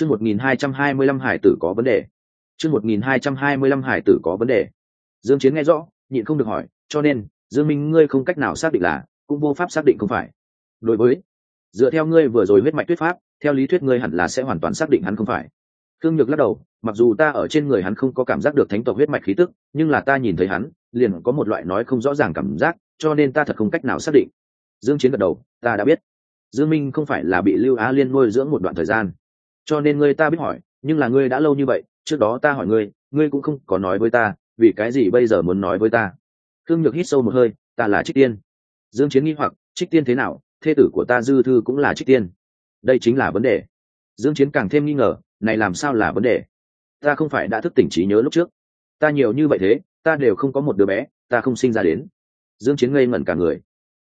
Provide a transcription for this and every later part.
chương một nghìn hai trăm hai mươi lăm hải tử có vấn đề. Chương một nghìn hai trăm hai mươi lăm hải tử có vấn đề. Dương chiến nghe rõ, nhịn không được hỏi, cho nên, dương minh, ngươi không cách nào xác định là, cũng vô pháp xác định không phải. Đối với, dựa theo ngươi vừa rồi huyết mạch tuyết pháp, theo lý thuyết ngươi hẳn là sẽ hoàn toàn xác định hắn không phải. Khương nhược lắc đầu, mặc dù ta ở trên người hắn không có cảm giác được thánh tộc huyết mạch khí tức, nhưng là ta nhìn thấy hắn, liền có một loại nói không rõ ràng cảm giác, cho nên ta thật không cách nào xác định. Dương chiến gật đầu, ta đã biết. Dương minh không phải là bị lưu á liên nuôi dưỡng một đoạn thời gian cho nên ngươi ta biết hỏi, nhưng là ngươi đã lâu như vậy, trước đó ta hỏi ngươi ngươi cũng không có nói với ta, vì cái gì bây giờ muốn nói với ta? Khương nhược hít sâu một hơi, ta là trích tiên. Dương chiến nghi hoặc, trích tiên thế nào? Thê tử của ta dư thư cũng là trích tiên. Đây chính là vấn đề. Dương chiến càng thêm nghi ngờ, này làm sao là vấn đề? Ta không phải đã thức tỉnh trí nhớ lúc trước. Ta nhiều như vậy thế, ta đều không có một đứa bé, ta không sinh ra đến. Dương chiến ngây ngẩn cả người.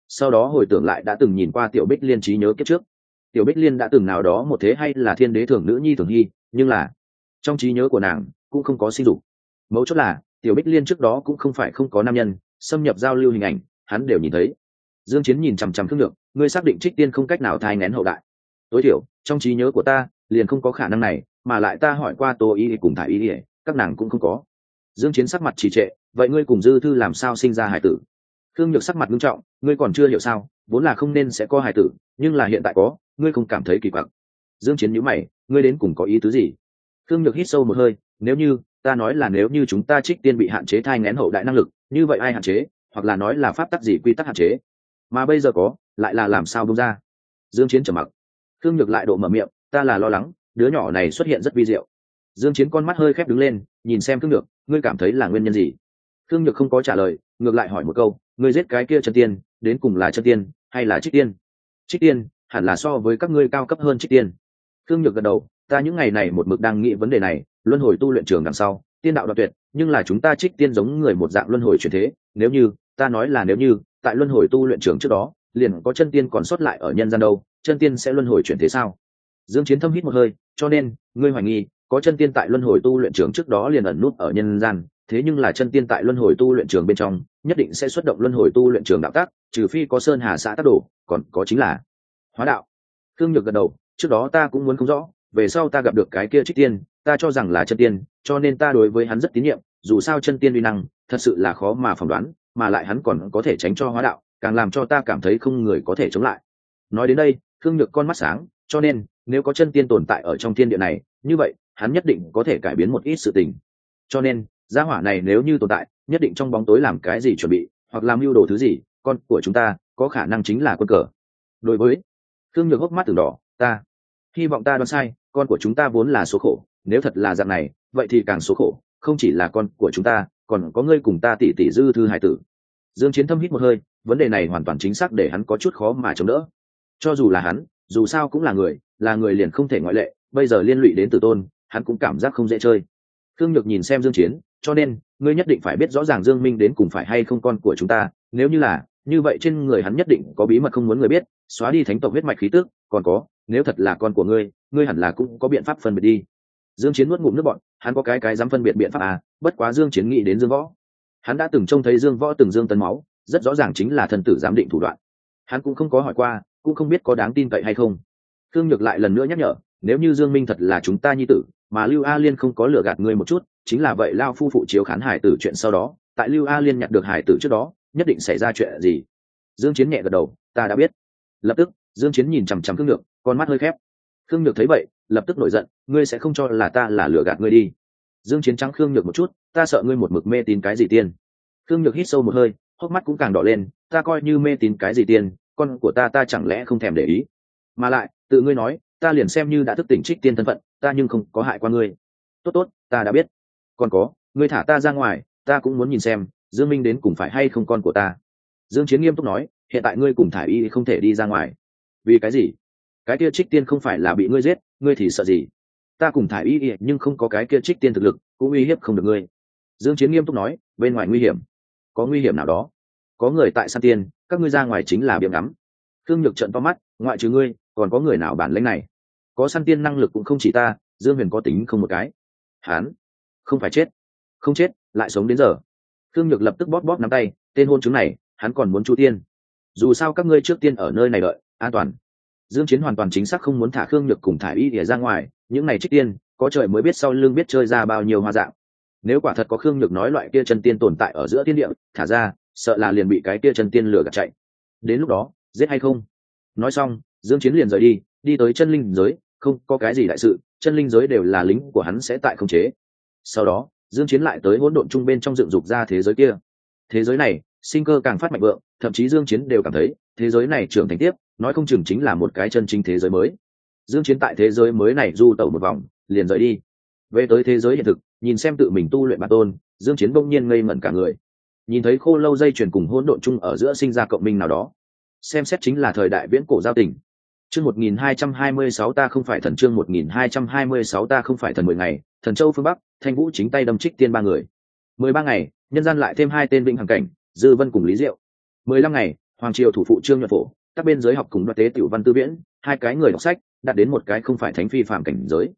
Sau đó hồi tưởng lại đã từng nhìn qua tiểu bích liên trí nhớ kiếp trước tiểu bích liên đã từng nào đó một thế hay là thiên đế thường nữ nhi thường hy, nhưng là, trong trí nhớ của nàng, cũng không có sinh dục. Mấu chốt là, tiểu bích liên trước đó cũng không phải không có nam nhân, xâm nhập giao lưu hình ảnh, hắn đều nhìn thấy. Dương chiến nhìn chằm chằm thương lượng ngươi xác định trích tiên không cách nào thai nén hậu đại. Tối thiểu, trong trí nhớ của ta, liền không có khả năng này, mà lại ta hỏi qua tô ý cùng thả ý các nàng cũng không có. Dương chiến sắc mặt trì trệ, vậy ngươi cùng dư thư làm sao sinh ra hải tử? Khương nhược sắc mặt nghiêm trọng, ngươi còn chưa hiểu sao, vốn là không nên sẽ có hải tử, nhưng là hiện tại có, ngươi không cảm thấy kỳ quặc. Dương chiến nhíu mày, ngươi đến cùng có ý tứ gì? Khương nhược hít sâu một hơi, nếu như, ta nói là nếu như chúng ta trích tiên bị hạn chế thai ngén hậu đại năng lực, như vậy ai hạn chế? Hoặc là nói là pháp tắc gì quy tắc hạn chế? Mà bây giờ có, lại là làm sao bông ra? Dương chiến trầm mặc. Khương nhược lại độ mở miệng, ta là lo lắng, đứa nhỏ này xuất hiện rất vi diệu. Dương chiến con mắt hơi khép đứng lên, nhìn xem khương nhược, ngươi cảm thấy là nguyên nhân gì? Khương nhược không có trả lời, ngược lại hỏi một câu ngươi giết cái kia chân tiên, đến cùng là chân tiên hay là trích tiên? Trích tiên hẳn là so với các ngươi cao cấp hơn trích tiên. Thương nhược gật đầu, ta những ngày này một mực đang nghĩ vấn đề này, luân hồi tu luyện trường đằng sau, tiên đạo đoạt tuyệt, nhưng là chúng ta trích tiên giống người một dạng luân hồi chuyển thế, nếu như, ta nói là nếu như, tại luân hồi tu luyện trường trước đó, liền có chân tiên còn sót lại ở nhân gian đâu, chân tiên sẽ luân hồi chuyển thế sao? Dương chiến thâm hít một hơi, cho nên, ngươi hoài nghi, có chân tiên tại luân hồi tu luyện trường trước đó liền ẩn nút ở nhân gian thế nhưng là chân tiên tại luân hồi tu luyện trường bên trong, nhất định sẽ xuất động luân hồi tu luyện trường đạo tác, trừ phi có sơn hà xã tác đồ, còn có chính là hóa đạo. Thương nhược gật đầu, trước đó ta cũng muốn không rõ, về sau ta gặp được cái kia trích tiên, ta cho rằng là chân tiên, cho nên ta đối với hắn rất tín nhiệm, dù sao chân tiên uy năng, thật sự là khó mà phỏng đoán, mà lại hắn còn có thể tránh cho hóa đạo, càng làm cho ta cảm thấy không người có thể chống lại. Nói đến đây thương nhược con mắt sáng, cho nên, nếu có chân tiên tồn tại ở trong thiên địa này, như vậy, hắn nhất định có thể cải biến một ít sự tình. Cho nên gia hỏa này nếu như tồn tại, nhất định trong bóng tối làm cái gì chuẩn bị, hoặc làm mưu đồ thứ gì, con của chúng ta có khả năng chính là quân cờ. Đối với thương nhược hốc mắt từng đỏ, ta, hy vọng ta đoán sai, con của chúng ta vốn là số khổ, nếu thật là dạng này, vậy thì càng số khổ, không chỉ là con của chúng ta, còn có ngươi cùng ta tỷ tỷ dư thư hải tử. Dương chiến thâm hít một hơi, vấn đề này hoàn toàn chính xác để hắn có chút khó mà chống đỡ. Cho dù là hắn, dù sao cũng là người là người liền không thể ngoại lệ, bây giờ liên lụy đến tử tôn, hắn cũng cảm giác không dễ chơi. Thương nhược nhìn xem dương chiến cho nên, ngươi nhất định phải biết rõ ràng dương minh đến cùng phải hay không con của chúng ta, nếu như là, như vậy trên người hắn nhất định có bí mật không muốn người biết, xóa đi thánh tộc huyết mạch khí tức, còn có, nếu thật là con của ngươi ngươi hẳn là cũng có biện pháp phân biệt đi. Dương chiến nuốt ngụm nước bọn hắn có cái cái dám phân biệt biện pháp à bất quá dương chiến nghĩ đến dương võ. Hắn đã từng trông thấy dương võ từng dương tấn máu, rất rõ ràng chính là thần tử giám định thủ đoạn. Hắn cũng không có hỏi qua, cũng không biết có đáng tin cậy hay không. Thương nhược lại lần nữa nhắc nhở, nếu như dương minh thật là chúng ta nhi tử mà lưu a liên không có lừa gạt ngươi một chút, chính là vậy lao phu phụ chiếu khán hải tử chuyện sau đó, tại lưu a liên nhặt được hải tử trước đó, nhất định xảy ra chuyện gì? Dương chiến nhẹ gật đầu, ta đã biết. Lập tức, dương chiến nhìn chằm chằm khương nhược, con mắt hơi khép. Khương nhược thấy vậy, lập tức nổi giận, ngươi sẽ không cho là ta là lừa gạt ngươi đi. Dương chiến trắng khương nhược một chút, ta sợ ngươi một mực mê tín cái gì tiên. Khương nhược hít sâu một hơi, hốc mắt cũng càng đỏ lên, ta coi như mê tín cái gì tiên, con của ta ta chẳng lẽ không thèm để ý? Mà lại, tự ngươi nói, ta liền xem như đã thức tỉnh trích tiên thân phận ta nhưng không có hại qua ngươi. Tốt tốt, ta đã biết. Còn có, ngươi thả ta ra ngoài, ta cũng muốn nhìn xem, dương minh đến cùng phải hay không con của ta. Dương chiến nghiêm túc nói, hiện tại ngươi cùng thả y không thể đi ra ngoài. Vì cái gì? Cái kia trích tiên không phải là bị ngươi giết, ngươi thì sợ gì? Ta cùng thả y nhưng không có cái kia trích tiên thực lực, cũng uy hiếp không được ngươi. Dương chiến nghiêm túc nói, bên ngoài nguy hiểm. Có nguy hiểm nào đó? Có người tại san tiên các ngươi ra ngoài chính là biếm ngắm. Thương nhược trận to mắt, ngoại trừ ngươi, còn có người nào bản lĩnh này? Có săn tiên năng lực cũng không chỉ ta, dương huyền có tính không một cái. Hán, không phải chết, không chết, lại sống đến giờ. Thương nhược lập tức bóp bóp nắm tay, tên hôn chứng này, hắn còn muốn chu tiên. Dù sao các ngươi trước tiên ở nơi này đợi, an toàn. Dương chiến hoàn toàn chính xác không muốn thả khương nhược cùng thả y để ra ngoài, những này trích tiên, có trời mới biết sau lưng biết chơi ra bao nhiêu hoa dạng. Nếu quả thật có khương nhược nói loại kia chân tiên tồn tại ở giữa thiên địa, thả ra, sợ là liền bị cái kia chân tiên lừa gạt chạy. Đến lúc đó, giết hay không? Nói xong, dương chiến liền rời đi đi tới chân linh giới, không, có cái gì đại sự, chân linh giới đều là lính của hắn sẽ tại không chế. Sau đó, dương chiến lại tới hỗn độn trung bên trong dựng dục ra thế giới kia. Thế giới này, sinh cơ càng phát mạnh vượng, thậm chí dương chiến đều cảm thấy, thế giới này trưởng thành tiếp, nói không chừng chính là một cái chân chính thế giới mới. Dương chiến tại thế giới mới này du tẩu một vòng, liền rời đi. Về tới thế giới hiện thực, nhìn xem tự mình tu luyện bản tôn, dương chiến bỗng nhiên ngây ngẩn cả người. Nhìn thấy khô lâu dây chuyển cùng hỗn độn chung ở giữa sinh ra cộng minh nào đó. Xem xét chính là thời đại viễn cổ giao tình chương 1226 ta không phải thần, chương 1226 ta không phải thần mười ngày, thần châu phương bắc, thanh vũ chính tay đâm trích tiên ba người. mười ba ngày, nhân gian lại thêm hai tên vĩnh hằng cảnh, dư vân cùng lý diệu. mười lăm ngày, hoàng triều thủ phụ trương nhật phổ, các bên giới học cùng đoạt tế tiểu văn tư viễn, hai cái người đọc sách, đạt đến một cái không phải thánh phi phạm cảnh giới.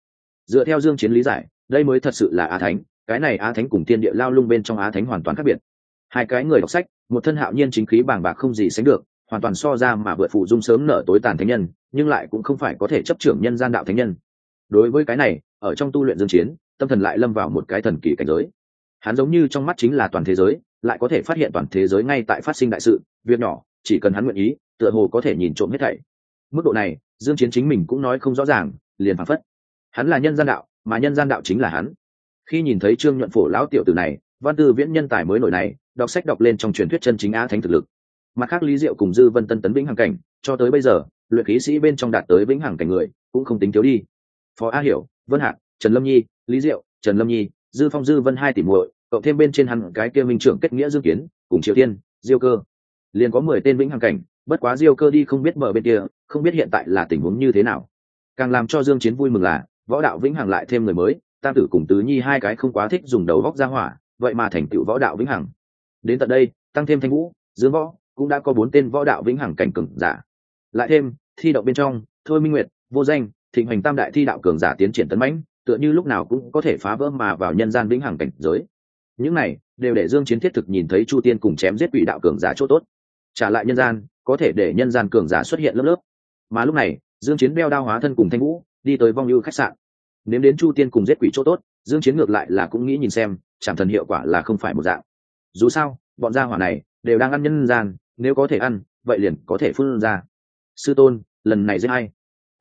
Dựa theo dương chiến lý giải, đây mới thật sự là á thánh, cái này á thánh cùng tiên địa lao lung bên trong á thánh hoàn toàn khác biệt. Hai cái người đọc sách, một thân hạo nhiên chính khí bàng bạc không gì sánh được hoàn toàn so ra mà vượt phụ dung sớm nở tối tàn thánh nhân, nhưng lại cũng không phải có thể chấp trưởng nhân gian đạo thánh nhân. Đối với cái này, ở trong tu luyện dương chiến, tâm thần lại lâm vào một cái thần kỳ cảnh giới. Hắn giống như trong mắt chính là toàn thế giới, lại có thể phát hiện toàn thế giới ngay tại phát sinh đại sự, việc nhỏ, chỉ cần hắn nguyện ý, tựa hồ có thể nhìn trộm hết thảy. Mức độ này, dương chiến chính mình cũng nói không rõ ràng, liền phảng phất. Hắn là nhân gian đạo, mà nhân gian đạo chính là hắn. Khi nhìn thấy trương nhuận phổ lão tiểu tử này, văn tư viễn nhân tài mới nổi này, đọc sách đọc lên trong truyền thuyết chân chính á thánh thực lực mặt khác, lý diệu cùng dư vân tân tấn vĩnh hằng cảnh, cho tới bây giờ, luyện khí sĩ bên trong đạt tới vĩnh hằng cảnh người, cũng không tính thiếu đi. Phó a hiểu, vân hạc, trần lâm nhi, lý diệu, trần lâm nhi, dư phong, dư vân hai tỷ muội, cộng thêm bên trên hắn cái kia minh trưởng kết nghĩa dương kiến, cùng triều tiên diêu cơ. Liền có mười tên vĩnh hằng cảnh, bất quá diêu cơ đi không biết mở bên kia, không biết hiện tại là tình huống như thế nào. Càng làm cho dương chiến vui mừng là, võ đạo vĩnh hằng lại thêm người mới, tam tử cùng tứ nhi hai cái không quá thích dùng đầu góc ra hỏa, vậy mà thành tựu võ đạo vĩnh hằng. Đến tận đây, tăng thêm thanh vũ, dương võ cũng đã có bốn tên võ đạo vĩnh hằng cảnh cường giả. Lại thêm, thi động bên trong, thôi minh nguyệt, vô danh, thịnh hành tam đại thi đạo cường giả tiến triển tấn mãnh, tựa như lúc nào cũng có thể phá vỡ mà vào nhân gian vĩnh hằng cảnh giới. Những này đều để dương chiến thiết thực nhìn thấy chu tiên cùng chém giết quỷ đạo cường giả chỗ tốt. Trả lại nhân gian, có thể để nhân gian cường giả xuất hiện lớp lớp. Mà lúc này, dương chiến đeo đao hóa thân cùng thanh vũ, đi tới vong ưu khách sạn. Nếu đến chu tiên cùng giết quỷ chỗ tốt, dương chiến ngược lại là cũng nghĩ nhìn xem, chẳng thần hiệu quả là không phải một dạng. Dù sao, bọn gia hỏa này đều đang ăn nhân gian nếu có thể ăn, vậy liền có thể phun ra. Sư tôn, lần này dễ hay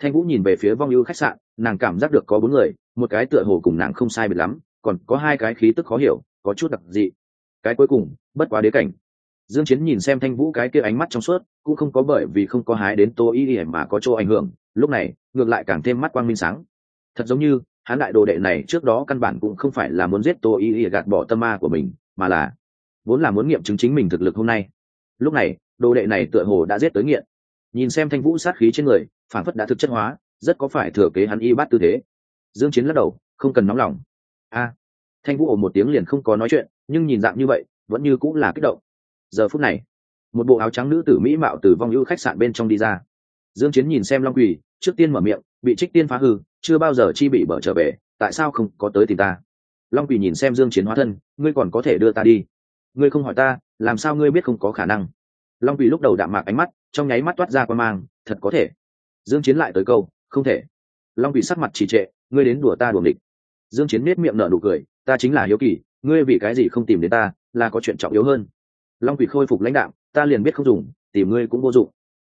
thanh vũ nhìn về phía vong ưu khách sạn, nàng cảm giác được có bốn người, một cái tựa hồ cùng nàng không sai biệt lắm, còn có hai cái khí tức khó hiểu, có chút đặc dị. Cái cuối cùng, bất quá đế cảnh. Dương chiến nhìn xem thanh vũ cái kia ánh mắt trong suốt, cũng không có bởi vì không có hái đến tô y mà có chỗ ảnh hưởng, lúc này, ngược lại càng thêm mắt quang minh sáng. Thật giống như, hắn đại đồ đệ này trước đó căn bản cũng không phải là muốn giết tô y gạt bỏ tâm ma của mình, mà là, vốn là muốn nghiệm chứng chính mình thực lực hôm nay lúc này, đồ đệ này tựa hồ đã giết tới nghiện. Nhìn xem thanh vũ sát khí trên người phản phất đã thực chất hóa, rất có phải thừa kế hắn y bát tư thế. Dương chiến lắc đầu, không cần nóng lòng. A. Thanh vũ ồ một tiếng liền không có nói chuyện, nhưng nhìn dạng như vậy, vẫn như cũng là kích động. Giờ phút này, một bộ áo trắng nữ tử mỹ mạo từ vong ưu khách sạn bên trong đi ra. Dương chiến nhìn xem long quỳ, trước tiên mở miệng, bị trích tiên phá hư, chưa bao giờ chi bị bở trở về, tại sao không có tới tìm ta? Long quỳ nhìn xem dương chiến hóa thân, ngươi còn có thể đưa ta đi ngươi không hỏi ta, làm sao ngươi biết không có khả năng? Long quỷ lúc đầu đạm mạc ánh mắt, trong nháy mắt toát ra qua mang, thật có thể. Dương chiến lại tới câu, không thể. Long quỷ sắc mặt trì trệ, ngươi đến đùa ta đùa địch dương chiến nét miệng nở nụ cười, ta chính là hiếu kỳ, ngươi vì cái gì không tìm đến ta, là có chuyện trọng yếu hơn. Long quỷ khôi phục lãnh đạo ta liền biết không dùng, tìm ngươi cũng vô dụng.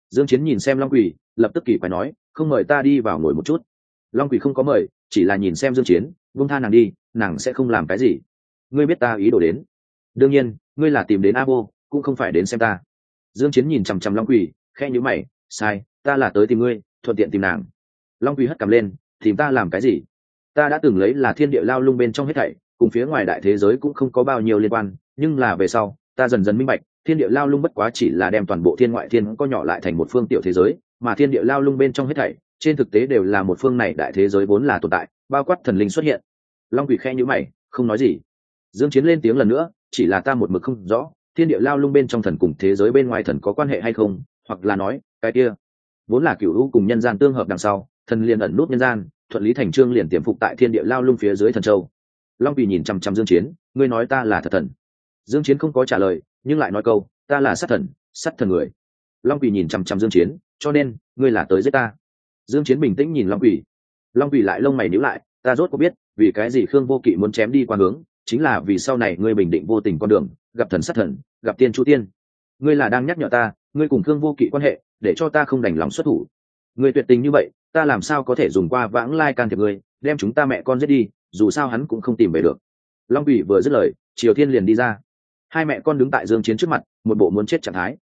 Dương chiến nhìn xem long quỷ, lập tức kỳ phải nói, không mời ta đi vào ngồi một chút. Long quỷ không có mời, chỉ là nhìn xem dương chiến vung tha nàng đi, nàng sẽ không làm cái gì. Ngươi biết ta ý đồ đến đương nhiên, ngươi là tìm đến a vô cũng không phải đến xem ta. Dương chiến nhìn chằm chằm long quỷ khẽ nhíu mày, sai, ta là tới tìm ngươi, thuận tiện tìm nàng. Long quỷ hất cằm lên, tìm ta làm cái gì? Ta đã từng lấy là thiên địa lao lung bên trong hết thảy, cùng phía ngoài đại thế giới cũng không có bao nhiêu liên quan, nhưng là về sau, ta dần dần minh bạch, thiên địa lao lung bất quá chỉ là đem toàn bộ thiên ngoại thiên có nhỏ lại thành một phương tiểu thế giới, mà thiên địa lao lung bên trong hết thảy, trên thực tế đều là một phương này đại thế giới vốn là tồn tại, bao quát thần linh xuất hiện. Long quỷ khe nhữ mày, không nói gì. Dương chiến lên tiếng lần nữa chỉ là ta một mực không rõ, thiên địa lao lung bên trong thần cùng thế giới bên ngoài thần có quan hệ hay không, hoặc là nói, cái kia, vốn là cửu u cùng nhân gian tương hợp đằng sau, thần liền ẩn nút nhân gian, thuận lý thành trương liền tiềm phục tại thiên địa lao lung phía dưới thần châu. Long quỷ nhìn chăm chăm dương chiến, ngươi nói ta là thật thần. Dương chiến không có trả lời, nhưng lại nói câu, ta là sát thần sát thần người. Long quỷ nhìn chăm chăm dương chiến, cho nên, ngươi là tới giết ta. Dương chiến bình tĩnh nhìn long quỷ long quỷ lại lông mày nhíu lại, ta rốt có biết, vì cái gì khương vô kỵ muốn chém đi qua hướng chính là vì sau này ngươi bình định vô tình con đường, gặp thần sát thần, gặp tiên chu tiên. Ngươi là đang nhắc nhở ta, ngươi cùng khương vô kỵ quan hệ, để cho ta không đành lòng xuất thủ. Ngươi tuyệt tình như vậy, ta làm sao có thể dùng qua vãng lai can thiệp ngươi, đem chúng ta mẹ con giết đi, dù sao hắn cũng không tìm về được. Long quỷ vừa dứt lời, triều thiên liền đi ra. Hai mẹ con đứng tại dương chiến trước mặt, một bộ muốn chết trạng thái.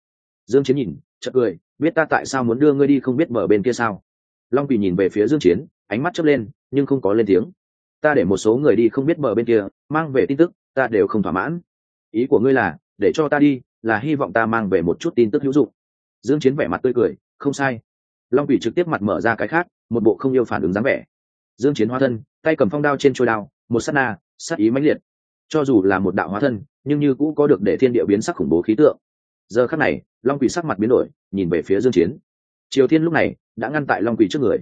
Dương chiến nhìn, chợt cười, biết ta tại sao muốn đưa ngươi đi không biết mở bên kia sao? Long quỷ nhìn về phía dương chiến, ánh mắt chớp lên, nhưng không có lên tiếng ta để một số người đi không biết mở bên kia, mang về tin tức, ta đều không thỏa mãn. Ý của ngươi là, để cho ta đi, là hy vọng ta mang về một chút tin tức hữu dụng. Dương chiến vẻ mặt tươi cười, không sai. Long quỷ trực tiếp mặt mở ra cái khác, một bộ không yêu phản ứng dáng vẻ. Dương chiến hóa thân, tay cầm phong đao trên trôi đao, một sát na, sát ý mãnh liệt. Cho dù là một đạo hóa thân, nhưng như cũ có được để thiên địa biến sắc khủng bố khí tượng. Giờ khắc này, long quỷ sắc mặt biến đổi, nhìn về phía dương chiến. Triều thiên lúc này, đã ngăn tại long quỷ trước người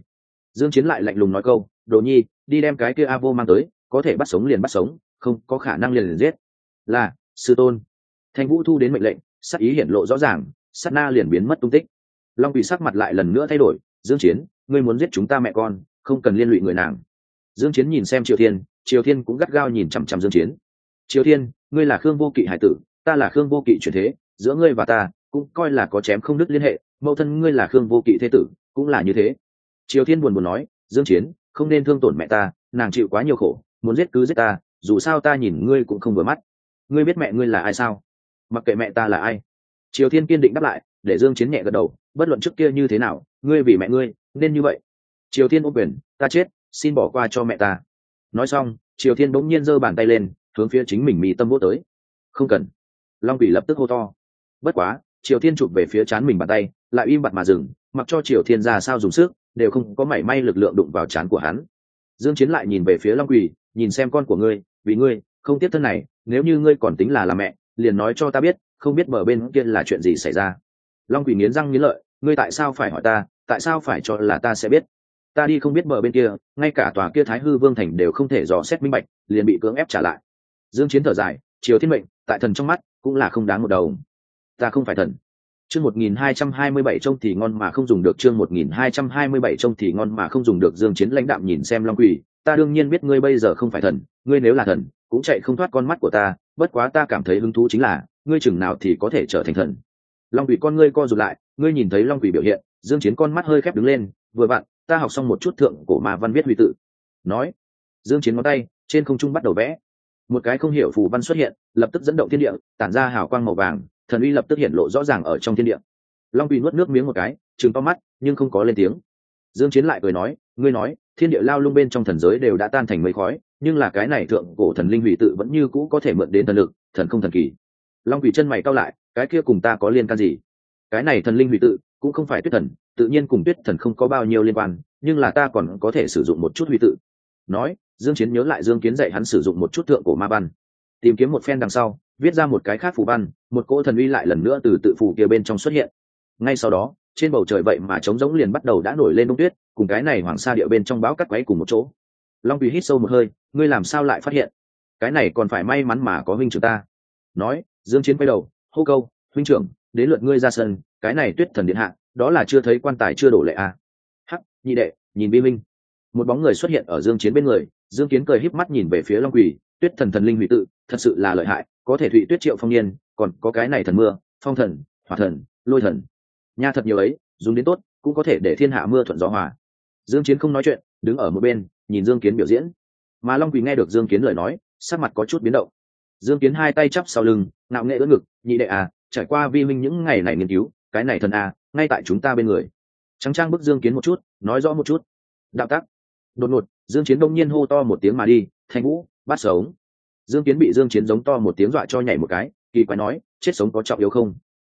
dương chiến lại lạnh lùng nói câu, đồ nhi, đi đem cái kia a vô mang tới, có thể bắt sống liền bắt sống, không có khả năng liền liền giết. Là, sư tôn. Thanh vũ thu đến mệnh lệnh, sắc ý hiện lộ rõ ràng, sát na liền biến mất tung tích. Long quỷ sắc mặt lại lần nữa thay đổi, dương chiến, ngươi muốn giết chúng ta mẹ con, không cần liên lụy người nàng. Dương chiến nhìn xem triều thiên triều thiên cũng gắt gao nhìn chăm chăm dương chiến. Triều thiên, ngươi là khương vô kỵ hải tử, ta là khương vô kỵ chuyển thế, giữa ngươi và ta, cũng coi là có chém không đứt liên hệ, mẫu thân ngươi là khương vô kỵ thế tử, cũng là như thế triều thiên buồn buồn nói, dương chiến, không nên thương tổn mẹ ta, nàng chịu quá nhiều khổ, muốn giết cứ giết ta, dù sao ta nhìn ngươi cũng không vừa mắt. Ngươi biết mẹ ngươi là ai sao? Mặc kệ mẹ ta là ai. Triều thiên kiên định đáp lại, để dương chiến nhẹ gật đầu, bất luận trước kia như thế nào, ngươi vì mẹ ngươi, nên như vậy. Triều thiên ôm quyền, ta chết, xin bỏ qua cho mẹ ta. Nói xong, triều thiên bỗng nhiên giơ bàn tay lên, hướng phía chính mình mì tâm vô tới. Không cần. Long quỷ lập tức hô to. Bất quá, triều thiên chụp về phía chán mình bàn tay, lại im bặt mà dừng, mặc cho triều thiên ra sao dùng sức đều không có mảy may lực lượng đụng vào chán của hắn. Dương chiến lại nhìn về phía long quỷ nhìn xem con của ngươi, vì ngươi, không tiếp thân này, nếu như ngươi còn tính là là mẹ, liền nói cho ta biết, không biết bờ bên kia là chuyện gì xảy ra. Long quỷ nghiến răng nghiến lợi, ngươi tại sao phải hỏi ta, tại sao phải cho là ta sẽ biết? Ta đi không biết bờ bên kia, ngay cả tòa kia thái hư vương thành đều không thể dò xét minh bạch, liền bị cưỡng ép trả lại. Dương chiến thở dài, chiều thiên mệnh, tại thần trong mắt, cũng là không đáng một đầu ta không phải thần chương 1227 trông thì ngon mà không dùng được, chương 1227 trông thì ngon mà không dùng được, dương chiến lãnh đạm nhìn xem long quỷ. Ta đương nhiên biết ngươi bây giờ không phải thần, ngươi nếu là thần, cũng chạy không thoát con mắt của ta, bất quá ta cảm thấy hứng thú chính là, ngươi chừng nào thì có thể trở thành thần. Long quỷ con ngươi co rụt lại, ngươi nhìn thấy long quỷ biểu hiện, dương chiến con mắt hơi khép đứng lên, vừa vặn ta học xong một chút thượng cổ mà văn viết huy tự. Nói, dương chiến ngón tay, trên không trung bắt đầu vẽ. Một cái không hiểu phù văn xuất hiện, lập tức dẫn động thiên địa, tản ra hào quang màu vàng thần uy lập tức hiện lộ rõ ràng ở trong thiên địa. Long quỷ nuốt nước miếng một cái, trừng to mắt, nhưng không có lên tiếng. Dương chiến lại cười nói, ngươi nói, thiên địa lao lung bên trong thần giới đều đã tan thành mây khói, nhưng là cái này thượng cổ thần linh hủy tự vẫn như cũ có thể mượn đến thần lực, thần không thần kỳ. Long quỷ chân mày cao lại, cái kia cùng ta có liên can gì? Cái này thần linh hủy tự cũng không phải tuyết thần, tự nhiên cùng tuyết thần không có bao nhiêu liên quan, nhưng là ta còn có thể sử dụng một chút huy tự. Nói, dương chiến nhớ lại dương kiến dạy hắn sử dụng một chút thượng cổ ma văn. Tìm kiếm một phen đằng sau viết ra một cái khác phù văn, một cỗ thần uy lại lần nữa từ tự phù kia bên trong xuất hiện. Ngay sau đó, trên bầu trời vậy mà trống rỗng liền bắt đầu đã nổi lên đông tuyết, cùng cái này hoàng sa địa bên trong báo cắt quấy cùng một chỗ. Long tùy hít sâu một hơi, ngươi làm sao lại phát hiện? Cái này còn phải may mắn mà có huynh trưởng ta. Nói, dương chiến quay đầu, hô câu, huynh trưởng, đến lượt ngươi ra sân, cái này tuyết thần điện hạ, đó là chưa thấy quan tài chưa đổ lệ à. hắc, nhị đệ, nhìn vi minh một bóng người xuất hiện ở dương chiến bên người, dương kiến cười híp mắt nhìn về phía long quỷ tuyết thần thần linh hủy tự, thật sự là lợi hại có thể thụy tuyết triệu phong niên, còn có cái này thần mưa, phong thần, hỏa thần, lôi thần. Nha thật nhiều ấy, dùng đến tốt, cũng có thể để thiên hạ mưa thuận gió hòa. Dương chiến không nói chuyện, đứng ở một bên, nhìn dương kiến biểu diễn. Mà long quỳ nghe được dương kiến lời nói, sắc mặt có chút biến động. Dương kiến hai tay chắp sau lưng, ngạo nghệ ưỡn ngực, nhị đệ à trải qua vi minh những ngày này nghiên cứu, cái này thần à ngay tại chúng ta bên người. Trắng trang bức dương kiến một chút, nói rõ một chút. Đạo tắc. Đột ngột, dương chiến đông nhiên hô to một tiếng mà đi, thanh vũ, bắt sống dương kiến bị dương chiến giống to một tiếng dọa cho nhảy một cái, kỳ quái nói, chết sống có trọng yếu không?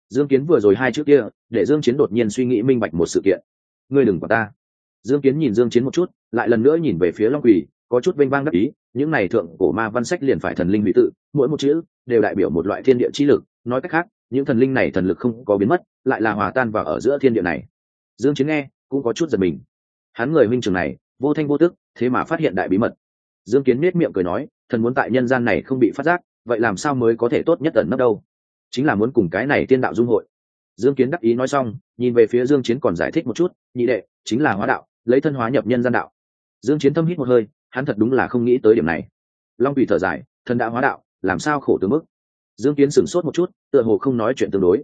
Dương kiến vừa rồi hai trước kia, để dương chiến đột nhiên suy nghĩ minh bạch một sự kiện. Ngươi đừng quản ta. Dương kiến nhìn dương chiến một chút, lại lần nữa nhìn về phía long quỷ có chút vinh vang đắc ý, những này thượng cổ ma văn sách liền phải thần linh hủy tự, mỗi một chữ đều đại biểu một loại thiên địa chi lực. Nói cách khác, những thần linh này thần lực không có biến mất, lại là hòa tan vào ở giữa thiên địa này. Dương chiến nghe, cũng có chút giật mình. Hắn người huynh trưởng này, vô thanh vô tức, thế mà phát hiện đại bí mật. Dương kiến miết miệng cười nói thần muốn tại nhân gian này không bị phát giác, vậy làm sao mới có thể tốt nhất ẩn nấp đâu? Chính là muốn cùng cái này tiên đạo dung hội. Dương kiến đắc ý nói xong, nhìn về phía dương chiến còn giải thích một chút, nhị đệ, chính là hóa đạo, lấy thân hóa nhập nhân gian đạo. Dương chiến thâm hít một hơi, hắn thật đúng là không nghĩ tới điểm này. Long tùy thở dài thân đã hóa đạo, làm sao khổ từ mức? Dương kiến sửng sốt một chút, tựa hồ không nói chuyện tương đối.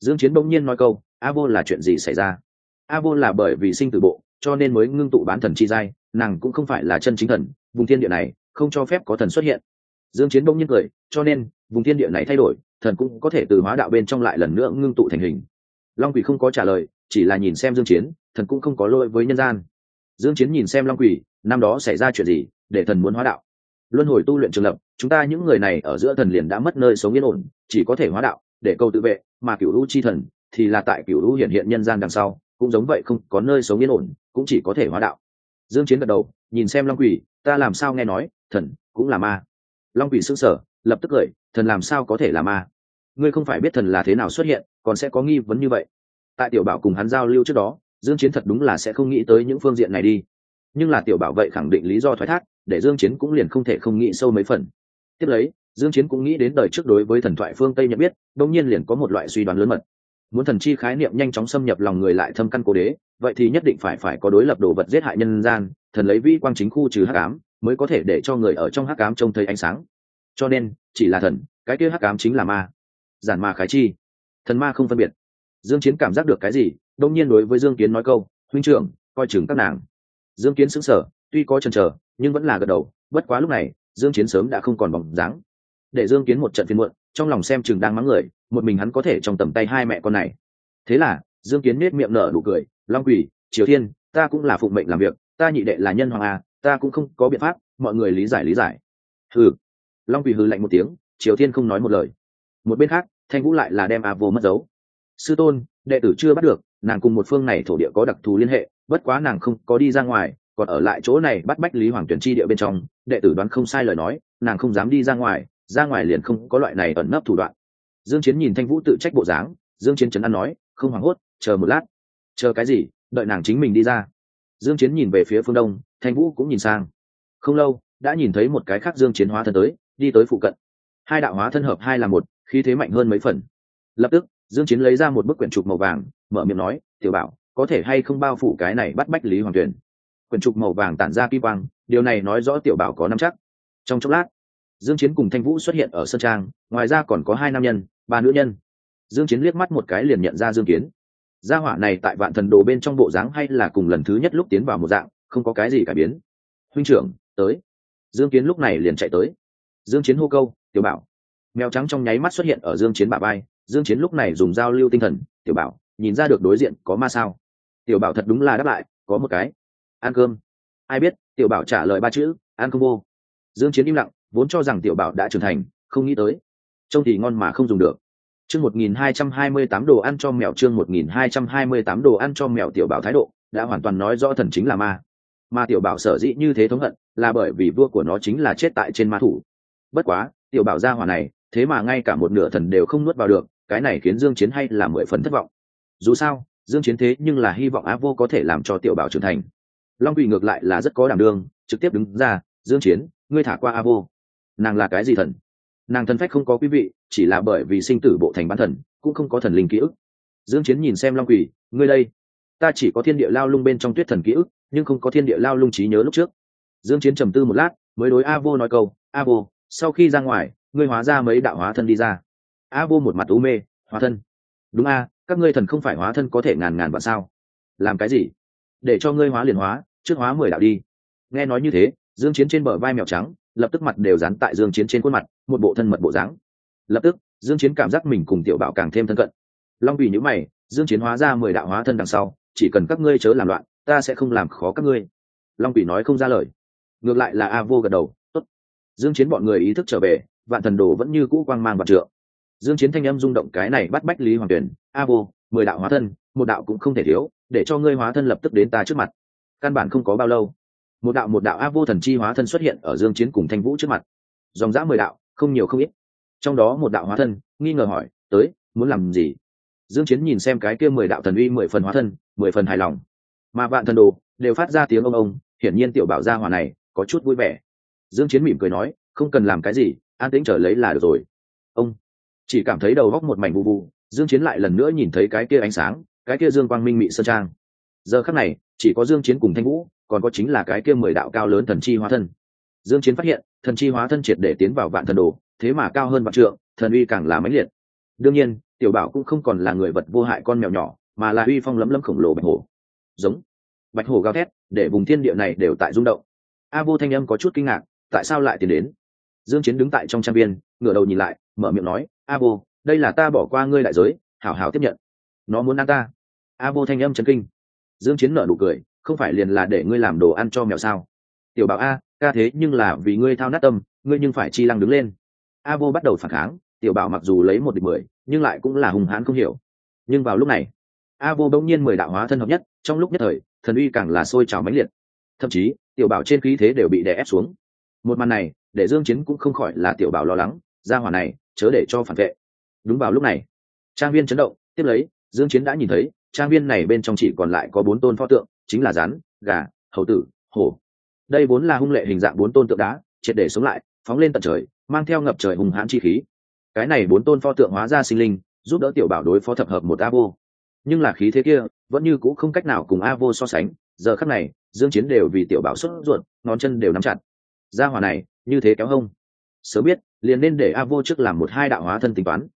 Dương chiến bỗng nhiên nói câu, a vô là chuyện gì xảy ra? A vô là bởi vì sinh tử bộ, cho nên mới ngưng tụ bán thần chi giai, nàng cũng không phải là chân chính thần, vùng thiên địa này không cho phép có thần xuất hiện. Dương chiến bỗng nhiên cười, cho nên, vùng thiên địa này thay đổi, thần cũng có thể từ hóa đạo bên trong lại lần nữa ngưng tụ thành hình. Long quỷ không có trả lời, chỉ là nhìn xem dương chiến, thần cũng không có lỗi với nhân gian. Dương chiến nhìn xem long quỷ, năm đó xảy ra chuyện gì, để thần muốn hóa đạo. Luân hồi tu luyện trường lập, chúng ta những người này ở giữa thần liền đã mất nơi sống yên ổn, chỉ có thể hóa đạo, để câu tự vệ, mà cửu lũ chi thần thì là tại cửu lũ hiện hiện nhân gian đằng sau, cũng giống vậy không có nơi sống yên ổn, cũng chỉ có thể hóa đạo dương chiến gật đầu, nhìn xem long quỷ, ta làm sao nghe nói, thần cũng là ma. Long quỷ sững sờ, lập tức cười, thần làm sao có thể là ma? Ngươi không phải biết thần là thế nào xuất hiện, còn sẽ có nghi vấn như vậy. Tại tiểu bảo cùng hắn giao lưu trước đó, dương chiến thật đúng là sẽ không nghĩ tới những phương diện này đi. Nhưng là tiểu bảo vậy khẳng định lý do thoái thác, để dương chiến cũng liền không thể không nghĩ sâu mấy phần. Tiếp lấy, dương chiến cũng nghĩ đến đời trước đối với thần thoại phương tây nhận biết đương nhiên liền có một loại suy đoán lớn mật muốn thần chi khái niệm nhanh chóng xâm nhập lòng người lại thâm căn cố đế, vậy thì nhất định phải phải có đối lập đồ vật giết hại nhân gian, thần lấy vĩ quang chính khu trừ hắc ám, mới có thể để cho người ở trong hắc ám trông thấy ánh sáng. Cho nên, chỉ là thần, cái kia hắc ám chính là ma. Giản ma khái chi. Thần ma không phân biệt. Dương chiến cảm giác được cái gì, đông nhiên đối với dương kiến nói câu, huynh trưởng, coi chừng các nàng. Dương kiến sững sờ, tuy có chần chờ, nhưng vẫn là gật đầu, bất quá lúc này, dương chiến sớm đã không còn bóng dáng. Để dương kiến một trận phiền muộn, trong lòng xem chừng đang mắng người một mình hắn có thể trong tầm tay hai mẹ con này. Thế là, dương kiến nết miệng nở nụ cười, long quỷ, triều thiên, ta cũng là phụng mệnh làm việc, ta nhị đệ là nhân hoàng a ta cũng không có biện pháp, mọi người lý giải lý giải. Hừ. Long quỷ hừ lạnh một tiếng, triều thiên không nói một lời. Một bên khác, thanh vũ lại là đem a vô mất dấu. Sư tôn, đệ tử chưa bắt được, nàng cùng một phương này thổ địa có đặc thù liên hệ, bất quá nàng không có đi ra ngoài, còn ở lại chỗ này bắt bách lý hoàng tuyển chi địa bên trong, đệ tử đoán không sai lời nói, nàng không dám đi ra ngoài ra ngoài liền không có loại này ẩn nấp thủ đoạn dương chiến nhìn thanh vũ tự trách bộ dáng, dương chiến chấn an nói, không hoảng hốt, chờ một lát. Chờ cái gì? Đợi nàng chính mình đi ra. Dương chiến nhìn về phía phương đông, thanh vũ cũng nhìn sang. Không lâu, đã nhìn thấy một cái khác dương chiến hóa thân tới, đi tới phụ cận. Hai đạo hóa thân hợp hai là một, khí thế mạnh hơn mấy phần. Lập tức, dương chiến lấy ra một bức quyển trục màu vàng, mở miệng nói, tiểu bảo, có thể hay không bao phủ cái này bắt bách lý hoàng tuyển quyển trục màu vàng tản ra kim quang, điều này nói rõ tiểu bảo có năm chắc. Trong chốc lát dương chiến cùng thanh vũ xuất hiện ở sân trang, ngoài ra còn có hai nam nhân, ba nữ nhân. Dương chiến liếc mắt một cái liền nhận ra dương kiến. Gia hỏa này tại vạn thần đồ bên trong bộ dáng hay là cùng lần thứ nhất lúc tiến vào một dạng, không có cái gì cải biến. Huynh trưởng, tới. Dương kiến lúc này liền chạy tới. Dương chiến hô câu, tiểu bảo. Mèo trắng trong nháy mắt xuất hiện ở dương chiến bả vai, dương chiến lúc này dùng giao lưu tinh thần, tiểu bảo, nhìn ra được đối diện có ma sao? Tiểu bảo thật đúng là đáp lại, có một cái. Ăn cơm. Ai biết? Tiểu bảo trả lời ba chữ, ăn không vô. Dương chiến im lặng vốn cho rằng tiểu bảo đã trưởng thành, không nghĩ tới. Trông thì ngon mà không dùng được. Chương 1228 đồ ăn cho mèo, chương 1228 đồ ăn cho mèo tiểu bảo thái độ, đã hoàn toàn nói rõ thần chính là ma. Mà tiểu bảo sở dĩ như thế thống hận, là bởi vì vua của nó chính là chết tại trên ma thủ. Bất quá, tiểu bảo gia hỏa này, thế mà ngay cả một nửa thần đều không nuốt vào được, cái này khiến dương chiến hay là mười phần thất vọng. Dù sao, dương chiến thế nhưng là hy vọng á vô có thể làm cho tiểu bảo trưởng thành. Long quỷ ngược lại là rất có đảm đương, trực tiếp đứng ra, dương chiến, ngươi thả qua a vô nàng là cái gì thần? Nàng thần phách không có quý vị, chỉ là bởi vì sinh tử bộ thành bán thần, cũng không có thần linh ký ức. Dương chiến nhìn xem long quỷ ngươi đây, ta chỉ có thiên địa lao lung bên trong tuyết thần ký ức, nhưng không có thiên địa lao lung trí nhớ lúc trước. Dương chiến trầm tư một lát, mới đối a vô nói câu, a vô, sau khi ra ngoài, ngươi hóa ra mấy đạo hóa thân đi ra. A vô một mặt u mê, hóa thân? Đúng a, các ngươi thần không phải hóa thân có thể ngàn ngàn vạn sao? Làm cái gì? Để cho ngươi hóa liền hóa, trước hóa mười đạo đi. Nghe nói như thế, dương chiến trên bờ vai mèo trắng lập tức mặt đều dán tại dương chiến trên khuôn mặt, một bộ thân mật bộ dáng. Lập tức, dương chiến cảm giác mình cùng tiểu bảo càng thêm thân cận. Long vì những mày, dương chiến hóa ra mười đạo hóa thân đằng sau, chỉ cần các ngươi chớ làm loạn, ta sẽ không làm khó các ngươi. Long quỷ nói không ra lời. Ngược lại là a vô gật đầu, tốt. Dương chiến bọn người ý thức trở về, vạn thần đồ vẫn như cũ quang mang và trượng. Dương chiến thanh âm rung động cái này bắt bách lý hoàng tuyển, a vô, mười đạo hóa thân, một đạo cũng không thể thiếu, để cho ngươi hóa thân lập tức đến ta trước mặt. Căn bản không có bao lâu một đạo một đạo a vô thần chi hóa thân xuất hiện ở dương chiến cùng thanh vũ trước mặt. Dòng dã mười đạo, không nhiều không ít. Trong đó một đạo hóa thân, nghi ngờ hỏi, tới, muốn làm gì? Dương chiến nhìn xem cái kia mười đạo thần uy mười phần hóa thân, mười phần hài lòng. Mà vạn thần đồ đều phát ra tiếng ông ông, hiển nhiên tiểu bảo gia hỏa này có chút vui vẻ. Dương chiến mỉm cười nói, không cần làm cái gì, an tĩnh trở lấy là được rồi. Ông chỉ cảm thấy đầu góc một mảnh vụ vụ, dương chiến lại lần nữa nhìn thấy cái kia ánh sáng, cái kia dương quang minh mị sơn trang. Giờ khắc này, chỉ có dương chiến cùng thanh vũ còn có chính là cái kia mười đạo cao lớn thần chi hóa thân. Dương chiến phát hiện, thần chi hóa thân triệt để tiến vào vạn thần đồ, thế mà cao hơn vạn trượng, thần uy càng là mãnh liệt. Đương nhiên, tiểu bảo cũng không còn là người vật vô hại con mèo nhỏ, mà là uy phong lấm lấm khổng lồ bạch hổ. Giống. Bạch hổ gào thét, để vùng thiên địa này đều tại rung động. A vô thanh âm có chút kinh ngạc, tại sao lại tiến đến? Dương chiến đứng tại trong trang viên, ngửa đầu nhìn lại, mở miệng nói, a vô, đây là ta bỏ qua ngươi đại giới, hảo hảo tiếp nhận. Nó muốn ăn ta. A vô thanh âm chấn kinh. Dương chiến nở nụ cười không phải liền là để ngươi làm đồ ăn cho mèo sao? Tiểu bảo a, ca thế nhưng là vì ngươi thao nát tâm, ngươi nhưng phải chi lăng đứng lên. A vô bắt đầu phản kháng, tiểu bảo mặc dù lấy một địch mười, nhưng lại cũng là hùng hãn không hiểu. Nhưng vào lúc này, a vô bỗng nhiên mười đạo hóa thân hợp nhất, trong lúc nhất thời, thần uy càng là sôi trào mãnh liệt. Thậm chí, tiểu bảo trên khí thế đều bị đè ép xuống. Một màn này, để dương chiến cũng không khỏi là tiểu bảo lo lắng ra hỏa này, chớ để cho phản vệ. Đúng vào lúc này, trang viên chấn động, tiếp lấy, dương chiến đã nhìn thấy trang viên này bên trong chỉ còn lại có bốn tôn pho tượng, chính là rắn, gà, hầu tử, hổ. Đây vốn là hung lệ hình dạng bốn tôn tượng đá, triệt để sống lại, phóng lên tận trời, mang theo ngập trời hùng hãn chi khí. Cái này bốn tôn pho tượng hóa ra sinh linh, giúp đỡ tiểu bảo đối phó thập hợp một a vô. Nhưng là khí thế kia, vẫn như cũ không cách nào cùng a vô so sánh, giờ khắc này, dương chiến đều vì tiểu bảo xuất ruột, ngón chân đều nắm chặt. Gia hỏa này, như thế kéo hông. Sớm biết, liền nên để a vô trước làm một hai đạo hóa thân tính toán.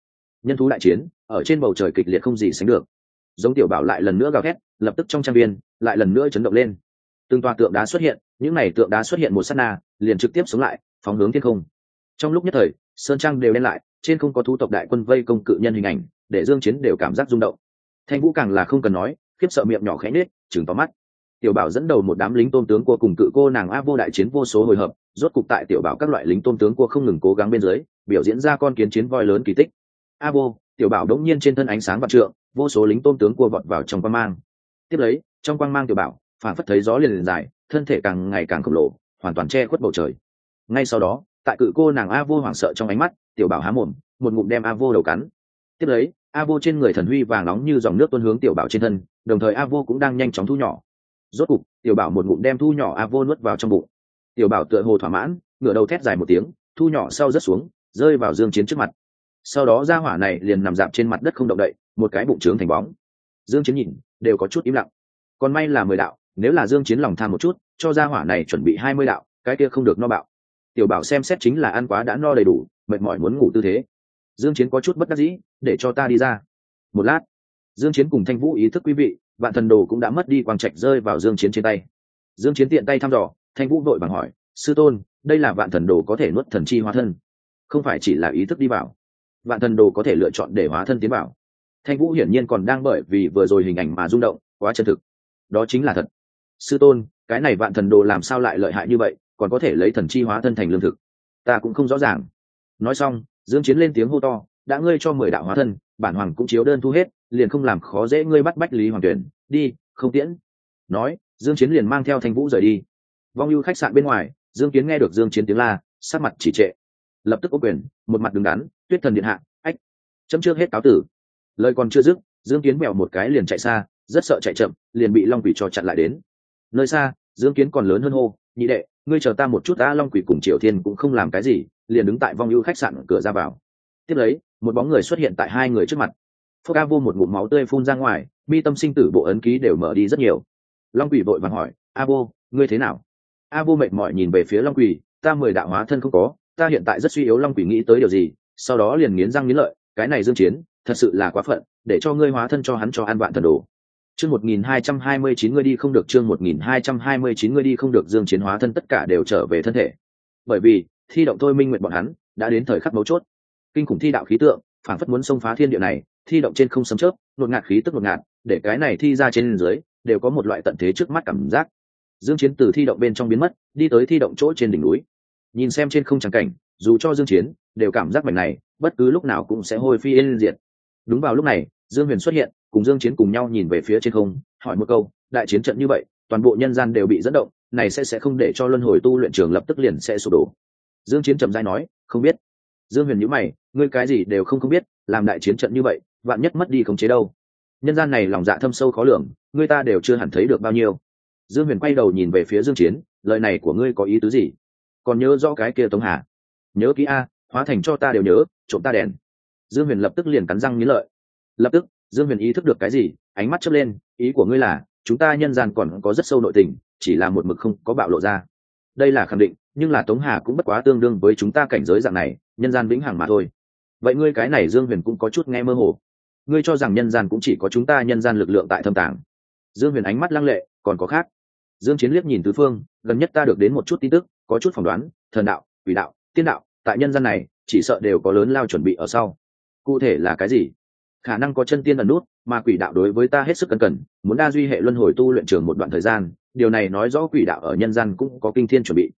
Nhân thú đại chiến, ở trên bầu trời kịch liệt không gì sánh được giống tiểu bảo lại lần nữa gào thét, lập tức trong trang viên, lại lần nữa chấn động lên. Từng tòa tượng đá xuất hiện, những này tượng đá xuất hiện một sát na, liền trực tiếp xuống lại, phóng hướng thiên không. Trong lúc nhất thời, sơn trang đều đen lại, trên không có thu tộc đại quân vây công cự nhân hình ảnh, để dương chiến đều cảm giác rung động. Thanh vũ càng là không cần nói, khiếp sợ miệng nhỏ khẽ nết chừng to mắt. Tiểu bảo dẫn đầu một đám lính tôn tướng của cùng cự cô nàng a vô đại chiến vô số hồi hợp, rốt cục tại tiểu bảo các loại lính tôn tướng của không ngừng cố gắng bên dưới, biểu diễn ra con kiến chiến voi lớn kỳ tích. A vô, tiểu bảo đống nhiên trên thân ánh sáng vạn trượng vô số lính tôm tướng cua vọt vào trong quang mang. Tiếp lấy, trong quang mang tiểu bảo, phản phất thấy gió liền liền dài, thân thể càng ngày càng khổng lồ, hoàn toàn che khuất bầu trời. Ngay sau đó, tại cự cô nàng a vô hoảng sợ trong ánh mắt, tiểu bảo há mồm, một ngụm đem a vô đầu cắn. Tiếp lấy, a vô trên người thần huy vàng nóng như dòng nước tuôn hướng tiểu bảo trên thân, đồng thời a vô cũng đang nhanh chóng thu nhỏ. Rốt cục, tiểu bảo một ngụm đem thu nhỏ a vô nuốt vào trong bụng. Tiểu bảo tựa hồ thỏa mãn, ngửa đầu thét dài một tiếng, thu nhỏ sau rớt xuống, rơi vào dương chiến trước mặt sau đó ra hỏa này liền nằm dạp trên mặt đất không động đậy, một cái bụng trướng thành bóng. Dương chiến nhìn, đều có chút im lặng. Còn may là mười đạo, nếu là dương chiến lòng tham một chút, cho ra hỏa này chuẩn bị hai mươi đạo, cái kia không được no bạo. Tiểu bảo xem xét chính là ăn quá đã no đầy đủ, mệt mỏi muốn ngủ tư thế. Dương chiến có chút bất đắc dĩ, để cho ta đi ra. Một lát, dương chiến cùng thanh vũ ý thức quý vị, vạn thần đồ cũng đã mất đi quang trạch rơi vào dương chiến trên tay. Dương chiến tiện tay thăm dò, thanh vũ vội vàng hỏi, sư tôn, đây là vạn thần đồ có thể nuốt thần chi hóa thân? Không phải chỉ là ý thức đi vào vạn thần đồ có thể lựa chọn để hóa thân tiến vào. Thanh vũ hiển nhiên còn đang bởi vì vừa rồi hình ảnh mà rung động, quá chân thực. Đó chính là thật. Sư tôn, cái này vạn thần đồ làm sao lại lợi hại như vậy, còn có thể lấy thần chi hóa thân thành lương thực? Ta cũng không rõ ràng. Nói xong, dương chiến lên tiếng hô to, đã ngươi cho mười đạo hóa thân, bản hoàng cũng chiếu đơn thu hết, liền không làm khó dễ ngươi bắt bách lý hoàng tuyển. Đi, không tiễn. Nói, dương chiến liền mang theo thanh vũ rời đi. Vong ưu khách sạn bên ngoài, dương kiến nghe được dương chiến tiếng la sát mặt chỉ trệ lập tức có quyền, một mặt đứng đắn, tuyết thần điện hạ, ách, chấm trước hết cáo tử. Lời còn chưa dứt, dương kiến mèo một cái liền chạy xa, rất sợ chạy chậm, liền bị long quỷ cho chặn lại đến. Nơi xa, dương kiến còn lớn hơn hô, nhị đệ, ngươi chờ ta một chút đã, long quỷ cùng triều thiên cũng không làm cái gì, liền đứng tại vong ưu khách sạn cửa ra vào. Tiếp lấy, một bóng người xuất hiện tại hai người trước mặt. Phúc ca vô một ngụm máu tươi phun ra ngoài, mi tâm sinh tử bộ ấn ký đều mở đi rất nhiều. Long quỷ vội vàng hỏi, a vô, ngươi thế nào? A vô mệt mỏi nhìn về phía long quỷ, ta mười đạo hóa thân không có ta hiện tại rất suy yếu long quỷ nghĩ tới điều gì, sau đó liền nghiến răng nghiến lợi, cái này dương chiến, thật sự là quá phận, để cho ngươi hóa thân cho hắn cho ăn vạn thần đồ. Chương 1229 ngươi đi không được, chương 1229 ngươi đi không được, dương chiến hóa thân tất cả đều trở về thân thể. Bởi vì, thi động thôi minh nguyện bọn hắn, đã đến thời khắc mấu chốt. Kinh khủng thi đạo khí tượng phản phất muốn xông phá thiên địa này, thi động trên không sấm chớp, nột ngạt khí tức nột ngạt, để cái này thi ra trên dưới, đều có một loại tận thế trước mắt cảm giác. Dương chiến từ thi động bên trong biến mất, đi tới thi động chỗ trên đỉnh núi nhìn xem trên không trắng cảnh, dù cho dương chiến đều cảm giác mảnh này, bất cứ lúc nào cũng sẽ hôi phi yên diệt. Đúng vào lúc này, dương huyền xuất hiện, cùng dương chiến cùng nhau nhìn về phía trên không, hỏi một câu, đại chiến trận như vậy, toàn bộ nhân gian đều bị dẫn động, này sẽ sẽ không để cho luân hồi tu luyện trường lập tức liền sẽ sụp đổ? Dương chiến trầm giai nói, không biết. Dương huyền nhíu mày, ngươi cái gì đều không không biết, làm đại chiến trận như vậy, vạn nhất mất đi khống chế đâu? Nhân gian này lòng dạ thâm sâu khó lường, ngươi ta đều chưa hẳn thấy được bao nhiêu. Dương huyền quay đầu nhìn về phía dương chiến, lời này của ngươi có ý tứ gì? Còn nhớ rõ cái kia tống hà. Nhớ kỹ a, hóa thành cho ta đều nhớ, trộm ta đèn. Dương huyền lập tức liền cắn răng nghĩ lợi. Lập tức, dương huyền ý thức được cái gì, ánh mắt chớp lên, ý của ngươi là, chúng ta nhân gian còn có rất sâu nội tình, chỉ là một mực không có bạo lộ ra. Đây là khẳng định, nhưng là tống hà cũng bất quá tương đương với chúng ta cảnh giới dạng này, nhân gian vĩnh hằng mà thôi. Vậy ngươi cái này dương huyền cũng có chút nghe mơ hồ. Ngươi cho rằng nhân gian cũng chỉ có chúng ta nhân gian lực lượng tại thâm tàng. Dương huyền ánh mắt lăng lệ, còn có khác. Dương chiến liếc nhìn tứ phương, gần nhất ta được đến một chút tin tức có chút phỏng đoán, thần đạo, quỷ đạo, tiên đạo, tại nhân gian này, chỉ sợ đều có lớn lao chuẩn bị ở sau. Cụ thể là cái gì? Khả năng có chân tiên ẩn nút, mà quỷ đạo đối với ta hết sức cẩn cẩn, muốn đa duy hệ luân hồi tu luyện trường một đoạn thời gian, điều này nói rõ quỷ đạo ở nhân gian cũng có kinh thiên chuẩn bị.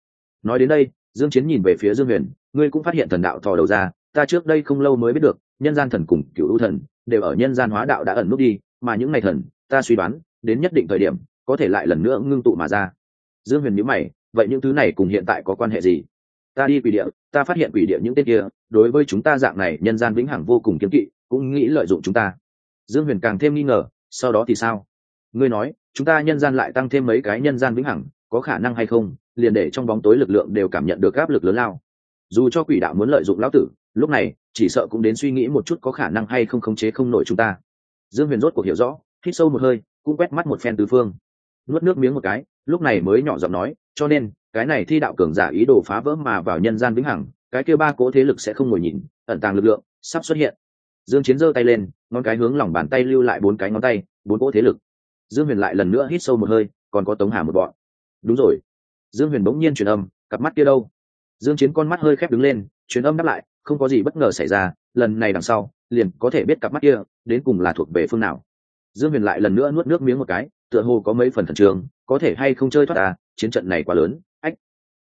Nói đến đây, dương chiến nhìn về phía dương huyền, ngươi cũng phát hiện thần đạo thò đầu ra, ta trước đây không lâu mới biết được, nhân gian thần cùng cửu u thần, đều ở nhân gian hóa đạo đã ẩn nút đi, mà những ngày thần, ta suy đoán, đến nhất định thời điểm, có thể lại lần nữa ngưng tụ mà ra. Dương huyền nhíu mày vậy những thứ này cùng hiện tại có quan hệ gì? Ta đi quỷ địa, ta phát hiện quỷ địa những tên kia, đối với chúng ta dạng này, nhân gian vĩnh hằng vô cùng kiếm kỵ, cũng nghĩ lợi dụng chúng ta. Dương huyền càng thêm nghi ngờ, sau đó thì sao? Ngươi nói, chúng ta nhân gian lại tăng thêm mấy cái nhân gian vĩnh hằng, có khả năng hay không? Liền để trong bóng tối lực lượng đều cảm nhận được áp lực lớn lao. Dù cho quỷ đạo muốn lợi dụng lão tử, lúc này, chỉ sợ cũng đến suy nghĩ một chút có khả năng hay không khống chế không nổi chúng ta. Dương huyền rốt cuộc hiểu rõ, hít sâu một hơi, cũng quét mắt một phen tứ phương. Nuốt nước miếng một cái, lúc này mới nhỏ giọng nói cho nên, cái này thi đạo cường giả ý đồ phá vỡ mà vào nhân gian vĩnh hằng, cái kia ba cỗ thế lực sẽ không ngồi nhìn, ẩn tàng lực lượng, sắp xuất hiện. Dương chiến giơ tay lên, ngón cái hướng lòng bàn tay lưu lại bốn cái ngón tay, bốn cỗ thế lực. Dương huyền lại lần nữa hít sâu một hơi, còn có tống hà một bọn. Đúng rồi. Dương huyền bỗng nhiên truyền âm, cặp mắt kia đâu? Dương chiến con mắt hơi khép đứng lên, truyền âm đáp lại, không có gì bất ngờ xảy ra, lần này đằng sau, liền có thể biết cặp mắt kia, đến cùng là thuộc về phương nào. Dương huyền lại lần nữa nuốt nước miếng một cái, tựa hồ có mấy phần thần trường, có thể hay không chơi thoát à chiến trận này quá lớn. Ách,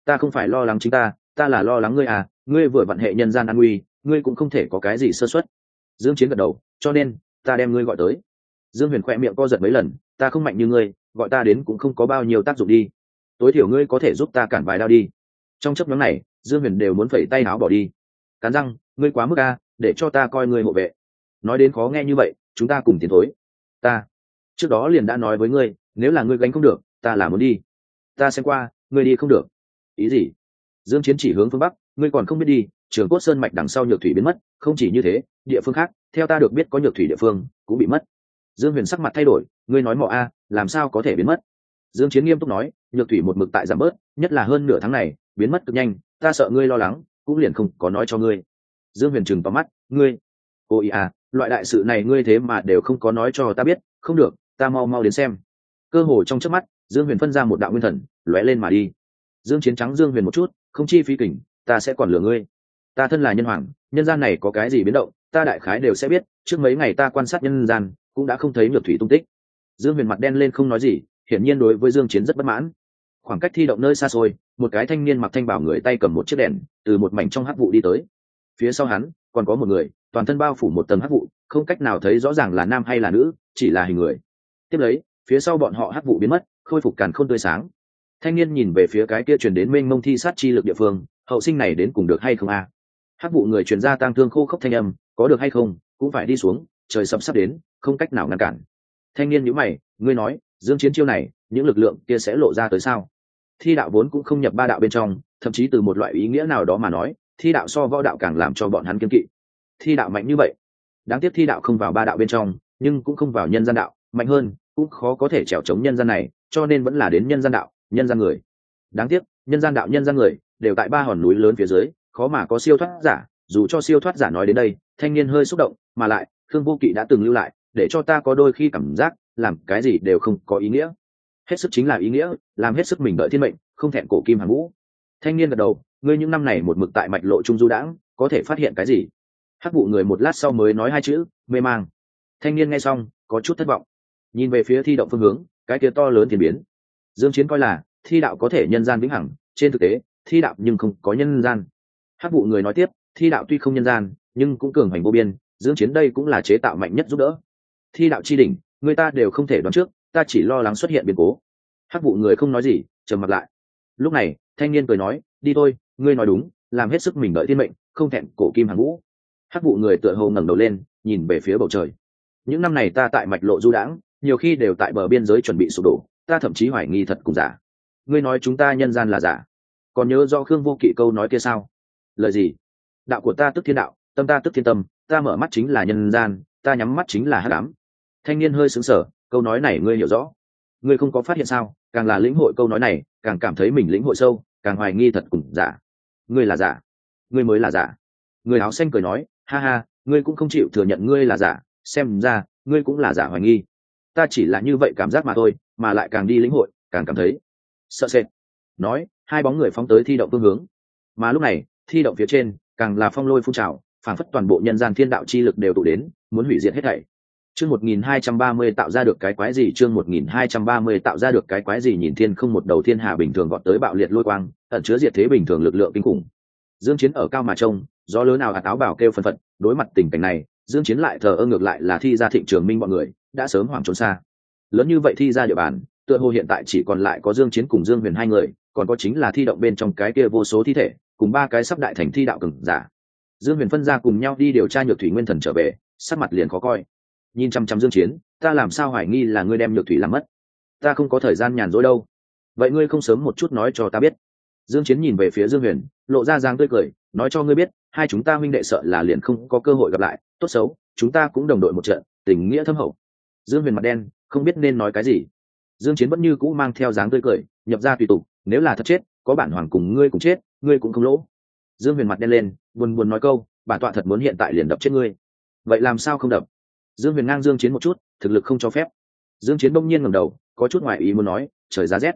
ta không phải lo lắng chính ta ta là lo lắng ngươi à ngươi vừa vận hệ nhân gian an nguy, ngươi cũng không thể có cái gì sơ suất. Dương chiến gật đầu, cho nên, ta đem ngươi gọi tới. Dương huyền khoe miệng co giật mấy lần, ta không mạnh như ngươi, gọi ta đến cũng không có bao nhiêu tác dụng đi. Tối thiểu ngươi có thể giúp ta cản vài đao đi. Trong chấp nhóm này, dương huyền đều muốn phẩy tay áo bỏ đi. Cắn răng, ngươi quá mức a để cho ta coi ngươi hộ vệ. Nói đến khó nghe như vậy, chúng ta cùng tiến thối. Ta, trước đó liền đã nói với ngươi, nếu là ngươi gánh không được, ta là muốn đi ta xem qua, ngươi đi không được. Ý gì? Dương chiến chỉ hướng phương bắc, ngươi còn không biết đi, trường cốt sơn mạch đằng sau nhược thủy biến mất, không chỉ như thế, địa phương khác, theo ta được biết có nhược thủy địa phương, cũng bị mất. Dương huyền sắc mặt thay đổi, ngươi nói mọ a, làm sao có thể biến mất? Dương chiến nghiêm túc nói, nhược thủy một mực tại giảm bớt, nhất là hơn nửa tháng này, biến mất cực nhanh, ta sợ ngươi lo lắng, cũng liền không có nói cho ngươi. Dương huyền trừng tóm mắt, ngươi cô ý à loại đại sự này ngươi thế mà đều không có nói cho ta biết, không được, ta mau mau đến xem. Cơ hồ trong chớp mắt dương huyền phân ra một đạo nguyên thần, lóe lên mà đi. Dương chiến trắng dương huyền một chút, không chi phí kình, ta sẽ còn lừa ngươi. Ta thân là nhân hoàng, nhân gian này có cái gì biến động, ta đại khái đều sẽ biết, trước mấy ngày ta quan sát nhân gian, cũng đã không thấy nhược thủy tung tích. Dương huyền mặt đen lên không nói gì, hiển nhiên đối với dương chiến rất bất mãn. Khoảng cách thi động nơi xa xôi, một cái thanh niên mặc thanh bảo người tay cầm một chiếc đèn, từ một mảnh trong hắc vụ đi tới. Phía sau hắn, còn có một người, toàn thân bao phủ một tầng hắc vụ, không cách nào thấy rõ ràng là nam hay là nữ, chỉ là hình người. Tiếp lấy, phía sau bọn họ hắc vụ biến mất khôi phục càn khôn tươi sáng. Thanh niên nhìn về phía cái kia truyền đến mênh mông thi sát chi lực địa phương, hậu sinh này đến cùng được hay không a? Hắc vụ người truyền ra tang thương khô khốc thanh âm, có được hay không, cũng phải đi xuống, trời sập sắp đến, không cách nào ngăn cản. Thanh niên nhíu mày, ngươi nói, dương chiến chiêu này, những lực lượng kia sẽ lộ ra tới sao? Thi đạo vốn cũng không nhập ba đạo bên trong, thậm chí từ một loại ý nghĩa nào đó mà nói, thi đạo so võ đạo càng làm cho bọn hắn kiên kỵ. Thi đạo mạnh như vậy. Đáng tiếc thi đạo không vào ba đạo bên trong, nhưng cũng không vào nhân gian đạo, mạnh hơn cũng khó có thể trèo chống nhân gian này, cho nên vẫn là đến nhân gian đạo, nhân gian người. Đáng tiếc, nhân gian đạo, nhân gian người đều tại ba hòn núi lớn phía dưới, khó mà có siêu thoát giả, dù cho siêu thoát giả nói đến đây, thanh niên hơi xúc động, mà lại, khương vô kỵ đã từng lưu lại, để cho ta có đôi khi cảm giác, làm cái gì đều không có ý nghĩa. Hết sức chính là ý nghĩa, làm hết sức mình đợi thiên mệnh, không thẹn cổ kim hàng vũ thanh niên gật đầu, ngươi những năm này một mực tại mạch lộ trung du đãng, có thể phát hiện cái gì? Hắc vụ người một lát sau mới nói hai chữ, mê mang. Thanh niên nghe xong, có chút thất vọng nhìn về phía thi động phương hướng, cái kia to lớn thiên biến. Dương chiến coi là, thi đạo có thể nhân gian vĩnh hằng, trên thực tế, thi đạo nhưng không có nhân gian. Hắc vụ người nói tiếp, thi đạo tuy không nhân gian, nhưng cũng cường hành vô biên, dương chiến đây cũng là chế tạo mạnh nhất giúp đỡ. Thi đạo chi đỉnh, người ta đều không thể đoán trước, ta chỉ lo lắng xuất hiện biến cố. Hắc vụ người không nói gì, trầm mặt lại. Lúc này, thanh niên cười nói, đi thôi, ngươi nói đúng, làm hết sức mình đợi thiên mệnh, không thẹn cổ kim hàng vũ hắc vụ người tựa hồ ngẩng đầu lên, nhìn về phía bầu trời. Những năm này ta tại mạch lộ du đãng nhiều khi đều tại bờ biên giới chuẩn bị sụp đổ, ta thậm chí hoài nghi thật cùng giả. Ngươi nói chúng ta nhân gian là giả. Còn nhớ do khương vô kỵ câu nói kia sao? Lời gì? Đạo của ta tức thiên đạo, tâm ta tức thiên tâm, ta mở mắt chính là nhân gian, ta nhắm mắt chính là hát đám thanh niên hơi xứng sở câu nói này ngươi hiểu rõ. Ngươi không có phát hiện sao? Càng là lĩnh hội câu nói này, càng cảm thấy mình lĩnh hội sâu, càng hoài nghi thật cùng giả. Ngươi là giả. Ngươi mới là giả. Người áo xanh cười nói, ha ha, ngươi cũng không chịu thừa nhận ngươi là giả. Xem ra, ngươi cũng là giả hoài nghi ta chỉ là như vậy cảm giác mà thôi, mà lại càng đi lĩnh hội, càng cảm thấy sợ sệt. Nói, hai bóng người phóng tới thi động phương hướng. Mà lúc này, thi động phía trên, càng là phong lôi phun trào phản phất toàn bộ nhân gian thiên đạo chi lực đều tụ đến, muốn hủy diệt hết thảy. Chương một nghìn hai trăm ba mươi tạo ra được cái quái gì? Chương một nghìn hai trăm ba mươi tạo ra được cái quái gì? Nhìn thiên không một đầu thiên hà bình thường gọn tới bạo liệt lôi quang, ẩn chứa diệt thế bình thường lực lượng kinh khủng. Dương chiến ở cao mà trông, gió lớn nào hạt áo bảo kêu phân phật, đối mặt tình cảnh này, dương chiến lại thờ ơ ngược lại là thi ra thịnh trường minh bọn người đã sớm hoảng trốn xa. Lớn như vậy thi ra địa bàn, tựa hồ hiện tại chỉ còn lại có dương chiến cùng dương huyền hai người, còn có chính là thi động bên trong cái kia vô số thi thể, cùng ba cái sắp đại thành thi đạo cường giả. Dương huyền phân ra cùng nhau đi điều tra nhược thủy nguyên thần trở về, sắc mặt liền khó coi. Nhìn chăm chăm dương chiến, ta làm sao hoài nghi là ngươi đem nhược thủy làm mất? Ta không có thời gian nhàn rỗi đâu. Vậy ngươi không sớm một chút nói cho ta biết. Dương chiến nhìn về phía dương huyền, lộ ra dáng tươi cười, nói cho ngươi biết, hai chúng ta huynh đệ sợ là liền không có cơ hội gặp lại, tốt xấu, chúng ta cũng đồng đội một trận, tình nghĩa thâm hậu dương huyền mặt đen, không biết nên nói cái gì. Dương chiến vẫn như cũ mang theo dáng tươi cười, nhập ra tùy tục, nếu là thật chết, có bản hoàng cùng ngươi cùng chết, ngươi cũng không lỗ. Dương huyền mặt đen lên, buồn buồn nói câu, bản tọa thật muốn hiện tại liền đập chết ngươi. Vậy làm sao không đập? Dương huyền ngang dương chiến một chút, thực lực không cho phép. Dương chiến đông nhiên ngẩng đầu, có chút ngoại ý muốn nói, trời giá rét.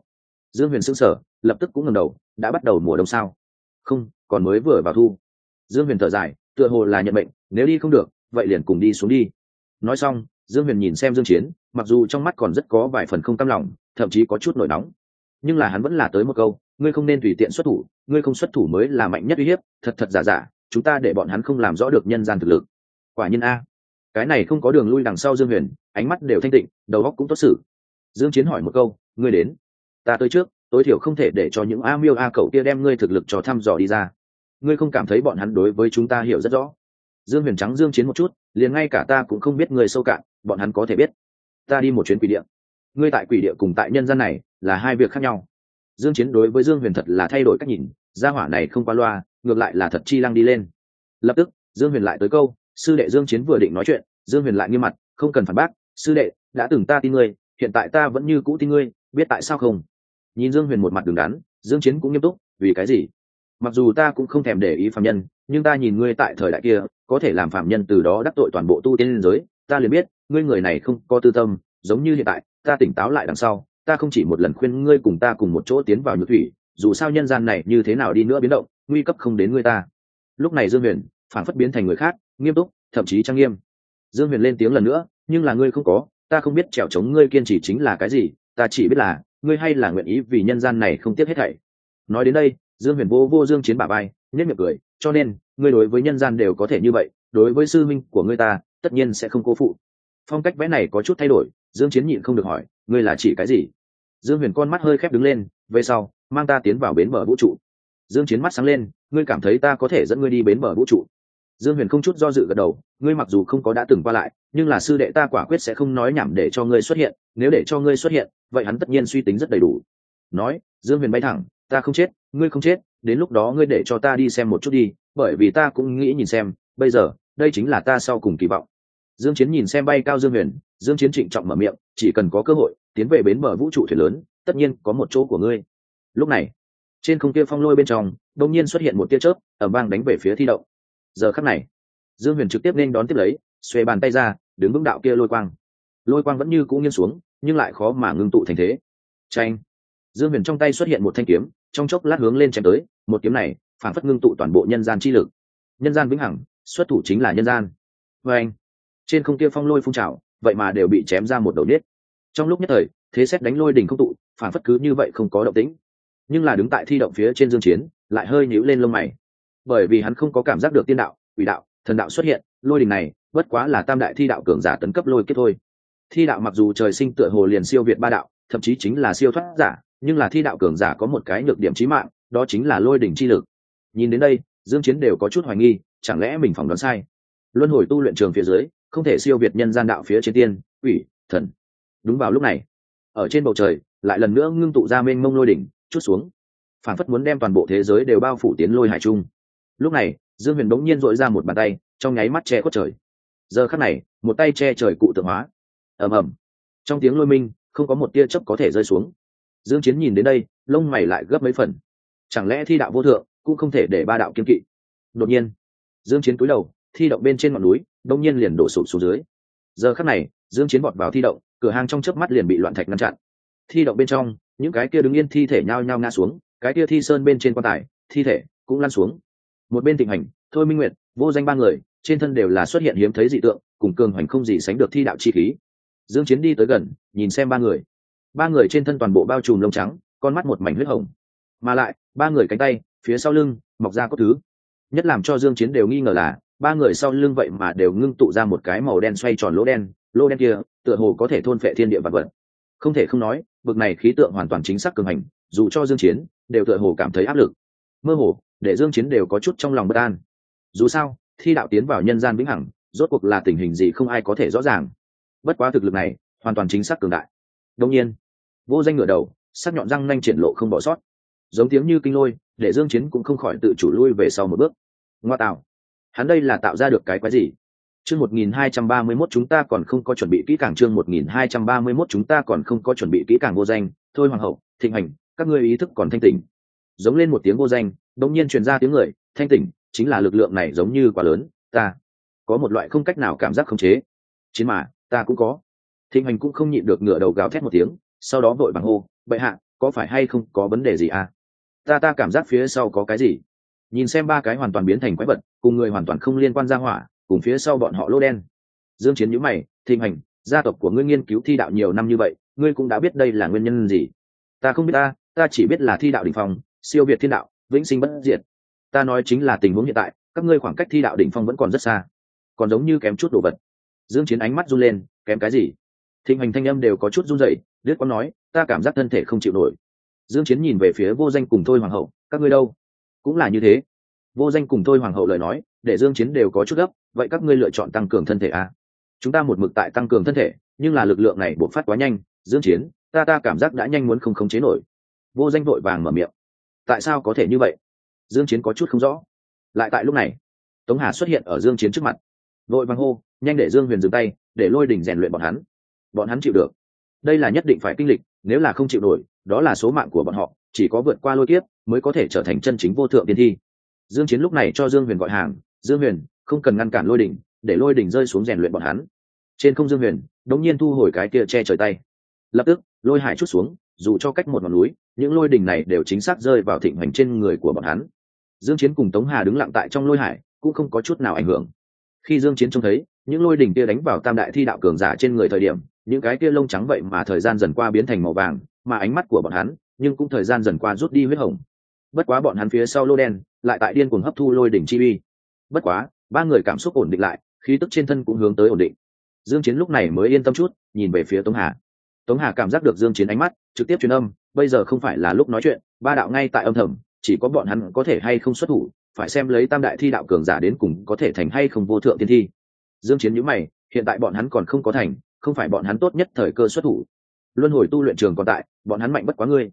Dương huyền sững sờ, lập tức cũng ngẩng đầu, đã bắt đầu mùa đông sao? Không, còn mới vừa vào thu. Dương huyền thở dài, tựa hồ là nhận mệnh, nếu đi không được, vậy liền cùng đi xuống đi. Nói xong dương huyền nhìn xem dương chiến, mặc dù trong mắt còn rất có vài phần không cam lòng, thậm chí có chút nổi nóng. Nhưng là hắn vẫn là tới một câu, ngươi không nên tùy tiện xuất thủ, ngươi không xuất thủ mới là mạnh nhất uy hiếp, thật thật giả giả, chúng ta để bọn hắn không làm rõ được nhân gian thực lực. Quả nhiên a. Cái này không có đường lui đằng sau dương huyền, ánh mắt đều thanh tịnh, đầu óc cũng tốt xử. Dương chiến hỏi một câu, ngươi đến? Ta tới trước, tối thiểu không thể để cho những a miêu a cậu kia đem ngươi thực lực cho thăm dò đi ra. Ngươi không cảm thấy bọn hắn đối với chúng ta hiểu rất rõ? Dương huyền trắng dương chiến một chút, liền ngay cả ta cũng không biết người sâu cạn, bọn hắn có thể biết. Ta đi một chuyến quỷ địa. Ngươi tại quỷ địa cùng tại nhân gian này là hai việc khác nhau. Dương chiến đối với dương huyền thật là thay đổi cách nhìn, gia hỏa này không qua loa, ngược lại là thật chi lăng đi lên. Lập tức, dương huyền lại tới câu, sư đệ dương chiến vừa định nói chuyện, dương huyền lại nghiêm mặt, không cần phản bác, sư đệ, đã từng ta tin ngươi, hiện tại ta vẫn như cũ tin ngươi, biết tại sao không? Nhìn dương huyền một mặt đứng đắn, dương chiến cũng nghiêm túc, vì cái gì? Mặc dù ta cũng không thèm để ý phạm nhân, nhưng ta nhìn ngươi tại thời đại kia, có thể làm phạm nhân từ đó đắc tội toàn bộ tu tiên liên giới. Ta liền biết, ngươi người này không có tư tâm, giống như hiện tại, ta tỉnh táo lại đằng sau, ta không chỉ một lần khuyên ngươi cùng ta cùng một chỗ tiến vào nhược thủy, dù sao nhân gian này như thế nào đi nữa biến động, nguy cấp không đến ngươi ta. Lúc này dương huyền, phản phất biến thành người khác, nghiêm túc, thậm chí trang nghiêm. Dương huyền lên tiếng lần nữa, nhưng là ngươi không có, ta không biết trèo chống ngươi kiên trì chính là cái gì, ta chỉ biết là, ngươi hay là nguyện ý vì nhân gian này không tiếc hết thảy. Nói đến đây dương huyền vô vô dương chiến bà bay nhất miệng cười, cho nên, ngươi đối với nhân gian đều có thể như vậy, đối với sư minh của ngươi ta, tất nhiên sẽ không cố phụ. Phong cách vẽ này có chút thay đổi, dương chiến nhịn không được hỏi, ngươi là chỉ cái gì? Dương huyền con mắt hơi khép đứng lên, về sau, mang ta tiến vào bến bờ vũ trụ. Dương chiến mắt sáng lên, ngươi cảm thấy ta có thể dẫn ngươi đi bến bờ vũ trụ. Dương huyền không chút do dự gật đầu, ngươi mặc dù không có đã từng qua lại, nhưng là sư đệ ta quả quyết sẽ không nói nhảm để cho ngươi xuất hiện, nếu để cho ngươi xuất hiện, vậy hắn tất nhiên suy tính rất đầy đủ. Nói, dương huyền bay thẳng ta không chết, ngươi không chết, đến lúc đó ngươi để cho ta đi xem một chút đi, bởi vì ta cũng nghĩ nhìn xem, bây giờ, đây chính là ta sau cùng kỳ vọng. Dương chiến nhìn xem bay cao dương huyền, dương chiến trịnh trọng mở miệng, chỉ cần có cơ hội, tiến về bến bờ vũ trụ thuyền lớn, tất nhiên có một chỗ của ngươi. Lúc này, trên không kia phong lôi bên trong, đột nhiên xuất hiện một tia chớp ở vang đánh về phía thi động. Giờ khắc này, dương huyền trực tiếp nên đón tiếp lấy, xuề bàn tay ra, đứng vững đạo kia lôi quang. Lôi quang vẫn như cũ nghiêng xuống, nhưng lại khó mà ngưng tụ thành thế. Tranh dương huyền trong tay xuất hiện một thanh kiếm trong chốc lát hướng lên chém tới, một kiếm này phản phất ngưng tụ toàn bộ nhân gian chi lực. Nhân gian vĩnh hằng, xuất thủ chính là nhân gian. Vê anh, trên không kia phong lôi phun trào, vậy mà đều bị chém ra một đầu nết. Trong lúc nhất thời, thế xét đánh lôi đỉnh không tụ, phản phất cứ như vậy không có động tĩnh. Nhưng là đứng tại thi động phía trên dương chiến, lại hơi nhíu lên lông mày. Bởi vì hắn không có cảm giác được tiên đạo, quỷ đạo, thần đạo xuất hiện, lôi đỉnh này, bất quá là tam đại thi đạo cường giả tấn cấp lôi kết thôi. Thi đạo mặc dù trời sinh tựa hồ liền siêu việt ba đạo, thậm chí chính là siêu thoát giả nhưng là thi đạo cường giả có một cái nhược điểm chí mạng, đó chính là lôi đỉnh chi lực. Nhìn đến đây, dương chiến đều có chút hoài nghi, chẳng lẽ mình phỏng đoán sai? Luân hồi tu luyện trường phía dưới, không thể siêu việt nhân gian đạo phía trên tiên, quỷ, thần. Đúng vào lúc này, ở trên bầu trời, lại lần nữa ngưng tụ ra mênh mông lôi đỉnh, chút xuống. Phản phất muốn đem toàn bộ thế giới đều bao phủ tiến lôi hải trung. Lúc này, dương huyền đống nhiên dội ra một bàn tay, trong nháy mắt che khuất trời. Giờ khắc này, một tay che trời cụ tượng hóa. Ầm ầm. Trong tiếng lôi minh, không có một tia chớp có thể rơi xuống dương chiến nhìn đến đây, lông mày lại gấp mấy phần. Chẳng lẽ thi đạo vô thượng cũng không thể để ba đạo kiên kỵ? Đột nhiên, dương chiến cúi đầu, thi động bên trên ngọn núi, đông nhiên liền đổ sụp xuống dưới. Giờ khắc này, dương chiến bọt vào thi động, cửa hàng trong chớp mắt liền bị loạn thạch ngăn chặn. Thi động bên trong, những cái kia đứng yên thi thể nhao nhao ngã xuống, cái kia thi sơn bên trên quan tài, thi thể cũng lăn xuống. Một bên tình hành, thôi minh nguyệt, vô danh ba người, trên thân đều là xuất hiện hiếm thấy dị tượng, cùng cường hoành không gì sánh được thi đạo chi khí. Dương chiến đi tới gần, nhìn xem ba người ba người trên thân toàn bộ bao trùm lông trắng, con mắt một mảnh huyết hồng. Mà lại, ba người cánh tay, phía sau lưng, mọc ra có thứ. Nhất làm cho dương chiến đều nghi ngờ là, ba người sau lưng vậy mà đều ngưng tụ ra một cái màu đen xoay tròn lỗ đen lỗ đen kia, tựa hồ có thể thôn phệ thiên địa vật vật. Không thể không nói, bực này khí tượng hoàn toàn chính xác cường hành, dù cho dương chiến đều tựa hồ cảm thấy áp lực. Mơ hồ, để dương chiến đều có chút trong lòng bất an. Dù sao, thi đạo tiến vào nhân gian vĩnh hằng, rốt cuộc là tình hình gì không ai có thể rõ ràng. Bất quá thực lực này, hoàn toàn chính xác cường đại đông nhiên, vô danh ngửa đầu, sắc nhọn răng nanh triển lộ không bỏ sót. Giống tiếng như kinh lôi, để dương chiến cũng không khỏi tự chủ lui về sau một bước. Ngoa tạo, hắn đây là tạo ra được cái quái gì? Chương 1231 chúng ta còn không có chuẩn bị kỹ càng chương 1231 chúng ta còn không có chuẩn bị kỹ càng vô danh. Thôi hoàng hậu, thịnh hành, các ngươi ý thức còn thanh tỉnh. Giống lên một tiếng vô danh đông nhiên truyền ra tiếng người, thanh tỉnh, chính là lực lượng này giống như quá lớn. Ta, có một loại không cách nào cảm giác khống chế. Chiến mà, ta cũng có thịnh hành cũng không nhịn được ngửa đầu gào thét một tiếng, sau đó vội bằng hô, bệ hạ, có phải hay không có vấn đề gì à? Ta ta cảm giác phía sau có cái gì? Nhìn xem ba cái hoàn toàn biến thành quái vật, cùng người hoàn toàn không liên quan ra hỏa, cùng phía sau bọn họ lô đen. Dương chiến nhíu mày, thịnh hành, gia tộc của ngươi nghiên cứu thi đạo nhiều năm như vậy, ngươi cũng đã biết đây là nguyên nhân gì? Ta không biết ta ta chỉ biết là thi đạo đỉnh phong, siêu việt thiên đạo, vĩnh sinh bất diệt. Ta nói chính là tình huống hiện tại, các ngươi khoảng cách thi đạo đỉnh phong vẫn còn rất xa, còn giống như kém chút đồ vật. Dương chiến ánh mắt run lên, kém cái gì? Thịnh hành thanh âm đều có chút run rẩy đứt quang nói, ta cảm giác thân thể không chịu nổi. Dương chiến nhìn về phía vô danh cùng thôi hoàng hậu, các ngươi đâu? Cũng là như thế. Vô danh cùng thôi hoàng hậu lời nói, để dương chiến đều có chút gấp, vậy các ngươi lựa chọn tăng cường thân thể à? chúng ta một mực tại tăng cường thân thể, nhưng là lực lượng này bộc phát quá nhanh, dương chiến, ta ta cảm giác đã nhanh muốn không khống chế nổi. Vô danh vội vàng mở miệng, tại sao có thể như vậy? Dương chiến có chút không rõ. Lại tại lúc này, tống hà xuất hiện ở dương chiến trước mặt. Vội vàng hô, nhanh để dương huyền dừng tay, để lôi đỉnh rèn luyện bọn hắn bọn hắn chịu được. Đây là nhất định phải kinh lịch, nếu là không chịu nổi, đó là số mạng của bọn họ, chỉ có vượt qua lôi kiếp mới có thể trở thành chân chính vô thượng tiên thi. Dương chiến lúc này cho dương huyền gọi hàng, dương huyền, không cần ngăn cản lôi đỉnh, để lôi đỉnh rơi xuống rèn luyện bọn hắn. Trên không dương huyền, đống nhiên thu hồi cái kia che trời tay. Lập tức, lôi hải chút xuống, dù cho cách một ngọn núi, những lôi đỉnh này đều chính xác rơi vào thịnh hành trên người của bọn hắn. Dương chiến cùng tống hà đứng lặng tại trong lôi hải, cũng không có chút nào ảnh hưởng. Khi dương chiến trông thấy, những lôi đỉnh kia đánh vào tam đại thi đạo cường giả trên người thời điểm những cái kia lông trắng vậy mà thời gian dần qua biến thành màu vàng, mà ánh mắt của bọn hắn nhưng cũng thời gian dần qua rút đi huyết hồng. Bất quá bọn hắn phía sau lô đen lại tại điên cuồng hấp thu lôi đỉnh chi uy. Bất quá, ba người cảm xúc ổn định lại, khí tức trên thân cũng hướng tới ổn định. Dương chiến lúc này mới yên tâm chút, nhìn về phía tống hà. Tống hà cảm giác được dương chiến ánh mắt, trực tiếp truyền âm, bây giờ không phải là lúc nói chuyện, ba đạo ngay tại âm thầm, chỉ có bọn hắn có thể hay không xuất thủ, phải xem lấy tam đại thi đạo cường giả đến cùng có thể thành hay không vô thượng tiên thi. Dương chiến nhíu mày, hiện tại bọn hắn còn không có thành không phải bọn hắn tốt nhất thời cơ xuất thủ. Luân hồi tu luyện trường còn tại, bọn hắn mạnh bất quá ngươi.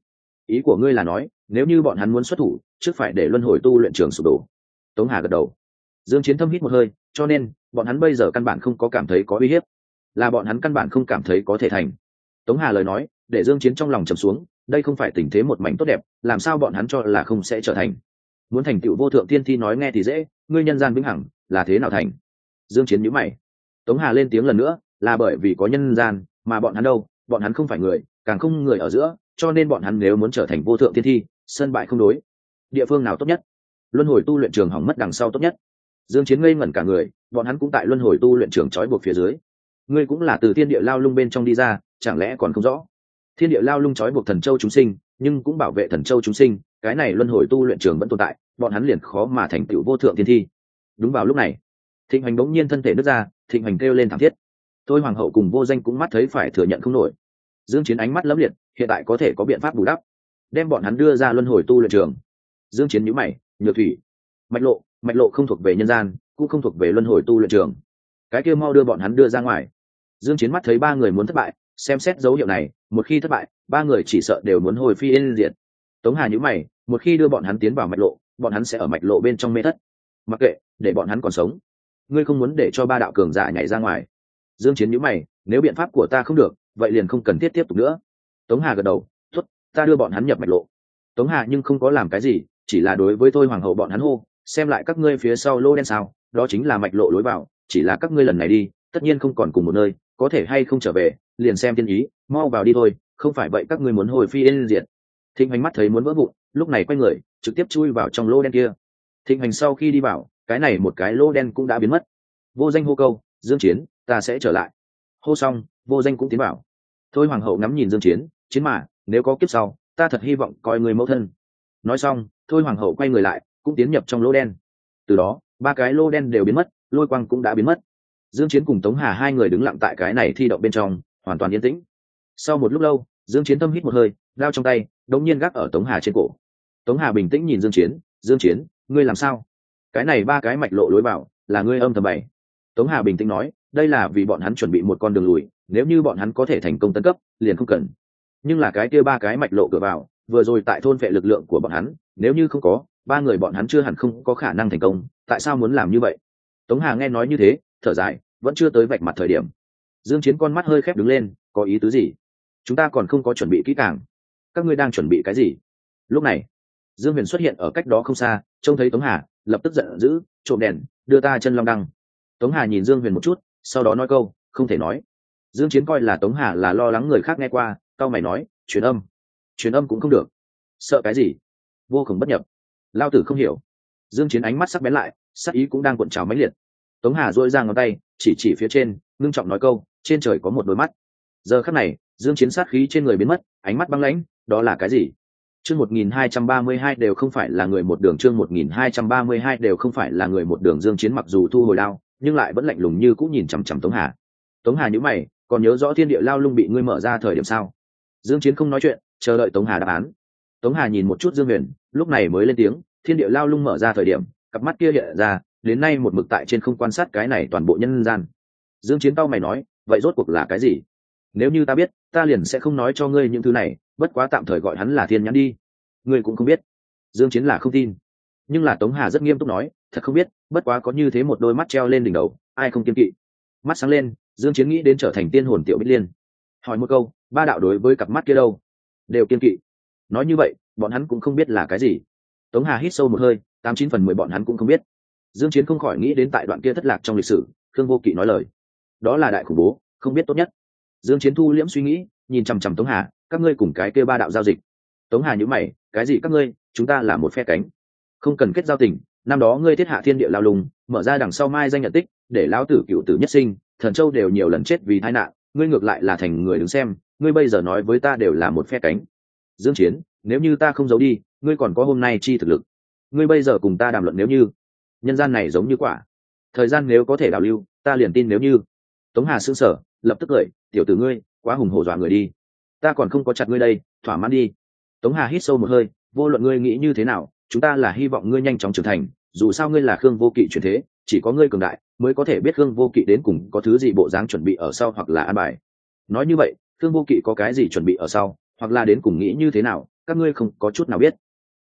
Ý của ngươi là nói, nếu như bọn hắn muốn xuất thủ, trước phải để luân hồi tu luyện trường sụp đổ. Tống hà gật đầu. Dương chiến thâm hít một hơi, cho nên, bọn hắn bây giờ căn bản không có cảm thấy có uy hiếp. Là bọn hắn căn bản không cảm thấy có thể thành. Tống hà lời nói, để dương chiến trong lòng trầm xuống, đây không phải tình thế một mảnh tốt đẹp, làm sao bọn hắn cho là không sẽ trở thành. Muốn thành tựu vô thượng tiên thi nói nghe thì dễ, ngươi nhân gian vĩnh hằng, là thế nào thành? Dương chiến nhíu mày. Tống hà lên tiếng lần nữa là bởi vì có nhân gian, mà bọn hắn đâu? Bọn hắn không phải người, càng không người ở giữa, cho nên bọn hắn nếu muốn trở thành vô thượng tiên thi, sân bại không đối. Địa phương nào tốt nhất? Luân hồi tu luyện trường hỏng mất đằng sau tốt nhất. Dương chiến ngây ngẩn cả người, bọn hắn cũng tại luân hồi tu luyện trường trói buộc phía dưới. Ngươi cũng là từ thiên địa lao lung bên trong đi ra, chẳng lẽ còn không rõ? Thiên địa lao lung trói buộc thần châu chúng sinh, nhưng cũng bảo vệ thần châu chúng sinh, cái này luân hồi tu luyện trường vẫn tồn tại, bọn hắn liền khó mà thành tựu vô thượng thiên thi. Đúng vào lúc này, thịnh hành bỗng nhiên thân thể nứt ra, thịnh hành kêu lên thảm thiết tôi hoàng hậu cùng vô danh cũng mắt thấy phải thừa nhận không nổi. Dương chiến ánh mắt lấm liệt, hiện tại có thể có biện pháp bù đắp. Đem bọn hắn đưa ra luân hồi tu luyện trường. Dương chiến nhíu mày, nhược thủy, mạch lộ mạch lộ không thuộc về nhân gian, cũng không thuộc về luân hồi tu luyện trường. Cái kia mau đưa bọn hắn đưa ra ngoài. Dương chiến mắt thấy ba người muốn thất bại, xem xét dấu hiệu này, một khi thất bại, ba người chỉ sợ đều muốn hồi phi yên diệt. Tống hà nhíu mày, một khi đưa bọn hắn tiến vào mạch lộ, bọn hắn sẽ ở mạch lộ bên trong mê thất. Mặc kệ, để bọn hắn còn sống. Ngươi không muốn để cho ba đạo cường giả nhảy ra ngoài dương chiến nhíu mày, nếu biện pháp của ta không được, vậy liền không cần thiết tiếp tục nữa. Tống hà gật đầu, tốt, ta đưa bọn hắn nhập mạch lộ. Tống hà nhưng không có làm cái gì, chỉ là đối với tôi hoàng hậu bọn hắn hô, xem lại các ngươi phía sau lô đen sao, đó chính là mạch lộ lối vào, chỉ là các ngươi lần này đi, tất nhiên không còn cùng một nơi, có thể hay không trở về, liền xem tiên ý, mau vào đi thôi, không phải vậy các ngươi muốn hồi phi lên diện thịnh hành mắt thấy muốn vỡ vụn, lúc này quay người, trực tiếp chui vào trong lô đen kia. Thịnh hành sau khi đi vào, cái này một cái lô đen cũng đã biến mất. Vô danh hô câu, dương chiến ta sẽ trở lại. Hô xong, vô danh cũng tiến vào. Thôi hoàng hậu ngắm nhìn dương chiến chiến mà, nếu có kiếp sau, ta thật hy vọng coi người mẫu thân. Nói xong, thôi hoàng hậu quay người lại, cũng tiến nhập trong lô đen. Từ đó, ba cái lô đen đều biến mất, lôi quang cũng đã biến mất. Dương chiến cùng tống hà hai người đứng lặng tại cái này thi động bên trong, hoàn toàn yên tĩnh. Sau một lúc lâu, dương chiến thâm hít một hơi đao trong tay, đống nhiên gác ở tống hà trên cổ. Tống hà bình tĩnh nhìn dương chiến dương chiến, ngươi làm sao? Cái này ba cái mạch lộ lối vào, là ngươi âm thầm bày. Tống hà bình tĩnh nói đây là vì bọn hắn chuẩn bị một con đường lùi, nếu như bọn hắn có thể thành công tấn cấp, liền không cần. Nhưng là cái kia ba cái mạch lộ cửa vào, vừa rồi tại thôn vệ lực lượng của bọn hắn, nếu như không có, ba người bọn hắn chưa hẳn không có khả năng thành công, tại sao muốn làm như vậy? Tống hà nghe nói như thế, thở dài, vẫn chưa tới vạch mặt thời điểm. Dương chiến con mắt hơi khép đứng lên, có ý tứ gì? Chúng ta còn không có chuẩn bị kỹ càng. Các ngươi đang chuẩn bị cái gì? Lúc này, dương huyền xuất hiện ở cách đó không xa, trông thấy tống hà, lập tức giận dữ, trộm đèn, đưa ta chân long đăng. Tống hà nhìn dương huyền một chút sau đó nói câu, không thể nói. Dương chiến coi là tống hà là lo lắng người khác nghe qua, cao mày nói, truyền âm. Truyền âm cũng không được. Sợ cái gì? Vô cùng bất nhập. Lao tử không hiểu. Dương chiến ánh mắt sắc bén lại, sắc ý cũng đang cuộn trào mãnh liệt. Tống hà duỗi ra ngón tay, chỉ chỉ phía trên, ngưng trọng nói câu, trên trời có một đôi mắt. Giờ khắc này, dương chiến sát khí trên người biến mất, ánh mắt băng lãnh, đó là cái gì? Chương 1232 đều không phải là người một đường, chương 1232 đều không phải là người một đường, dương chiến mặc dù thu hồi đao nhưng lại vẫn lạnh lùng như cũng nhìn chằm chằm tống hà. Tống hà nhữ mày, còn nhớ rõ thiên địa lao lung bị ngươi mở ra thời điểm sao? Dương chiến không nói chuyện, chờ đợi tống hà đáp án. Tống hà nhìn một chút dương huyền, lúc này mới lên tiếng, thiên địa lao lung mở ra thời điểm, cặp mắt kia hiện ra, đến nay một mực tại trên không quan sát cái này toàn bộ nhân gian. Dương chiến tao mày nói, vậy rốt cuộc là cái gì? Nếu như ta biết, ta liền sẽ không nói cho ngươi những thứ này, bất quá tạm thời gọi hắn là thiên nhãn đi. Ngươi cũng không biết. Dương chiến là không tin nhưng là tống hà rất nghiêm túc nói, thật không biết, bất quá có như thế một đôi mắt treo lên đỉnh đầu, ai không kiên kỵ? Mắt sáng lên, dương chiến nghĩ đến trở thành tiên hồn tiểu bích liên. Hỏi một câu, ba đạo đối với cặp mắt kia đâu? Đều kiên kỵ. Nói như vậy, bọn hắn cũng không biết là cái gì. Tống hà hít sâu một hơi, tám chín phần mười bọn hắn cũng không biết. Dương chiến không khỏi nghĩ đến tại đoạn kia thất lạc trong lịch sử, khương vô kỵ nói lời. Đó là đại khủng bố, không biết tốt nhất. Dương chiến thu liễm suy nghĩ, nhìn chằm chằm tống hà, các ngươi cùng cái kia ba đạo giao dịch. Tống hà nhíu mày, cái gì các ngươi? Chúng ta là một phe cánh không cần kết giao tình, năm đó ngươi thiết hạ thiên địa lao lùng mở ra đằng sau mai danh nhận tích, để lão tử cựu tử nhất sinh, thần châu đều nhiều lần chết vì tai nạn, ngươi ngược lại là thành người đứng xem, ngươi bây giờ nói với ta đều là một phe cánh. Dương chiến, nếu như ta không giấu đi, ngươi còn có hôm nay chi thực lực. Ngươi bây giờ cùng ta đàm luận nếu như. Nhân gian này giống như quả. Thời gian nếu có thể đào lưu, ta liền tin nếu như. Tống hà sững sờ, lập tức cười, tiểu tử ngươi, quá hùng hổ dọa người đi. Ta còn không có chặt ngươi đây, thỏa mãn đi. Tống hà hít sâu một hơi, vô luận ngươi nghĩ như thế nào chúng ta là hy vọng ngươi nhanh chóng trưởng thành, dù sao ngươi là khương vô kỵ truyền thế, chỉ có ngươi cường đại mới có thể biết khương vô kỵ đến cùng có thứ gì bộ dáng chuẩn bị ở sau hoặc là an bài. Nói như vậy, khương vô kỵ có cái gì chuẩn bị ở sau, hoặc là đến cùng nghĩ như thế nào, các ngươi không có chút nào biết.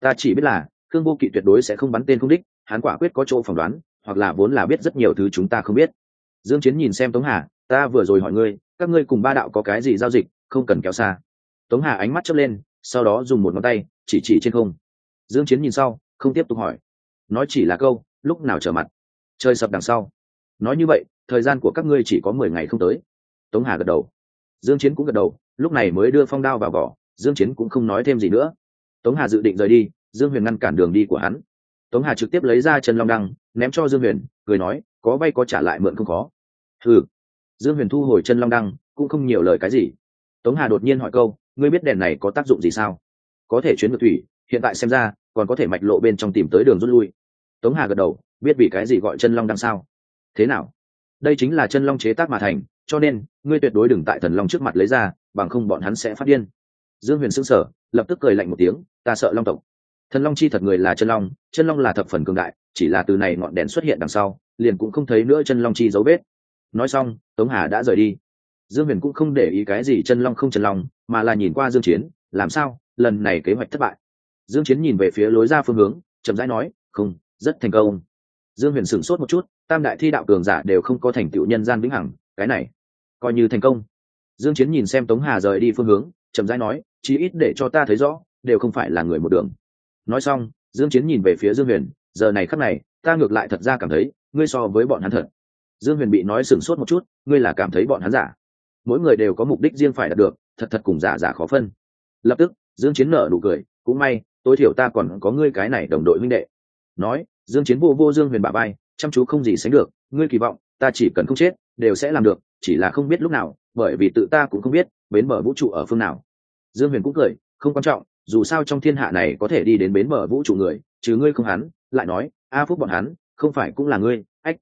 Ta chỉ biết là, khương vô kỵ tuyệt đối sẽ không bắn tên không đích, hắn quả quyết có chỗ phỏng đoán, hoặc là vốn là biết rất nhiều thứ chúng ta không biết. Dương chiến nhìn xem tống hà, ta vừa rồi hỏi ngươi, các ngươi cùng ba đạo có cái gì giao dịch, không cần kéo xa. Tống hà ánh mắt chớp lên, sau đó dùng một ngón tay, chỉ chỉ trên không dương chiến nhìn sau, không tiếp tục hỏi. Nói chỉ là câu, lúc nào trở mặt? Trời sập đằng sau. Nói như vậy, thời gian của các ngươi chỉ có mười ngày không tới. Tống hà gật đầu. Dương chiến cũng gật đầu, lúc này mới đưa phong đao vào vỏ, dương chiến cũng không nói thêm gì nữa. Tống hà dự định rời đi, dương huyền ngăn cản đường đi của hắn. Tống hà trực tiếp lấy ra chân long đăng, ném cho dương huyền, cười nói, có vay có trả lại mượn không khó. Ừ dương huyền thu hồi chân long đăng, cũng không nhiều lời cái gì. Tống hà đột nhiên hỏi câu, ngươi biết đèn này có tác dụng gì sao? Có thể chuyến ngược thủy hiện tại xem ra, còn có thể mạch lộ bên trong tìm tới đường rút lui. Tống hà gật đầu, biết vì cái gì gọi chân long đằng sau. thế nào? Đây chính là chân long chế tác mà thành, cho nên, ngươi tuyệt đối đừng tại thần long trước mặt lấy ra, bằng không bọn hắn sẽ phát điên. Dương huyền sững sờ, lập tức cười lạnh một tiếng, ta sợ long tộc. Thần long chi thật người là chân long chân long là thập phần cường đại, chỉ là từ này ngọn đèn xuất hiện đằng sau, liền cũng không thấy nữa chân long chi dấu vết. Nói xong, tống hà đã rời đi. Dương huyền cũng không để ý cái gì chân long không chân long, mà là nhìn qua dương chiến, làm sao? Lần này kế hoạch thất bại dương chiến nhìn về phía lối ra phương hướng, chậm rãi nói, không, rất thành công. Dương huyền sửng sốt một chút, tam đại thi đạo cường giả đều không có thành tựu nhân gian vĩnh hằng, cái này coi như thành công. Dương chiến nhìn xem tống hà rời đi phương hướng, chậm rãi nói, chí ít để cho ta thấy rõ, đều không phải là người một đường. Nói xong, dương chiến nhìn về phía dương huyền, giờ này khắc này, ta ngược lại thật ra cảm thấy, ngươi so với bọn hắn thật. Dương huyền bị nói sửng sốt một chút, ngươi là cảm thấy bọn hắn giả? Mỗi người đều có mục đích riêng phải đạt được, thật thật cùng giả giả khó phân. Lập tức, dương chiến nở nụ cười, cũng may tối thiểu ta còn có ngươi cái này đồng đội huynh đệ. Nói, dương chiến vô vô dương huyền bả bay chăm chú không gì sánh được, ngươi kỳ vọng, ta chỉ cần không chết, đều sẽ làm được, chỉ là không biết lúc nào, bởi vì tự ta cũng không biết, bến bờ vũ trụ ở phương nào. Dương huyền cũng cười, không quan trọng, dù sao trong thiên hạ này có thể đi đến bến bờ vũ trụ người chứ ngươi không hắn, lại nói, a phúc bọn hắn, không phải cũng là ngươi, ách.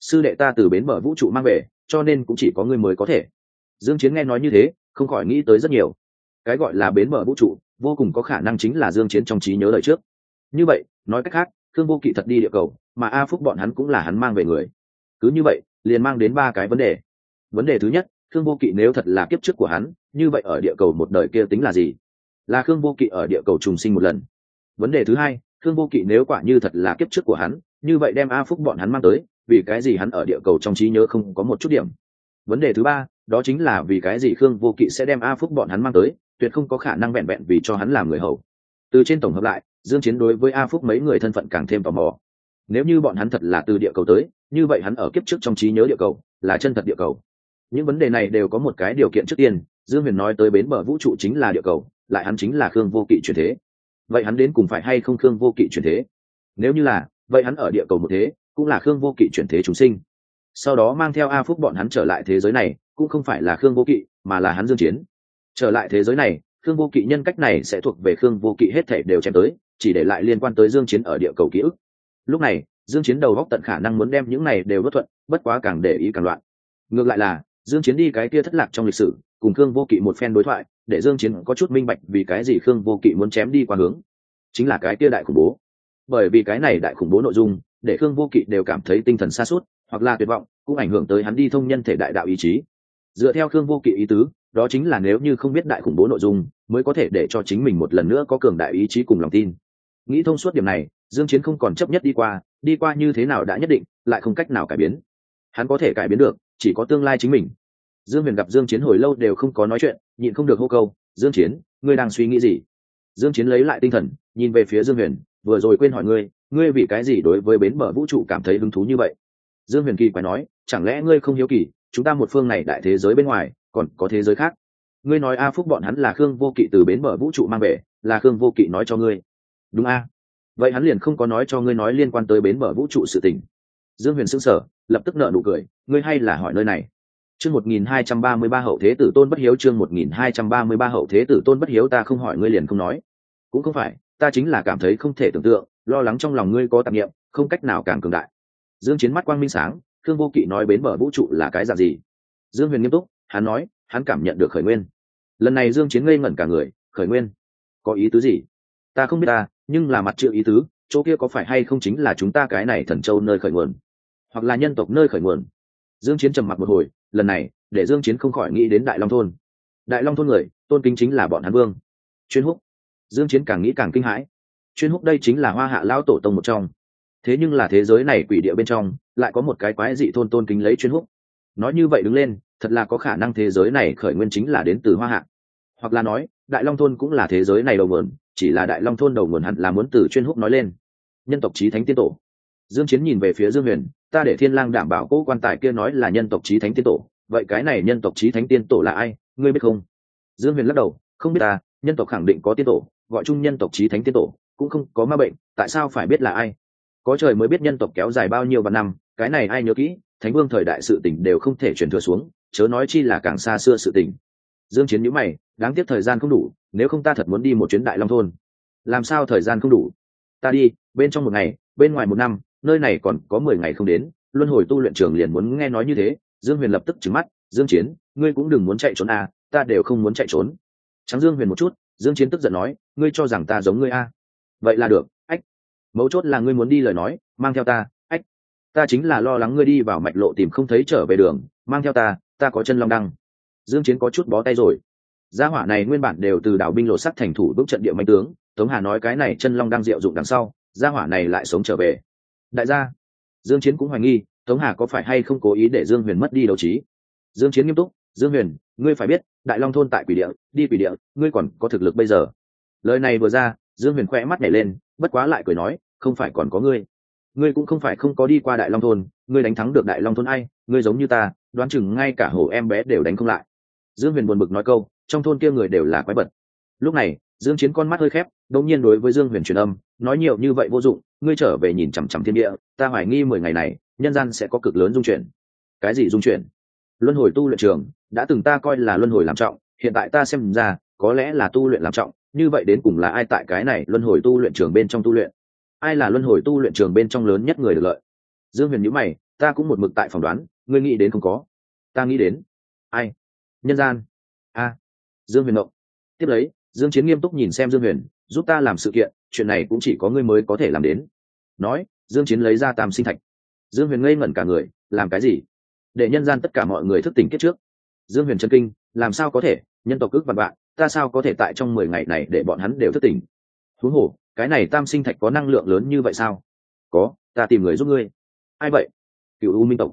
Sư đệ ta từ bến bờ vũ trụ mang về, cho nên cũng chỉ có ngươi mới có thể. Dương chiến nghe nói như thế, không khỏi nghĩ tới rất nhiều. Cái gọi là bến bờ vũ trụ vô cùng có khả năng chính là dương chiến trong trí nhớ đời trước. Như vậy, nói cách khác thương vô kỵ thật đi địa cầu, mà a phúc bọn hắn cũng là hắn mang về người. Cứ như vậy, liền mang đến ba cái vấn đề. Vấn đề thứ nhất thương vô kỵ nếu thật là kiếp trước của hắn, như vậy ở địa cầu một đời kia tính là gì? Là khương vô kỵ ở địa cầu trùng sinh một lần. Vấn đề thứ hai, khương vô kỵ nếu quả như thật là kiếp trước của hắn, như vậy đem a phúc bọn hắn mang tới, vì cái gì hắn ở địa cầu trong trí nhớ không có một chút điểm? Vấn đề thứ ba, đó chính là vì cái gì khương vô kỵ sẽ đem a phúc bọn hắn mang tới tuyệt không có khả năng vẹn vẹn vì cho hắn làm người hầu. Từ trên tổng hợp lại, dương chiến đối với a phúc mấy người thân phận càng thêm tò mò. Nếu như bọn hắn thật là từ địa cầu tới, như vậy hắn ở kiếp trước trong trí nhớ địa cầu, là chân thật địa cầu. Những vấn đề này đều có một cái điều kiện trước tiên, dương huyền nói tới bến bờ vũ trụ chính là địa cầu, lại hắn chính là khương vô kỵ truyền thế. Vậy hắn đến cùng phải hay không khương vô kỵ truyền thế? Nếu như là, vậy hắn ở địa cầu một thế, cũng là khương vô kỵ chuyển thế chúng sinh. Sau đó mang theo a phúc bọn hắn trở lại thế giới này, cũng không phải là khương vô kỵ, mà là hắn dương chiến trở lại thế giới này, khương vô kỵ nhân cách này sẽ thuộc về khương vô kỵ hết thể đều chém tới, chỉ để lại liên quan tới dương chiến ở địa cầu ký ức. Lúc này, dương chiến đầu góc tận khả năng muốn đem những này đều bất thuận, bất quá càng để ý càng loạn. Ngược lại là, dương chiến đi cái kia thất lạc trong lịch sử, cùng khương vô kỵ một phen đối thoại, để dương chiến có chút minh bạch vì cái gì khương vô kỵ muốn chém đi qua hướng. Chính là cái kia đại khủng bố. Bởi vì cái này đại khủng bố nội dung, để khương vô kỵ đều cảm thấy tinh thần xa suốt hoặc là tuyệt vọng, cũng ảnh hưởng tới hắn đi thông nhân thể đại đạo ý chí. Dựa theo khương vô kỵ ý tứ đó chính là nếu như không biết đại khủng bố nội dung, mới có thể để cho chính mình một lần nữa có cường đại ý chí cùng lòng tin. Nghĩ thông suốt điểm này, dương chiến không còn chấp nhất đi qua đi qua như thế nào đã nhất định, lại không cách nào cải biến. Hắn có thể cải biến được, chỉ có tương lai chính mình. Dương huyền gặp dương chiến hồi lâu đều không có nói chuyện, nhịn không được hô câu, dương chiến, ngươi đang suy nghĩ gì? Dương chiến lấy lại tinh thần, nhìn về phía dương huyền, vừa rồi quên hỏi ngươi ngươi vì cái gì đối với bến bờ vũ trụ cảm thấy hứng thú như vậy? Dương huyền kỳ quái nói, chẳng lẽ ngươi không hiếu kỳ, chúng ta một phương này đại thế giới bên ngoài còn có thế giới khác. Ngươi nói a phúc bọn hắn là khương vô kỵ từ bến bờ vũ trụ mang về, là khương vô kỵ nói cho ngươi. Đúng a. Vậy hắn liền không có nói cho ngươi nói liên quan tới bến bờ vũ trụ sự tình. Dương huyền sững sờ, lập tức nợ nụ cười, ngươi hay là hỏi nơi này. Chương một nghìn hai trăm ba mươi ba hậu thế tử tôn bất hiếu, chương một nghìn hai trăm ba mươi ba hậu thế tử tôn bất hiếu ta không hỏi ngươi liền không nói. Cũng không phải, ta chính là cảm thấy không thể tưởng tượng, lo lắng trong lòng ngươi có tạp nghiệm, không cách nào càng cường đại. Dương chiến mắt quang minh sáng thương vô kỵ nói bến bờ vũ trụ là cái dạng gì? Dương huyền nghiêm túc hắn nói, hắn cảm nhận được khởi nguyên. Lần này dương chiến ngây ngẩn cả người, khởi nguyên, có ý tứ gì? Ta không biết ta, nhưng là mặt chữ ý tứ, chỗ kia có phải hay không chính là chúng ta cái này thần châu nơi khởi nguồn? Hoặc là nhân tộc nơi khởi nguồn? Dương chiến trầm mặc một hồi, lần này, để dương chiến không khỏi nghĩ đến đại long thôn. Đại long thôn người, tôn kính chính là bọn hắn vương. Chuyên húc. Dương chiến càng nghĩ càng kinh hãi. Chuyên húc đây chính là hoa hạ lão tổ tông một trong. Thế nhưng là thế giới này quỷ địa bên trong, lại có một cái quái dị thôn tôn kính lấy chuyên húc. Nói như vậy đứng lên thật là có khả năng thế giới này khởi nguyên chính là đến từ hoa hạ. Hoặc là nói, đại long thôn cũng là thế giới này đầu nguồn, chỉ là đại long thôn đầu nguồn hẳn là muốn từ chuyên húc nói lên. Nhân tộc trí thánh tiên tổ. Dương chiến nhìn về phía dương huyền, ta để thiên lang đảm bảo cố quan tài kia nói là nhân tộc trí thánh tiên tổ, vậy cái này nhân tộc trí thánh tiên tổ là ai? Ngươi biết không? Dương huyền lắc đầu, không biết ta, nhân tộc khẳng định có tiên tổ, gọi chung nhân tộc trí thánh tiên tổ, cũng không có ma bệnh, tại sao phải biết là ai? Có trời mới biết nhân tộc kéo dài bao nhiêu vạn năm, cái này ai nhớ kỹ, thánh vương thời đại sự tình đều không thể truyền thừa xuống chớ nói chi là càng xa xưa sự tình. Dương chiến nhíu mày, đáng tiếc thời gian không đủ, nếu không ta thật muốn đi một chuyến đại long thôn. Làm sao thời gian không đủ? Ta đi, bên trong một ngày, bên ngoài một năm, nơi này còn có mười ngày không đến, luân hồi tu luyện trường liền muốn nghe nói như thế, dương huyền lập tức trừng mắt, dương chiến, ngươi cũng đừng muốn chạy trốn à ta đều không muốn chạy trốn. Trắng dương huyền một chút, dương chiến tức giận nói, ngươi cho rằng ta giống ngươi a à. vậy là được, ách. Mấu chốt là ngươi muốn đi lời nói, mang theo ta, ách. Ta chính là lo lắng ngươi đi vào mạch lộ tìm không thấy trở về đường, mang theo ta ta có chân long đăng. Dương chiến có chút bó tay rồi. Gia hỏa này nguyên bản đều từ đảo binh lộ sắt thành thủ bước trận địa mạnh tướng, tống hà nói cái này chân long đang diệu dụng đằng sau, gia hỏa này lại sống trở về. Đại gia, dương chiến cũng hoài nghi, tống hà có phải hay không cố ý để dương huyền mất đi đấu trí? Dương chiến nghiêm túc, dương huyền, ngươi phải biết, đại long thôn tại quỷ địa, đi quỷ địa, ngươi còn có thực lực bây giờ. Lời này vừa ra, dương huyền khỏe mắt nhảy lên, bất quá lại cười nói, không phải còn có ngươi ngươi cũng không phải không có đi qua đại long thôn, ngươi đánh thắng được đại long thôn ai, ngươi giống như ta, đoán chừng ngay cả hổ em bé đều đánh không lại. Dương huyền buồn bực nói câu, trong thôn kia người đều là quái vật. Lúc này, dương chiến con mắt hơi khép, đột nhiên đối với dương huyền truyền âm, nói nhiều như vậy vô dụng, ngươi trở về nhìn chằm chằm thiên địa, ta hoài nghi mười ngày này, nhân gian sẽ có cực lớn dung chuyển. Cái gì dung chuyển? Luân hồi tu luyện trường, đã từng ta coi là luân hồi làm trọng, hiện tại ta xem ra, có lẽ là tu luyện làm trọng, như vậy đến cùng là ai tại cái này luân hồi tu luyện trường bên trong tu luyện? Ai là luân hồi tu luyện trường bên trong lớn nhất người được lợi? Dương huyền nhữ mày, ta cũng một mực tại phỏng đoán, ngươi nghĩ đến không có. Ta nghĩ đến. Ai? Nhân gian. A. Dương huyền động tiếp lấy, dương chiến nghiêm túc nhìn xem dương huyền, giúp ta làm sự kiện, chuyện này cũng chỉ có ngươi mới có thể làm đến. Nói, dương chiến lấy ra tam sinh thạch. Dương huyền ngây ngẩn cả người, làm cái gì? Để nhân gian tất cả mọi người thức tỉnh kết trước. Dương huyền chân kinh, làm sao có thể? Nhân tộc ước vạn bạn ta sao có thể tại trong mười ngày này để bọn hắn đều thức tỉnh? Thú hổ cái này tam sinh thạch có năng lượng lớn như vậy sao? Có, ta tìm người giúp ngươi. Ai vậy? Cựu u minh tộc.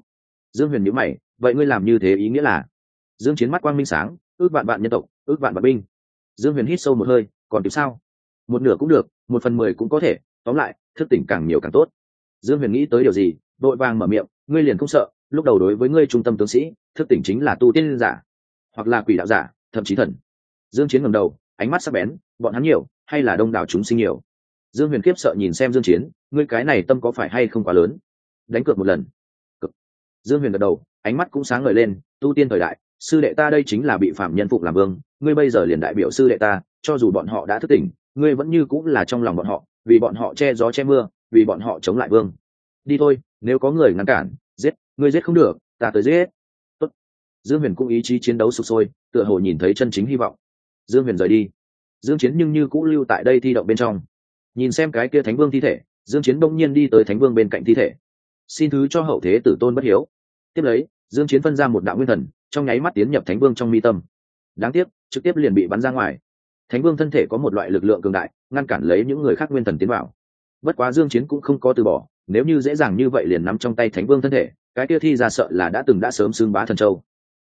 Dương huyền nhữ mày, vậy ngươi làm như thế ý nghĩa là? Dương chiến mắt quang minh sáng, ước vạn bạn nhân tộc, ước vạn bạn binh. Dương huyền hít sâu một hơi, còn kịp sao? Một nửa cũng được, một phần mười cũng có thể, tóm lại, thức tỉnh càng nhiều càng tốt. Dương huyền nghĩ tới điều gì, đội vàng mở miệng, ngươi liền không sợ, lúc đầu đối với ngươi trung tâm tướng sĩ, thức tỉnh chính là tu tiên giả, hoặc là quỷ đạo giả, thậm chí thần. Dương chiến ngẩng đầu, ánh mắt sắc bén, bọn hắn nhiều, hay là đông đảo chúng sinh nhiều? Dương huyền kiếp sợ nhìn xem dương chiến, ngươi cái này tâm có phải hay không quá lớn? Đánh cược một lần. Cực dương huyền gật đầu, ánh mắt cũng sáng ngời lên, tu tiên thời đại, sư đệ ta đây chính là bị phạm nhân phục làm vương, ngươi bây giờ liền đại biểu sư đệ ta, cho dù bọn họ đã thức tỉnh, ngươi vẫn như cũng là trong lòng bọn họ, vì bọn họ che gió che mưa, vì bọn họ chống lại vương. Đi thôi, nếu có người ngăn cản, giết, ngươi giết không được, ta tới giết. Tốt. dương huyền cũng ý chí chiến đấu sục sôi, tựa hồ nhìn thấy chân chính hy vọng. Dương huyền rời đi. Dương chiến nhưng như cũ lưu tại đây thi động bên trong nhìn xem cái kia thánh vương thi thể, dương chiến đông nhiên đi tới thánh vương bên cạnh thi thể. Xin thứ cho hậu thế tử tôn bất hiếu. Tiếp lấy, dương chiến phân ra một đạo nguyên thần, trong nháy mắt tiến nhập thánh vương trong mi tâm. Đáng tiếc, trực tiếp liền bị bắn ra ngoài. Thánh vương thân thể có một loại lực lượng cường đại, ngăn cản lấy những người khác nguyên thần tiến vào. Bất quá dương chiến cũng không có từ bỏ, nếu như dễ dàng như vậy liền nắm trong tay thánh vương thân thể, cái kia thi ra sợ là đã từng đã sớm xương bá thần châu.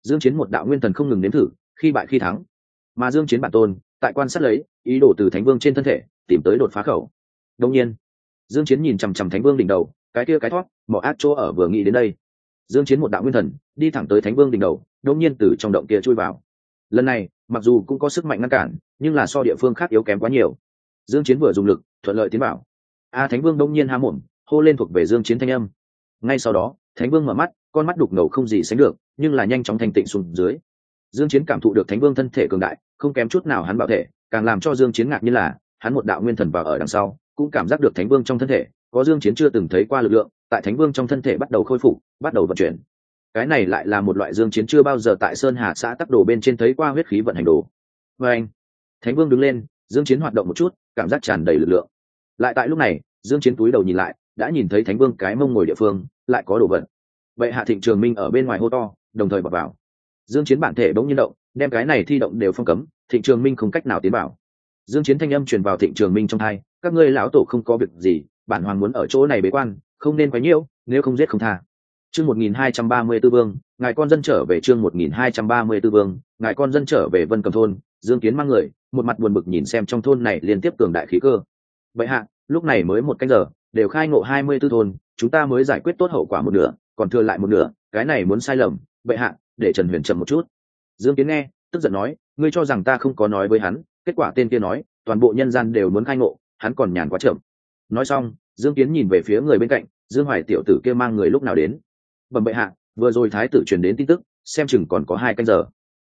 Dương chiến một đạo nguyên thần không ngừng nếm thử, khi bại khi thắng. Mà dương chiến bản tôn, tại quan sát lấy, ý đồ từ thánh vương trên thân thể tìm tới đột phá khẩu. Đông nhiên, dương chiến nhìn chằm chằm thánh vương đỉnh đầu, cái kia cái thoát, mỏ ác chỗ ở vừa nghĩ đến đây. Dương chiến một đạo nguyên thần, đi thẳng tới thánh vương đỉnh đầu đông nhiên từ trong động kia chui vào. Lần này, mặc dù cũng có sức mạnh ngăn cản, nhưng là so địa phương khác yếu kém quá nhiều. Dương chiến vừa dùng lực, thuận lợi tiến vào. A, thánh vương đông nhiên há mồm, hô lên thuộc về dương chiến thanh âm. Ngay sau đó, thánh vương mở mắt, con mắt đục ngầu không gì sánh được, nhưng là nhanh chóng thành tịnh xuống dưới. Dương chiến cảm thụ được thánh vương thân thể cường đại, không kém chút nào hắn bảo thể, càng làm cho dương chiến ngạc nhiên là hắn một đạo nguyên thần vào ở đằng sau, cũng cảm giác được thánh vương trong thân thể, có dương chiến chưa từng thấy qua lực lượng, tại thánh vương trong thân thể bắt đầu khôi phục, bắt đầu vận chuyển. Cái này lại là một loại dương chiến chưa bao giờ tại sơn hà xã tắc đồ bên trên thấy qua huyết khí vận hành đồ. Với anh, thánh vương đứng lên, dương chiến hoạt động một chút, cảm giác tràn đầy lực lượng. Lại tại lúc này, dương chiến túi đầu nhìn lại, đã nhìn thấy thánh vương cái mông ngồi địa phương, lại có đồ vật. Vậy hạ thịnh trường minh ở bên ngoài hô to, đồng thời bật vào. Dương chiến bản thể bỗng nhiên động, đem cái này thi động đều phong cấm, thịnh trường minh không cách nào tiến vào dương chiến thanh âm truyền vào thịnh trường minh trong hai các ngươi lão tổ không có việc gì, bản hoàng muốn ở chỗ này bế quan, không nên quấy nhiễu nếu không giết không tha. Chương 1234 vương, ngài con dân trở về chương 1234 vương, ngài con dân trở về vân cầm thôn. Dương kiến mang người, một mặt buồn bực nhìn xem trong thôn này liên tiếp cường đại khí cơ. Vậy hạ, lúc này mới một canh giờ, đều khai ngộ 24 thôn, chúng ta mới giải quyết tốt hậu quả một nửa, còn thừa lại một nửa, cái này muốn sai lầm vậy hạ, để trần huyền trầm một chút. Dương kiến nghe, tức giận nói, ngươi cho rằng ta không có nói với hắn kết quả tên kia nói, toàn bộ nhân gian đều muốn khai ngộ, hắn còn nhàn quá chậm. Nói xong, dương kiến nhìn về phía người bên cạnh, dương hoài tiểu tử kia mang người lúc nào đến? Bẩm bệ hạ, vừa rồi thái tử truyền đến tin tức, xem chừng còn có hai canh giờ.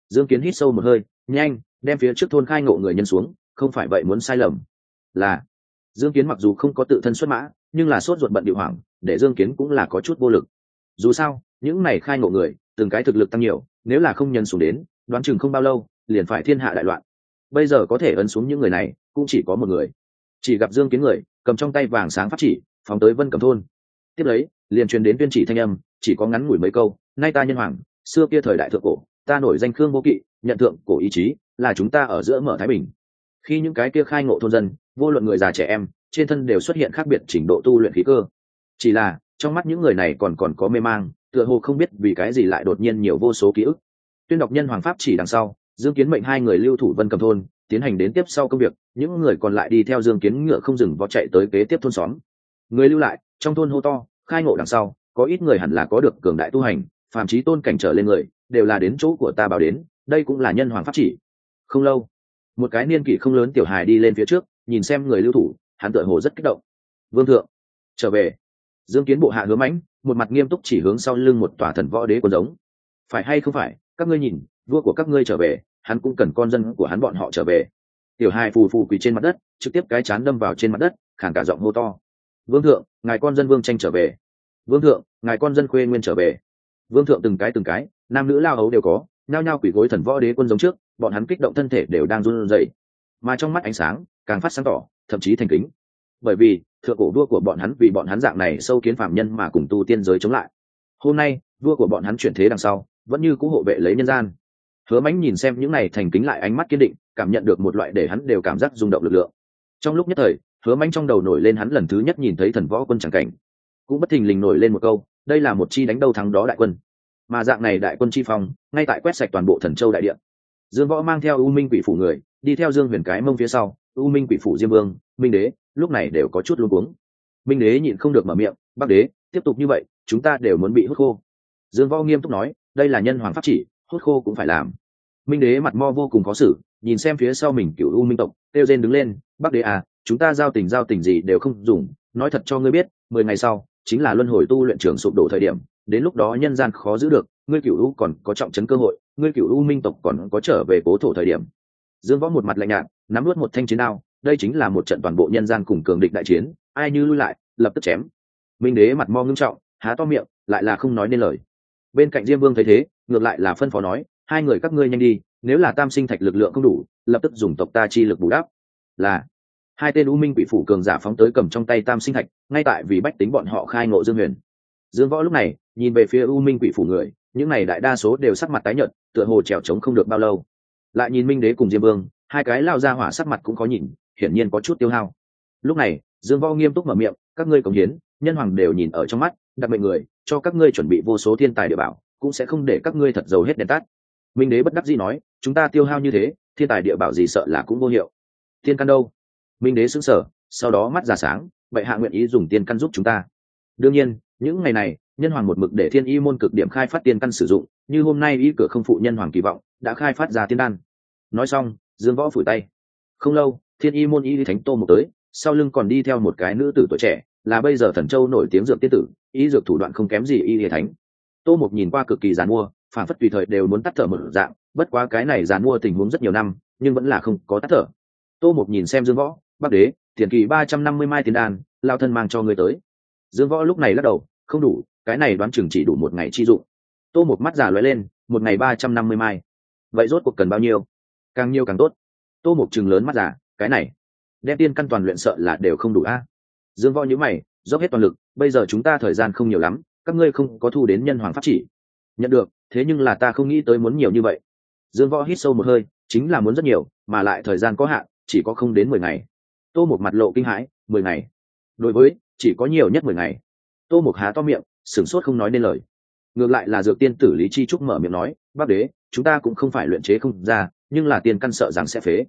Dương kiến hít sâu một hơi, nhanh, đem phía trước thôn khai ngộ người nhân xuống, không phải vậy muốn sai lầm. Là, dương kiến mặc dù không có tự thân xuất mã, nhưng là sốt ruột bận điệu hoảng, để dương kiến cũng là có chút vô lực. Dù sao, những này khai ngộ người, từng cái thực lực tăng nhiều, nếu là không nhân xuống đến, đoán chừng không bao lâu, liền phải thiên hạ đại loạn bây giờ có thể ấn xuống những người này, cũng chỉ có một người. Chỉ gặp dương kiến người, cầm trong tay vàng sáng phát chỉ, phóng tới vân cầm thôn. Tiếp lấy, liền truyền đến tuyên chỉ thanh âm, chỉ có ngắn ngủi mấy câu, nay ta nhân hoàng, xưa kia thời đại thượng cổ, ta nổi danh khương vô kỵ, nhận thượng cổ ý chí, là chúng ta ở giữa mở thái bình. Khi những cái kia khai ngộ thôn dân, vô luận người già trẻ em, trên thân đều xuất hiện khác biệt trình độ tu luyện khí cơ. Chỉ là, trong mắt những người này còn còn có mê mang, tựa hồ không biết vì cái gì lại đột nhiên nhiều vô số ký ức. Tuyên đọc nhân hoàng pháp chỉ đằng sau dương kiến mệnh hai người lưu thủ vân cầm thôn, tiến hành đến tiếp sau công việc, những người còn lại đi theo dương kiến ngựa không dừng vó chạy tới kế tiếp thôn xóm. Người lưu lại, trong thôn hô to, khai ngộ đằng sau, có ít người hẳn là có được cường đại tu hành, phàm trí tôn cảnh trở lên người, đều là đến chỗ của ta bảo đến, đây cũng là nhân hoàng pháp chỉ. Không lâu, một cái niên kỷ không lớn tiểu hài đi lên phía trước, nhìn xem người lưu thủ, hắn tựa hồ rất kích động. Vương thượng, trở về. Dương kiến bộ hạ hứa mãnh, một mặt nghiêm túc chỉ hướng sau lưng một tòa thần võ đế quân giống. Phải hay không phải, các ngươi nhìn, vua của các ngươi trở về hắn cũng cần con dân của hắn bọn họ trở về. Tiểu hai phù phù quỳ trên mặt đất, trực tiếp cái chán đâm vào trên mặt đất khản cả giọng hô to. Vương thượng, ngài con dân vương tranh trở về. Vương thượng, ngài con dân khuê nguyên trở về. Vương thượng từng cái từng cái, nam nữ lao hấu đều có, nhao nhao quỷ gối thần võ đế quân giống trước, bọn hắn kích động thân thể đều đang run rẩy. Mà trong mắt ánh sáng, càng phát sáng tỏ, thậm chí thành kính. Bởi vì, thượng cổ vua của bọn hắn vì bọn hắn dạng này sâu kiến phạm nhân mà cùng tu tiên giới chống lại. Hôm nay, vua của bọn hắn chuyển thế đằng sau, vẫn như cũ hộ vệ lấy nhân gian hứa mãnh nhìn xem những này thành kính lại ánh mắt kiên định, cảm nhận được một loại để hắn đều cảm giác rung động lực lượng. Trong lúc nhất thời, hứa mãnh trong đầu nổi lên hắn lần thứ nhất nhìn thấy thần võ quân chẳng cảnh. Cũng bất thình lình nổi lên một câu, đây là một chi đánh đâu thắng đó đại quân. Mà dạng này đại quân chi phong, ngay tại quét sạch toàn bộ thần châu đại địa. Dương võ mang theo u minh quỷ phủ người, đi theo dương huyền cái mông phía sau, u minh quỷ phủ diêm vương, minh đế, lúc này đều có chút luống cuống. Minh đế nhịn không được mở miệng, bắc đế, tiếp tục như vậy, chúng ta đều muốn bị hút khô. Dương võ nghiêm túc nói, đây là nhân hoàng pháp chỉ hút khô cũng phải làm. Minh đế mặt mo vô cùng khó xử, nhìn xem phía sau mình cựu u minh tộc Têu rên đứng lên, bắc đế à chúng ta giao tình giao tình gì đều không dùng, nói thật cho ngươi biết, mười ngày sau, chính là luân hồi tu luyện trường sụp đổ thời điểm, đến lúc đó nhân gian khó giữ được, ngươi cựu u còn có trọng trấn cơ hội, ngươi cựu u minh tộc còn có trở về cố thổ thời điểm. Dương võ một mặt lạnh nhạt, nắm nuốt một thanh chiến đao, đây chính là một trận toàn bộ nhân gian cùng cường địch đại chiến, ai như lui lại, lập tức chém. Minh đế mặt mo ngưng trọng, há to miệng, lại là không nói nên lời. Bên cạnh diêm vương thấy thế ngược lại là phân phó nói, hai người các ngươi nhanh đi, nếu là tam sinh thạch lực lượng không đủ, lập tức dùng tộc ta chi lực bù đắp. Là, hai tên u minh bị phủ cường giả phóng tới cầm trong tay tam sinh thạch, ngay tại vì bách tính bọn họ khai ngộ dương huyền. Dương võ lúc này, nhìn về phía u minh quỷ phủ người, những này đại đa số đều sắc mặt tái nhợt, tựa hồ trèo trống không được bao lâu. Lại nhìn minh đế cùng diêm vương, hai cái lao ra hỏa sắc mặt cũng có nhìn, hiển nhiên có chút tiêu hao. Lúc này, dương võ nghiêm túc mở miệng, các ngươi cống hiến, nhân hoàng đều nhìn ở trong mắt, đặc mệnh người, cho các ngươi chuẩn bị vô số thiên tài địa bảo cũng sẽ không để các ngươi thật giàu hết đèn tắt. Minh đế bất đắc dĩ nói, chúng ta tiêu hao như thế, thiên tài địa bảo gì sợ là cũng vô hiệu. Thiên căn đâu? Minh đế xứng sở sau đó mắt ra sáng vậy hạ nguyện ý dùng tiên căn giúp chúng ta. Đương nhiên, những ngày này, nhân hoàng một mực để thiên y môn cực điểm khai phát tiên căn sử dụng, như hôm nay y cửa không phụ nhân hoàng kỳ vọng, đã khai phát ra tiên đan. Nói xong, dương võ phủi tay. Không lâu, thiên y môn y thánh tô một tới, sau lưng còn đi theo một cái nữ tử tuổi trẻ, là bây giờ thần châu nổi tiếng dược tiên tử, y dược thủ đoạn không kém gì y thánh tô Mục nhìn qua cực kỳ giàn mua phản phất tùy thời đều muốn tắt thở một dạng, bất quá cái này giàn mua tình huống rất nhiều năm, nhưng vẫn là không có tắt thở. Tô Mục nhìn xem dương võ bắc đế, tiền kỳ ba trăm năm mươi mai tiền đan, lao thân mang cho người tới. Dương võ lúc này lắc đầu, không đủ, cái này đoán chừng chỉ đủ một ngày chi dụng. Tô một mắt giả lóe lên, một ngày ba trăm năm mươi mai. Vậy rốt cuộc cần bao nhiêu? Càng nhiều càng tốt. Tô một chừng lớn mắt giả cái này, đem tiên căn toàn luyện sợ là đều không đủ a. Dương võ nhữ mày, dốc hết toàn lực, bây giờ chúng ta thời gian không nhiều lắm các ngươi không có thu đến nhân hoàng pháp chỉ. Nhận được, thế nhưng là ta không nghĩ tới muốn nhiều như vậy. Dương võ hít sâu một hơi, chính là muốn rất nhiều, mà lại thời gian có hạn, chỉ có không đến mười ngày. Tô một mặt lộ kinh hãi, mười ngày. Đối với, chỉ có nhiều nhất mười ngày. Tô một há to miệng, sửng sốt không nói nên lời. Ngược lại là dược tiên tử lý chi trúc mở miệng nói, bác đế, chúng ta cũng không phải luyện chế không ra, nhưng là tiên căn sợ rằng sẽ phế.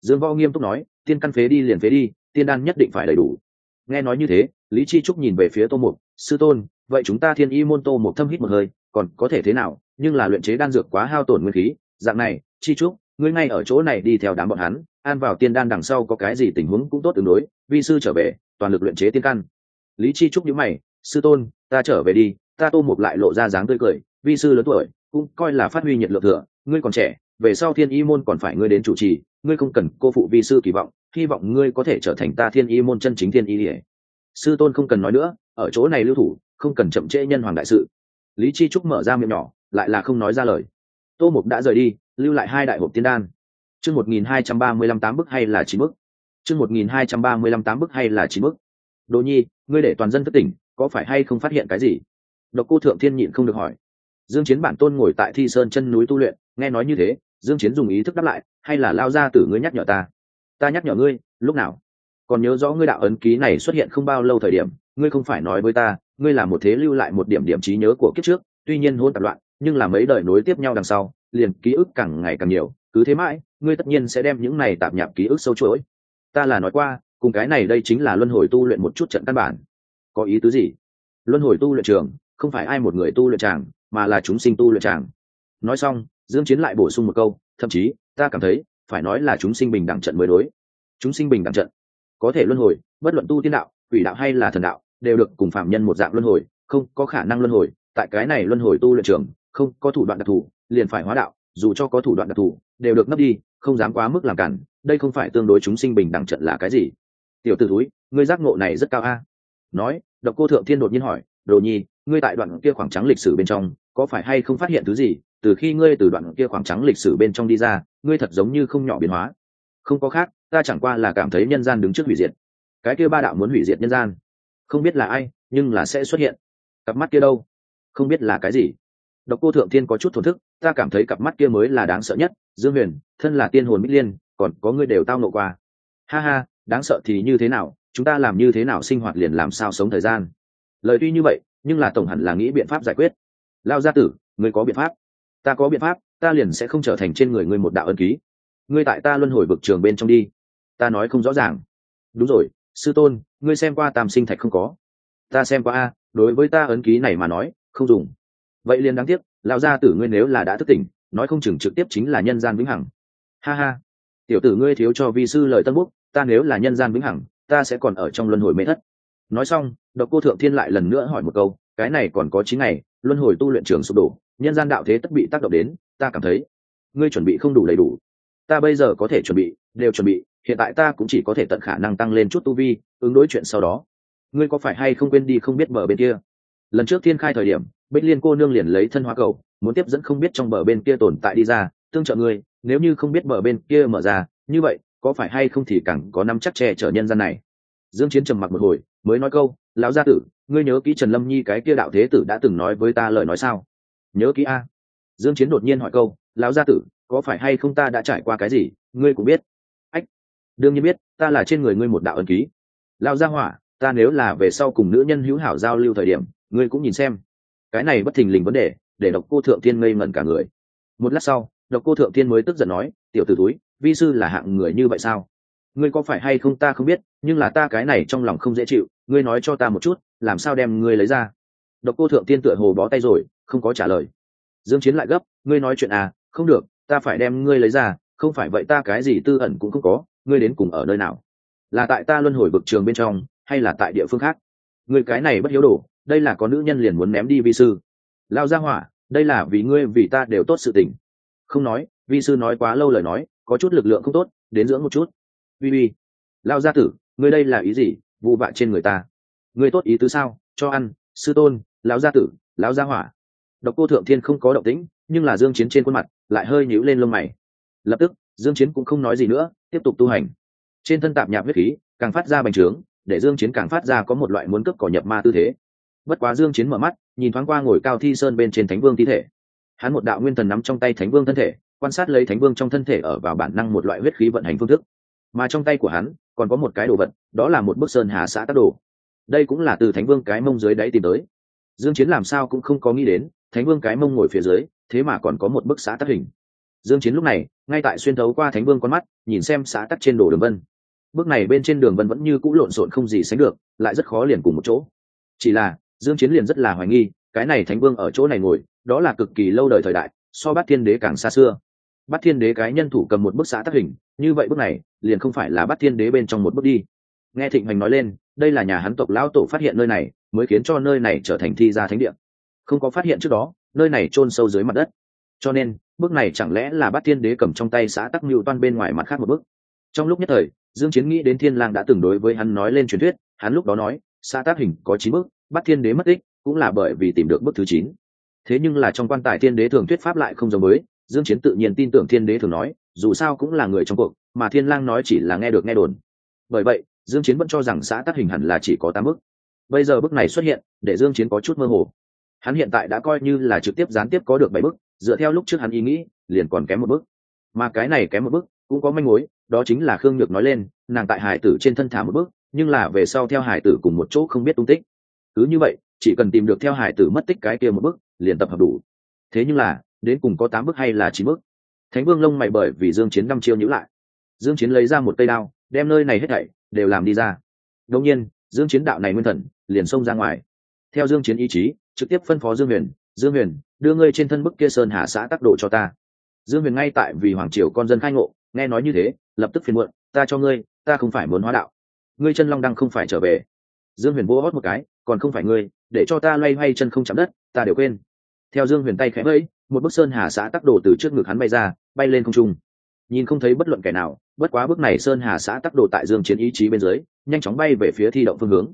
Dương võ nghiêm túc nói, tiên căn phế đi liền phế đi, tiên đan nhất định phải đầy đủ. Nghe nói như thế, lý chi trúc nhìn về phía tô mục sư tôn vậy chúng ta thiên y môn tô một thâm hít một hơi, còn có thể thế nào? Nhưng là luyện chế đan dược quá hao tổn nguyên khí, dạng này, chi trúc, ngươi ngay ở chỗ này đi theo đám bọn hắn, an vào tiên đan đằng sau có cái gì tình huống cũng tốt tương đối, vi sư trở về, toàn lực luyện chế tiên căn. Lý chi trúc nhíu mày, sư tôn, ta trở về đi. Ta tô một lại lộ ra dáng tươi cười, vi sư lớn tuổi, cũng coi là phát huy nhiệt lượng thừa, ngươi còn trẻ, về sau thiên y môn còn phải ngươi đến chủ trì, ngươi không cần cô phụ vi sư kỳ vọng, hy vọng ngươi có thể trở thành ta thiên y môn chân chính thiên y ỉa sư tôn không cần nói nữa, ở chỗ này lưu thủ không cần chậm trễ nhân hoàng đại sự. Lý chi trúc mở ra miệng nhỏ, lại là không nói ra lời. Tô mục đã rời đi, lưu lại hai đại hộp tiên đan. Chương một nghìn hai trăm ba mươi lăm tám bức hay là chín bức? Chương một nghìn hai trăm ba mươi lăm tám bức hay là chín bức? Đồ nhi, ngươi để toàn dân thất tỉnh, có phải hay không phát hiện cái gì? Độc cô thượng thiên nhịn không được hỏi. Dương chiến bản tôn ngồi tại thi sơn chân núi tu luyện, nghe nói như thế, dương chiến dùng ý thức đáp lại, hay là lao ra tử ngươi nhắc nhở ta? Ta nhắc nhở ngươi, lúc nào? Còn nhớ rõ ngươi đạo ấn ký này xuất hiện không bao lâu thời điểm, ngươi không phải nói với ta ngươi là một thế lưu lại một điểm điểm trí nhớ của kiếp trước, tuy nhiên hôn tạp loạn, nhưng là mấy đời nối tiếp nhau đằng sau, liền ký ức càng ngày càng nhiều, cứ thế mãi, ngươi tất nhiên sẽ đem những này tạp nhạp ký ức sâu chuỗi. Ta là nói qua, cùng cái này đây chính là luân hồi tu luyện một chút trận căn bản. Có ý tứ gì? Luân hồi tu luyện trường, không phải ai một người tu luyện tràng, mà là chúng sinh tu luyện tràng. Nói xong, dương chiến lại bổ sung một câu, thậm chí, ta cảm thấy, phải nói là chúng sinh bình đẳng trận mới đối. Chúng sinh bình đẳng trận, có thể luân hồi, bất luận tu tiên đạo, quỷ đạo hay là thần đạo đều được cùng phạm nhân một dạng luân hồi, không có khả năng luân hồi. Tại cái này luân hồi tu luyện trường, không có thủ đoạn đặc thù, liền phải hóa đạo, dù cho có thủ đoạn đặc thù, đều được nấp đi, không dám quá mức làm cản. Đây không phải tương đối chúng sinh bình đẳng trận là cái gì? Tiểu t ử túi ngươi giác ngộ này rất cao a. Nói, độc cô thượng thiên đột nhiên hỏi, đồ nhi, ngươi tại đoạn kia khoảng trắng lịch sử bên trong, có phải hay không phát hiện thứ gì? Từ khi ngươi từ đoạn kia khoảng trắng lịch sử bên trong đi ra, ngươi thật giống như không nhỏ biến hóa. Không có khác, ta chẳng qua là cảm thấy nhân gian đứng trước hủy diệt. Cái kia ba đạo muốn hủy diệt nhân gian không biết là ai, nhưng là sẽ xuất hiện. Cặp mắt kia đâu? Không biết là cái gì. Độc cô thượng thiên có chút thổn thức, ta cảm thấy cặp mắt kia mới là đáng sợ nhất, dương huyền, thân là tiên hồn bích liên, còn có ngươi đều tao nộ qua. Ha ha, đáng sợ thì như thế nào, chúng ta làm như thế nào sinh hoạt liền làm sao sống thời gian. Lời tuy như vậy, nhưng là tổng hẳn là nghĩ biện pháp giải quyết. Lao gia tử, ngươi có biện pháp. Ta có biện pháp, ta liền sẽ không trở thành trên người ngươi một đạo ân ký. Ngươi tại ta luân hồi vực trường bên trong đi. Ta nói không rõ ràng. Đúng rồi, sư tôn ngươi xem qua tam sinh thạch không có? Ta xem qua a, đối với ta ấn ký này mà nói, không dùng. Vậy liền đáng tiếc, lão gia tử ngươi nếu là đã thức tỉnh, nói không chừng trực tiếp chính là nhân gian vĩnh hằng. Ha ha. Tiểu tử ngươi thiếu cho vi sư lời tân búc ta nếu là nhân gian vĩnh hằng, ta sẽ còn ở trong luân hồi mê thất. Nói xong, độc cô thượng thiên lại lần nữa hỏi một câu, cái này còn có chín ngày, luân hồi tu luyện trường sụp đổ, nhân gian đạo thế tất bị tác động đến, ta cảm thấy, ngươi chuẩn bị không đủ đầy đủ ta bây giờ có thể chuẩn bị, đều chuẩn bị, hiện tại ta cũng chỉ có thể tận khả năng tăng lên chút tu vi, ứng đối chuyện sau đó. Ngươi có phải hay không quên đi không biết bờ bên kia? Lần trước thiên khai thời điểm, bích liên cô nương liền lấy thân hóa cầu, muốn tiếp dẫn không biết trong bờ bên kia tồn tại đi ra, tương trợ ngươi, nếu như không biết bờ bên kia mở ra, như vậy, có phải hay không thì càng có năm chắc che chở nhân gian này. Dương chiến trầm mặc một hồi, mới nói câu, lão gia tử, ngươi nhớ kỹ trần lâm nhi cái kia đạo thế tử đã từng nói với ta lời nói sao? Nhớ kỹ a. Dương chiến đột nhiên hỏi câu, lão gia tử có phải hay không ta đã trải qua cái gì, ngươi cũng biết. Ách, đương nhiên biết, ta là trên người ngươi một đạo ân ký. Lao ra hỏa, ta nếu là về sau cùng nữ nhân hữu hảo giao lưu thời điểm, ngươi cũng nhìn xem. Cái này bất thình lình vấn đề, để độc cô thượng tiên ngây ngẩn cả người. Một lát sau, độc cô thượng tiên mới tức giận nói, tiểu tử túi vi sư là hạng người như vậy sao? Ngươi có phải hay không ta không biết, nhưng là ta cái này trong lòng không dễ chịu, ngươi nói cho ta một chút, làm sao đem ngươi lấy ra? Độc cô thượng tiên tựa hồ bó tay rồi, không có trả lời. Dương chiến lại gấp, ngươi nói chuyện à không được ta phải đem ngươi lấy ra, không phải vậy ta cái gì tư ẩn cũng không có, ngươi đến cùng ở nơi nào? Là tại ta luân hồi vực trường bên trong, hay là tại địa phương khác? Ngươi cái này bất hiếu đồ đây là có nữ nhân liền muốn ném đi vi sư. Lao ra hỏa, đây là vì ngươi, vì ta đều tốt sự tình. Không nói, vi sư nói quá lâu lời nói, có chút lực lượng không tốt, đến dưỡng một chút. Vi vi, lao gia tử, ngươi đây là ý gì, vụ vạ trên người ta? Ngươi tốt ý tứ sao? Cho ăn, sư tôn, lão gia tử, lão gia hỏa. Độc cô thượng thiên không có động tĩnh, nhưng là dương chiến trên khuôn mặt lại hơi nhíu lên lông mày. Lập tức, dương chiến cũng không nói gì nữa, tiếp tục tu hành. Trên thân tạp nhạp huyết khí, càng phát ra bành trướng, để dương chiến càng phát ra có một loại muốn cướp cỏ nhập ma tư thế. Bất quá dương chiến mở mắt, nhìn thoáng qua ngồi cao thi sơn bên trên thánh vương thi thể. Hắn một đạo nguyên thần nắm trong tay thánh vương thân thể, quan sát lấy thánh vương trong thân thể ở vào bản năng một loại huyết khí vận hành phương thức. Mà trong tay của hắn, còn có một cái đồ vật, đó là một bức sơn hà xã tác đồ. Đây cũng là từ thánh vương cái mông dưới đáy tìm tới. Dương chiến làm sao cũng không có nghĩ đến, thánh vương cái mông ngồi phía dưới thế mà còn có một bức xã tắc hình. Dương chiến lúc này, ngay tại xuyên thấu qua thánh vương con mắt, nhìn xem xã tắc trên đồ đường vân. Bước này bên trên đường vân vẫn như cũ lộn xộn không gì sánh được, lại rất khó liền cùng một chỗ. Chỉ là, dương chiến liền rất là hoài nghi, cái này thánh vương ở chỗ này ngồi, đó là cực kỳ lâu đời thời đại, so bát thiên đế càng xa xưa. Bát thiên đế cái nhân thủ cầm một bức xã tác hình, như vậy bức này, liền không phải là bát thiên đế bên trong một bức đi. Nghe thịnh hành nói lên, đây là nhà hắn tộc lão tổ phát hiện nơi này, mới khiến cho nơi này trở thành thi gia thánh địa. Không có phát hiện trước đó nơi này chôn sâu dưới mặt đất cho nên bước này chẳng lẽ là bát thiên đế cầm trong tay xã tắc mưu toan bên ngoài mặt khác một bước. trong lúc nhất thời dương chiến nghĩ đến thiên lang đã từng đối với hắn nói lên truyền thuyết hắn lúc đó nói xã tác hình có chín bước, bát thiên đế mất tích cũng là bởi vì tìm được bước thứ chín thế nhưng là trong quan tài thiên đế thường thuyết pháp lại không giống với dương chiến tự nhiên tin tưởng thiên đế thường nói dù sao cũng là người trong cuộc mà thiên lang nói chỉ là nghe được nghe đồn bởi vậy dương chiến vẫn cho rằng xã tác hình hẳn là chỉ có tám bước. bây giờ bước này xuất hiện để dương chiến có chút mơ hồ hắn hiện tại đã coi như là trực tiếp gián tiếp có được bảy bước, dựa theo lúc trước hắn ý nghĩ liền còn kém một bước, mà cái này kém một bước cũng có manh mối đó chính là khương nhược nói lên nàng tại hải tử trên thân thả một bước, nhưng là về sau theo hải tử cùng một chỗ không biết tung tích. Cứ như vậy chỉ cần tìm được theo hải tử mất tích cái kia một bước liền tập hợp đủ. Thế nhưng là đến cùng có tám bước hay là chín bước, thánh vương lông mày bởi vì dương chiến năm chiêu nhữ lại. Dương chiến lấy ra một cây đao đem nơi này hết thảy đều làm đi ra. Đương nhiên dương chiến đạo này nguyên thần liền xông ra ngoài. Theo dương chiến ý chí trực tiếp phân phó dương huyền dương huyền, đưa ngươi trên thân bức kia sơn hà xã tác độ cho ta. Dương huyền ngay tại vì hoàng triều con dân khai ngộ, nghe nói như thế, lập tức phiền muộn, ta cho ngươi, ta không phải muốn hóa đạo. Ngươi chân long đăng không phải trở về. Dương huyền vô hót một cái, còn không phải ngươi, để cho ta loay hoay chân không chạm đất, ta đều quên. Theo dương huyền tay khẽ vẫy, một bức sơn hà xã tắc đồ từ trước ngực hắn bay ra, bay lên không trung. Nhìn không thấy bất luận kẻ nào, bất quá bức này sơn hà xã tắc đồ tại dương chiến ý chí bên dưới, nhanh chóng bay về phía thi động phương hướng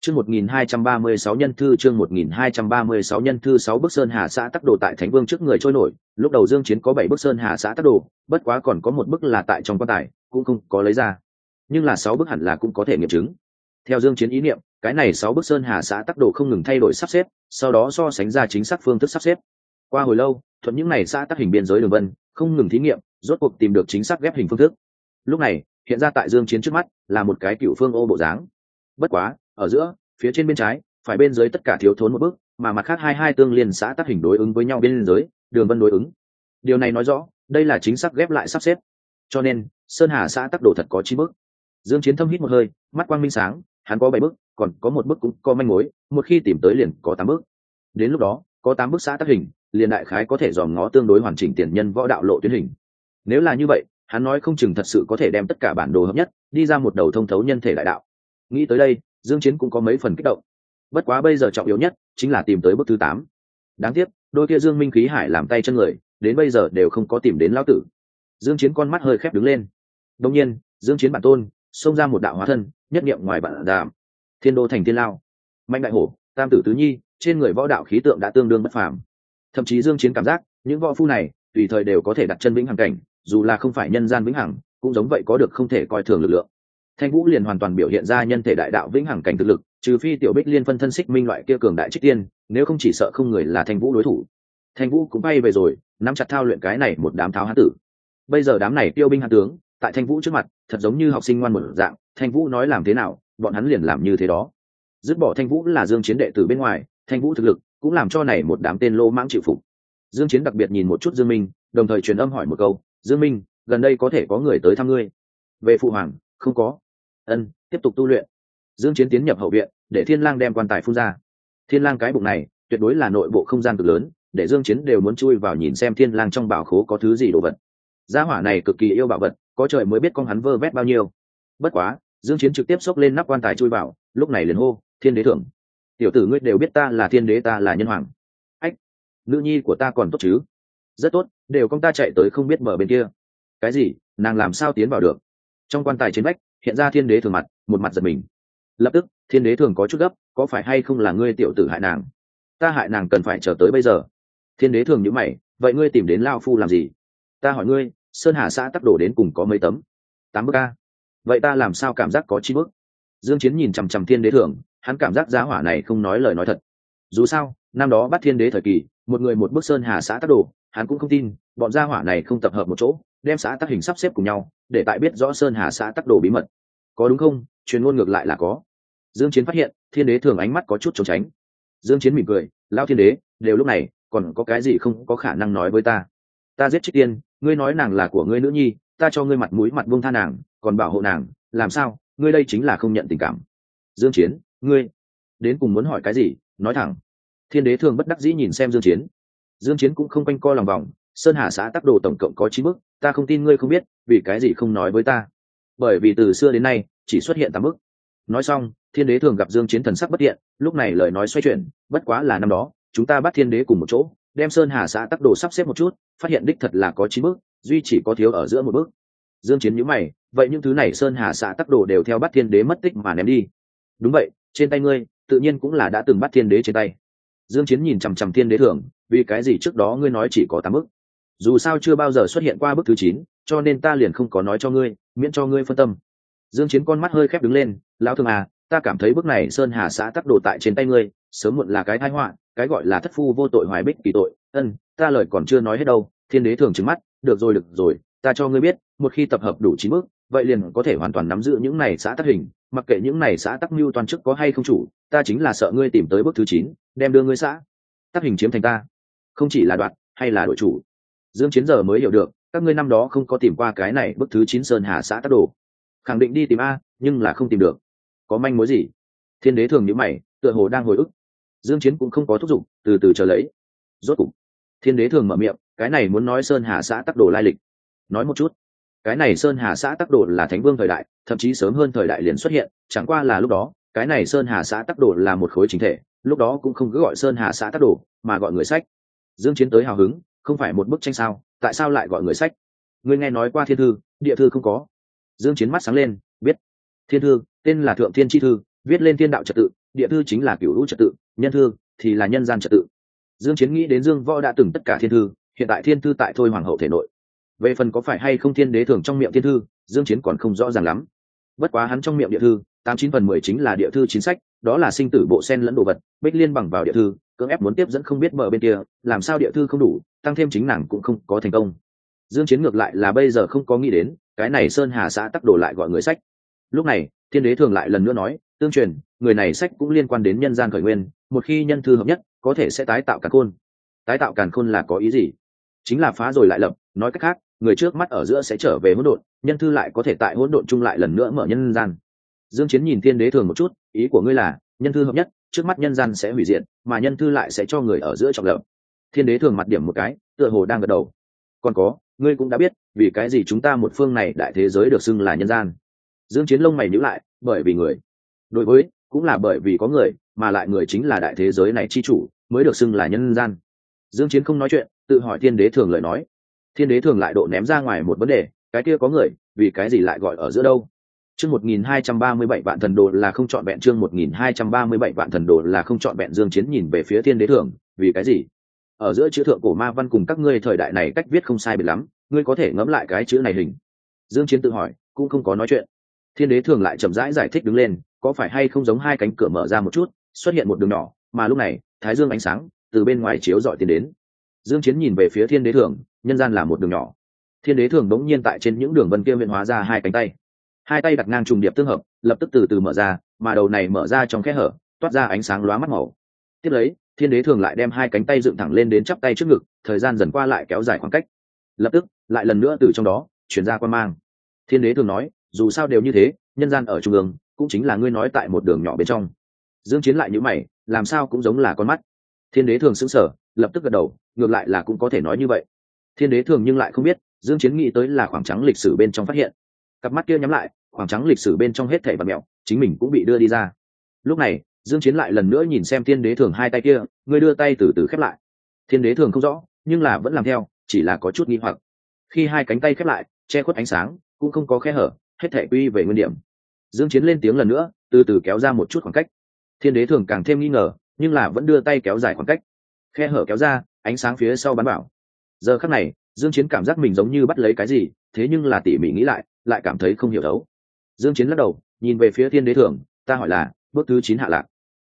chương 1236 nhân thư, chương 1236 nhân thư, sáu bức sơn hà xã tắc đồ tại thánh vương trước người trôi nổi. Lúc đầu dương chiến có bảy bức sơn hà xã tắc đồ, bất quá còn có một bức là tại trong quan tài, cũng không có lấy ra. Nhưng là sáu bức hẳn là cũng có thể nghiệm chứng. Theo dương chiến ý niệm, cái này sáu bức sơn hà xã tắc đồ không ngừng thay đổi sắp xếp, sau đó so sánh ra chính xác phương thức sắp xếp. Qua hồi lâu, thuận những này xã tắc hình biên giới đường vân, không ngừng thí nghiệm, rốt cuộc tìm được chính xác ghép hình phương thức. Lúc này, hiện ra tại dương chiến trước mắt, là một cái cựu phương ô bộ dáng. Bất quá ở giữa, phía trên bên trái, phải bên dưới tất cả thiếu thốn một bước, mà mặt khác hai hai tương liên xã tắc hình đối ứng với nhau bên dưới, đường vân đối ứng. Điều này nói rõ, đây là chính xác ghép lại sắp xếp. Cho nên, sơn hà xã tắc đồ thật có chín bước. Dương chiến thâm hít một hơi, mắt quang minh sáng, hắn có bảy bước, còn có một bước cũng có manh mối, một khi tìm tới liền có tám bước. Đến lúc đó, có tám bước xã tác hình, liền đại khái có thể dòm ngó tương đối hoàn chỉnh tiền nhân võ đạo lộ tuyến hình. Nếu là như vậy, hắn nói không chừng thật sự có thể đem tất cả bản đồ hợp nhất, đi ra một đầu thông thấu nhân thể đại đạo. Nghĩ tới đây dương chiến cũng có mấy phần kích động. Bất quá bây giờ trọng yếu nhất chính là tìm tới bước thứ tám. Đáng tiếc, đôi kia dương minh khí hải làm tay chân người, đến bây giờ đều không có tìm đến lão tử. Dương chiến con mắt hơi khép đứng lên. Đồng nhiên, dương chiến bản tôn, xông ra một đạo hóa thân, nhất niệm ngoài bản đàm thiên đô thành thiên lao. Mạnh đại hổ, tam tử tứ nhi, trên người võ đạo khí tượng đã tương đương bất phàm. Thậm chí dương chiến cảm giác, những võ phu này, tùy thời đều có thể đặt chân vĩnh hằng cảnh, dù là không phải nhân gian vĩnh hằng, cũng giống vậy có được không thể coi thường lực lượng thanh vũ liền hoàn toàn biểu hiện ra nhân thể đại đạo vĩnh hằng cảnh thực lực, trừ phi tiểu bích liên phân thân xích minh loại kia cường đại trích tiên, nếu không chỉ sợ không người là thanh vũ đối thủ. Thanh vũ cũng bay về rồi, nắm chặt thao luyện cái này một đám tháo hán tử. Bây giờ đám này tiêu binh hán tướng, tại thanh vũ trước mặt, thật giống như học sinh ngoan một dạng, thanh vũ nói làm thế nào, bọn hắn liền làm như thế đó. Dứt bỏ thanh vũ là dương chiến đệ tử bên ngoài, thanh vũ thực lực cũng làm cho này một đám tên lô mãng chịu phục. Dương chiến đặc biệt nhìn một chút dương minh, đồng thời truyền âm hỏi một câu, dương minh, gần đây có thể có người tới thăm ngươi? Về phụ hoàng, không có ân, tiếp tục tu luyện. Dương chiến tiến nhập hậu viện, để thiên lang đem quan tài phun ra. Thiên lang cái bụng này, tuyệt đối là nội bộ không gian cực lớn, để dương chiến đều muốn chui vào nhìn xem thiên lang trong bảo khố có thứ gì đồ vật. Gia hỏa này cực kỳ yêu bảo vật, có trời mới biết con hắn vơ vét bao nhiêu. Bất quá, dương chiến trực tiếp xốc lên nắp quan tài chui vào, lúc này liền hô, thiên đế thượng, tiểu tử ngươi đều biết ta là thiên đế, ta là nhân hoàng. Ách, nữ nhi của ta còn tốt chứ? Rất tốt, đều công ta chạy tới không biết mở bên kia. Cái gì, nàng làm sao tiến vào được? Trong quan tài trên vách hiện ra thiên đế thường mặt, một mặt giật mình. Lập tức, thiên đế thường có chút gấp, có phải hay không là ngươi tiểu tử hại nàng? Ta hại nàng cần phải chờ tới bây giờ. Thiên đế thường nhữ mày, vậy ngươi tìm đến lao phu làm gì? Ta hỏi ngươi, sơn hà xã tắc đổ đến cùng có mấy tấm? Tám bức a. Vậy ta làm sao cảm giác có chi bức? Dương chiến nhìn chằm chằm thiên đế thường, hắn cảm giác giá hỏa này không nói lời nói thật. Dù sao, năm đó bắt thiên đế thời kỳ, một người một bức sơn hà xã tắc đổ hắn cũng không tin, bọn gia hỏa này không tập hợp một chỗ, đem xã tắc hình sắp xếp cùng nhau, để tại biết rõ sơn hà xã tắc đồ bí mật. Có đúng không? Truyền ngôn ngược lại là có. Dương chiến phát hiện, thiên đế thường ánh mắt có chút trốn tránh. Dương chiến mỉm cười lao thiên đế, đều lúc này, còn có cái gì không có khả năng nói với ta? Ta giết trích tiên, ngươi nói nàng là của ngươi nữ nhi, ta cho ngươi mặt mũi mặt buông tha nàng, còn bảo hộ nàng, làm sao? Ngươi đây chính là không nhận tình cảm. Dương chiến, ngươi, đến cùng muốn hỏi cái gì? Nói thẳng. Thiên đế thường bất đắc dĩ nhìn xem dương chiến dương chiến cũng không quanh co lòng vòng, sơn hà xã tác đồ tổng cộng có chín bước, ta không tin ngươi không biết, vì cái gì không nói với ta. Bởi vì từ xưa đến nay, chỉ xuất hiện tám bước. Nói xong, thiên đế thường gặp dương chiến thần sắc bất tiện lúc này lời nói xoay chuyển, bất quá là năm đó, chúng ta bắt thiên đế cùng một chỗ, đem sơn hà xã tác đồ sắp xếp một chút, phát hiện đích thật là có chín bước, duy chỉ có thiếu ở giữa một bước. Dương chiến nhíu mày, vậy những thứ này sơn hà xã tác đồ đều theo bắt thiên đế mất tích mà ném đi. Đúng vậy, trên tay ngươi, tự nhiên cũng là đã từng bắt thiên đế trên tay dương chiến nhìn chằm chằm thiên đế thường vì cái gì trước đó ngươi nói chỉ có tám bước dù sao chưa bao giờ xuất hiện qua bước thứ chín, cho nên ta liền không có nói cho ngươi, miễn cho ngươi phân tâm. Dương chiến con mắt hơi khép đứng lên, lão thường à ta cảm thấy bước này sơn hà xã tắc đồ tại trên tay ngươi, sớm muộn là cái tai họa, cái gọi là thất phu vô tội hoài bích kỳ tội. Ân, ta lời còn chưa nói hết đâu. Thiên đế thường trừng mắt, được rồi được rồi, ta cho ngươi biết, một khi tập hợp đủ chín bước vậy liền có thể hoàn toàn nắm giữ những này xã tắc hình mặc kệ những này xã tắc mưu toàn chức có hay không chủ, ta chính là sợ ngươi tìm tới bước thứ chín, đem đưa ngươi xã. Tắc hình chiếm thành ta. Không chỉ là đoạt, hay là đội chủ. Dương chiến giờ mới hiểu được, các ngươi năm đó không có tìm qua cái này bước thứ chín sơn hà xã tắc đồ. Khẳng định đi tìm a, nhưng là không tìm được. Có manh mối gì? Thiên đế thường nhíu mày, tựa hồ đang hồi ức. Dương chiến cũng không có thúc giục, từ từ chờ lấy. Rốt cục, thiên đế thường mở miệng, cái này muốn nói sơn hà xã tắc đồ lai lịch. Nói một chút. Cái này sơn hà xã tắc đồ là thánh vương thời đại thậm chí sớm hơn thời đại liền xuất hiện, chẳng qua là lúc đó, cái này sơn hà xã tắc đồ là một khối chính thể, lúc đó cũng không cứ gọi sơn hà xã tắc đồ, mà gọi người sách. Dương chiến tới hào hứng, không phải một bức tranh sao, tại sao lại gọi người sách? Ngươi nghe nói qua thiên thư, địa thư không có. Dương chiến mắt sáng lên biết thiên thư, tên là thượng thiên chi thư, viết lên thiên đạo trật tự, địa thư chính là cửu lũ trật tự, nhân thư thì là nhân gian trật tự. Dương chiến nghĩ đến dương võ đã từng tất cả thiên thư, hiện tại thiên thư tại thôi hoàng hậu thể nội. Về phần có phải hay không thiên đế thường trong miệng thiên thư, dương chiến còn không rõ ràng lắm bất quá hắn trong miệng địa thư, tám chín phần mười chính là địa thư chính sách, đó là sinh tử bộ sen lẫn đồ vật, bích liên bằng vào địa thư, cưỡng ép muốn tiếp dẫn không biết mở bên kia, làm sao địa thư không đủ, tăng thêm chính nàng cũng không có thành công. Dương chiến ngược lại là bây giờ không có nghĩ đến, cái này sơn hà xã tắc đổ lại gọi người sách. Lúc này, thiên đế thường lại lần nữa nói, tương truyền, người này sách cũng liên quan đến nhân gian khởi nguyên, một khi nhân thư hợp nhất, có thể sẽ tái tạo càn khôn. Tái tạo càn khôn là có ý gì? Chính là phá rồi lại lập, nói cách khác người trước mắt ở giữa sẽ trở về hỗn độn, nhân thư lại có thể tại hỗn độn chung lại lần nữa mở nhân gian. Dương chiến nhìn thiên đế thường một chút, ý của ngươi là, nhân thư hợp nhất, trước mắt nhân gian sẽ hủy diệt, mà nhân thư lại sẽ cho người ở giữa trọng lập. Thiên đế thường mặt điểm một cái, tựa hồ đang gật đầu. Còn có, ngươi cũng đã biết, vì cái gì chúng ta một phương này đại thế giới được xưng là nhân gian. Dương chiến lông mày nhíu lại, bởi vì người. Đối với, cũng là bởi vì có người, mà lại người chính là đại thế giới này chi chủ, mới được xưng là nhân gian. Dương chiến không nói chuyện, tự hỏi thiên đế thường lời nói thiên đế thường lại độ ném ra ngoài một vấn đề cái kia có người vì cái gì lại gọi ở giữa đâu? Chương 1237 vạn thần đồ là không chọn vẹn chương 1237 vạn thần đồ là không chọn vẹn dương chiến nhìn về phía thiên đế thường vì cái gì? Ở giữa chữ thượng cổ ma văn cùng các ngươi thời đại này cách viết không sai biệt lắm ngươi có thể ngẫm lại cái chữ này hình. Dương chiến tự hỏi cũng không có nói chuyện. Thiên đế thường lại chậm rãi giải, giải thích đứng lên có phải hay không giống hai cánh cửa mở ra một chút xuất hiện một đường nhỏ mà lúc này thái dương ánh sáng từ bên ngoài chiếu dọi tiến đến. Dương chiến nhìn về phía thiên đế thường nhân gian là một đường nhỏ. Thiên đế thường đống nhiên tại trên những đường vân kia huyện hóa ra hai cánh tay. Hai tay đặt ngang trùng điệp tương hợp, lập tức từ từ mở ra, mà đầu này mở ra trong kẽ hở, toát ra ánh sáng lóa mắt màu. Tiếp lấy, thiên đế thường lại đem hai cánh tay dựng thẳng lên đến chắp tay trước ngực, thời gian dần qua lại kéo dài khoảng cách. Lập tức, lại lần nữa từ trong đó, chuyển ra quan mang. Thiên đế thường nói, dù sao đều như thế, nhân gian ở trung ương, cũng chính là ngươi nói tại một đường nhỏ bên trong. Dương chiến lại như mày, làm sao cũng giống là con mắt. Thiên đế thường sững sờ, lập tức gật đầu, ngược lại là cũng có thể nói như vậy thiên đế thường nhưng lại không biết, dương chiến nghĩ tới là khoảng trắng lịch sử bên trong phát hiện. Cặp mắt kia nhắm lại, khoảng trắng lịch sử bên trong hết thảy và mẹo chính mình cũng bị đưa đi ra. Lúc này, dương chiến lại lần nữa nhìn xem thiên đế thường hai tay kia, người đưa tay từ từ khép lại. Thiên đế thường không rõ, nhưng là vẫn làm theo, chỉ là có chút nghi hoặc. Khi hai cánh tay khép lại, che khuất ánh sáng, cũng không có khe hở, hết thảy quy về nguyên điểm. Dương chiến lên tiếng lần nữa, từ từ kéo ra một chút khoảng cách. Thiên đế thường càng thêm nghi ngờ, nhưng là vẫn đưa tay kéo dài khoảng cách. Khe hở kéo ra, ánh sáng phía sau bắn bảo giờ khắc này, dương chiến cảm giác mình giống như bắt lấy cái gì, thế nhưng là tỉ mỉ nghĩ lại lại cảm thấy không hiểu đấu. Dương chiến lắc đầu, nhìn về phía thiên đế thường ta hỏi là, bước thứ chín hạ lạc.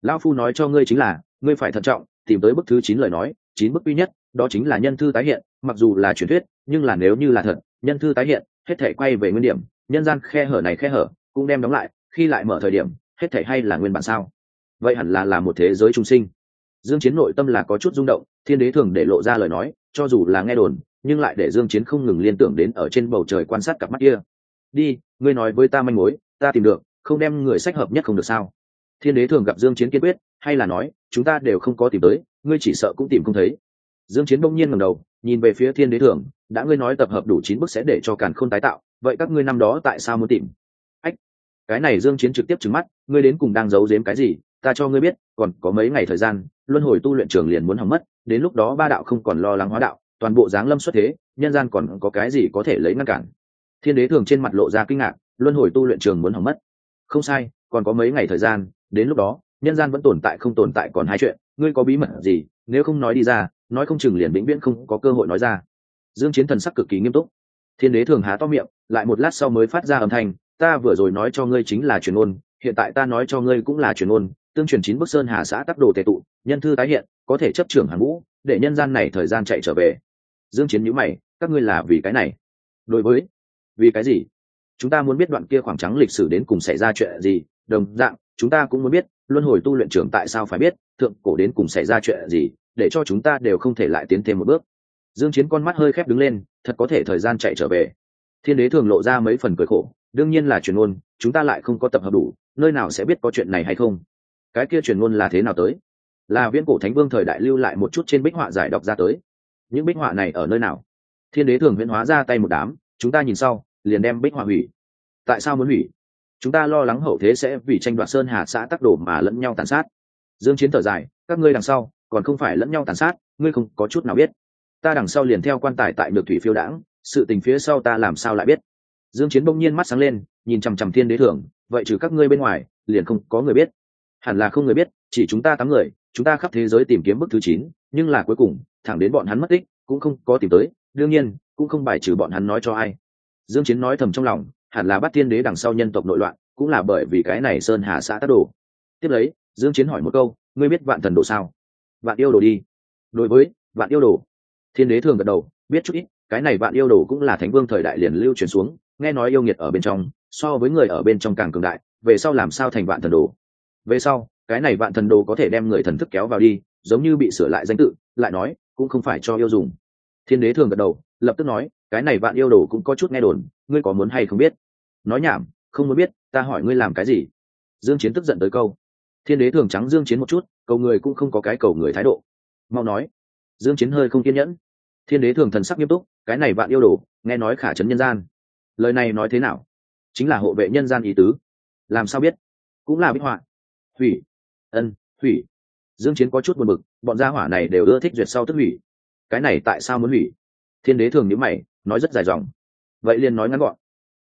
Lão phu nói cho ngươi chính là, ngươi phải thận trọng, tìm tới bước thứ chín lời nói, chín bước duy nhất, đó chính là nhân thư tái hiện, mặc dù là truyền thuyết, nhưng là nếu như là thật, nhân thư tái hiện, hết thể quay về nguyên điểm, nhân gian khe hở này khe hở, cũng đem đóng lại, khi lại mở thời điểm, hết thể hay là nguyên bản sao? Vậy hẳn là là một thế giới trung sinh. Dương chiến nội tâm là có chút rung động thiên đế thường để lộ ra lời nói, cho dù là nghe đồn, nhưng lại để dương chiến không ngừng liên tưởng đến ở trên bầu trời quan sát cặp mắt kia. Đi, ngươi nói với ta manh mối, ta tìm được, không đem người sách hợp nhất không được sao? Thiên đế thường gặp dương chiến kiên quyết, hay là nói, chúng ta đều không có tìm tới, ngươi chỉ sợ cũng tìm không thấy. Dương chiến bỗng nhiên ngẩng đầu, nhìn về phía thiên đế thường, đã ngươi nói tập hợp đủ chín bước sẽ để cho càn khôn tái tạo, vậy các ngươi năm đó tại sao muốn tìm? Ách, cái này dương chiến trực tiếp trừng mắt, ngươi đến cùng đang giấu giếm cái gì, ta cho ngươi biết, còn có mấy ngày thời gian, luân hồi tu luyện trường liền muốn hỏng mất đến lúc đó ba đạo không còn lo lắng hóa đạo, toàn bộ giáng lâm xuất thế, nhân gian còn có cái gì có thể lấy ngăn cản? Thiên đế thường trên mặt lộ ra kinh ngạc, luân hồi tu luyện trường muốn hỏng mất. Không sai, còn có mấy ngày thời gian, đến lúc đó, nhân gian vẫn tồn tại không tồn tại còn hai chuyện, ngươi có bí mật gì, nếu không nói đi ra, nói không chừng liền vĩnh viễn không có cơ hội nói ra. Dương chiến thần sắc cực kỳ nghiêm túc. Thiên đế thường há to miệng, lại một lát sau mới phát ra âm thanh, ta vừa rồi nói cho ngươi chính là truyền ôn, hiện tại ta nói cho ngươi cũng là truyền ôn, tương truyền chín bức sơn hà xã tắc đồ tề tụ nhân thư tái hiện, có thể chấp trưởng hàng ngũ để nhân gian này thời gian chạy trở về. Dương chiến nhíu mày, các ngươi là vì cái này? Đối với, vì cái gì? Chúng ta muốn biết đoạn kia khoảng trắng lịch sử đến cùng xảy ra chuyện gì, đồng dạng, chúng ta cũng muốn biết, luân hồi tu luyện trưởng tại sao phải biết, thượng cổ đến cùng xảy ra chuyện gì, để cho chúng ta đều không thể lại tiến thêm một bước. Dương chiến con mắt hơi khép đứng lên, thật có thể thời gian chạy trở về. Thiên đế thường lộ ra mấy phần cười khổ, đương nhiên là truyền ngôn, chúng ta lại không có tập hợp đủ, nơi nào sẽ biết có chuyện này hay không? Cái kia truyền ngôn là thế nào tới? Là viễn cổ thánh vương thời đại lưu lại một chút trên bích họa giải đọc ra tới. Những bích họa này ở nơi nào? Thiên đế thường huyễn hóa ra tay một đám, chúng ta nhìn sau, liền đem bích họa hủy. Tại sao muốn hủy? Chúng ta lo lắng hậu thế sẽ vì tranh đoạt sơn hà xã tắc đổ mà lẫn nhau tàn sát. Dương chiến thở dài, các ngươi đằng sau, còn không phải lẫn nhau tàn sát, ngươi không có chút nào biết. Ta đằng sau liền theo quan tài tại được thủy phiêu đãng, sự tình phía sau ta làm sao lại biết? Dương chiến bỗng nhiên mắt sáng lên, nhìn chằm chằm thiên đế thường vậy trừ các ngươi bên ngoài, liền không có người biết hẳn là không người biết, chỉ chúng ta tám người, chúng ta khắp thế giới tìm kiếm bức thứ chín, nhưng là cuối cùng, thẳng đến bọn hắn mất tích, cũng không có tìm tới, đương nhiên, cũng không bài trừ bọn hắn nói cho ai. Dương chiến nói thầm trong lòng, hẳn là bắt thiên đế đằng sau nhân tộc nội loạn, cũng là bởi vì cái này sơn hà xã tác đồ. Tiếp lấy, dương chiến hỏi một câu, ngươi biết vạn thần đồ sao? Vạn yêu đồ đi. Đối với vạn yêu đồ, thiên đế thường gật đầu, biết chút ít, cái này vạn yêu đồ cũng là thánh vương thời đại liền lưu truyền xuống, nghe nói yêu nghiệt ở bên trong, so với người ở bên trong càng cường đại, về sau làm sao thành vạn thần đồ? Về sau, cái này vạn thần đồ có thể đem người thần thức kéo vào đi, giống như bị sửa lại danh tự, lại nói, cũng không phải cho yêu dùng. Thiên đế thường gật đầu, lập tức nói, cái này vạn yêu đồ cũng có chút nghe đồn, ngươi có muốn hay không biết? Nói nhảm, không muốn biết, ta hỏi ngươi làm cái gì? Dương chiến tức giận tới câu. Thiên đế thường trắng dương chiến một chút, cầu người cũng không có cái cầu người thái độ. Mau nói. Dương chiến hơi không kiên nhẫn. Thiên đế thường thần sắc nghiêm túc, cái này vạn yêu đồ, nghe nói khả chấn nhân gian. Lời này nói thế nào? Chính là hộ vệ nhân gian ý tứ. Làm sao biết? Cũng là bích họa hủy ân hủy dương chiến có chút buồn bực, bọn gia hỏa này đều ưa thích duyệt sau tức hủy. Cái này tại sao muốn hủy? Thiên đế thường nhíu mày, nói rất dài dòng. Vậy liền nói ngắn gọn.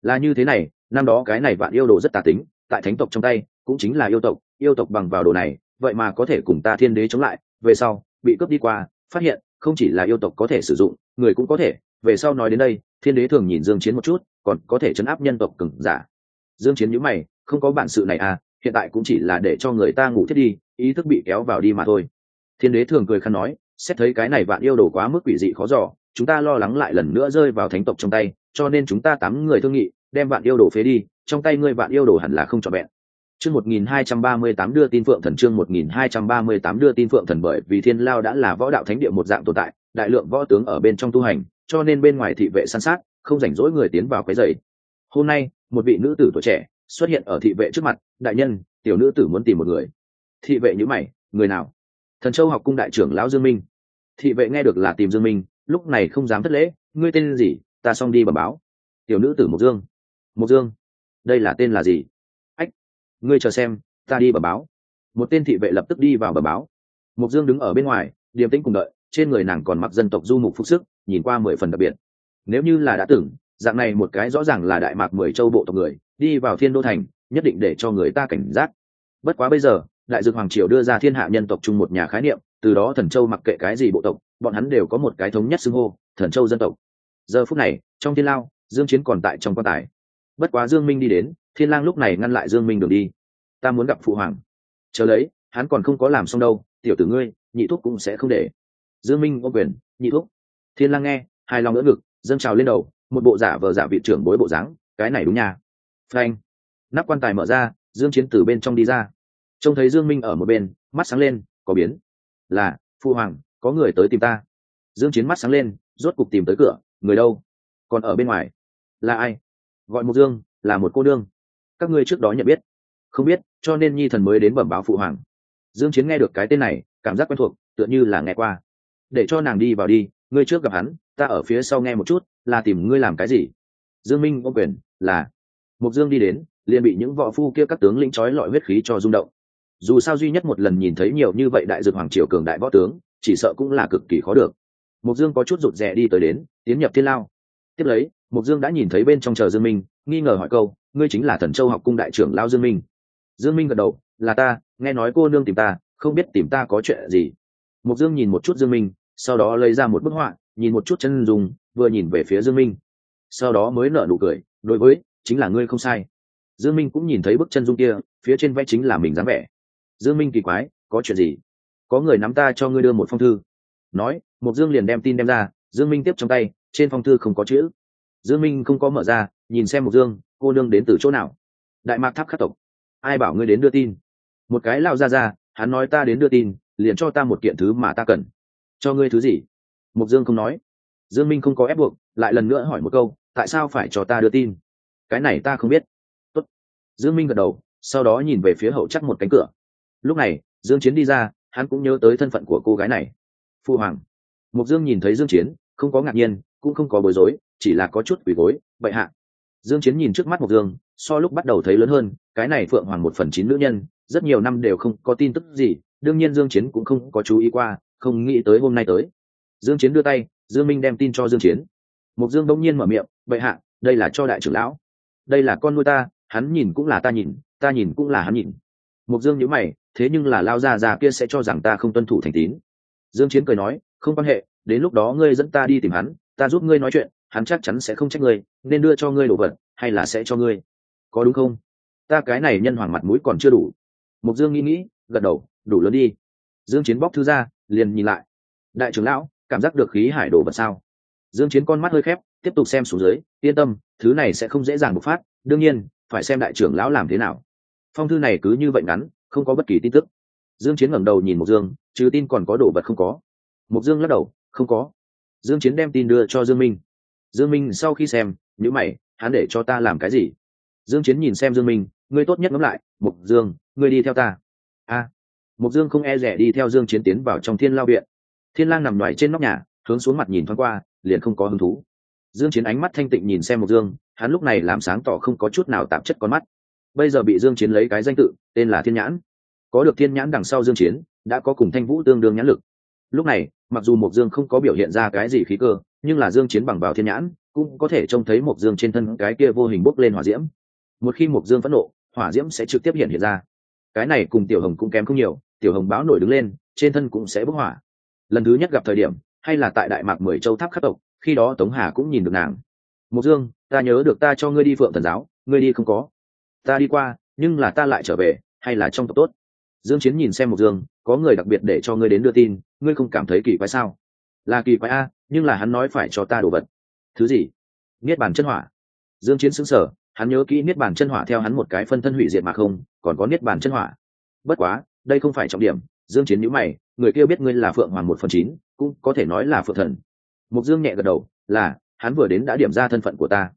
Là như thế này, năm đó cái này vạn yêu đồ rất tà tính, tại thánh tộc trong tay, cũng chính là yêu tộc yêu tộc bằng vào đồ này, vậy mà có thể cùng ta thiên đế chống lại, về sau, bị cướp đi qua, phát hiện, không chỉ là yêu tộc có thể sử dụng, người cũng có thể, về sau nói đến đây, thiên đế thường nhìn dương chiến một chút, còn có thể chấn áp nhân tộc cứng giả. Dương chiến nhíu mày, không có bản sự này à hiện tại cũng chỉ là để cho người ta ngủ thiết đi, ý thức bị kéo vào đi mà thôi thiên đế thường cười khăn nói, xét thấy cái này vạn yêu đồ quá mức quỷ dị khó dò, chúng ta lo lắng lại lần nữa rơi vào thánh tộc trong tay, cho nên chúng ta tám người thương nghị, đem vạn yêu đồ phế đi, trong tay ngươi vạn yêu đồ hẳn là không trọn vẹn chương một nghìn hai trăm ba mươi tám đưa tin phượng thần, chương một nghìn hai trăm ba mươi tám đưa tin phượng thần bởi vì thiên lao đã là võ đạo thánh địa một dạng tồn tại, đại lượng võ tướng ở bên trong tu hành, cho nên bên ngoài thị vệ săn sát, không rảnh rỗi người tiến vào quấy rầy. hôm nay, một vị nữ tử tuổi trẻ xuất hiện ở thị vệ trước mặt đại nhân, tiểu nữ tử muốn tìm một người. Thị vệ nhữ mày, người nào? Thần châu học cung đại trưởng lão dương minh. Thị vệ nghe được là tìm dương minh, lúc này không dám thất lễ, ngươi tên gì, ta xong đi bẩm báo. Tiểu nữ tử mộc dương. Mộc dương, đây là tên là gì? Ách, ngươi chờ xem, ta đi bẩm báo. Một tên thị vệ lập tức đi vào bẩm báo. Mộc dương đứng ở bên ngoài, điềm tĩnh cùng đợi, trên người nàng còn mặc dân tộc du mục phúc sức, nhìn qua mười phần đặc biệt. Nếu như là đã tưởng, dạng này một cái rõ ràng là đại mạc mười châu bộ tộc người, đi vào thiên đô thành nhất định để cho người ta cảnh giác. Bất quá bây giờ, đại dược hoàng triều đưa ra thiên hạ nhân tộc chung một nhà khái niệm, từ đó thần châu mặc kệ cái gì bộ tộc, bọn hắn đều có một cái thống nhất xưng hô, thần châu dân tộc. Giờ phút này, trong thiên lao, dương chiến còn tại trong quan tài. Bất quá dương minh đi đến, thiên lang lúc này ngăn lại dương minh đường đi. Ta muốn gặp phụ hoàng. Chờ lấy, hắn còn không có làm xong đâu, tiểu tử ngươi, nhị thúc cũng sẽ không để. Dương minh có quyền, nhị thúc. Thiên lang nghe, hai lòng ngỡ ngực, dâng trào lên đầu, một bộ giả vờ giả vị trưởng bối bộ dáng, cái này đúng nha. Phanh nắp quan tài mở ra, dương chiến từ bên trong đi ra. Trông thấy dương minh ở một bên, mắt sáng lên, có biến. Là, phu hoàng, có người tới tìm ta. Dương chiến mắt sáng lên, rốt cục tìm tới cửa, người đâu? Còn ở bên ngoài. Là ai? Gọi một dương, là một cô đương các ngươi trước đó nhận biết. Không biết, cho nên nhi thần mới đến bẩm báo phụ hoàng. Dương chiến nghe được cái tên này, cảm giác quen thuộc, tựa như là nghe qua. Để cho nàng đi vào đi, ngươi trước gặp hắn, ta ở phía sau nghe một chút, là tìm ngươi làm cái gì? Dương minh ô quyền, là. Một dương đi đến liền bị những võ phu kia các tướng lĩnh chói lọi huyết khí cho rung động. Dù sao duy nhất một lần nhìn thấy nhiều như vậy đại dược hoàng triều cường đại võ tướng, chỉ sợ cũng là cực kỳ khó được. Mục dương có chút rụt rè đi tới đến, tiến nhập thiên lao. Tiếp lấy mục dương đã nhìn thấy bên trong chờ dương minh, nghi ngờ hỏi câu, ngươi chính là thần châu học cung đại trưởng lao dương minh? Dương minh gật đầu, là ta, nghe nói cô nương tìm ta, không biết tìm ta có chuyện gì. Mục dương nhìn một chút dương minh, sau đó lấy ra một bức họa, nhìn một chút chân dùng vừa nhìn về phía dương minh. Sau đó mới nở nụ cười, đối với, chính là ngươi không sai dương minh cũng nhìn thấy bức chân dung kia, phía trên vẽ chính là mình dáng vẻ. Dương minh kỳ quái, có chuyện gì? Có người nắm ta cho ngươi đưa một phong thư. Nói một dương liền đem tin đem ra, dương minh tiếp trong tay, trên phong thư không có chữ. Dương minh không có mở ra, nhìn xem một dương, cô nương đến từ chỗ nào? Đại mạc tháp khắc tộc. Ai bảo ngươi đến đưa tin? Một cái lao ra ra, hắn nói ta đến đưa tin, liền cho ta một kiện thứ mà ta cần. Cho ngươi thứ gì? Mục dương không nói. Dương minh không có ép buộc, lại lần nữa hỏi một câu, tại sao phải cho ta đưa tin? Cái này ta không biết dương minh gật đầu, sau đó nhìn về phía hậu chắc một cánh cửa. Lúc này, dương chiến đi ra, hắn cũng nhớ tới thân phận của cô gái này. Phu hoàng. Mục dương nhìn thấy dương chiến, không có ngạc nhiên, cũng không có bối rối, chỉ là có chút quỷ gối, bệ hạ. Dương chiến nhìn trước mắt mục dương, so lúc bắt đầu thấy lớn hơn, cái này phượng hoàng một phần chín nữ nhân, rất nhiều năm đều không có tin tức gì, đương nhiên dương chiến cũng không có chú ý qua, không nghĩ tới hôm nay tới. Dương chiến đưa tay, dương minh đem tin cho dương chiến. Mục dương đông nhiên mở miệng, bệ hạ, đây là cho đại trưởng lão. Đây là con nuôi ta hắn nhìn cũng là ta nhìn ta nhìn cũng là hắn nhìn. Mục dương nhíu mày, thế nhưng là lao ra già kia sẽ cho rằng ta không tuân thủ thành tín. Dương chiến cười nói, không quan hệ, đến lúc đó ngươi dẫn ta đi tìm hắn, ta giúp ngươi nói chuyện, hắn chắc chắn sẽ không trách ngươi, nên đưa cho ngươi đồ vật, hay là sẽ cho ngươi. Có đúng không? Ta cái này nhân hoàng mặt mũi còn chưa đủ. Mục dương nghĩ nghĩ, gật đầu, đủ lớn đi. Dương chiến bóc thư ra, liền nhìn lại. Đại trưởng lão, cảm giác được khí hải đồ vật sao? Dương chiến con mắt hơi khép, tiếp tục xem xuống dưới, yên tâm, thứ này sẽ không dễ dàng bộc phát, đương nhiên phải xem đại trưởng lão làm thế nào. Phong thư này cứ như vậy ngắn, không có bất kỳ tin tức. Dương chiến ngẩng đầu nhìn mục dương, trừ tin còn có đồ vật không có. Mục dương lắc đầu, không có. Dương chiến đem tin đưa cho dương minh. Dương minh sau khi xem, nhíu mày, hắn để cho ta làm cái gì? Dương chiến nhìn xem dương minh, ngươi tốt nhất ngẫm lại mục dương, ngươi đi theo ta. A. Mục dương không e rẻ đi theo dương chiến tiến vào trong thiên lao viện. Thiên lang nằm ngoài trên nóc nhà, hướng xuống mặt nhìn thoáng qua, liền không có hứng thú dương chiến ánh mắt thanh tịnh nhìn xem mục dương, hắn lúc này làm sáng tỏ không có chút nào tạp chất con mắt. Bây giờ bị dương chiến lấy cái danh tự, tên là thiên nhãn. Có được thiên nhãn đằng sau dương chiến, đã có cùng thanh vũ tương đương nhãn lực. Lúc này, mặc dù mục dương không có biểu hiện ra cái gì khí cơ, nhưng là dương chiến bằng vào thiên nhãn, cũng có thể trông thấy mục dương trên thân cái kia vô hình bốc lên hỏa diễm. Một khi mục dương phẫn nộ, hỏa diễm sẽ trực tiếp hiện hiện ra. Cái này cùng tiểu hồng cũng kém không nhiều, tiểu hồng báo nổi đứng lên, trên thân cũng sẽ bốc hỏa. Lần thứ nhất gặp thời điểm, hay là tại đại mạc mười châu tháp khắc tộc khi đó tống hà cũng nhìn được nàng. Mục dương, ta nhớ được ta cho ngươi đi phượng thần giáo, ngươi đi không có. Ta đi qua, nhưng là ta lại trở về, hay là trong tộc tốt? Dương chiến nhìn xem mục dương, có người đặc biệt để cho ngươi đến đưa tin, ngươi không cảm thấy kỳ quái sao? Là kỳ quái a, nhưng là hắn nói phải cho ta đồ vật. Thứ gì? Niết bàn chân hỏa. Dương chiến sững sờ, hắn nhớ kỹ niết bàn chân hỏa theo hắn một cái phân thân hủy diệt mà không, còn có niết bàn chân hỏa. Bất quá, đây không phải trọng điểm. Dương chiến nhíu mày, người kia biết ngươi là phượng hoàng một phần chín, cũng có thể nói là phượng thần mục dương nhẹ gật đầu, là, hắn vừa đến đã điểm ra thân phận của ta.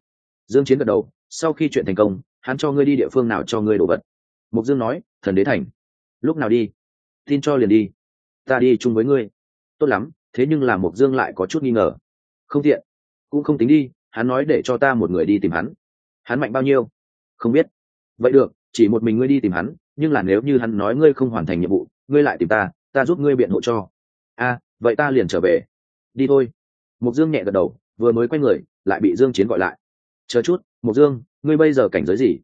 Dương chiến gật đầu, sau khi chuyện thành công, hắn cho ngươi đi địa phương nào cho ngươi đổ vật? Mục dương nói, thần đế thành. Lúc nào đi? Tin cho liền đi. Ta đi chung với ngươi. Tốt lắm, thế nhưng là mục dương lại có chút nghi ngờ. Không tiện. Cũng không tính đi, hắn nói để cho ta một người đi tìm hắn. Hắn mạnh bao nhiêu? Không biết. Vậy được, chỉ một mình ngươi đi tìm hắn, nhưng là nếu như hắn nói ngươi không hoàn thành nhiệm vụ, ngươi lại tìm ta ta giúp ngươi biện hộ cho. A, vậy ta liền trở về. Đi thôi mục dương nhẹ gật đầu, vừa mới quay người, lại bị dương chiến gọi lại. Chờ chút mục dương, ngươi bây giờ cảnh giới gì?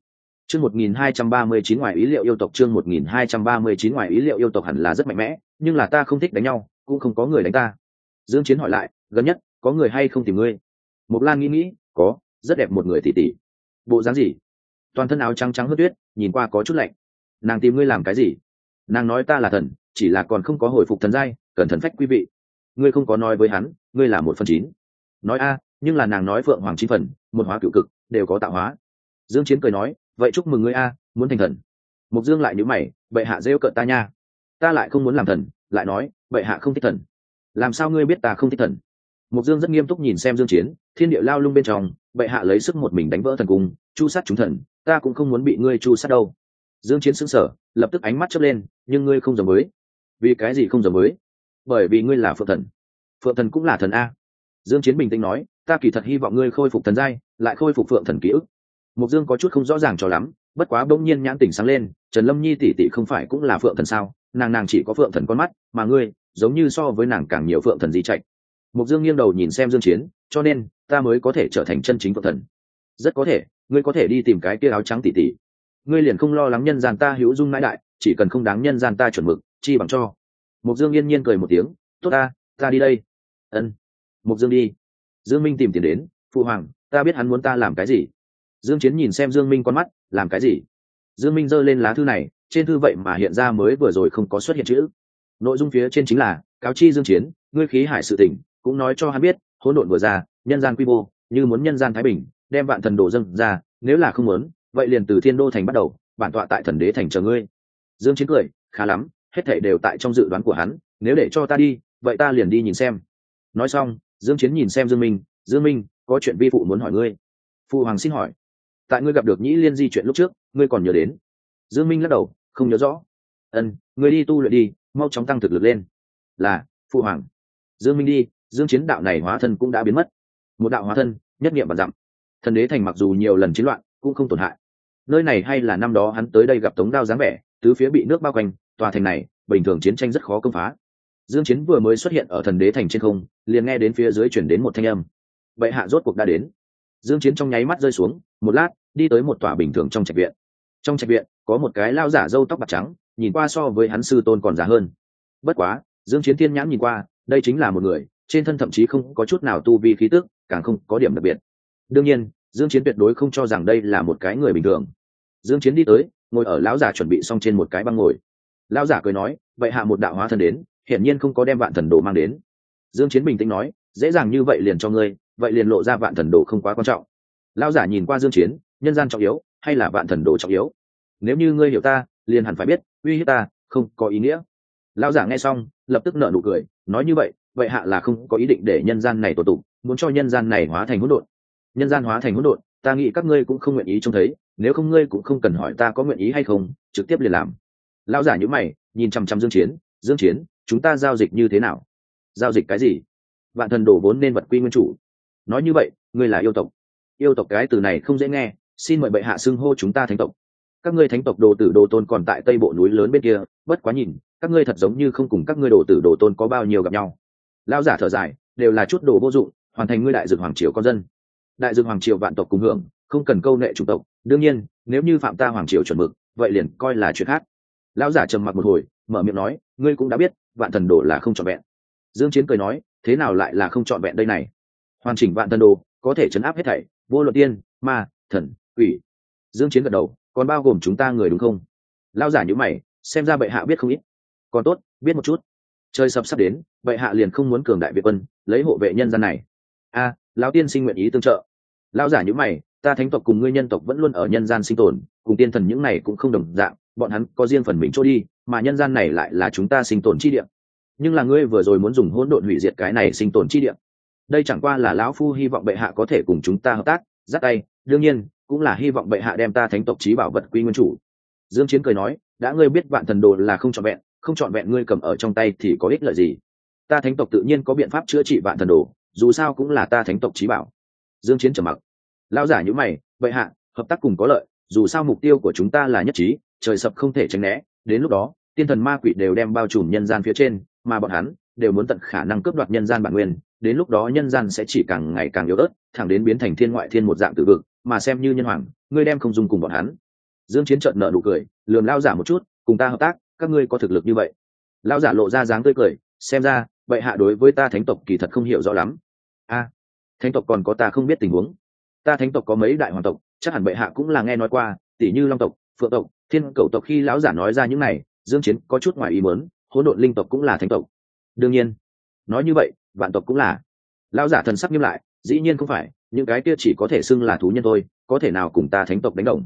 Chương 1239 ngoài ý liệu yêu tộc, chương 1239 ngoài ý liệu yêu tộc hẳn là rất mạnh mẽ, nhưng là ta không thích đánh nhau, cũng không có người đánh ta. Dương chiến hỏi lại, gần nhất, có người hay không tìm ngươi? Mục lan nghĩ nghĩ, có, rất đẹp một người tỷ tỷ. Bộ dáng gì? Toàn thân áo trắng trắng hớt tuyết, nhìn qua có chút lạnh. Nàng tìm ngươi làm cái gì? Nàng nói ta là thần, chỉ là còn không có hồi phục thần giai cần thần phách quý vị. Ngươi không có nói với hắn ngươi là một phần chín. Nói a, nhưng là nàng nói phượng hoàng chín phần, một hóa cựu cực, đều có tạo hóa. Dương chiến cười nói, vậy chúc mừng ngươi a, muốn thành thần. Mục dương lại nhíu mày, bệ hạ rêu cợt ta nha. Ta lại không muốn làm thần, lại nói, bệ hạ không thích thần. Làm sao ngươi biết ta không thích thần? Mục dương rất nghiêm túc nhìn xem dương chiến, thiên địa lao lung bên trong, bệ hạ lấy sức một mình đánh vỡ thần cung, chu sát chúng thần, ta cũng không muốn bị ngươi chu sát đâu. Dương chiến sững sờ, lập tức ánh mắt chớp lên, nhưng ngươi không giống mới vì cái gì không giống mới bởi vì ngươi là phượng thần phượng thần cũng là thần a. Dương chiến bình tĩnh nói, ta kỳ thật hy vọng ngươi khôi phục thần giai, lại khôi phục phượng thần ký ức. Mục dương có chút không rõ ràng cho lắm, bất quá bỗng nhiên nhãn tỉnh sáng lên, trần lâm nhi tỷ tỷ không phải cũng là phượng thần sao? Nàng nàng chỉ có phượng thần con mắt, mà ngươi, giống như so với nàng càng nhiều phượng thần di chạy mục dương nghiêng đầu nhìn xem dương chiến, cho nên, ta mới có thể trở thành chân chính phượng thần. Rất có thể, ngươi có thể đi tìm cái kia áo trắng tỷ tỷ. Ngươi liền không lo lắng nhân gian ta hữu dung mãi đại, chỉ cần không đáng nhân gian ta chuẩn mực, chi bằng cho. Mục dương yên nhiên cười một tiếng, tốt ta ta đi đây. Ân. Mục dương đi. Dương minh tìm tiền đến. Phụ hoàng, ta biết hắn muốn ta làm cái gì. Dương chiến nhìn xem dương minh con mắt, làm cái gì? Dương minh giơ lên lá thư này, trên thư vậy mà hiện ra mới vừa rồi không có xuất hiện chữ. Nội dung phía trên chính là, cáo chi dương chiến, ngươi khí hải sự tỉnh cũng nói cho hắn biết, hỗn độn vừa ra, nhân gian quy mô, như muốn nhân gian thái bình, đem vạn thần đồ dâng ra, nếu là không muốn, vậy liền từ thiên đô thành bắt đầu, bản tọa tại thần đế thành chờ ngươi. Dương chiến cười, khá lắm, hết thảy đều tại trong dự đoán của hắn, nếu để cho ta đi vậy ta liền đi nhìn xem. Nói xong, dương chiến nhìn xem dương minh dương minh, có chuyện vi phụ muốn hỏi ngươi. Phụ hoàng xin hỏi, tại ngươi gặp được nhĩ liên di chuyện lúc trước, ngươi còn nhớ đến? Dương minh lắc đầu, không nhớ rõ. Ân, ngươi đi tu luyện đi, mau chóng tăng thực lực lên. Là phụ hoàng. Dương minh đi, dương chiến đạo này hóa thân cũng đã biến mất. Một đạo hóa thân, nhất niệm và dặm. Thần đế thành mặc dù nhiều lần chiến loạn, cũng không tổn hại. Nơi này hay là năm đó hắn tới đây gặp tống đao dáng vẻ, tứ phía bị nước bao quanh, tòa thành này, bình thường chiến tranh rất khó công phá dương chiến vừa mới xuất hiện ở thần đế thành trên không, liền nghe đến phía dưới chuyển đến một thanh âm. Bệ hạ rốt cuộc đã đến. Dương chiến trong nháy mắt rơi xuống, một lát, đi tới một tòa bình thường trong trạch viện. Trong trạch viện, có một cái lao giả râu tóc bạc trắng, nhìn qua so với hắn sư tôn còn già hơn. Bất quá, dương chiến thiên nhãn nhìn qua, đây chính là một người, trên thân thậm chí không có chút nào tu vi khí tức, càng không có điểm đặc biệt. Đương nhiên, dương chiến tuyệt đối không cho rằng đây là một cái người bình thường. Dương chiến đi tới, ngồi ở lão giả chuẩn bị xong trên một cái băng ngồi. Lão giả cười nói vậy hạ một đạo hóa thân đến hiển nhiên không có đem vạn thần đồ mang đến. Dương chiến bình tĩnh nói, dễ dàng như vậy liền cho ngươi, vậy liền lộ ra vạn thần đồ không quá quan trọng. Lão giả nhìn qua dương chiến, nhân gian trọng yếu, hay là vạn thần đồ trọng yếu? Nếu như ngươi hiểu ta, liền hẳn phải biết, uy hiếp ta, không có ý nghĩa. Lão giả nghe xong, lập tức nở nụ cười, nói như vậy vậy hạ là không có ý định để nhân gian này tổ tụ, muốn cho nhân gian này hóa thành hỗn độn. Nhân gian hóa thành hỗn độn, ta nghĩ các ngươi cũng không nguyện ý trông thấy, nếu không ngươi cũng không cần hỏi ta có nguyện ý hay không, trực tiếp liền làm. Lão giả nhữ mày, nhìn chăm chăm dương chiến dương chiến chúng ta giao dịch như thế nào? Giao dịch cái gì? Vạn thần đổ vốn nên vật quy nguyên chủ. Nói như vậy, ngươi là yêu tộc. Yêu tộc cái từ này không dễ nghe, xin mời bệ hạ xưng hô chúng ta thánh tộc. Các ngươi thánh tộc đồ tử đồ tôn còn tại tây bộ núi lớn bên kia, bất quá nhìn, các ngươi thật giống như không cùng các ngươi đồ tử đồ tôn có bao nhiêu gặp nhau. Lão giả thở dài, đều là chút đồ vô dụng, hoàn thành ngươi đại dược hoàng triều con dân. Đại dược hoàng triều vạn tộc cùng hưởng, không cần câu nệ chủng tộc. Đương nhiên, nếu như phạm ta hoàng triều chuẩn mực, vậy liền coi là chuyện khác. Lão giả trầm mặc một hồi, mở miệng nói, ngươi cũng đã biết vạn thần đồ là không trọn vẹn. Dương chiến cười nói, thế nào lại là không trọn vẹn đây này? Hoàn chỉnh vạn thần đồ, có thể chấn áp hết thảy, vô luật tiên, ma, thần, quỷ. Dương chiến gật đầu, còn bao gồm chúng ta người đúng không? Lão giả như mày, xem ra bệ hạ biết không ít. Còn tốt, biết một chút. Trời sập sắp đến, bệ hạ liền không muốn cường đại việt quân, lấy hộ vệ nhân gian này. A, lão tiên sinh nguyện ý tương trợ. Lão giả như mày, ta thánh tộc cùng ngươi nhân tộc vẫn luôn ở nhân gian sinh tồn, cùng tiên thần những này cũng không đồng dạng, bọn hắn có riêng phần mình trôi đi mà nhân gian này lại là chúng ta sinh tồn chi địa. Nhưng là ngươi vừa rồi muốn dùng hỗn độn hủy diệt cái này sinh tồn chi địa. Đây chẳng qua là lão phu hy vọng bệ hạ có thể cùng chúng ta hợp tác, dắt tay. Đương nhiên, cũng là hy vọng bệ hạ đem ta thánh tộc trí bảo vật quy nguyên chủ. Dương chiến cười nói, đã ngươi biết vạn thần đồ là không trọn vẹn, không trọn vẹn ngươi cầm ở trong tay thì có ích lợi gì? Ta thánh tộc tự nhiên có biện pháp chữa trị vạn thần đồ, dù sao cũng là ta thánh tộc trí bảo. Dương chiến trầm mặc. Lão giả như mày, bệ hạ, hợp tác cùng có lợi, dù sao mục tiêu của chúng ta là nhất trí, trời sập không thể tránh né đến lúc đó, tiên thần ma quỷ đều đem bao trùm nhân gian phía trên, mà bọn hắn đều muốn tận khả năng cướp đoạt nhân gian bản nguyên. Đến lúc đó nhân gian sẽ chỉ càng ngày càng yếu ớt, thẳng đến biến thành thiên ngoại thiên một dạng tự vực, mà xem như nhân hoàng, ngươi đem không dùng cùng bọn hắn. Dương chiến trợn nợ nụ cười, lườm lao giả một chút, cùng ta hợp tác, các ngươi có thực lực như vậy. Lao giả lộ ra dáng tươi cười, xem ra vậy hạ đối với ta thánh tộc kỳ thật không hiểu rõ lắm. A, thánh tộc còn có ta không biết tình huống. Ta thánh tộc có mấy đại hoàng tộc, chắc hẳn bệ hạ cũng là nghe nói qua tỷ như long tộc phượng tộc, thiên cầu tộc khi lão giả nói ra những này, dương chiến có chút ngoài ý muốn, hỗn độn linh tộc cũng là thánh tộc. Đương nhiên, nói như vậy, vạn tộc cũng là. Lão giả thần sắc nghiêm lại, dĩ nhiên không phải, những cái kia chỉ có thể xưng là thú nhân thôi, có thể nào cùng ta thánh tộc đánh đồng?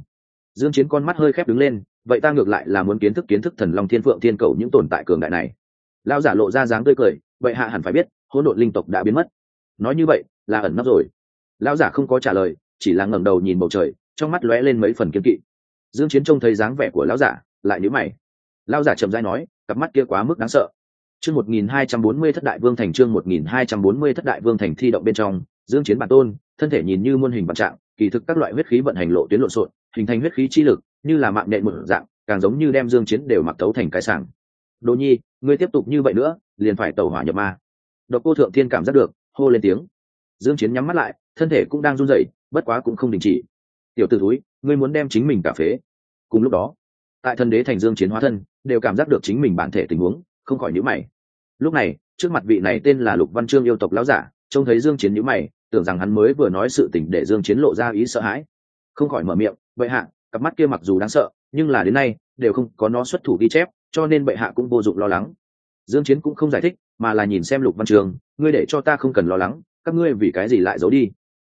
Dương chiến con mắt hơi khép đứng lên, vậy ta ngược lại là muốn kiến thức kiến thức thần long thiên phượng thiên cầu những tồn tại cường đại này. Lão giả lộ ra dáng tươi cười, vậy hạ hẳn phải biết, hỗn độn linh tộc đã biến mất. Nói như vậy, là ẩn nấp rồi. Lão giả không có trả lời, chỉ là ngẩng đầu nhìn bầu trời, trong mắt lóe lên mấy phần kiên kỵ dương chiến trông thấy dáng vẻ của lão giả, lại nhíu mày. Lão giả trầm rãi nói, cặp mắt kia quá mức đáng sợ. Chương 1240 thất đại vương thành chương 1240 thất đại vương thành thi động bên trong, dương chiến bản tôn, thân thể nhìn như muôn hình vạn trạng, kỳ thực các loại huyết khí vận hành lộ tuyến lộn xộn, hình thành huyết khí chi lực, như là mạng nện một dạng, càng giống như đem dương chiến đều mặc tấu thành cái sàng đỗ nhi, ngươi tiếp tục như vậy nữa, liền phải tẩu hỏa nhập ma. Độc cô thượng thiên cảm giác được, hô lên tiếng. Dương chiến nhắm mắt lại, thân thể cũng đang run rẩy, bất quá cũng không đình chỉ. Tiểu tử túi ngươi muốn đem chính mình cả phế. Cùng lúc đó, tại thần đế thành dương chiến hóa thân, đều cảm giác được chính mình bản thể tình huống, không khỏi nhữ mày. Lúc này, trước mặt vị này tên là lục văn trương yêu tộc lão giả, trông thấy dương chiến nhữ mày, tưởng rằng hắn mới vừa nói sự tình để dương chiến lộ ra ý sợ hãi. Không khỏi mở miệng, bệ hạ, cặp mắt kia mặc dù đáng sợ, nhưng là đến nay, đều không có nó xuất thủ ghi chép, cho nên bệ hạ cũng vô dụng lo lắng. Dương chiến cũng không giải thích, mà là nhìn xem lục văn trường, ngươi để cho ta không cần lo lắng, các ngươi vì cái gì lại giấu đi?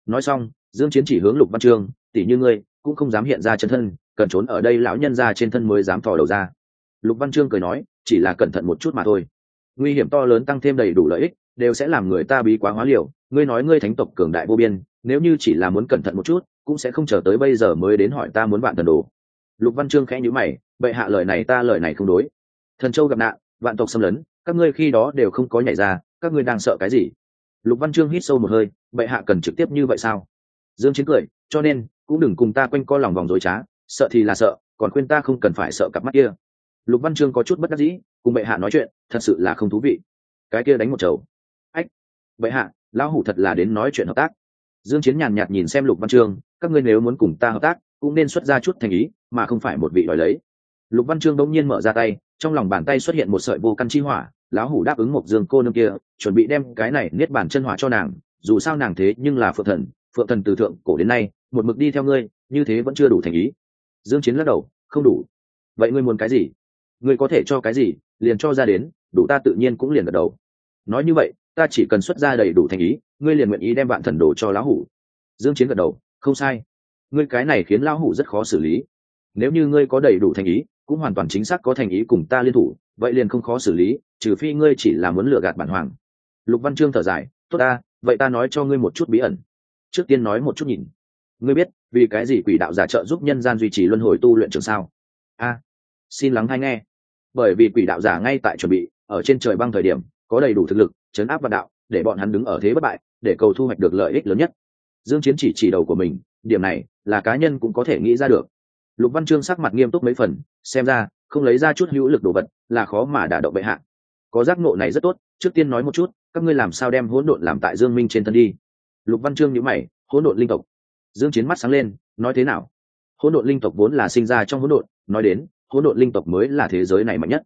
Nói xong, dương chiến chỉ hướng lục văn trường, tỷ như ngươi cũng không dám hiện ra chân thân, cần trốn ở đây lão nhân ra trên thân mới dám thò đầu ra. Lục văn trương cười nói, chỉ là cẩn thận một chút mà thôi. Nguy hiểm to lớn tăng thêm đầy đủ lợi ích, đều sẽ làm người ta bí quá hóa liều. Ngươi nói ngươi thánh tộc cường đại vô biên, nếu như chỉ là muốn cẩn thận một chút, cũng sẽ không chờ tới bây giờ mới đến hỏi ta muốn vạn thần đồ. Lục văn trương khẽ nhữ mày, bệ hạ lời này ta lời này không đối. Thần châu gặp nạn, vạn tộc xâm lấn, các ngươi khi đó đều không có nhảy ra, các ngươi đang sợ cái gì? Lục văn trương hít sâu một hơi, bệ hạ cần trực tiếp như vậy sao? Dương chiến cười, cho nên, cũng đừng cùng ta quanh co lòng vòng dối trá, sợ thì là sợ, còn khuyên ta không cần phải sợ cặp mắt kia. Lục văn trương có chút bất đắc dĩ, cùng bệ hạ nói chuyện, thật sự là không thú vị. Cái kia đánh một chầu. Ách, bệ hạ, lão hủ thật là đến nói chuyện hợp tác. Dương chiến nhàn nhạt nhìn xem lục văn trương các ngươi nếu muốn cùng ta hợp tác, cũng nên xuất ra chút thành ý, mà không phải một vị đòi lấy. Lục văn trương đống nhiên mở ra tay, trong lòng bàn tay xuất hiện một sợi vô căn chi hỏa, lão hủ đáp ứng một dương cô nương kia, chuẩn bị đem cái này niết bản chân hỏa cho nàng, dù sao nàng thế nhưng là phượng thần phượng thần từ thượng cổ đến nay, một mực đi theo ngươi, như thế vẫn chưa đủ thành ý. Dương chiến lắc đầu, không đủ. Vậy ngươi muốn cái gì? Ngươi có thể cho cái gì, liền cho ra đến, đủ ta tự nhiên cũng liền gật đầu. Nói như vậy, ta chỉ cần xuất ra đầy đủ thành ý, ngươi liền nguyện ý đem bạn thần đồ cho lão hủ. Dương chiến gật đầu, không sai. Ngươi cái này khiến lão hủ rất khó xử lý. Nếu như ngươi có đầy đủ thành ý, cũng hoàn toàn chính xác có thành ý cùng ta liên thủ, vậy liền không khó xử lý, trừ phi ngươi chỉ là muốn lừa gạt bản hoàng. Lục văn trương thở dài, tốt ta, vậy ta nói cho ngươi một chút bí ẩn trước tiên nói một chút nhìn. Ngươi biết, vì cái gì quỷ đạo giả trợ giúp nhân gian duy trì luân hồi tu luyện trường sao? A, xin lắng hay nghe. Bởi vì quỷ đạo giả ngay tại chuẩn bị, ở trên trời băng thời điểm, có đầy đủ thực lực, chấn áp vạn đạo, để bọn hắn đứng ở thế bất bại, để cầu thu hoạch được lợi ích lớn nhất. Dương chiến chỉ chỉ đầu của mình, điểm này là cá nhân cũng có thể nghĩ ra được. Lục văn trương sắc mặt nghiêm túc mấy phần, xem ra, không lấy ra chút hữu lực đồ vật là khó mà đả động bệ hạ. Có giác ngộ này rất tốt, trước tiên nói một chút, các ngươi làm sao đem hỗn độn làm tại dương minh trên thân đi? Lục văn trương nhíu mày hỗn độn linh tộc. Dương chiến mắt sáng lên nói thế nào? Hỗn độn linh tộc vốn là sinh ra trong hỗn độn nói đến hỗn độn linh tộc mới là thế giới này mạnh nhất.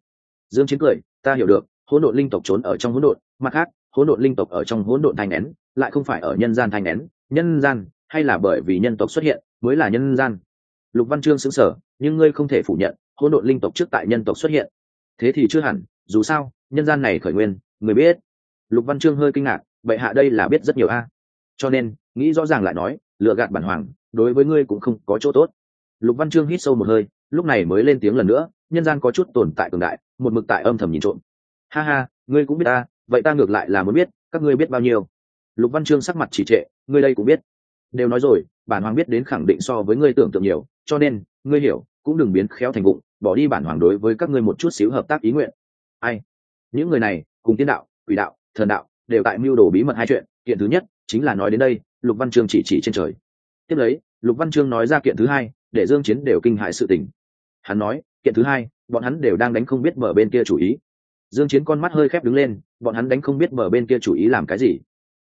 Dương chiến cười ta hiểu được hỗn độn linh tộc trốn ở trong hỗn độn mặt khác hỗn độn linh tộc ở trong hỗn độn thanh nén lại không phải ở nhân gian thanh nén nhân gian hay là bởi vì nhân tộc xuất hiện mới là nhân gian. Lục văn trương sững sờ, nhưng ngươi không thể phủ nhận hỗn độn linh tộc trước tại nhân tộc xuất hiện. Thế thì chưa hẳn dù sao nhân gian này khởi nguyên người biết. Lục văn trương hơi kinh ngạc bệ hạ đây là biết rất nhiều a cho nên, nghĩ rõ ràng lại nói, lựa gạt bản hoàng, đối với ngươi cũng không có chỗ tốt. Lục văn trương hít sâu một hơi, lúc này mới lên tiếng lần nữa, nhân gian có chút tồn tại cường đại, một mực tại âm thầm nhìn trộm. Ha ha, ngươi cũng biết ta, vậy ta ngược lại là muốn biết, các ngươi biết bao nhiêu? Lục văn trương sắc mặt chỉ trệ, ngươi đây cũng biết. Đều nói rồi, bản hoàng biết đến khẳng định so với ngươi tưởng tượng nhiều, cho nên, ngươi hiểu, cũng đừng biến khéo thành vụng, bỏ đi bản hoàng đối với các ngươi một chút xíu hợp tác ý nguyện. Ai? Những người này, cùng tiên đạo, quỷ đạo, thần đạo, đều tại mưu đồ bí mật hai chuyện, kiện thứ nhất chính là nói đến đây, lục văn chương chỉ chỉ trên trời. Tiếp lấy, lục văn chương nói ra kiện thứ hai, để dương chiến đều kinh hại sự tình. Hắn nói, kiện thứ hai, bọn hắn đều đang đánh không biết mở bên kia chủ ý. Dương chiến con mắt hơi khép đứng lên, bọn hắn đánh không biết mở bên kia chủ ý làm cái gì.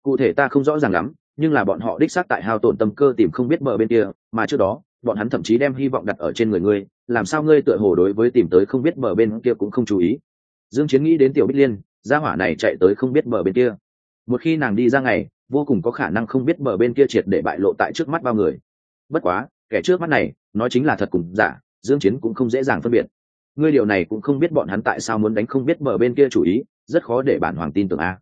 Cụ thể ta không rõ ràng lắm, nhưng là bọn họ đích xác tại hao tổn tâm cơ tìm không biết mở bên kia, mà trước đó, bọn hắn thậm chí đem hy vọng đặt ở trên người ngươi, làm sao ngươi tựa hồ đối với tìm tới không biết mở bên kia cũng không chú ý. Dương chiến nghĩ đến tiểu bích liên, gia hỏa này chạy tới không biết mở bên kia một khi nàng đi ra ngày, vô cùng có khả năng không biết mở bên kia triệt để bại lộ tại trước mắt bao người. Bất quá, kẻ trước mắt này, nói chính là thật cùng giả, dương chiến cũng không dễ dàng phân biệt. Ngươi điều này cũng không biết bọn hắn tại sao muốn đánh không biết mở bên kia chủ ý, rất khó để bản hoàng tin tưởng a.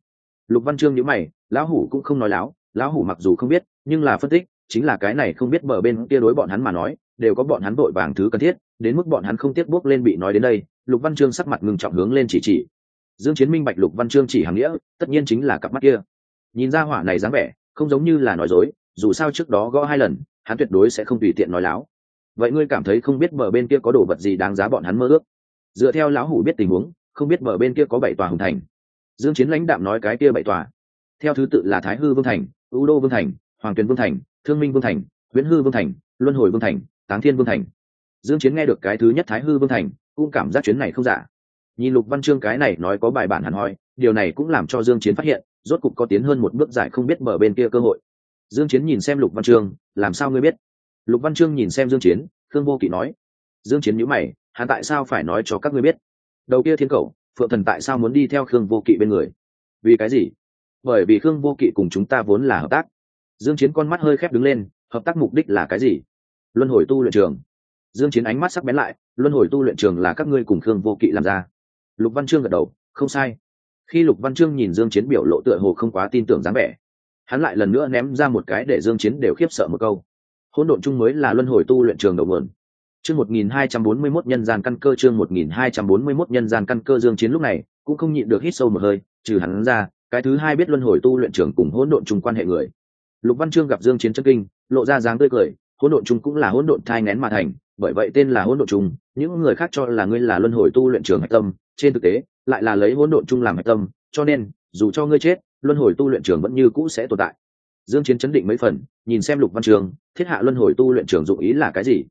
Lục văn trương nhíu mày, lão hủ cũng không nói láo, lão hủ mặc dù không biết, nhưng là phân tích, chính là cái này không biết mở bên kia đối bọn hắn mà nói, đều có bọn hắn vội vàng thứ cần thiết, đến mức bọn hắn không tiếc bước lên bị nói đến đây, lục văn trương sắc mặt ngừng trọng hướng lên chỉ chỉ dương chiến minh bạch lục văn Chương chỉ hàng nghĩa, tất nhiên chính là cặp mắt kia. Nhìn ra hỏa này dáng vẻ, không giống như là nói dối, dù sao trước đó gõ hai lần, hắn tuyệt đối sẽ không tùy tiện nói láo. Vậy ngươi cảm thấy không biết bờ bên kia có đồ vật gì đáng giá bọn hắn mơ ước? Dựa theo lão hủ biết tình huống, không biết bờ bên kia có bảy tòa hùng thành. Dương chiến lãnh đạm nói cái kia bảy tòa. Theo thứ tự là thái hư vương thành, ưu đô vương thành, hoàng tuyền vương thành, thương minh vương thành viễn hư vương thành, luân hồi vương thành, táng thiên vương thành. Dương chiến nghe được cái thứ nhất thái hư vương thành, cũng cảm giác chuyến này không giả nhìn lục văn chương cái này nói có bài bản hẳn hoi, điều này cũng làm cho dương chiến phát hiện, rốt cục có tiến hơn một bước giải không biết mở bên kia cơ hội. Dương chiến nhìn xem lục văn chương, làm sao ngươi biết? Lục văn chương nhìn xem dương chiến, khương vô kỵ nói. Dương chiến nhíu mày, hắn tại sao phải nói cho các ngươi biết? Đầu kia thiên cầu phượng thần tại sao muốn đi theo khương vô kỵ bên người? Vì cái gì? Bởi vì khương vô kỵ cùng chúng ta vốn là hợp tác. Dương chiến con mắt hơi khép đứng lên, hợp tác mục đích là cái gì? Luân hồi tu luyện trường. Dương chiến ánh mắt sắc bén lại, luân hồi tu luyện trường là các ngươi cùng khương vô kỵ làm ra lục văn trương gật đầu không sai. Khi lục văn trương nhìn dương chiến biểu lộ tựa hồ không quá tin tưởng dáng vẻ hắn lại lần nữa ném ra một cái để dương chiến đều khiếp sợ một câu. Hỗn độn chung mới là luân hồi tu luyện trường đầu nguồn. Chương 1241 nhân gian căn cơ chương 1241 nhân gian căn cơ Dương Chiến lúc này cũng không nhịn được hít sâu một hơi, trừ hắn ra, cái thứ hai biết luân hồi tu luyện trường cùng hỗn độn chung quan hệ người. Lục Văn Trương gặp Dương Chiến chân kinh, lộ ra dáng tươi cười, hỗn độn chung cũng là hỗn độn thai nén mà thành, bởi vậy tên là hỗn độn chung, những người khác cho là ngươi là luân hồi tu luyện trường hạch tâm, trên thực tế, lại là lấy hỗn độn chung làm hạch tâm, cho nên, dù cho ngươi chết, luân hồi tu luyện trường vẫn như cũ sẽ tồn tại. Dương Chiến chấn định mấy phần, nhìn xem Lục Văn Trường, thiết hạ luân hồi tu luyện trường dụng ý là cái gì?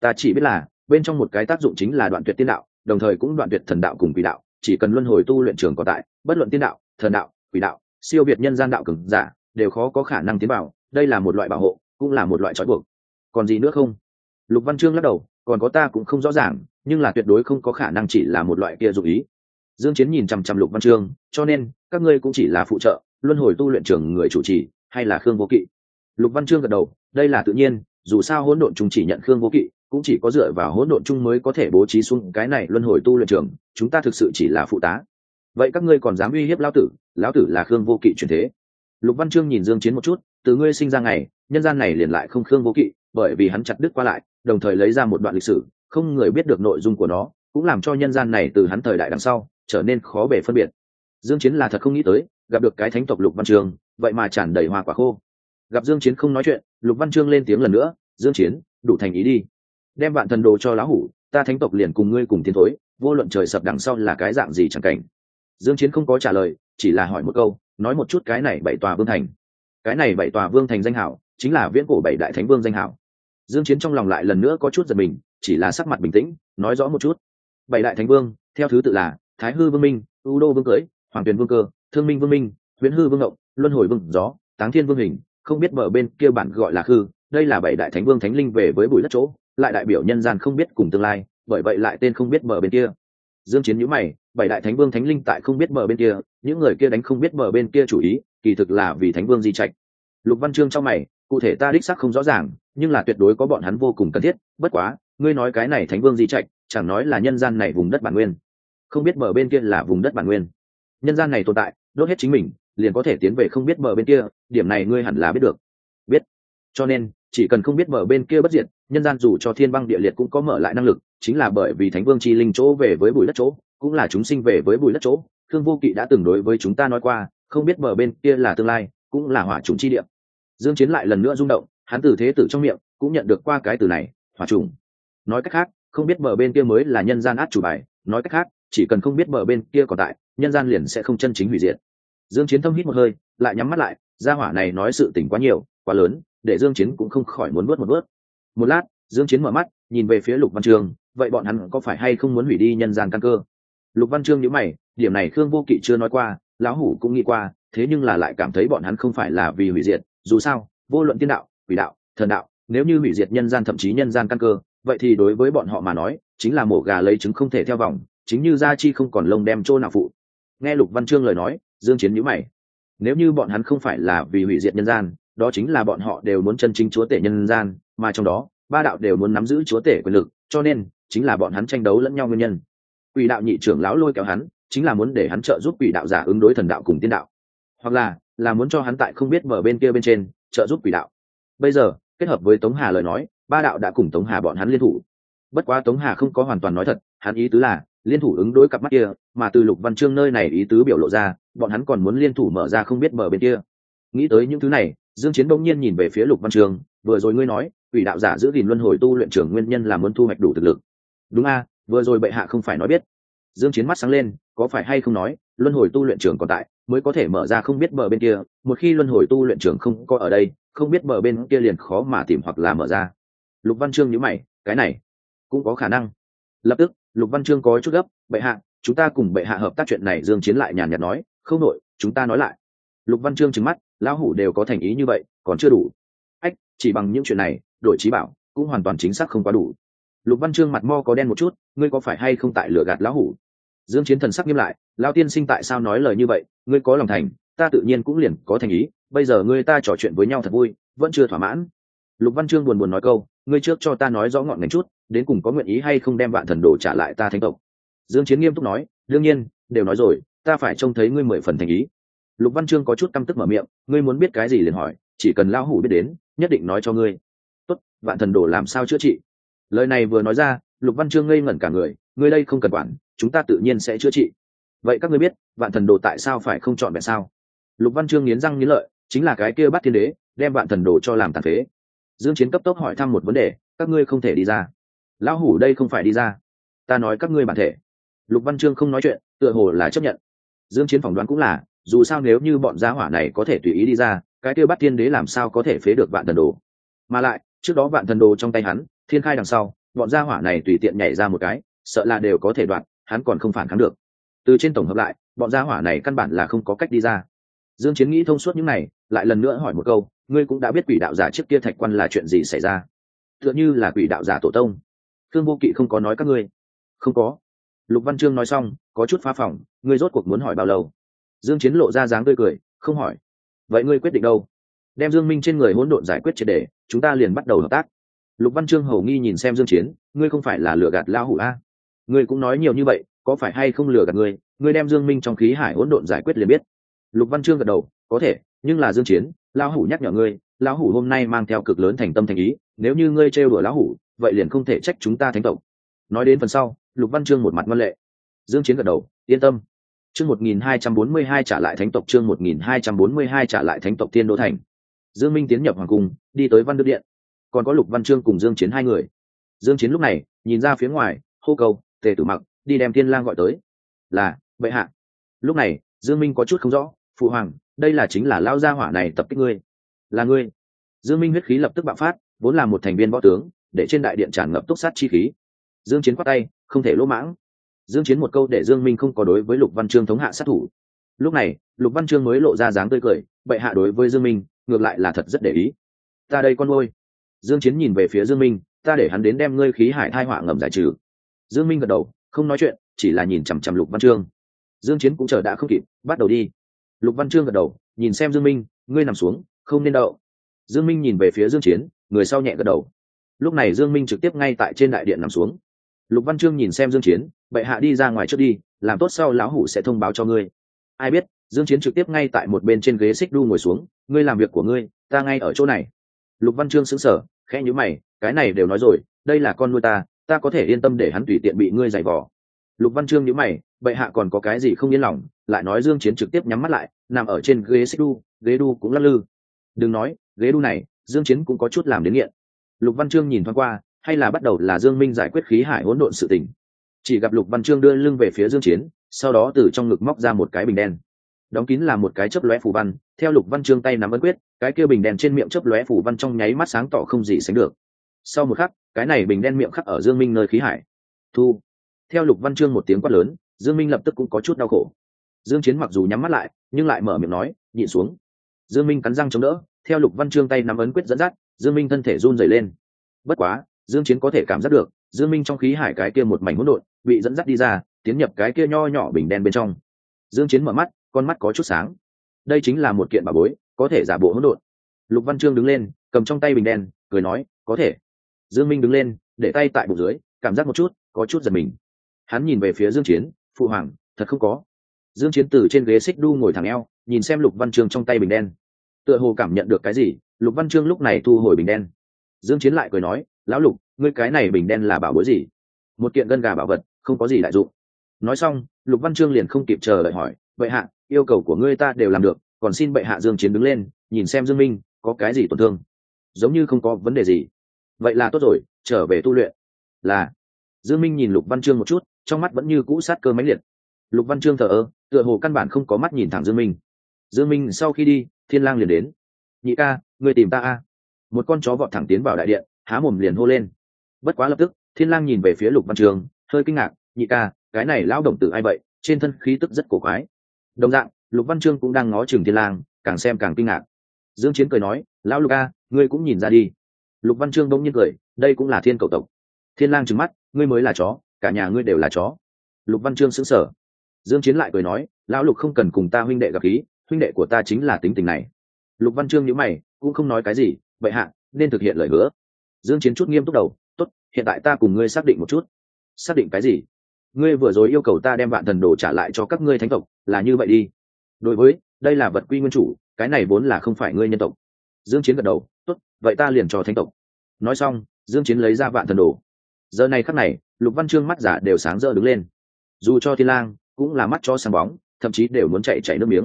Ta chỉ biết là, bên trong một cái tác dụng chính là đoạn tuyệt tiên đạo, đồng thời cũng đoạn tuyệt thần đạo cùng quỷ đạo, chỉ cần luân hồi tu luyện trường có tại, bất luận tiên đạo, thần đạo, quỷ đạo, siêu việt nhân gian đạo cường giả, đều khó có khả năng tiến vào, đây là một loại bảo hộ, cũng là một loại trói buộc. Còn gì nữa không? Lục Văn Trương lắc đầu, còn có ta cũng không rõ ràng, nhưng là tuyệt đối không có khả năng chỉ là một loại kia dụng ý. Dương Chiến nhìn chăm chăm Lục Văn Trương, cho nên các ngươi cũng chỉ là phụ trợ, luân hồi tu luyện trưởng người chủ trì, hay là Khương Vô Kỵ? Lục Văn Trương gật đầu, đây là tự nhiên, dù sao hỗn độn chúng chỉ nhận Khương Vô Kỵ, cũng chỉ có dựa vào hỗn độn chung mới có thể bố trí xuống cái này luân hồi tu luyện trưởng, chúng ta thực sự chỉ là phụ tá. Vậy các ngươi còn dám uy hiếp lão tử, lão tử là Khương Vô Kỵ truyền thế. Lục Văn Trương nhìn Dương Chiến một chút, từ ngươi sinh ra ngày, nhân gian này liền lại không Khương Vô Kỵ, bởi vì hắn chặt đứt qua lại, đồng thời lấy ra một đoạn lịch sử, không người biết được nội dung của nó, cũng làm cho nhân gian này từ hắn thời đại đằng sau trở nên khó bề phân biệt. Dương Chiến là thật không nghĩ tới, gặp được cái thánh tộc Lục Văn Trường, vậy mà tràn đầy hoa quả khô. Gặp Dương Chiến không nói chuyện, Lục Văn Trương lên tiếng lần nữa, "Dương Chiến, đủ thành ý đi. Đem bạn thần đồ cho lão hủ, ta thánh tộc liền cùng ngươi cùng tiến thối, vô luận trời sập đằng sau là cái dạng gì chẳng cảnh." Dương Chiến không có trả lời, chỉ là hỏi một câu, nói một chút cái này bảy tòa vương thành. Cái này bảy tòa vương thành danh hảo, chính là viễn cổ bảy đại thánh vương danh hảo. Dương Chiến trong lòng lại lần nữa có chút giật mình, chỉ là sắc mặt bình tĩnh, nói rõ một chút. Bảy đại thánh vương, theo thứ tự là Thái Hư Vương Minh, U Đô Vương Cưới, Hoàng Tuyền Vương Cơ, Thương Minh Vương Minh, huyễn Hư Vương Ngộng, Luân Hồi Vương Gió, Táng Thiên Vương Hình, không biết bờ bên kia bản gọi là Khư, đây là bảy đại thánh vương thánh linh về với bụi đất chỗ, lại đại biểu nhân gian không biết cùng tương lai, bởi vậy lại tên không biết bờ bên kia. Dương Chiến nhíu mày, bảy đại thánh vương thánh linh tại không biết bờ bên kia, những người kia đánh không biết bờ bên kia chủ ý, kỳ thực là vì thánh vương di trạch. Lục Văn Trương trong mày, cụ thể ta đích xác không rõ ràng, nhưng là tuyệt đối có bọn hắn vô cùng cần thiết, bất quá, ngươi nói cái này thánh vương di trạch, chẳng nói là nhân gian này vùng đất bản nguyên. Không biết bờ bên kia là vùng đất bản nguyên. Nhân gian này tồn tại, đốt hết chính mình, liền có thể tiến về không biết bờ bên kia, điểm này ngươi hẳn là biết được. Biết. Cho nên, chỉ cần không biết bờ bên kia bất diệt, nhân gian dù cho thiên băng địa liệt cũng có mở lại năng lực, chính là bởi vì thánh vương chi linh chỗ về với bụi đất chỗ, cũng là chúng sinh về với bụi đất chỗ. Thương Vô Kỵ đã từng đối với chúng ta nói qua, không biết bờ bên kia là tương lai, cũng là hỏa trùng chi địa. Dương Chiến lại lần nữa rung động, hắn từ thế tử trong miệng cũng nhận được qua cái từ này, hỏa trùng. Nói cách khác, không biết bờ bên kia mới là nhân gian át chủ bài, nói cách khác, chỉ cần không biết bờ bên kia còn tại, nhân gian liền sẽ không chân chính hủy diệt. Dương Chiến thâm hít một hơi, lại nhắm mắt lại, gia hỏa này nói sự tình quá nhiều, quá lớn, để Dương Chiến cũng không khỏi muốn nuốt một nuốt. Một lát, Dương Chiến mở mắt, nhìn về phía Lục Văn trường vậy bọn hắn có phải hay không muốn hủy đi nhân gian căn cơ? Lục Văn Trương nhíu mày, điểm này Khương Vô Kỵ chưa nói qua, lão hủ cũng nghĩ qua, thế nhưng là lại cảm thấy bọn hắn không phải là vì hủy diệt, dù sao, vô luận tiên đạo, quỷ đạo, thần đạo, nếu như hủy diệt nhân gian thậm chí nhân gian căn cơ, vậy thì đối với bọn họ mà nói, chính là mổ gà lấy trứng không thể theo vòng, chính như gia chi không còn lông đem trô nào phụ. Nghe Lục Văn Trương lời nói, Dương Chiến nhíu mày. Nếu như bọn hắn không phải là vì hủy diệt nhân gian, đó chính là bọn họ đều muốn chân chính chúa tể nhân gian, mà trong đó, ba đạo đều muốn nắm giữ chúa tể quyền lực, cho nên chính là bọn hắn tranh đấu lẫn nhau nguyên nhân. Quỷ đạo nhị trưởng lão lôi kéo hắn, chính là muốn để hắn trợ giúp quỷ đạo giả ứng đối thần đạo cùng tiên đạo, hoặc là là muốn cho hắn tại không biết mở bên kia bên trên trợ giúp quỷ đạo. Bây giờ, kết hợp với Tống Hà lời nói, ba đạo đã cùng Tống Hà bọn hắn liên thủ. Bất quá Tống Hà không có hoàn toàn nói thật, hắn ý tứ là liên thủ ứng đối cặp mắt kia, mà từ Lục Văn Chương nơi này ý tứ biểu lộ ra, bọn hắn còn muốn liên thủ mở ra không biết mở bên kia. Nghĩ tới những thứ này, Dương Chiến đông nhiên nhìn về phía Lục Văn Chương, vừa rồi ngươi nói, quỷ đạo giả giữ gìn luân hồi tu luyện trưởng nguyên nhân là muốn thu hoạch đủ thực lực. Đúng a, vừa rồi bệ hạ không phải nói biết. Dương Chiến mắt sáng lên, có phải hay không nói, luân hồi tu luyện trường còn tại, mới có thể mở ra không biết bờ bên kia, một khi luân hồi tu luyện trường không có ở đây, không biết bờ bên kia liền khó mà tìm hoặc là mở ra. Lục Văn Chương nhíu mày, cái này cũng có khả năng. Lập tức, Lục Văn Chương có chút gấp, bệ hạ, chúng ta cùng bệ hạ hợp tác chuyện này Dương Chiến lại nhàn nhạt nói, không nội, chúng ta nói lại. Lục Văn Chương trừng mắt, lão hủ đều có thành ý như vậy, còn chưa đủ. Ách, chỉ bằng những chuyện này, đổi trí bảo cũng hoàn toàn chính xác không quá đủ. Lục Văn Chương mặt mo có đen một chút, ngươi có phải hay không tại lửa gạt lão hủ? Dương Chiến thần sắc nghiêm lại, lão tiên sinh tại sao nói lời như vậy, ngươi có lòng thành, ta tự nhiên cũng liền có thành ý, bây giờ ngươi ta trò chuyện với nhau thật vui, vẫn chưa thỏa mãn. Lục Văn Chương buồn buồn nói câu, ngươi trước cho ta nói rõ ngọn ngành chút, đến cùng có nguyện ý hay không đem vạn thần đồ trả lại ta thánh tộc. Dương Chiến nghiêm túc nói, đương nhiên, đều nói rồi, ta phải trông thấy ngươi mười phần thành ý. Lục Văn Chương có chút căm tức mở miệng, ngươi muốn biết cái gì liền hỏi, chỉ cần lão hủ biết đến, nhất định nói cho ngươi. Tốt, vạn thần đồ làm sao chữa trị? lời này vừa nói ra lục văn trương ngây ngẩn cả người ngươi đây không cần quản chúng ta tự nhiên sẽ chữa trị. Vậy các ngươi biết, vạn thần đồ tại sao phải không chọn vẹn sao? Lục văn trương nghiến răng nghiến lợi, chính là cái kia bắt thiên đế, đem vạn thần đồ cho làm tàn phế. Dương chiến cấp tốc hỏi thăm một vấn đề, các ngươi không thể đi ra. Lão hủ đây không phải đi ra. Ta nói các ngươi bản thể. Lục văn trương không nói chuyện, tựa hồ là chấp nhận. Dương chiến phỏng đoán cũng là, dù sao nếu như bọn gia hỏa này có thể tùy ý đi ra, cái kia bắt thiên đế làm sao có thể phế được vạn thần đồ? Mà lại, trước đó vạn thần đồ trong tay hắn, thiên khai đằng sau, bọn gia hỏa này tùy tiện nhảy ra một cái, sợ là đều có thể đoạn hắn còn không phản kháng được. Từ trên tổng hợp lại, bọn gia hỏa này căn bản là không có cách đi ra. Dương chiến nghĩ thông suốt những này, lại lần nữa hỏi một câu, ngươi cũng đã biết quỷ đạo giả trước kia thạch quan là chuyện gì xảy ra? Tựa như là quỷ đạo giả tổ tông. Thương vô kỵ không có nói các ngươi. Không có. Lục văn trương nói xong, có chút phá phỏng ngươi rốt cuộc muốn hỏi bao lâu? Dương chiến lộ ra dáng tươi cười, không hỏi. Vậy ngươi quyết định đâu? Đem dương minh trên người hỗn độn giải quyết triệt để, chúng ta liền bắt đầu hợp tác. Lục văn trương hầu nghi nhìn xem dương chiến, ngươi không phải là lừa gạt lao hủ a? Ngươi cũng nói nhiều như vậy, có phải hay không lừa gạt ngươi? Ngươi đem dương minh trong khí hải hỗn độn giải quyết liền biết. Lục văn trương gật đầu, có thể, nhưng là dương chiến, lão hủ nhắc nhở ngươi, lão hủ hôm nay mang theo cực lớn thành tâm thành ý, nếu như ngươi trêu đùa lão hủ, vậy liền không thể trách chúng ta thánh tộc. Nói đến phần sau, lục văn trương một mặt ngoan lệ. Dương chiến gật đầu, yên tâm. Chương 1242 trả lại thánh tộc, chương 1242 trả lại thánh tộc tiên đô thành. Dương minh tiến nhập hoàng cung, đi tới văn đức điện. Còn có lục văn trương cùng dương chiến hai người. Dương chiến lúc này, nhìn ra phía ngoài, hô cầu tề tử mặc đi đem thiên lang gọi tới. Là, bệ hạ. Lúc này, dương minh có chút không rõ, phụ hoàng, đây là chính là lao gia hỏa này tập kích ngươi. Là ngươi. Dương minh huyết khí lập tức bạo phát, vốn là một thành viên võ tướng, để trên đại điện tràn ngập túc sát chi khí. Dương chiến quát tay, không thể lỗ mãng. Dương chiến một câu để dương minh không có đối với lục văn trương thống hạ sát thủ. Lúc này, lục văn trương mới lộ ra dáng tươi cười, bệ hạ đối với dương minh, ngược lại là thật rất để ý. Ta đây con nuôi. Dương chiến nhìn về phía dương minh, ta để hắn đến đem ngươi khí hải thai họa ngầm giải trừ dương minh gật đầu, không nói chuyện, chỉ là nhìn chằm chằm lục văn trương. Dương chiến cũng chờ đã không kịp, bắt đầu đi. Lục văn trương gật đầu, nhìn xem dương minh, ngươi nằm xuống, không nên đậu. Dương minh nhìn về phía dương chiến, người sau nhẹ gật đầu. Lúc này dương minh trực tiếp ngay tại trên đại điện nằm xuống. Lục văn trương nhìn xem dương chiến, bệ hạ đi ra ngoài trước đi, làm tốt sau lão hủ sẽ thông báo cho ngươi. Ai biết, dương chiến trực tiếp ngay tại một bên trên ghế xích đu ngồi xuống, ngươi làm việc của ngươi, ta ngay ở chỗ này. Lục văn trương sững sờ, khẽ nhíu mày, cái này đều nói rồi, đây là con nuôi ta ta có thể yên tâm để hắn tùy tiện bị ngươi giày vò. Lục văn trương nhíu mày, bệ hạ còn có cái gì không yên lòng, lại nói dương chiến trực tiếp nhắm mắt lại, nằm ở trên ghế xích đu, ghế đu cũng lắc lư. Đừng nói, ghế đu này, dương chiến cũng có chút làm đến nghiện. Lục văn trương nhìn thoáng qua, hay là bắt đầu là dương minh giải quyết khí hải hỗn độn sự tình. Chỉ gặp lục văn trương đưa lưng về phía dương chiến, sau đó từ trong ngực móc ra một cái bình đen. Đóng kín là một cái chớp lóe phù văn, theo lục văn trương tay nắm ấn quyết, cái kia bình đen trên miệng chớp lóe phù văn trong nháy mắt sáng tỏ không gì sánh được sau một khắc, cái này bình đen miệng khắc ở dương minh nơi khí hải. Thu. Theo lục văn Chương một tiếng quát lớn, dương minh lập tức cũng có chút đau khổ. Dương chiến mặc dù nhắm mắt lại, nhưng lại mở miệng nói, nhịn xuống. Dương minh cắn răng chống đỡ, theo lục văn Chương tay nắm ấn quyết dẫn dắt, dương minh thân thể run rẩy lên. Bất quá, dương chiến có thể cảm giác được, dương minh trong khí hải cái kia một mảnh hỗn độn, bị dẫn dắt đi ra, tiến nhập cái kia nho nhỏ bình đen bên trong. Dương chiến mở mắt, con mắt có chút sáng. Đây chính là một kiện bảo bối, có thể giả bộ hỗn độn. Lục văn Chương đứng lên, cầm trong tay bình đen, cười nói, có thể dương minh đứng lên, để tay tại bụng dưới, cảm giác một chút, có chút giật mình. Hắn nhìn về phía dương chiến, phụ hoàng, thật không có. Dương chiến từ trên ghế xích đu ngồi thẳng eo, nhìn xem lục văn trương trong tay bình đen. Tựa hồ cảm nhận được cái gì, lục văn trương lúc này thu hồi bình đen. Dương chiến lại cười nói, lão lục, ngươi cái này bình đen là bảo bối gì? Một kiện gân gà bảo vật, không có gì đại dụng. Nói xong, lục văn trương liền không kịp chờ đợi hỏi, bệ hạ, yêu cầu của ngươi ta đều làm được, còn xin bệ hạ dương chiến đứng lên, nhìn xem dương minh, có cái gì tổn thương? Giống như không có vấn đề gì vậy là tốt rồi, trở về tu luyện. Là, dương minh nhìn lục văn trương một chút, trong mắt vẫn như cũ sát cơ máy liệt. Lục văn trương thờ ơ, tựa hồ căn bản không có mắt nhìn thẳng dương minh. Dương minh sau khi đi, thiên lang liền đến. Nhị ca, người tìm ta a? Một con chó vọt thẳng tiến vào đại điện, há mồm liền hô lên. Bất quá lập tức, thiên lang nhìn về phía lục văn trường hơi kinh ngạc, nhị ca, cái này lão đồng tử ai vậy? Trên thân khí tức rất cổ quái. Đồng dạng, lục văn trương cũng đang ngó chừng thiên lang, càng xem càng kinh ngạc. Dương chiến cười nói, lão lục a, ngươi cũng nhìn ra đi lục văn trương bỗng nhiên cười, đây cũng là thiên cầu tộc. Thiên lang trừng mắt, ngươi mới là chó, cả nhà ngươi đều là chó. Lục văn trương sững sờ. Dương chiến lại cười nói, lão lục không cần cùng ta huynh đệ gặp khí huynh đệ của ta chính là tính tình này. Lục văn trương nhíu mày, cũng không nói cái gì, vậy hạ, nên thực hiện lời hứa. Dương chiến chút nghiêm túc đầu, tốt, hiện tại ta cùng ngươi xác định một chút. Xác định cái gì? Ngươi vừa rồi yêu cầu ta đem vạn thần đồ trả lại cho các ngươi thánh tộc, là như vậy đi. Đối với, đây là vật quy nguyên chủ, cái này vốn là không phải ngươi nhân tộc. Dương chiến gật đầu, tốt vậy ta liền cho thánh tộc. Nói xong, dương chiến lấy ra vạn thần đồ. Giờ này khắc này, lục văn trương mắt giả đều sáng rỡ đứng lên. Dù cho thiên lang cũng là mắt cho sáng bóng, thậm chí đều muốn chạy chạy nước miếng.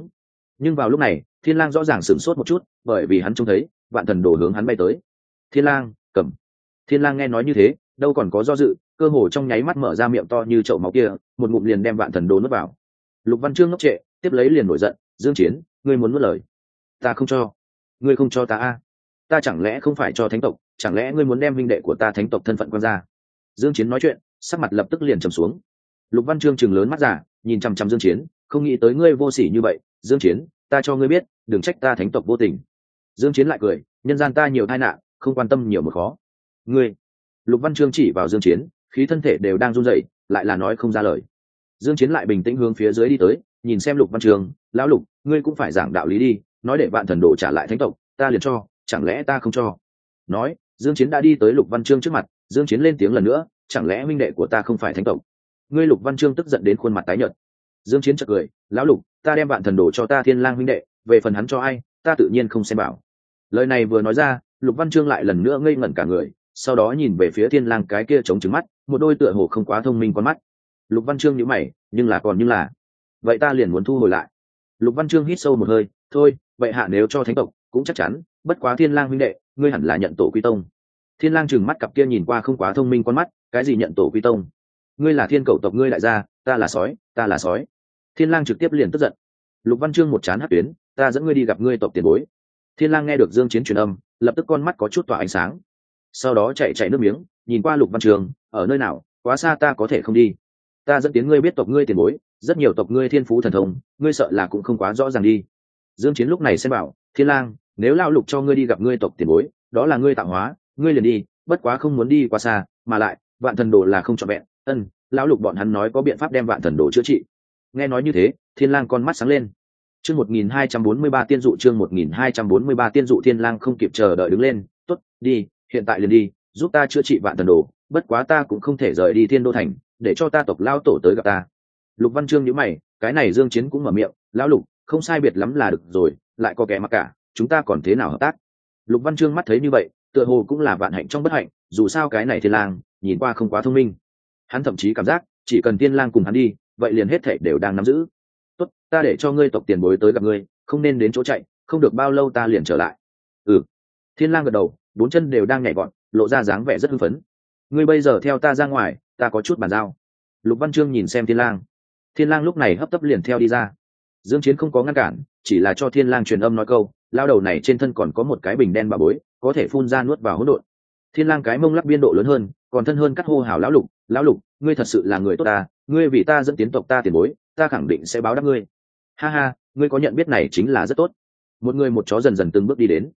Nhưng vào lúc này, thiên lang rõ ràng sửng sốt một chút, bởi vì hắn trông thấy, vạn thần đồ hướng hắn bay tới. Thiên lang, cầm. Thiên lang nghe nói như thế, đâu còn có do dự, cơ hồ trong nháy mắt mở ra miệng to như chậu máu kia, một ngụm liền đem vạn thần đồ nuốt vào. Lục văn trương ngốc trệ, tiếp lấy liền nổi giận, dương chiến, ngươi muốn nuốt lời. Ta không cho. Ngươi không cho ta a ta chẳng lẽ không phải cho thánh tộc, chẳng lẽ ngươi muốn đem minh đệ của ta thánh tộc thân phận quan ra? Dương chiến nói chuyện, sắc mặt lập tức liền trầm xuống. Lục văn trương chừng lớn mắt giả nhìn chăm chăm dương chiến, không nghĩ tới ngươi vô sỉ như vậy. Dương chiến, ta cho ngươi biết, đừng trách ta thánh tộc vô tình. Dương chiến lại cười, nhân gian ta nhiều tai nạn, không quan tâm nhiều một khó. Ngươi. Lục văn trương chỉ vào dương chiến, khí thân thể đều đang run rẩy, lại là nói không ra lời. Dương chiến lại bình tĩnh hướng phía dưới đi tới, nhìn xem lục văn trương lão lục, ngươi cũng phải giảng đạo lý đi, nói để bạn thần đồ trả lại thánh tộc, ta liền cho chẳng lẽ ta không cho? Nói, dương chiến đã đi tới lục văn trương trước mặt, dương chiến lên tiếng lần nữa, chẳng lẽ minh đệ của ta không phải thánh tộc? Ngươi lục văn trương tức giận đến khuôn mặt tái nhợt. Dương chiến chợt cười, lão lục, ta đem bạn thần đồ cho ta thiên lang huynh đệ, về phần hắn cho ai, ta tự nhiên không xem bảo. Lời này vừa nói ra, lục văn trương lại lần nữa ngây ngẩn cả người, sau đó nhìn về phía thiên lang cái kia chống trứng mắt, một đôi tựa hồ không quá thông minh con mắt. Lục văn trương nhíu mày, nhưng là còn nhưng là. Vậy ta liền muốn thu hồi lại. Lục văn trương hít sâu một hơi, thôi, vậy hạ nếu cho thánh tộc cũng chắc chắn, bất quá thiên lang huynh đệ, ngươi hẳn là nhận tổ quy tông. Thiên lang chừng mắt cặp kia nhìn qua không quá thông minh con mắt, cái gì nhận tổ quy tông? Ngươi là thiên cầu tộc ngươi đại gia, ta là sói, ta là sói. Thiên lang trực tiếp liền tức giận. Lục văn trương một chán hát tuyến, ta dẫn ngươi đi gặp ngươi tộc tiền bối. Thiên lang nghe được dương chiến truyền âm, lập tức con mắt có chút tỏa ánh sáng. Sau đó chạy chạy nước miếng, nhìn qua lục văn trường ở nơi nào? Quá xa ta có thể không đi. Ta dẫn tiến ngươi biết tộc ngươi tiền bối, rất nhiều tộc ngươi thiên phú thần thông, ngươi sợ là cũng không quá rõ ràng đi. Dương chiến lúc này xem bảo, thiên lang nếu lao lục cho ngươi đi gặp ngươi tộc tiền bối, đó là ngươi tạo hóa, ngươi liền đi, bất quá không muốn đi quá xa, mà lại, vạn thần đồ là không trọn vẹn. Ân, lão lục bọn hắn nói có biện pháp đem vạn thần đồ chữa trị. Nghe nói như thế, thiên lang con mắt sáng lên. Chương 1243 tiên dụ, chương 1243 tiên dụ, thiên lang không kịp chờ đợi đứng lên. Tốt, đi, hiện tại liền đi, giúp ta chữa trị vạn thần đồ, bất quá ta cũng không thể rời đi thiên đô thành, để cho ta tộc lao tổ tới gặp ta. Lục văn trương nhíu mày, cái này dương chiến cũng mở miệng, lão lục, không sai biệt lắm là được rồi, lại có kẻ mặc cả chúng ta còn thế nào hợp tác? Lục văn trương mắt thấy như vậy, tựa hồ cũng là vạn hạnh trong bất hạnh, dù sao cái này thiên lang, nhìn qua không quá thông minh. Hắn thậm chí cảm giác, chỉ cần thiên lang cùng hắn đi, vậy liền hết thảy đều đang nắm giữ. Tốt, ta để cho ngươi tộc tiền bối tới gặp ngươi, không nên đến chỗ chạy, không được bao lâu ta liền trở lại. Ừ. Thiên lang gật đầu, bốn chân đều đang nhảy gọn lộ ra dáng vẻ rất hưng phấn. Ngươi bây giờ theo ta ra ngoài, ta có chút bàn giao. Lục văn trương nhìn xem thiên lang. Thiên lang lúc này hấp tấp liền theo đi ra dương chiến không có ngăn cản, chỉ là cho thiên lang truyền âm nói câu, lao đầu này trên thân còn có một cái bình đen bà bối, có thể phun ra nuốt vào hỗn độn. Thiên lang cái mông lắc biên độ lớn hơn, còn thân hơn cắt hô hào lão lục lão lục, ngươi thật sự là người tốt ta, ngươi vì ta dẫn tiến tộc ta tiền bối, ta khẳng định sẽ báo đáp ngươi. Ha ha, ngươi có nhận biết này chính là rất tốt. Một người một chó dần dần từng bước đi đến.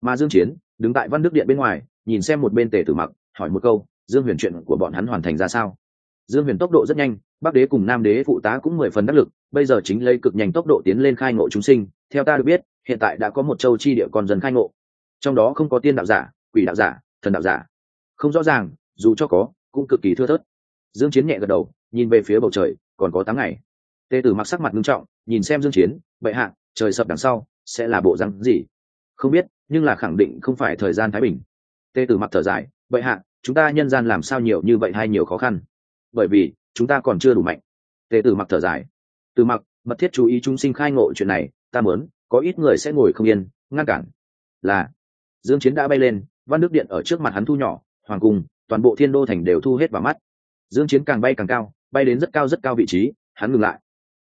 Mà dương chiến, đứng tại văn đức điện bên ngoài, nhìn xem một bên tề tử mặc, hỏi một câu, dương huyền chuyện của bọn hắn hoàn thành ra sao? Dương huyền tốc độ rất nhanh, bắc đế cùng nam đế phụ tá cũng mười phần đắc lực, bây giờ chính lấy cực nhanh tốc độ tiến lên khai ngộ chúng sinh, theo ta được biết, hiện tại đã có một châu chi địa còn dần khai ngộ. Trong đó không có tiên đạo giả, quỷ đạo giả, thần đạo giả. Không rõ ràng, dù cho có, cũng cực kỳ thưa thớt. Dương chiến nhẹ gật đầu, nhìn về phía bầu trời, còn có tám ngày. Tề tử mặc sắc mặt nghiêm trọng, nhìn xem dương chiến, bệ hạ, trời sập đằng sau, sẽ là bộ răng gì? Không biết, nhưng là khẳng định không phải thời gian thái bình. Tề tử mặc thở dài, bệ hạ, chúng ta nhân gian làm sao nhiều như vậy hay nhiều khó khăn? Bởi vì, chúng ta còn chưa đủ mạnh. Tề tử mặc thở dài. Từ mặc, mật thiết chú ý chúng sinh khai ngộ chuyện này, ta muốn, có ít người sẽ ngồi không yên, ngăn cản. Là, dương chiến đã bay lên, văn nước điện ở trước mặt hắn thu nhỏ, hoàng cung, toàn bộ thiên đô thành đều thu hết vào mắt. Dương chiến càng bay càng cao, bay đến rất cao rất cao vị trí, hắn ngừng lại.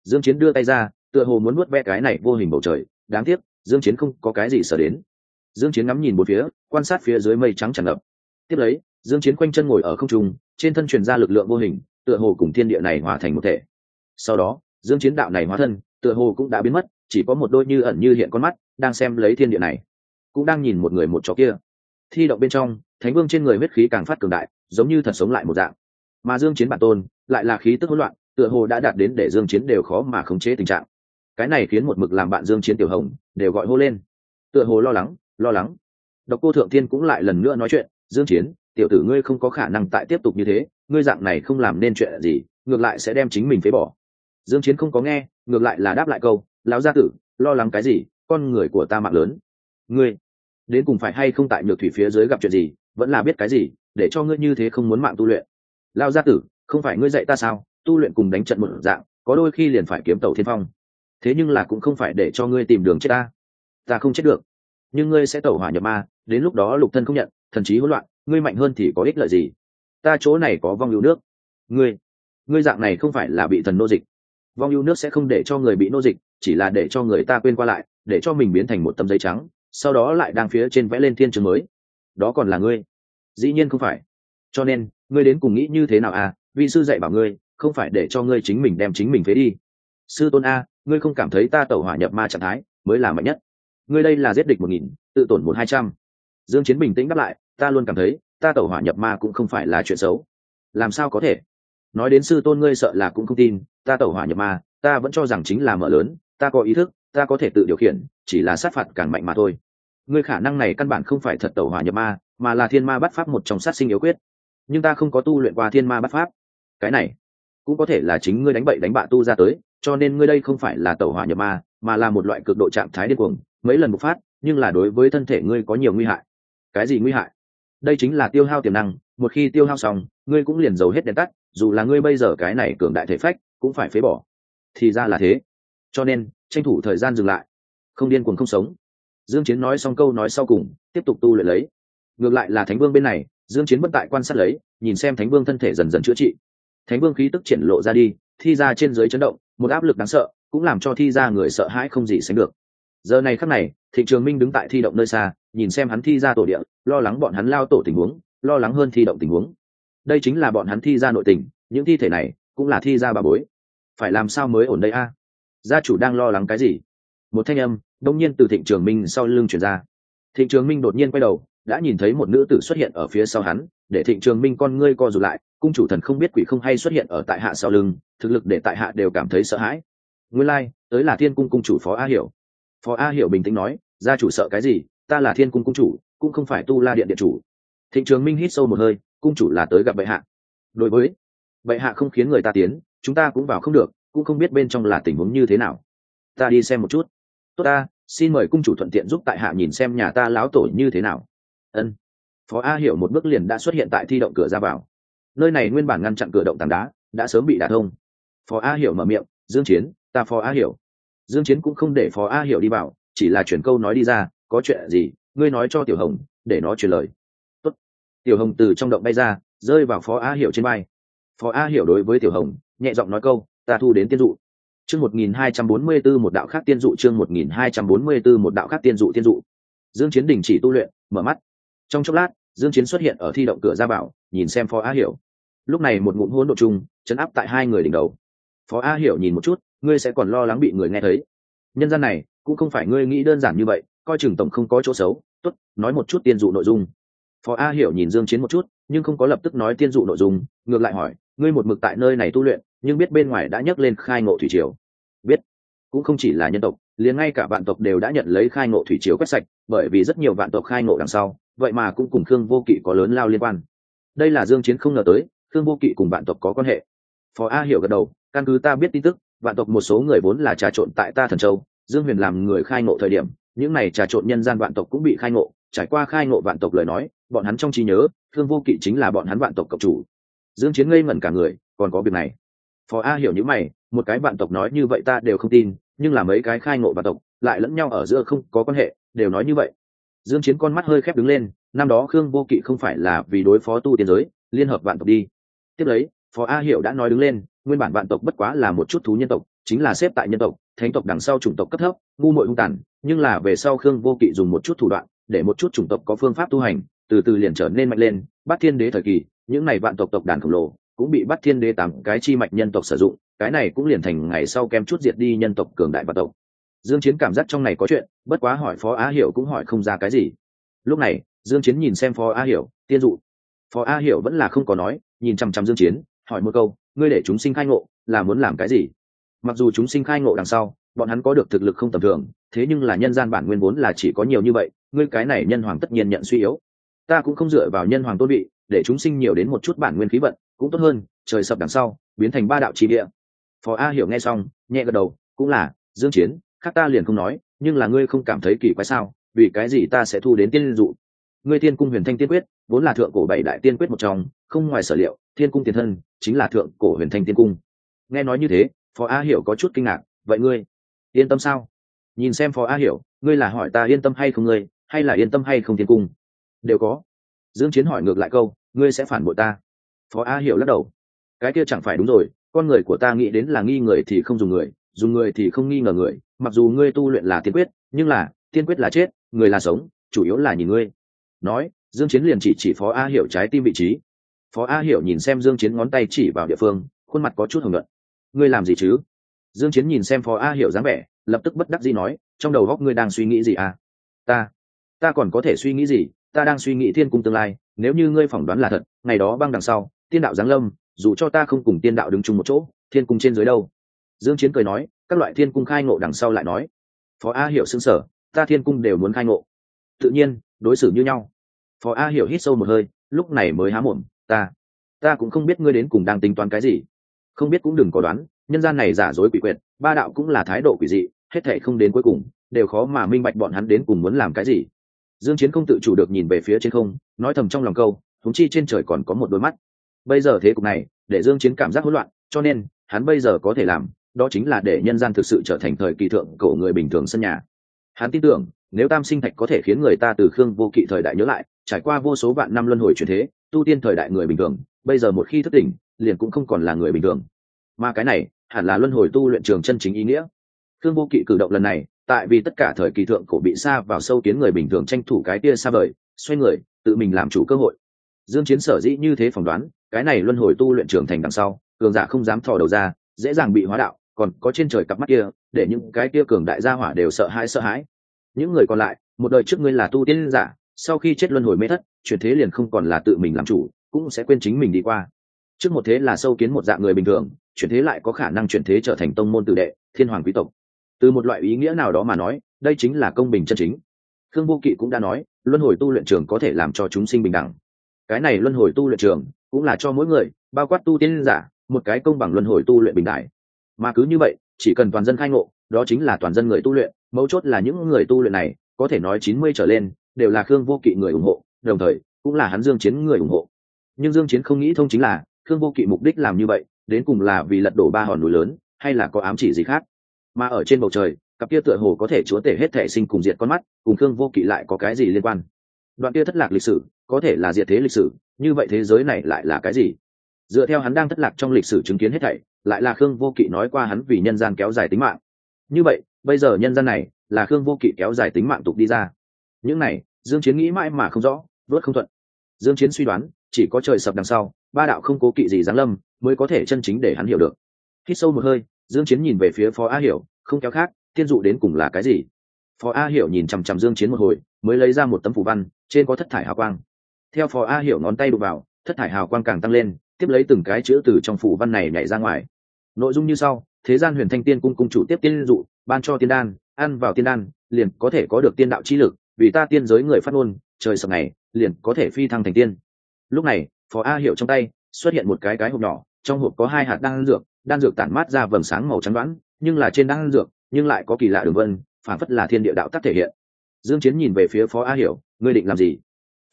Dương chiến đưa tay ra, tựa hồ muốn nuốt ve cái này vô hình bầu trời, đáng tiếc, dương chiến không có cái gì sở đến. Dương chiến ngắm nhìn một phía, quan sát phía dưới mây trắng tràn ngập. Tiếp lấy dương chiến quanh chân ngồi ở không trung, trên thân truyền ra lực lượng vô hình, tựa hồ cùng thiên địa này hòa thành một thể. Sau đó, dương chiến đạo này hóa thân, tựa hồ cũng đã biến mất, chỉ có một đôi như ẩn như hiện con mắt, đang xem lấy thiên địa này. Cũng đang nhìn một người một chó kia. Thi động bên trong, thánh vương trên người huyết khí càng phát cường đại, giống như thật sống lại một dạng. Mà dương chiến bản tôn, lại là khí tức hỗn loạn, tựa hồ đã đạt đến để dương chiến đều khó mà khống chế tình trạng. Cái này khiến một mực làm bạn dương chiến tiểu hồng, đều gọi hô lên. Tựa hồ lo lắng lo lắng. Độc cô thượng thiên cũng lại lần nữa nói chuyện, dương chiến tiểu tử ngươi không có khả năng tại tiếp tục như thế, ngươi dạng này không làm nên chuyện gì, ngược lại sẽ đem chính mình phế bỏ. Dương chiến không có nghe, ngược lại là đáp lại câu, lão gia tử, lo lắng cái gì, con người của ta mạng lớn. Ngươi, đến cùng phải hay không tại nhược thủy phía dưới gặp chuyện gì, vẫn là biết cái gì, để cho ngươi như thế không muốn mạng tu luyện. Lao gia tử, không phải ngươi dạy ta sao, tu luyện cùng đánh trận một dạng, có đôi khi liền phải kiếm tàu thiên phong. Thế nhưng là cũng không phải để cho ngươi tìm đường chết ta. Ta không chết được. Nhưng ngươi sẽ tẩu hỏa nhập ma, đến lúc đó lục thân không nhận, thần trí hỗn loạn ngươi mạnh hơn thì có ích lợi gì? Ta chỗ này có vong yêu nước. Ngươi ngươi dạng này không phải là bị thần nô dịch. Vong yêu nước sẽ không để cho người bị nô dịch, chỉ là để cho người ta quên qua lại, để cho mình biến thành một tấm giấy trắng, sau đó lại đang phía trên vẽ lên thiên trường mới. Đó còn là ngươi. Dĩ nhiên không phải. Cho nên, ngươi đến cùng nghĩ như thế nào à? Vì sư dạy bảo ngươi, không phải để cho ngươi chính mình đem chính mình phế đi. Sư tôn a, ngươi không cảm thấy ta tẩu hỏa nhập ma trạng thái mới là mạnh nhất. Ngươi đây là giết địch một nghìn, tự tổn một hai trăm. Dương chiến bình tĩnh đáp lại ta luôn cảm thấy, ta tẩu hỏa nhập ma cũng không phải là chuyện xấu. Làm sao có thể? Nói đến sư tôn ngươi sợ là cũng không tin, ta tẩu hỏa nhập ma, ta vẫn cho rằng chính là mở lớn, ta có ý thức, ta có thể tự điều khiển, chỉ là sát phạt càng mạnh mà thôi. Ngươi khả năng này căn bản không phải thật tẩu hỏa nhập ma, mà là thiên ma bắt pháp một trong sát sinh yếu quyết. Nhưng ta không có tu luyện qua thiên ma bắt pháp. Cái này cũng có thể là chính ngươi đánh bậy đánh bạ tu ra tới, cho nên ngươi đây không phải là tẩu hỏa nhập ma, mà là một loại cực độ trạng thái điên cuồng, mấy lần bộc phát, nhưng là đối với thân thể ngươi có nhiều nguy hại. Cái gì nguy hại? Đây chính là tiêu hao tiềm năng, một khi tiêu hao xong, ngươi cũng liền giấu hết đèn tắt, dù là ngươi bây giờ cái này cường đại thể phách, cũng phải phế bỏ. Thì ra là thế. Cho nên, tranh thủ thời gian dừng lại. Không điên cuồng không sống. Dương chiến nói xong câu nói sau cùng, tiếp tục tu luyện lấy. Ngược lại là thánh vương bên này, dương chiến bất tại quan sát lấy, nhìn xem thánh vương thân thể dần dần chữa trị. Thánh vương khí tức triển lộ ra đi, thi ra trên dưới chấn động, một áp lực đáng sợ, cũng làm cho thi ra người sợ hãi không gì sánh được. Giờ này khắc này thị trường minh đứng tại thi động nơi xa nhìn xem hắn thi ra tổ địa lo lắng bọn hắn lao tổ tình huống lo lắng hơn thi động tình huống. Đây chính là bọn hắn thi ra nội tình những thi thể này cũng là thi ra bà bối. Phải làm sao mới ổn đây a? Gia chủ đang lo lắng cái gì? Một thanh âm đông nhiên từ thịnh trường minh sau lưng chuyển ra. Thịnh trường minh đột nhiên quay đầu đã nhìn thấy một nữ tử xuất hiện ở phía sau hắn để thịnh trường minh con ngươi co rụt lại cung chủ thần không biết quỷ không hay xuất hiện ở tại hạ sau lưng thực lực để tại hạ đều cảm thấy sợ hãi. Nguyên lai、like, tới là thiên cung cung chủ phó a hiểu. Phó a hiểu bình tĩnh nói gia chủ sợ cái gì? Ta là thiên cung cung chủ, cũng không phải tu la điện điện chủ. Thịnh trường minh hít sâu một hơi, cung chủ là tới gặp bệ hạ. Đối với bệ hạ không khiến người ta tiến, chúng ta cũng vào không được, cũng không biết bên trong là tình huống như thế nào. Ta đi xem một chút. Tốt ta, xin mời cung chủ thuận tiện giúp tại hạ nhìn xem nhà ta láo tổ như thế nào. Ân. Phó a hiểu một bước liền đã xuất hiện tại thi động cửa ra vào. Nơi này nguyên bản ngăn chặn cửa động tảng đá, đã sớm bị đả thông. Phó a hiểu mở miệng, dương chiến, ta phó a hiểu. Dương chiến cũng không để phó a hiểu đi vào, chỉ là chuyển câu nói đi ra có chuyện gì, ngươi nói cho tiểu hồng, để nó truyền lời. Tốt. tiểu hồng từ trong động bay ra, rơi vào phó a hiểu trên bay phó a hiểu đối với tiểu hồng, nhẹ giọng nói câu, ta thu đến tiên dụ. Chương 1244 một đạo khác tiên dụ, chương 1244 một đạo khác tiên dụ tiên dụ. Dương chiến đình chỉ tu luyện, mở mắt. Trong chốc lát, dương chiến xuất hiện ở thi động cửa ra bảo nhìn xem phó a hiểu. Lúc này một ngụm hỗn độ chung chấn áp tại hai người đỉnh đầu. Phó a hiểu nhìn một chút, ngươi sẽ còn lo lắng bị người nghe thấy. Nhân gian này, cũng không phải ngươi nghĩ đơn giản như vậy coi chừng tổng không có chỗ xấu, tốt, nói một chút tiên dụ nội dung. Phó a hiểu nhìn dương chiến một chút, nhưng không có lập tức nói tiên dụ nội dung, ngược lại hỏi, ngươi một mực tại nơi này tu luyện, nhưng biết bên ngoài đã nhấc lên khai ngộ thủy triều. Biết. Cũng không chỉ là nhân tộc, liền ngay cả vạn tộc đều đã nhận lấy khai ngộ thủy triều quét sạch, bởi vì rất nhiều vạn tộc khai ngộ đằng sau, vậy mà cũng cùng khương vô kỵ có lớn lao liên quan. Đây là dương chiến không ngờ tới, khương vô kỵ cùng vạn tộc có quan hệ. Phó a hiểu gật đầu, căn cứ ta biết tin tức, vạn tộc một số người vốn là trà trộn tại ta thần châu, dương huyền làm người khai ngộ thời điểm những này trà trộn nhân gian vạn tộc cũng bị khai ngộ, trải qua khai ngộ vạn tộc lời nói, bọn hắn trong trí nhớ, thương vô kỵ chính là bọn hắn vạn tộc cộng chủ. Dương chiến ngây ngẩn cả người, còn có việc này. Phó a hiểu như mày, một cái vạn tộc nói như vậy ta đều không tin, nhưng là mấy cái khai ngộ vạn tộc lại lẫn nhau ở giữa không có quan hệ, đều nói như vậy. Dương chiến con mắt hơi khép đứng lên, năm đó khương vô kỵ không phải là vì đối phó tu tiên giới, liên hợp vạn tộc đi. Tiếp lấy, phó a hiểu đã nói đứng lên, nguyên bản vạn tộc bất quá là một chút thú nhân tộc chính là xếp tại nhân tộc, thánh tộc đằng sau chủng tộc cấp thấp, ngu muội hung tàn, nhưng là về sau khương vô kỵ dùng một chút thủ đoạn, để một chút chủng tộc có phương pháp tu hành, từ từ liền trở nên mạnh lên, bắt thiên đế thời kỳ, những này vạn tộc tộc đàn khổng lồ cũng bị bắt thiên đế tám cái chi mạch nhân tộc sử dụng, cái này cũng liền thành ngày sau kem chút diệt đi nhân tộc cường đại và tộc. Dương chiến cảm giác trong này có chuyện, bất quá hỏi phó á hiểu cũng hỏi không ra cái gì. Lúc này, dương chiến nhìn xem phó a hiểu, tiên dụ. Phó a hiểu vẫn là không có nói, nhìn chăm chăm dương chiến, hỏi một câu, ngươi để chúng sinh khai ngộ, là muốn làm cái gì? Mặc dù chúng sinh khai ngộ đằng sau, bọn hắn có được thực lực không tầm thường, thế nhưng là nhân gian bản nguyên vốn là chỉ có nhiều như vậy, ngươi cái này nhân hoàng tất nhiên nhận suy yếu. Ta cũng không dựa vào nhân hoàng tôn vị, để chúng sinh nhiều đến một chút bản nguyên khí vận, cũng tốt hơn, trời sập đằng sau, biến thành ba đạo trí địa. Phó a hiểu nghe xong, nhẹ gật đầu, cũng là, dương chiến, khác ta liền không nói, nhưng là ngươi không cảm thấy kỳ quái sao, vì cái gì ta sẽ thu đến tiên dụ? Ngươi tiên cung huyền thanh tiên quyết, vốn là thượng cổ bảy đại tiên quyết một trong, không ngoài sở liệu, thiên cung tiền thân, chính là thượng cổ huyền thanh tiên cung. Nghe nói như thế phó a hiểu có chút kinh ngạc, vậy ngươi yên tâm sao? Nhìn xem phó a hiểu, ngươi là hỏi ta yên tâm hay không ngươi, hay là yên tâm hay không thiên cung? Đều có. Dương chiến hỏi ngược lại câu, ngươi sẽ phản bội ta? Phó a hiểu lắc đầu, cái kia chẳng phải đúng rồi, con người của ta nghĩ đến là nghi người thì không dùng người dùng người thì không nghi ngờ người, mặc dù ngươi tu luyện là tiên quyết, nhưng là, tiên quyết là chết, người là sống, chủ yếu là nhìn ngươi. Nói, dương chiến liền chỉ chỉ phó a hiểu trái tim vị trí. Phó a hiểu nhìn xem dương chiến ngón tay chỉ vào địa phương, khuôn mặt có chút hồng luận ngươi làm gì chứ? Dương chiến nhìn xem phó a hiểu dáng vẻ, lập tức bất đắc dĩ nói, trong đầu góc ngươi đang suy nghĩ gì à? Ta ta còn có thể suy nghĩ gì? Ta đang suy nghĩ thiên cung tương lai, nếu như ngươi phỏng đoán là thật, ngày đó băng đằng sau, tiên đạo giáng lâm, dù cho ta không cùng tiên đạo đứng chung một chỗ, thiên cung trên dưới đâu? Dương chiến cười nói, các loại thiên cung khai ngộ đằng sau lại nói. Phó a hiểu sững sở ta thiên cung đều muốn khai ngộ. Tự nhiên, đối xử như nhau. Phó a hiểu hít sâu một hơi, lúc này mới há mồm, ta ta cũng không biết ngươi đến cùng đang tính toán cái gì không biết cũng đừng có đoán, nhân gian này giả dối quỷ quyệt, ba đạo cũng là thái độ quỷ dị, hết thệ không đến cuối cùng, đều khó mà minh bạch bọn hắn đến cùng muốn làm cái gì. Dương chiến không tự chủ được nhìn về phía trên không, nói thầm trong lòng câu thúng chi trên trời còn có một đôi mắt. Bây giờ thế cục này, để dương chiến cảm giác hỗn loạn, cho nên, hắn bây giờ có thể làm, đó chính là để nhân gian thực sự trở thành thời kỳ thượng cổ người bình thường sân nhà. Hắn tin tưởng, nếu tam sinh thạch có thể khiến người ta từ khương vô kỵ thời đại nhớ lại, trải qua vô số vạn năm luân hồi chuyển thế, tu tiên thời đại người bình thường, bây giờ một khi thức tỉnh liền cũng không còn là người bình thường. Mà cái này, hẳn là luân hồi tu luyện trường chân chính ý nghĩa. Thương vô kỵ cử động lần này, tại vì tất cả thời kỳ thượng cổ bị xa vào sâu kiến người bình thường tranh thủ cái tia xa vời, xoay người, tự mình làm chủ cơ hội. Dương chiến sở dĩ như thế phỏng đoán, cái này luân hồi tu luyện trưởng thành đằng sau, cường giả không dám thò đầu ra, dễ dàng bị hóa đạo, còn có trên trời cặp mắt kia, để những cái kia cường đại gia hỏa đều sợ hãi sợ hãi. Những người còn lại, một đời trước ngươi là tu tiên giả, sau khi chết luân hồi mê thất, chuyển thế liền không còn là tự mình làm chủ, cũng sẽ quên chính mình đi qua trước một thế là sâu kiến một dạng người bình thường, chuyển thế lại có khả năng chuyển thế trở thành tông môn tự đệ, thiên hoàng quý tộc. Từ một loại ý nghĩa nào đó mà nói, đây chính là công bình chân chính. Khương vô kỵ cũng đã nói, luân hồi tu luyện trường có thể làm cho chúng sinh bình đẳng. Cái này luân hồi tu luyện trường cũng là cho mỗi người, bao quát tu tiên giả, một cái công bằng luân hồi tu luyện bình đại. Mà cứ như vậy, chỉ cần toàn dân khai ngộ, đó chính là toàn dân người tu luyện, mấu chốt là những người tu luyện này, có thể nói chín mươi trở lên, đều là khương vô kỵ người ủng hộ, đồng thời cũng là hắn dương chiến người ủng hộ. Nhưng dương chiến không nghĩ thông chính là khương vô kỵ mục đích làm như vậy, đến cùng là vì lật đổ ba hòn núi lớn, hay là có ám chỉ gì khác? Mà ở trên bầu trời, cặp kia tựa hồ có thể chúa tể hết thể sinh cùng diệt con mắt, cùng khương vô kỵ lại có cái gì liên quan? Đoạn kia thất lạc lịch sử, có thể là diệt thế lịch sử, như vậy thế giới này lại là cái gì? Dựa theo hắn đang thất lạc trong lịch sử chứng kiến hết thảy, lại là khương vô kỵ nói qua hắn vì nhân gian kéo dài tính mạng. Như vậy, bây giờ nhân gian này, là khương vô kỵ kéo dài tính mạng tục đi ra. Những này, dương chiến nghĩ mãi mà không rõ, vớt không thuận. Dương chiến suy đoán, chỉ có trời sập đằng sau ba đạo không cố kỵ gì giáng lâm mới có thể chân chính để hắn hiểu được. Hít sâu một hơi, dương chiến nhìn về phía phó a hiểu, không kéo khác, tiên dụ đến cùng là cái gì? Phó a hiểu nhìn chằm chằm dương chiến một hồi, mới lấy ra một tấm phù văn, trên có thất thải hào quang. Theo phó a hiểu ngón tay đụng vào, thất thải hào quang càng tăng lên, tiếp lấy từng cái chữ từ trong phù văn này nhảy ra ngoài. Nội dung như sau, thế gian huyền thanh tiên cung cung chủ tiếp tiên dụ, ban cho tiên đan, ăn vào tiên đan, liền có thể có được tiên đạo chi lực, vì ta tiên giới người phát ngôn, trời sập này, liền có thể phi thăng thành tiên. Lúc này phó a hiểu trong tay, xuất hiện một cái cái hộp nhỏ, trong hộp có hai hạt đan dược đan dược tản mát ra vầng sáng màu trắng đoán, nhưng là trên đan dược, nhưng lại có kỳ lạ đường vân, phản phất là thiên địa đạo tắc thể hiện. Dương chiến nhìn về phía phó a hiểu, ngươi định làm gì?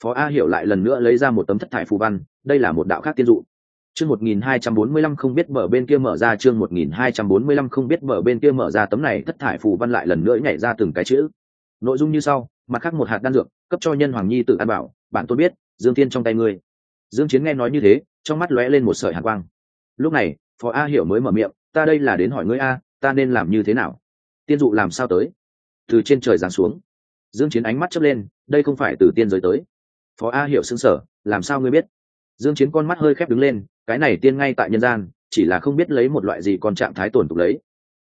Phó a hiểu lại lần nữa lấy ra một tấm thất thải phù văn, đây là một đạo khác tiên dụ. Chương 1245 không biết mở bên kia mở ra, chương 1245 không biết mở bên kia mở ra tấm này thất thải phù văn lại lần nữa nhảy ra từng cái chữ. Nội dung như sau, mặt khác một hạt đan dược, cấp cho nhân hoàng nhi tự an bảo bạn tôi biết, dương tiên trong tay ngươi dương chiến nghe nói như thế, trong mắt lóe lên một sợi hàn quang. Lúc này, phó a hiểu mới mở miệng, ta đây là đến hỏi ngươi a, ta nên làm như thế nào? Tiên dụ làm sao tới? Từ trên trời giáng xuống. Dương chiến ánh mắt chớp lên, đây không phải từ tiên giới tới. Phó a hiểu sững sờ, làm sao ngươi biết? Dương chiến con mắt hơi khép đứng lên, cái này tiên ngay tại nhân gian, chỉ là không biết lấy một loại gì còn trạng thái tổn tục lấy.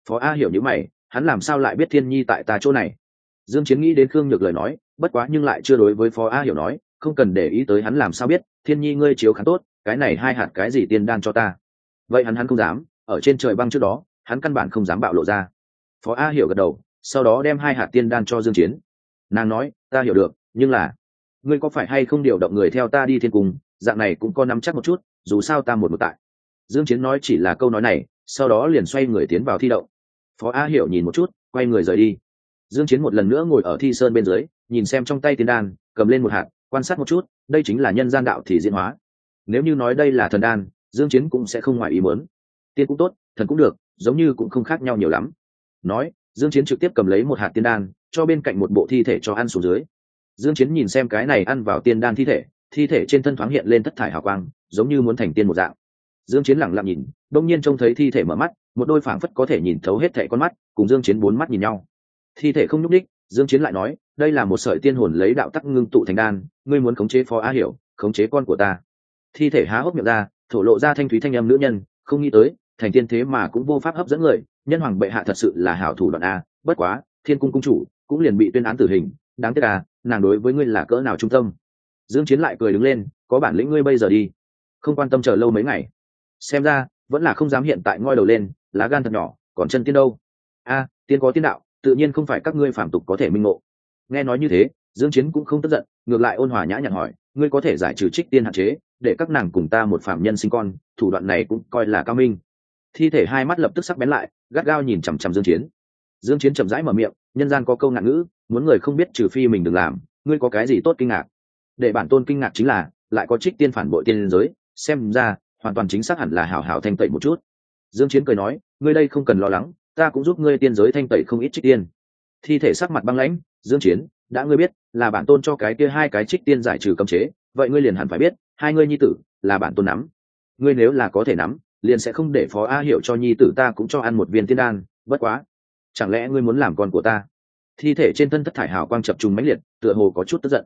Phó a hiểu như mày, hắn làm sao lại biết thiên nhi tại ta chỗ này? Dương chiến nghĩ đến khương nhược lời nói, bất quá nhưng lại chưa đối với phó a hiểu nói, không cần để ý tới hắn làm sao biết thiên nhi ngươi chiếu khá tốt, cái này hai hạt cái gì tiên đan cho ta? Vậy hắn hắn không dám, ở trên trời băng trước đó, hắn căn bản không dám bạo lộ ra. Phó a hiểu gật đầu, sau đó đem hai hạt tiên đan cho dương chiến. Nàng nói, ta hiểu được, nhưng là, ngươi có phải hay không điều động người theo ta đi thiên cung? Dạng này cũng có nắm chắc một chút, dù sao ta một một tại. Dương chiến nói chỉ là câu nói này, sau đó liền xoay người tiến vào thi động. Phó a hiểu nhìn một chút, quay người rời đi. Dương chiến một lần nữa ngồi ở thi sơn bên dưới, nhìn xem trong tay tiên đan, cầm lên một hạt, quan sát một chút đây chính là nhân gian đạo thì diễn hóa. Nếu như nói đây là thần đan, dương chiến cũng sẽ không ngoài ý muốn. Tiên cũng tốt, thần cũng được, giống như cũng không khác nhau nhiều lắm. Nói, dương chiến trực tiếp cầm lấy một hạt tiên đan, cho bên cạnh một bộ thi thể cho ăn xuống dưới. Dương chiến nhìn xem cái này ăn vào tiên đan thi thể thi thể trên thân thoáng hiện lên thất thải hào quang, giống như muốn thành tiên một dạng. Dương chiến lặng lặng nhìn, đông nhiên trông thấy thi thể mở mắt, một đôi phảng phất có thể nhìn thấu hết thảy con mắt, cùng dương chiến bốn mắt nhìn nhau. Thi thể không nhúc đích dương chiến lại nói, đây là một sợi tiên hồn lấy đạo tắc ngưng tụ thành đan, ngươi muốn khống chế phó á hiểu, khống chế con của ta. Thi thể há hốc miệng ra, thổ lộ ra thanh thúy thanh âm nữ nhân, không nghĩ tới, thành tiên thế mà cũng vô pháp hấp dẫn người, nhân hoàng bệ hạ thật sự là hảo thủ đoạn a, bất quá, thiên cung cung chủ cũng liền bị tuyên án tử hình, đáng tiếc à nàng đối với ngươi là cỡ nào trung tâm? Dương chiến lại cười đứng lên, có bản lĩnh ngươi bây giờ đi, không quan tâm chờ lâu mấy ngày. Xem ra, vẫn là không dám hiện tại ngoi đầu lên, lá gan thật nhỏ, còn chân tiên đâu? A, tiên có tiên đạo tự nhiên không phải các ngươi phạm tục có thể minh ngộ. Nghe nói như thế, dương chiến cũng không tức giận, ngược lại ôn hòa nhã nhặn hỏi, ngươi có thể giải trừ trích tiên hạn chế, để các nàng cùng ta một phạm nhân sinh con, thủ đoạn này cũng coi là cao minh. Thi thể hai mắt lập tức sắc bén lại, gắt gao nhìn chằm chằm dương chiến. Dương chiến chậm rãi mở miệng, nhân gian có câu ngạn ngữ, muốn người không biết trừ phi mình đừng làm, ngươi có cái gì tốt kinh ngạc? Để bản tôn kinh ngạc chính là, lại có trích tiên phản bội tiên giới, xem ra, hoàn toàn chính xác hẳn là hảo hảo thanh tẩy một chút. Dương chiến cười nói, ngươi đây không cần lo lắng ta cũng giúp ngươi tiên giới thanh tẩy không ít trích tiên. Thi thể sắc mặt băng lãnh, dương chiến, đã ngươi biết, là bản tôn cho cái kia hai cái trích tiên giải trừ cấm chế, vậy ngươi liền hẳn phải biết, hai ngươi nhi tử, là bản tôn nắm. Ngươi nếu là có thể nắm, liền sẽ không để phó a hiểu cho nhi tử ta cũng cho ăn một viên tiên đan, bất quá. Chẳng lẽ ngươi muốn làm con của ta? Thi thể trên thân thất thải hào quang chập trùng mãnh liệt, tựa hồ có chút tức giận.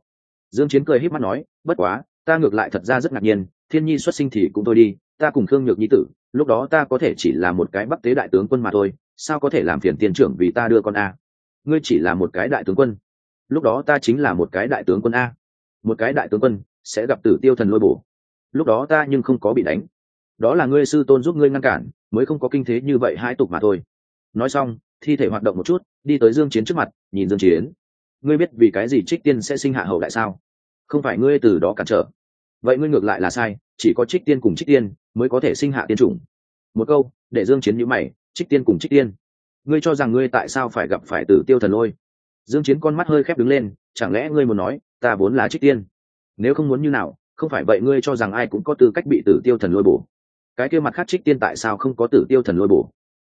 Dương chiến cười híp mắt nói, bất quá, ta ngược lại thật ra rất ngạc nhiên, thiên nhi xuất sinh thì cũng thôi đi, ta cùng khương nhược nhi tử, lúc đó ta có thể chỉ là một cái bắc tế đại tướng quân mà thôi sao có thể làm phiền tiền trưởng vì ta đưa con a? Ngươi chỉ là một cái đại tướng quân. Lúc đó ta chính là một cái đại tướng quân a. Một cái đại tướng quân sẽ gặp tử tiêu thần lôi bổ. Lúc đó ta nhưng không có bị đánh. Đó là ngươi sư tôn giúp ngươi ngăn cản, mới không có kinh thế như vậy hai tục mà thôi. Nói xong, thi thể hoạt động một chút, đi tới dương chiến trước mặt, nhìn dương chiến. Ngươi biết vì cái gì trích tiên sẽ sinh hạ hậu đại sao? Không phải ngươi từ đó cản trở. Vậy ngươi ngược lại là sai, chỉ có trích tiên cùng trích tiên mới có thể sinh hạ tiên chủng. Một câu, để dương chiến nhíu mày trích tiên cùng trích tiên. Ngươi cho rằng ngươi tại sao phải gặp phải tử tiêu thần lôi? Dương chiến con mắt hơi khép đứng lên, chẳng lẽ ngươi muốn nói, ta vốn là trích tiên? Nếu không muốn như nào, không phải vậy ngươi cho rằng ai cũng có tư cách bị tử tiêu thần lôi bổ? Cái kia mặt khác trích tiên tại sao không có tử tiêu thần lôi bổ?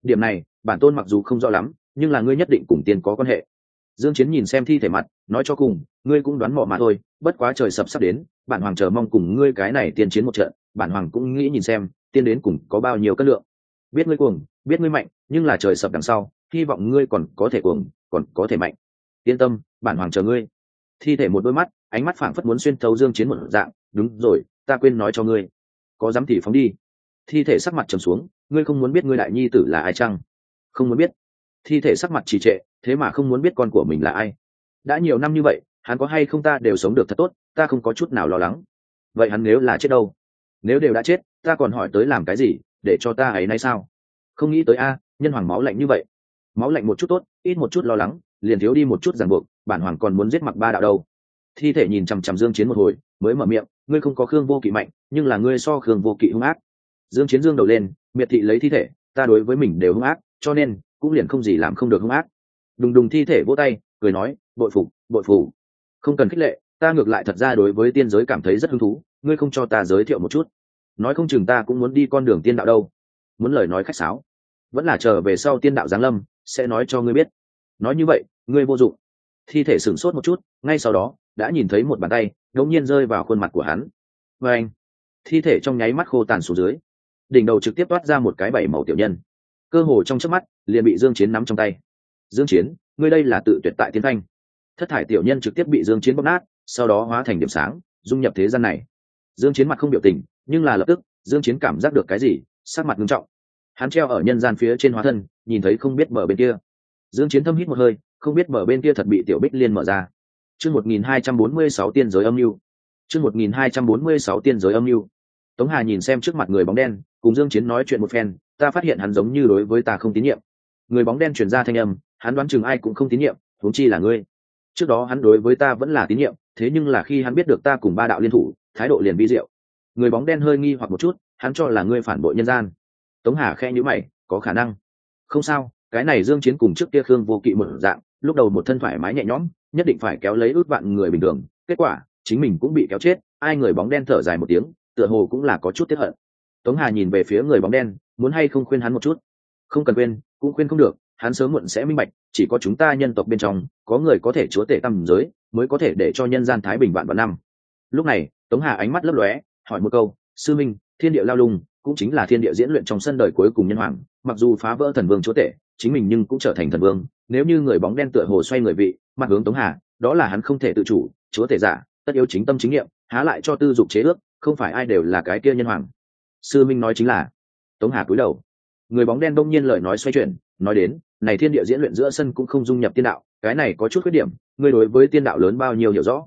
Điểm này, bản tôn mặc dù không rõ lắm, nhưng là ngươi nhất định cùng tiên có quan hệ. Dương chiến nhìn xem thi thể mặt, nói cho cùng, ngươi cũng đoán mò mà thôi, bất quá trời sập sắp đến, bản hoàng chờ mong cùng ngươi cái này tiên chiến một trận, bản hoàng cũng nghĩ nhìn xem, tiên đến cùng có bao nhiêu cân lượng. Biết ngươi cuồng biết ngươi mạnh, nhưng là trời sập đằng sau, hy vọng ngươi còn có thể cuồng, còn có thể mạnh. Yên tâm, bản hoàng chờ ngươi. Thi thể một đôi mắt, ánh mắt phảng phất muốn xuyên thấu dương chiến một dạng, đúng rồi, ta quên nói cho ngươi. Có dám thì phóng đi. Thi thể sắc mặt trầm xuống, ngươi không muốn biết ngươi đại nhi tử là ai chăng? Không muốn biết. Thi thể sắc mặt trì trệ, thế mà không muốn biết con của mình là ai? Đã nhiều năm như vậy, hắn có hay không ta đều sống được thật tốt, ta không có chút nào lo lắng. Vậy hắn nếu là chết đâu? Nếu đều đã chết, ta còn hỏi tới làm cái gì, để cho ta ấy nay sao? Không nghĩ tới a, nhân hoàng máu lạnh như vậy. Máu lạnh một chút tốt, ít một chút lo lắng, liền thiếu đi một chút ràng buộc, bản hoàng còn muốn giết mặc ba đạo đâu. Thi thể nhìn chằm chằm dương chiến một hồi, mới mở miệng, ngươi không có khương vô kỵ mạnh, nhưng là ngươi so khương vô kỵ hung ác. Dương chiến dương đầu lên, miệt thị lấy thi thể, ta đối với mình đều hung ác, cho nên, cũng liền không gì làm không được hung ác. Đùng đùng thi thể vỗ tay, cười nói, bội phục bội phục. Không cần khích lệ, ta ngược lại thật ra đối với tiên giới cảm thấy rất hứng thú, ngươi không cho ta giới thiệu một chút. Nói không chừng ta cũng muốn đi con đường tiên đạo đâu muốn lời nói khách sáo. Vẫn là chờ về sau tiên đạo giáng lâm, sẽ nói cho ngươi biết. Nói như vậy, ngươi vô dụng. Thi thể sửng sốt một chút, ngay sau đó, đã nhìn thấy một bàn tay ngẫu nhiên rơi vào khuôn mặt của hắn. Và anh, thi thể trong nháy mắt khô tàn xuống dưới. Đỉnh đầu trực tiếp toát ra một cái bảy màu tiểu nhân. Cơ hồ trong chớp mắt, liền bị dương chiến nắm trong tay. Dương chiến, ngươi đây là tự tuyệt tại tiến thanh. Thất thải tiểu nhân trực tiếp bị dương chiến bóp nát, sau đó hóa thành điểm sáng, dung nhập thế gian này. Dương chiến mặt không biểu tình, nhưng là lập tức, dương chiến cảm giác được cái gì sắc mặt nghiêm trọng. Hắn treo ở nhân gian phía trên hóa thân, nhìn thấy không biết mở bên kia. Dương chiến thâm hít một hơi, không biết mở bên kia thật bị tiểu bích liên mở ra. Chương 1246 tiên giới âm lưu chương 1246 tiên giới âm lưu tống hà nhìn xem trước mặt người bóng đen, cùng dương chiến nói chuyện một phen, ta phát hiện hắn giống như đối với ta không tín nhiệm. Người bóng đen truyền ra thanh âm, hắn đoán chừng ai cũng không tín nhiệm, huống chi là ngươi. Trước đó hắn đối với ta vẫn là tín nhiệm, thế nhưng là khi hắn biết được ta cùng ba đạo liên thủ, thái độ liền vi diệu. Người bóng đen hơi nghi hoặc một chút hắn cho là ngươi phản bội nhân gian. Tống hà khe nhữ mày có khả năng. Không sao cái này dương chiến cùng trước kia khương vô kỵ một dạng lúc đầu một thân thoải mái nhẹ nhõm nhất định phải kéo lấy ước vạn người bình thường kết quả chính mình cũng bị kéo chết ai người bóng đen thở dài một tiếng tựa hồ cũng là có chút tiếc hận. Tống hà nhìn về phía người bóng đen muốn hay không khuyên hắn một chút? Không cần khuyên, cũng khuyên không được hắn sớm muộn sẽ minh bạch chỉ có chúng ta nhân tộc bên trong có người có thể chúa tể tâm giới mới có thể để cho nhân gian thái bình vạn vạn năm. Lúc này tống hà ánh mắt lấp lóe hỏi một câu sư minh thiên địa lao lung cũng chính là thiên địa diễn luyện trong sân đời cuối cùng nhân hoàng, mặc dù phá vỡ thần vương chúa tể, chính mình nhưng cũng trở thành thần vương, nếu như người bóng đen tựa hồ xoay người vị, mặt hướng tống hà, đó là hắn không thể tự chủ, chúa tể giả, tất yếu chính tâm chính nghiệm há lại cho tư dục chế ước, không phải ai đều là cái kia nhân hoàng. Sư minh nói chính là, tống hà cúi đầu. Người bóng đen đông nhiên lời nói xoay chuyển, nói đến, này thiên địa diễn luyện giữa sân cũng không dung nhập tiên đạo, cái này có chút khuyết điểm, ngươi đối với tiên đạo lớn bao nhiêu hiểu rõ?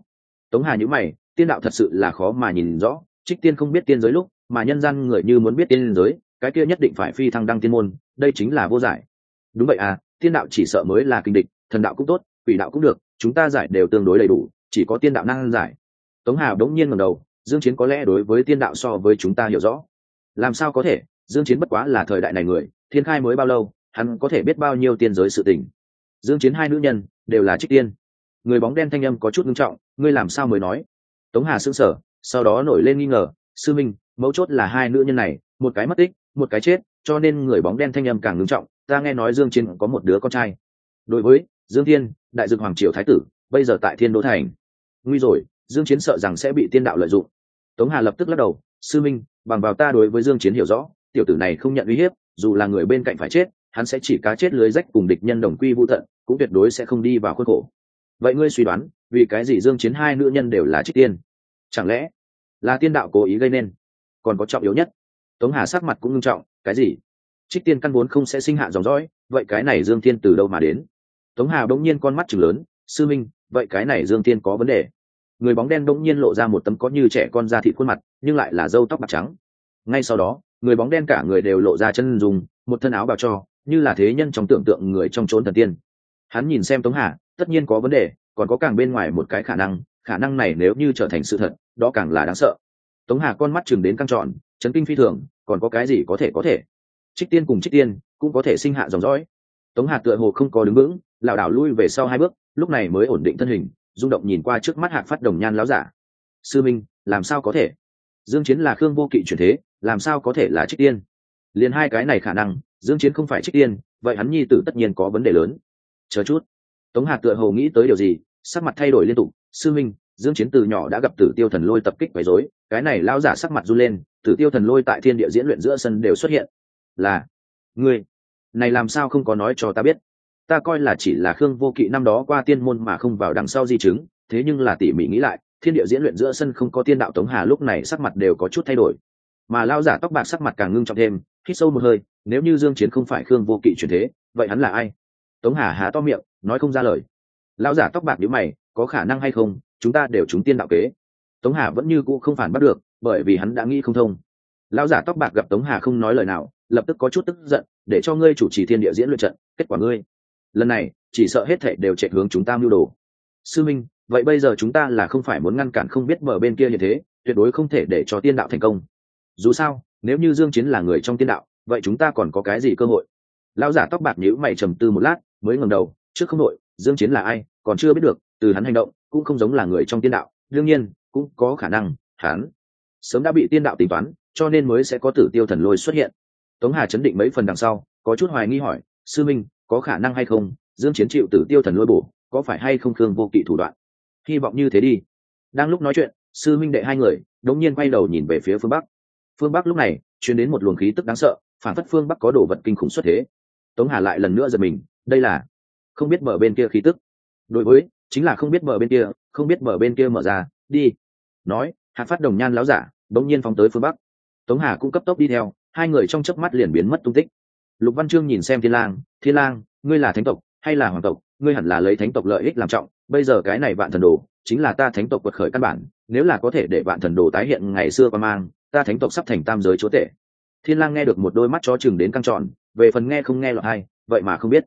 Tống hà nhữ mày, tiên đạo thật sự là khó mà nhìn rõ, trích tiên không biết tiên giới lúc mà nhân gian người như muốn biết tiên giới, cái kia nhất định phải phi thăng đăng tiên môn, đây chính là vô giải. Đúng vậy à tiên đạo chỉ sợ mới là kinh địch, thần đạo cũng tốt, quỷ đạo cũng được, chúng ta giải đều tương đối đầy đủ, chỉ có tiên đạo năng giải. Tống hà đống nhiên ngầm đầu, dương chiến có lẽ đối với tiên đạo so với chúng ta hiểu rõ. Làm sao có thể, dương chiến bất quá là thời đại này người, thiên khai mới bao lâu, hắn có thể biết bao nhiêu tiên giới sự tình. Dương chiến hai nữ nhân, đều là trích tiên. Người bóng đen thanh âm có chút nghiêm trọng, ngươi làm sao mới nói? Tống hà sững sờ, sau đó nổi lên nghi ngờ, sư minh mấu chốt là hai nữ nhân này, một cái mất tích, một cái chết, cho nên người bóng đen thanh âm càng ngưng trọng, ta nghe nói dương chiến có một đứa con trai. Đối với dương thiên, đại Dực hoàng triều thái tử, bây giờ tại thiên đô thành. Nguy rồi, dương chiến sợ rằng sẽ bị tiên đạo lợi dụng. Tống hà lập tức lắc đầu, sư minh, bằng vào ta đối với dương chiến hiểu rõ, tiểu tử này không nhận uy hiếp, dù là người bên cạnh phải chết, hắn sẽ chỉ cá chết lưới rách cùng địch nhân đồng quy vũ tận, cũng tuyệt đối sẽ không đi vào khuôn khổ. Vậy ngươi suy đoán, vì cái gì dương chiến hai nữ nhân đều là trích tiên? Chẳng lẽ là tiên đạo cố ý gây nên? Còn có trọng yếu nhất. Tống hà sắc mặt cũng nghiêm trọng, cái gì? Trích tiên căn vốn không sẽ sinh hạ dòng dõi, vậy cái này dương thiên từ đâu mà đến? Tống hà bỗng nhiên con mắt chừng lớn, sư minh, vậy cái này dương thiên có vấn đề? Người bóng đen bỗng nhiên lộ ra một tấm có như trẻ con da thịt khuôn mặt, nhưng lại là râu tóc bạc trắng. Ngay sau đó, người bóng đen cả người đều lộ ra chân dùng một thân áo bào cho, như là thế nhân trong tưởng tượng người trong trốn thần tiên. Hắn nhìn xem tống hà, tất nhiên có vấn đề, còn có càng bên ngoài một cái khả năng khả năng này nếu như trở thành sự thật, đó càng là đáng sợ tống hà con mắt chừng đến căng trọn chấn kinh phi thường, còn có cái gì có thể có thể? Trích tiên cùng trích tiên cũng có thể sinh hạ dòng dõi. Tống hà tựa hồ không có đứng vững, lảo đảo lui về sau hai bước, lúc này mới ổn định thân hình, rung động nhìn qua trước mắt hạc phát đồng nhan láo giả. Sư minh, làm sao có thể? Dương chiến là khương vô kỵ chuyển thế, làm sao có thể là trích tiên? Liền hai cái này khả năng, dương chiến không phải trích tiên, vậy hắn nhi tử tất nhiên có vấn đề lớn. Chờ chút. Tống hạc tựa hồ nghĩ tới điều gì, sắc mặt thay đổi liên tục, sư minh dương chiến từ nhỏ đã gặp tử tiêu thần lôi tập kích quấy rối, cái này lão giả sắc mặt run lên, tử tiêu thần lôi tại thiên địa diễn luyện giữa sân đều xuất hiện. Là, ngươi, này làm sao không có nói cho ta biết? Ta coi là chỉ là khương vô kỵ năm đó qua tiên môn mà không vào đằng sau di chứng, thế nhưng là tỉ mỉ nghĩ lại, thiên địa diễn luyện giữa sân không có tiên đạo tống hà lúc này sắc mặt đều có chút thay đổi. Mà lao giả tóc bạc sắc mặt càng ngưng trọng thêm, hít sâu một hơi, nếu như dương chiến không phải khương vô kỵ chuyển thế, vậy hắn là ai? Tống hà há to miệng, nói không ra lời. Lao giả tóc bạc nhíu mày, có khả năng hay không? Chúng ta đều chúng tiên đạo kế. Tống hà vẫn như cũ không phản bắt được, bởi vì hắn đã nghĩ không thông. Lão giả tóc bạc gặp tống hà không nói lời nào, lập tức có chút tức giận, để cho ngươi chủ trì thiên địa diễn luyện trận, kết quả ngươi. Lần này, chỉ sợ hết thảy đều chạy hướng chúng ta mưu đồ. Sư minh, vậy bây giờ chúng ta là không phải muốn ngăn cản không biết mở bên kia như thế, tuyệt đối không thể để cho tiên đạo thành công. Dù sao, nếu như dương chiến là người trong tiên đạo, vậy chúng ta còn có cái gì cơ hội? Lão giả tóc bạc nhíu mày trầm tư một lát, mới ngẩng đầu, trước không nội dương chiến là ai, còn chưa biết được từ hắn hành động cũng không giống là người trong tiên đạo, đương nhiên, cũng có khả năng hắn sớm đã bị tiên đạo tính toán, cho nên mới sẽ có tử tiêu thần lôi xuất hiện. Tống hà chấn định mấy phần đằng sau, có chút hoài nghi hỏi, sư minh, có khả năng hay không? Dương chiến chịu tử tiêu thần lôi bổ, có phải hay không khương vô kỵ thủ đoạn? Hy vọng như thế đi. Đang lúc nói chuyện, sư minh đệ hai người đống nhiên quay đầu nhìn về phía phương bắc. Phương bắc lúc này chuyến đến một luồng khí tức đáng sợ phản phất phương bắc có đồ vật kinh khủng xuất thế. Tống hà lại lần nữa giật mình, đây là không biết mở bên kia khí tức. Đối với chính là không biết mở bên kia, không biết mở bên kia mở ra, đi. Nói hạt phát đồng nhan láo giả đống nhiên phóng tới phương bắc. Tống hà cũng cấp tốc đi theo, hai người trong chớp mắt liền biến mất tung tích. Lục văn trương nhìn xem thiên lang thiên lang, ngươi là thánh tộc hay là hoàng tộc? Ngươi hẳn là lấy thánh tộc lợi ích làm trọng, bây giờ cái này vạn thần đồ chính là ta thánh tộc quật khởi căn bản, nếu là có thể để vạn thần đồ tái hiện ngày xưa qua mang, ta thánh tộc sắp thành tam giới chúa tể. Thiên lang nghe được một đôi mắt chó chừng đến căng tròn, về phần nghe không nghe lọt hay, vậy mà không biết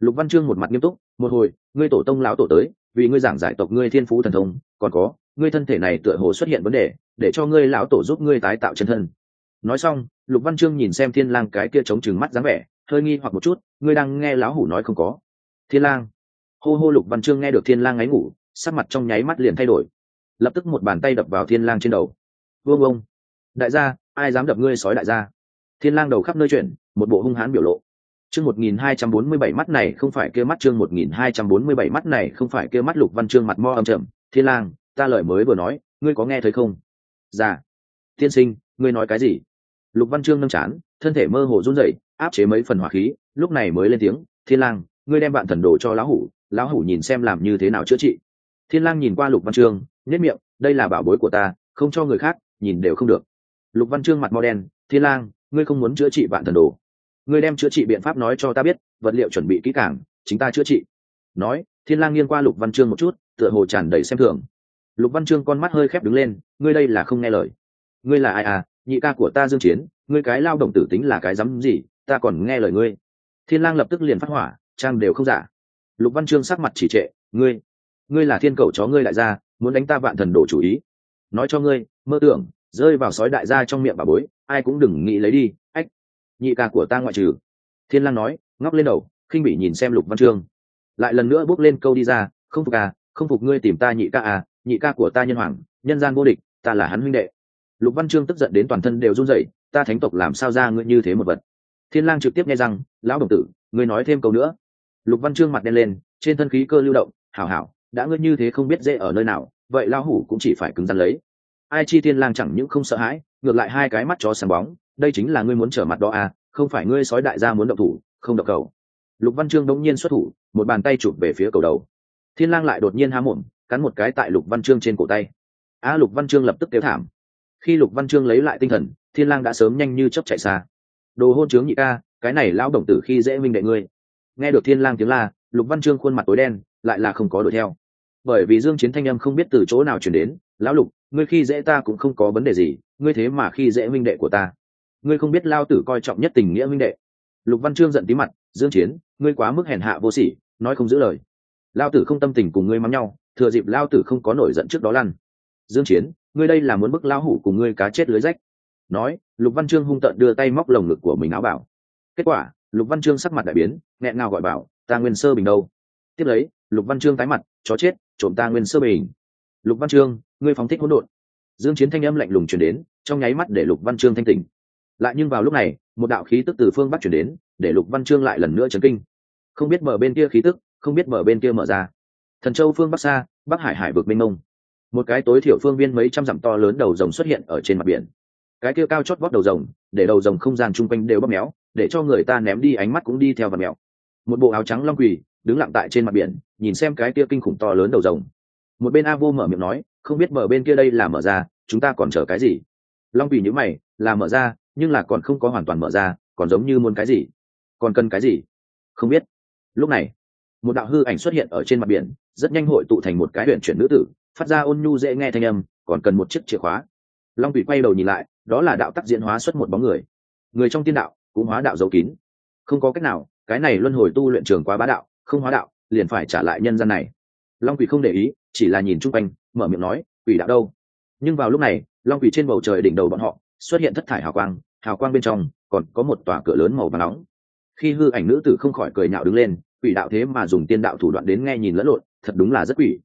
lục văn chương một mặt nghiêm túc, một hồi, ngươi tổ tông lão tổ tới, vì ngươi giảng giải tộc ngươi thiên phú thần thông, còn có, ngươi thân thể này tựa hồ xuất hiện vấn đề, để cho ngươi lão tổ giúp ngươi tái tạo chân thân. Nói xong, lục văn chương nhìn xem thiên lang cái kia chống chừng mắt dáng vẻ, hơi nghi hoặc một chút, ngươi đang nghe lão hủ nói không có? Thiên lang? Hô hô lục văn chương nghe được thiên lang ngáy ngủ, sắc mặt trong nháy mắt liền thay đổi. Lập tức một bàn tay đập vào thiên lang trên đầu. Vương ông, đại gia, ai dám đập ngươi sói đại gia? Thiên lang đầu khắp nơi chuyển, một bộ hung hãn biểu lộ chương một nghìn hai trăm bốn mươi bảy mắt này không phải kia mắt, chương một nghìn hai trăm bốn mươi bảy mắt này không phải kia mắt lục văn chương mặt mo âm trầm. Thiên lang, ta lời mới vừa nói, ngươi có nghe thấy không? Dạ. Tiên sinh, ngươi nói cái gì? Lục văn chương nâng chán, thân thể mơ hồ run rẩy, áp chế mấy phần hỏa khí, lúc này mới lên tiếng, thiên lang, ngươi đem bạn thần đồ cho lão hủ lão hủ nhìn xem làm như thế nào chữa trị. Thiên lang nhìn qua lục văn chương, nhếch miệng, đây là bảo bối của ta, không cho người khác nhìn đều không được. Lục văn chương mặt mo đen, thiên lang, ngươi không muốn chữa trị bạn thần đồ ngươi đem chữa trị biện pháp nói cho ta biết, vật liệu chuẩn bị kỹ càng, chính ta chữa trị. Nói, thiên lang nghiêng qua lục văn chương một chút, tựa hồ tràn đầy xem thường. Lục văn chương con mắt hơi khép đứng lên, ngươi đây là không nghe lời. Ngươi là ai à? Nhị ca của ta dương chiến, ngươi cái lao động tử tính là cái dám gì? Ta còn nghe lời ngươi. Thiên lang lập tức liền phát hỏa, trang đều không giả. Lục văn chương sắc mặt chỉ trệ, ngươi ngươi là thiên cầu chó ngươi lại ra muốn đánh ta vạn thần đổ chủ ý. Nói cho ngươi, mơ tưởng, rơi vào sói đại gia trong miệng bà bối, ai cũng đừng nghĩ lấy đi nhị ca của ta ngoại trừ. Thiên lang nói, ngóc lên đầu, khinh bị nhìn xem lục văn chương lại lần nữa bước lên câu đi ra, không phục à không phục ngươi tìm ta nhị ca à nhị ca của ta nhân hoàng, nhân gian vô địch, ta là hắn huynh đệ. Lục văn chương tức giận đến toàn thân đều run rẩy, ta thánh tộc làm sao ra ngươi như thế một vật? Thiên lang trực tiếp nghe rằng, lão đồng tử, ngươi nói thêm câu nữa. Lục văn chương mặt đen lên, trên thân khí cơ lưu động, hảo hảo, đã ngươi như thế không biết dễ ở nơi nào, vậy lão hủ cũng chỉ phải cứng rắn lấy. Ai chi thiên lang chẳng những không sợ hãi ngược lại hai cái mắt chó sáng bóng, đây chính là ngươi muốn trở mặt đó à không phải ngươi sói đại gia muốn động thủ, không động cầu. Lục văn chương đống nhiên xuất thủ, một bàn tay chụp về phía cầu đầu. Thiên lang lại đột nhiên há mồm, cắn một cái tại lục văn chương trên cổ tay. A lục văn chương lập tức kêu thảm. Khi lục văn chương lấy lại tinh thần, thiên lang đã sớm nhanh như chớp chạy xa. Đồ hôn trướng nhị ca, cái này lão đồng tử khi dễ minh đệ ngươi. Nghe được thiên lang tiếng la, lục văn chương khuôn mặt tối đen, lại là không có đuổi theo. Bởi vì dương chiến thanh âm không biết từ chỗ nào truyền đến lão lục, ngươi khi dễ ta cũng không có vấn đề gì, ngươi thế mà khi dễ minh đệ của ta. Ngươi không biết lao tử coi trọng nhất tình nghĩa minh đệ. Lục văn chương giận tí mặt, dương chiến, ngươi quá mức hèn hạ vô sỉ, nói không giữ lời. Lao tử không tâm tình cùng ngươi mắng nhau, thừa dịp lao tử không có nổi giận trước đó lăn. Dương chiến, ngươi đây là muốn bức lao hủ cùng ngươi cá chết lưới rách. Nói, lục văn chương hung tợn đưa tay móc lồng ngực của mình áo bảo. Kết quả, lục văn chương sắc mặt đại biến, nghẹn ngào gọi bảo, ta nguyên sơ bình đâu? Tiếp lấy, lục văn chương tái mặt, chó chết, trộm ta nguyên sơ bình. Lục văn chương ngươi phóng thích hỗn độn. Dương chiến thanh âm lạnh lùng truyền đến, trong nháy mắt để lục văn chương thanh tỉnh. Lại nhưng vào lúc này, một đạo khí tức từ phương bắc truyền đến, để lục văn chương lại lần nữa chấn kinh. Không biết mở bên kia khí tức, không biết mở bên kia mở ra. Thần châu phương bắc xa, bắc hải hải vực mênh mông. Một cái tối thiểu phương viên mấy trăm dặm to lớn đầu rồng xuất hiện ở trên mặt biển. Cái kia cao chót vót đầu rồng, để đầu rồng không gian chung quanh đều bóp méo, để cho người ta ném đi ánh mắt cũng đi theo và mèo một bộ áo trắng long quỳ, đứng lặng tại trên mặt biển, nhìn xem cái kia kinh khủng to lớn đầu rồng. Một bên a vô mở miệng nói không biết mở bên kia đây là mở ra, chúng ta còn chờ cái gì? Long quỳ nhữ mày, là mở ra, nhưng là còn không có hoàn toàn mở ra, còn giống như muốn cái gì? Còn cần cái gì? Không biết. Lúc này, một đạo hư ảnh xuất hiện ở trên mặt biển, rất nhanh hội tụ thành một cái huyện chuyển nữ tử, phát ra ôn nhu dễ nghe thanh âm, còn cần một chiếc chìa khóa. Long thủy quay đầu nhìn lại, đó là đạo tắc diễn hóa xuất một bóng người. Người trong tiên đạo, cũng hóa đạo giấu kín. Không có cách nào, cái này luân hồi tu luyện trường quá bá đạo, không hóa đạo, liền phải trả lại nhân gian này. Long quỷ không để ý, chỉ là nhìn chung quanh mở miệng nói, quỷ đạo đâu? Nhưng vào lúc này, long quỷ trên bầu trời đỉnh đầu bọn họ xuất hiện thất thải hào quang hào quang bên trong còn có một tòa cửa lớn màu và nóng. Khi hư ảnh nữ tử không khỏi cười nhạo đứng lên, quỷ đạo thế mà dùng tiên đạo thủ đoạn đến nghe nhìn lẫn lộn, thật đúng là rất quỷ.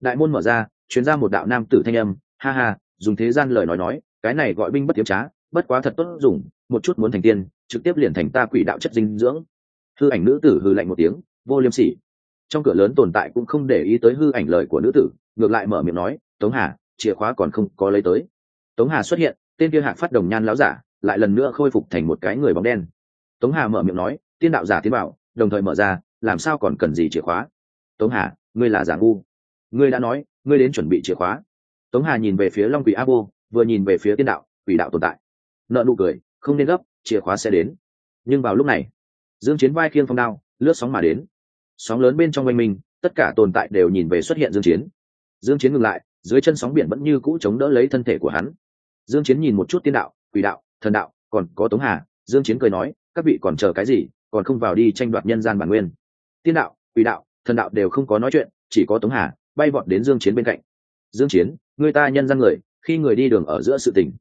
Đại môn mở ra chuyến ra một đạo nam tử thanh âm, ha ha, dùng thế gian lời nói nói, cái này gọi binh bất tiếm trá, bất quá thật tốt dùng, một chút muốn thành tiên, trực tiếp liền thành ta quỷ đạo chất dinh dưỡng. Hư ảnh nữ tử hư lạnh một tiếng, vô liêm sỉ. Trong cửa lớn tồn tại cũng không để ý tới hư ảnh lời của nữ tử ngược lại mở miệng nói, tống hà, chìa khóa còn không có lấy tới. Tống hà xuất hiện, tên kia hạc phát đồng nhan láo giả lại lần nữa khôi phục thành một cái người bóng đen. Tống hà mở miệng nói, tiên đạo giả tiến bảo đồng thời mở ra, làm sao còn cần gì chìa khóa? Tống hà, ngươi là giả ngu. Ngươi đã nói, ngươi đến chuẩn bị chìa khóa. Tống hà nhìn về phía long quỷ a vô vừa nhìn về phía tiên đạo, quỷ đạo tồn tại. Nợ nụ cười, không nên gấp, chìa khóa sẽ đến. Nhưng vào lúc này, dương chiến vai khiêng phong đao, lướt sóng mà đến. Sóng lớn bên trong quanh mình, tất cả tồn tại đều nhìn về xuất hiện dương chiến dương chiến ngừng lại, dưới chân sóng biển vẫn như cũ chống đỡ lấy thân thể của hắn. Dương chiến nhìn một chút tiên đạo, quỷ đạo, thần đạo, còn có tống hà. Dương chiến cười nói, các vị còn chờ cái gì? Còn không vào đi tranh đoạt nhân gian bản nguyên. Tiên đạo, quỷ đạo, thần đạo đều không có nói chuyện, chỉ có tống hà bay vọt đến dương chiến bên cạnh. Dương chiến người ta nhân gian người, khi người đi đường ở giữa sự tình.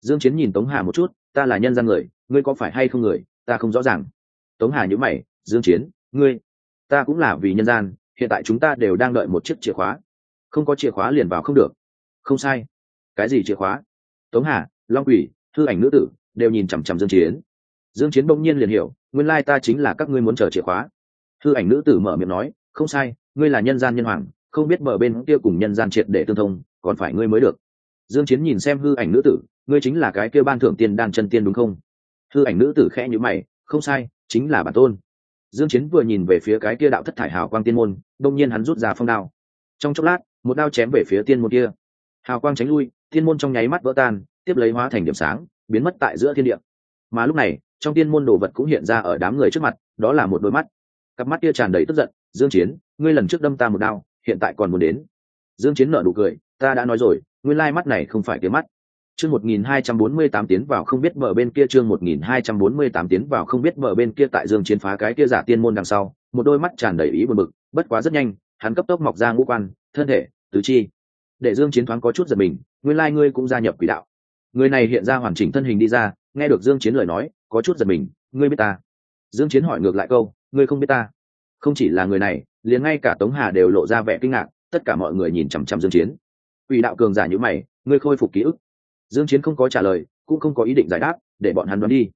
Dương chiến nhìn tống hà một chút, ta là nhân gian người, ngươi có phải hay không người? Ta không rõ ràng. Tống hà nhíu mày, dương chiến, ngươi, ta cũng là vì nhân gian, hiện tại chúng ta đều đang đợi một chiếc chìa khóa không có chìa khóa liền vào không được. Không sai. Cái gì chìa khóa? Tống hà, long quỷ, thư ảnh nữ tử, đều nhìn chằm chằm dương chiến. Dương chiến bỗng nhiên liền hiểu, nguyên lai ta chính là các ngươi muốn chờ chìa khóa. Thư ảnh nữ tử mở miệng nói, không sai, ngươi là nhân gian nhân hoàng, không biết bờ bên kia cùng nhân gian triệt để tương thông, còn phải ngươi mới được. Dương chiến nhìn xem hư ảnh nữ tử, ngươi chính là cái kia ban thưởng tiên đan chân tiên đúng không? Hư ảnh nữ tử khẽ như mày, không sai, chính là bản tôn. Dương chiến vừa nhìn về phía cái kia đạo thất thải hào quang tiên môn đông nhiên hắn rút ra phong đao. Trong chốc lát một đao chém về phía tiên môn kia. Hào quang tránh lui, tiên môn trong nháy mắt vỡ tan, tiếp lấy hóa thành điểm sáng, biến mất tại giữa thiên địa. Mà lúc này, trong tiên môn đồ vật cũng hiện ra ở đám người trước mặt, đó là một đôi mắt. Cặp mắt kia tràn đầy tức giận, dương chiến, ngươi lần trước đâm ta một đao, hiện tại còn muốn đến. Dương chiến nở nụ cười, ta đã nói rồi nguyên lai mắt này không phải tiếng mắt. Chương 1248 tiến vào không biết mở bên kia, chương 1248 tiến vào không biết mở bên kia tại dương chiến phá cái kia giả tiên môn đằng sau, một đôi mắt tràn đầy ý buồn bực, bất quá rất nhanh, hắn cấp tốc mọc ra ngũ quan thân thể, tứ chi. Để dương chiến thoáng có chút giật mình, nguyên lai ngươi cũng gia nhập quỷ đạo. Người này hiện ra hoàn chỉnh thân hình đi ra, nghe được dương chiến lời nói, có chút giật mình, ngươi biết ta. Dương chiến hỏi ngược lại câu, ngươi không biết ta. Không chỉ là người này, liền ngay cả tống hà đều lộ ra vẻ kinh ngạc, tất cả mọi người nhìn chằm chằm dương chiến. Quỷ đạo cường giả như mày, ngươi khôi phục ký ức. Dương chiến không có trả lời, cũng không có ý định giải đáp, để bọn hắn đoán đi.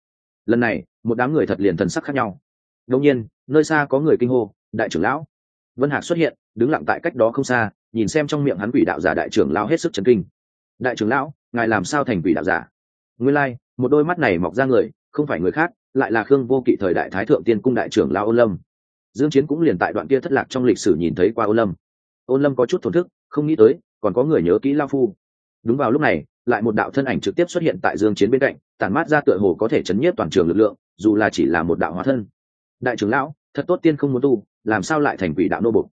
Lần này, một đám người thật liền thần sắc khác nhau. Đột nhiên, nơi xa có người kinh hô, đại trưởng lão. Vân hạc xuất hiện đứng lặng tại cách đó không xa nhìn xem trong miệng hắn quỷ đạo giả đại trưởng lão hết sức chấn kinh. Đại trưởng lão ngài làm sao thành quỷ đạo giả? Nguyên lai、like, một đôi mắt này mọc ra người không phải người khác lại là khương vô kỵ thời đại thái thượng tiên cung đại trưởng lão ô lâm. Dương chiến cũng liền tại đoạn kia thất lạc trong lịch sử nhìn thấy qua ô lâm. Ô lâm có chút thổn thức không nghĩ tới còn có người nhớ kỹ lao phu. Đúng vào lúc này lại một đạo thân ảnh trực tiếp xuất hiện tại dương chiến bên cạnh tản mát ra tựa hồ có thể chấn nhiếp toàn trường lực lượng dù là chỉ là một đạo hóa thân. Đại trưởng lão thật tốt tiên không muốn tu làm sao lại thành quỷ đạo nô bộc?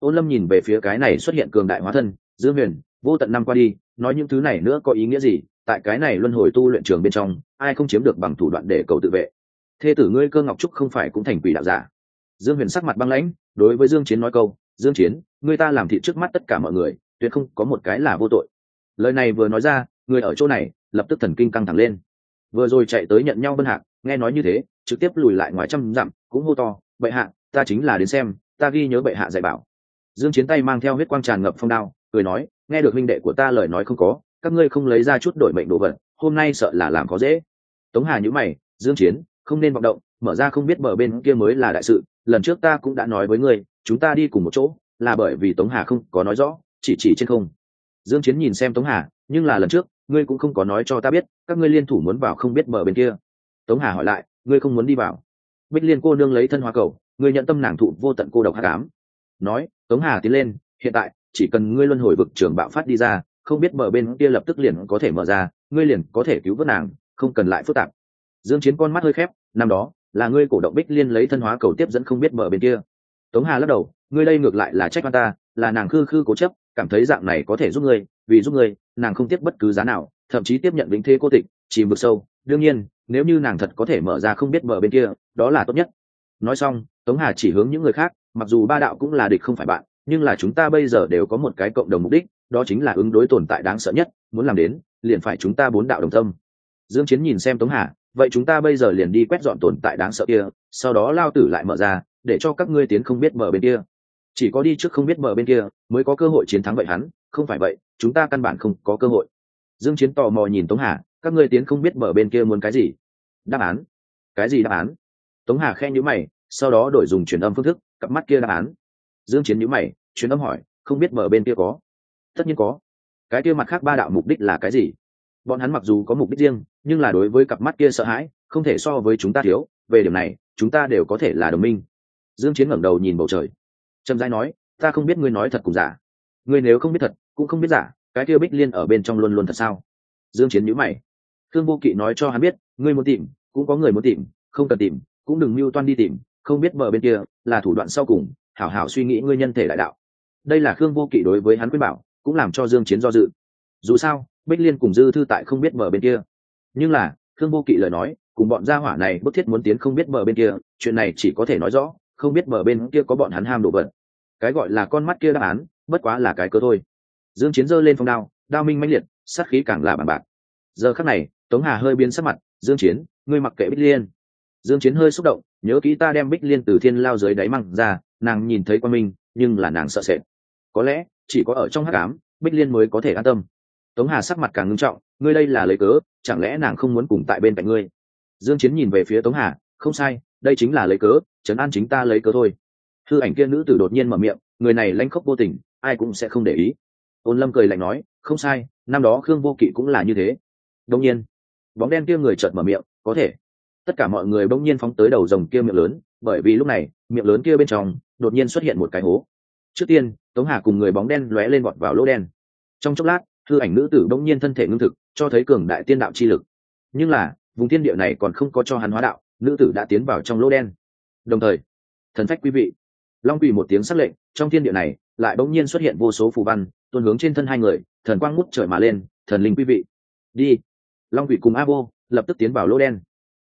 Ôn lâm nhìn về phía cái này xuất hiện cường đại hóa thân, dương huyền, vô tận năm qua đi, nói những thứ này nữa có ý nghĩa gì? Tại cái này luân hồi tu luyện trường bên trong, ai không chiếm được bằng thủ đoạn để cầu tự vệ? Thê tử ngươi cơ ngọc trúc không phải cũng thành quỷ đạo giả? Dương huyền sắc mặt băng lãnh, đối với dương chiến nói câu, dương chiến, ngươi ta làm thị trước mắt tất cả mọi người, tuyệt không có một cái là vô tội. Lời này vừa nói ra, người ở chỗ này, lập tức thần kinh căng thẳng lên. Vừa rồi chạy tới nhận nhau vân hạc, nghe nói như thế, trực tiếp lùi lại ngoài trăm dặm, cũng hô to, bệ hạ, ta chính là đến xem, ta ghi nhớ bệ hạ dạy bảo dương chiến tay mang theo huyết quang tràn ngập phong đao, cười nói, nghe được huynh đệ của ta lời nói không có, các ngươi không lấy ra chút đổi mệnh đồ vật, hôm nay sợ là làm có dễ. Tống hà nhíu mày, dương chiến, không nên vọng động, mở ra không biết bờ bên kia mới là đại sự, lần trước ta cũng đã nói với ngươi, chúng ta đi cùng một chỗ, là bởi vì tống hà không có nói rõ, chỉ chỉ trên không. Dương chiến nhìn xem tống hà, nhưng là lần trước, ngươi cũng không có nói cho ta biết, các ngươi liên thủ muốn vào không biết bờ bên kia. Tống hà hỏi lại, ngươi không muốn đi vào? Bích liên cô nương lấy thân hoa cầu, ngươi nhận tâm nàng thụ vô tận cô độc hắc ám nói, tống hà tiến lên, hiện tại, chỉ cần ngươi luân hồi vực trưởng bạo phát đi ra, không biết mở bên kia lập tức liền có thể mở ra, ngươi liền có thể cứu vớt nàng, không cần lại phức tạp. Dương chiến con mắt hơi khép, năm đó, là ngươi cổ động bích liên lấy thân hóa cầu tiếp dẫn không biết mở bên kia. Tống hà lắc đầu, ngươi đây ngược lại là trách oan ta, là nàng khư khư cố chấp, cảm thấy dạng này có thể giúp ngươi, vì giúp ngươi, nàng không tiếp bất cứ giá nào, thậm chí tiếp nhận vĩnh thế cô tịch, chìm vực sâu. Đương nhiên, nếu như nàng thật có thể mở ra không biết mở bên kia, đó là tốt nhất. Nói xong, tống hà chỉ hướng những người khác mặc dù ba đạo cũng là địch không phải bạn, nhưng là chúng ta bây giờ đều có một cái cộng đồng mục đích, đó chính là ứng đối tồn tại đáng sợ nhất, muốn làm đến, liền phải chúng ta bốn đạo đồng tâm. Dương chiến nhìn xem tống hà, vậy chúng ta bây giờ liền đi quét dọn tồn tại đáng sợ kia, sau đó lao tử lại mở ra, để cho các ngươi tiến không biết mở bên kia. Chỉ có đi trước không biết mở bên kia, mới có cơ hội chiến thắng vậy hắn, không phải vậy, chúng ta căn bản không có cơ hội. Dương chiến tò mò nhìn tống hà, các ngươi tiến không biết mở bên kia muốn cái gì? Đáp án. Cái gì đáp án? Tống hà khen nhíu mày, sau đó đổi dùng truyền âm phương thức cặp mắt kia đáp án. Dương chiến nhíu mày, truyền âm hỏi, không biết mở bên kia có? Tất nhiên có. Cái kia mặt khác ba đạo mục đích là cái gì? Bọn hắn mặc dù có mục đích riêng, nhưng là đối với cặp mắt kia sợ hãi, không thể so với chúng ta thiếu. Về điểm này, chúng ta đều có thể là đồng minh. Dương chiến ngẩng đầu nhìn bầu trời. Trầm giai nói, ta không biết ngươi nói thật cùng giả. Ngươi nếu không biết thật, cũng không biết giả, cái kia bích liên ở bên trong luôn luôn thật sao? Dương chiến nhíu mày. Thương vô kỵ nói cho hắn biết, ngươi muốn tìm, cũng có người muốn tìm, không cần tìm, cũng đừng mưu toan đi tìm không biết bờ bên kia là thủ đoạn sau cùng, hảo hảo suy nghĩ ngươi nhân thể đại đạo. Đây là khương vô kỵ đối với hắn quyết bảo, cũng làm cho dương chiến do dự. Dù sao, bích liên cùng dư thư tại không biết bờ bên kia. Nhưng là, khương vô kỵ lời nói, cùng bọn gia hỏa này bức thiết muốn tiến không biết bờ bên kia, chuyện này chỉ có thể nói rõ, không biết bờ bên kia có bọn hắn ham đồ vật. Cái gọi là con mắt kia đáp án, bất quá là cái cơ thôi. Dương chiến giơ lên phong đao đao minh mãnh liệt, sát khí càng là bản bạc. Giờ khắc này, tống hà hơi biến sắc mặt, dương chiến, ngươi mặc kệ bích liên dương chiến hơi xúc động, nhớ kỹ ta đem bích liên từ thiên lao dưới đáy măng ra, nàng nhìn thấy quan minh, nhưng là nàng sợ sệt. Có lẽ, chỉ có ở trong hắc ám, bích liên mới có thể an tâm. Tống hà sắc mặt càng ngưng trọng, ngươi đây là lấy cớ, chẳng lẽ nàng không muốn cùng tại bên cạnh ngươi? Dương chiến nhìn về phía tống hà, không sai, đây chính là lấy cớ, trấn an chính ta lấy cớ thôi. Thư ảnh kia nữ tử đột nhiên mở miệng, người này lanh khốc vô tình, ai cũng sẽ không để ý. Ôn lâm cười lạnh nói, không sai, năm đó khương vô kỵ cũng là như thế. Đông nhiên, bóng đen kia người chợt mở miệng, có thể tất cả mọi người bỗng nhiên phóng tới đầu rồng kia miệng lớn, bởi vì lúc này, miệng lớn kia bên trong, đột nhiên xuất hiện một cái hố. Trước tiên, tống hà cùng người bóng đen lóe lên vọt vào lỗ đen. Trong chốc lát, hư ảnh nữ tử bỗng nhiên thân thể ngưng thực, cho thấy cường đại tiên đạo chi lực. Nhưng là, vùng thiên địa này còn không có cho hắn hóa đạo, nữ tử đã tiến vào trong lỗ đen. Đồng thời, thần phách quý vị. Long quỳ một tiếng s lệnh, trong thiên địa này, lại bỗng nhiên xuất hiện vô số phù văn, tuôn hướng trên thân hai người, thần quang ngút trời mà lên, thần linh quý vị. Đi. Long quỳ cùng a vô lập tức tiến vào lỗ đen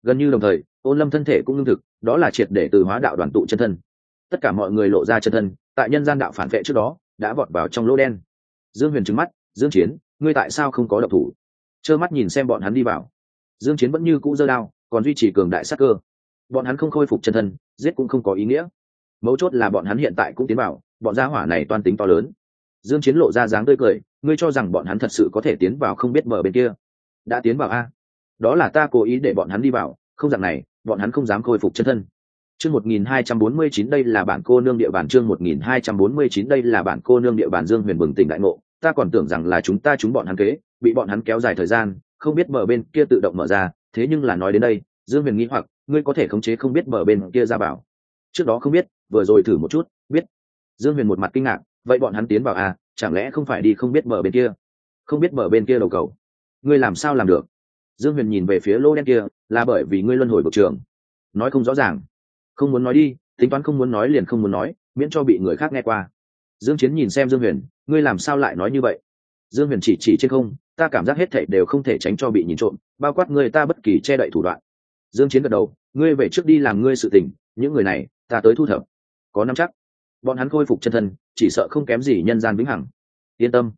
gần như đồng thời ôn lâm thân thể cũng ngưng thực, đó là triệt để từ hóa đạo đoàn tụ chân thân. Tất cả mọi người lộ ra chân thân, tại nhân gian đạo phản vệ trước đó, đã vọt vào trong lỗ đen. Dương huyền trứng mắt, dương chiến, ngươi tại sao không có độc thủ? Trơ mắt nhìn xem bọn hắn đi vào. Dương chiến vẫn như cũ dơ đao, còn duy trì cường đại sát cơ. Bọn hắn không khôi phục chân thân, giết cũng không có ý nghĩa. Mấu chốt là bọn hắn hiện tại cũng tiến vào, bọn gia hỏa này toan tính to lớn. Dương chiến lộ ra dáng tươi cười, ngươi cho rằng bọn hắn thật sự có thể tiến vào không biết mở bên kia? Đã tiến vào a đó là ta cố ý để bọn hắn đi vào, không dạng này, bọn hắn không dám khôi phục chân thân. Chương 1249 đây là bản cô nương địa bàn, chương 1249 đây là bản cô nương địa bàn dương huyền bừng tỉnh đại ngộ. Ta còn tưởng rằng là chúng ta chúng bọn hắn kế, bị bọn hắn kéo dài thời gian, không biết bờ bên kia tự động mở ra, thế nhưng là nói đến đây, dương huyền nghĩ hoặc, ngươi có thể khống chế không biết bờ bên kia ra bảo trước đó không biết, vừa rồi thử một chút, biết. Dương huyền một mặt kinh ngạc, vậy bọn hắn tiến vào à chẳng lẽ không phải đi không biết bờ bên kia? Không biết bờ bên kia đầu cầu. Ngươi làm sao làm được? Dương huyền nhìn về phía lô đen kia, là bởi vì ngươi luân hồi bậc trường. Nói không rõ ràng. Không muốn nói đi, tính toán không muốn nói liền không muốn nói, miễn cho bị người khác nghe qua. Dương chiến nhìn xem dương huyền, ngươi làm sao lại nói như vậy? Dương huyền chỉ chỉ trên không, ta cảm giác hết thảy đều không thể tránh cho bị nhìn trộm, bao quát ngươi ta bất kỳ che đậy thủ đoạn. Dương chiến gật đầu, ngươi về trước đi làm ngươi sự tình, những người này, ta tới thu thập. Có nắm chắc. Bọn hắn khôi phục chân thân, chỉ sợ không kém gì nhân gian vĩnh hằng. Yên tâm.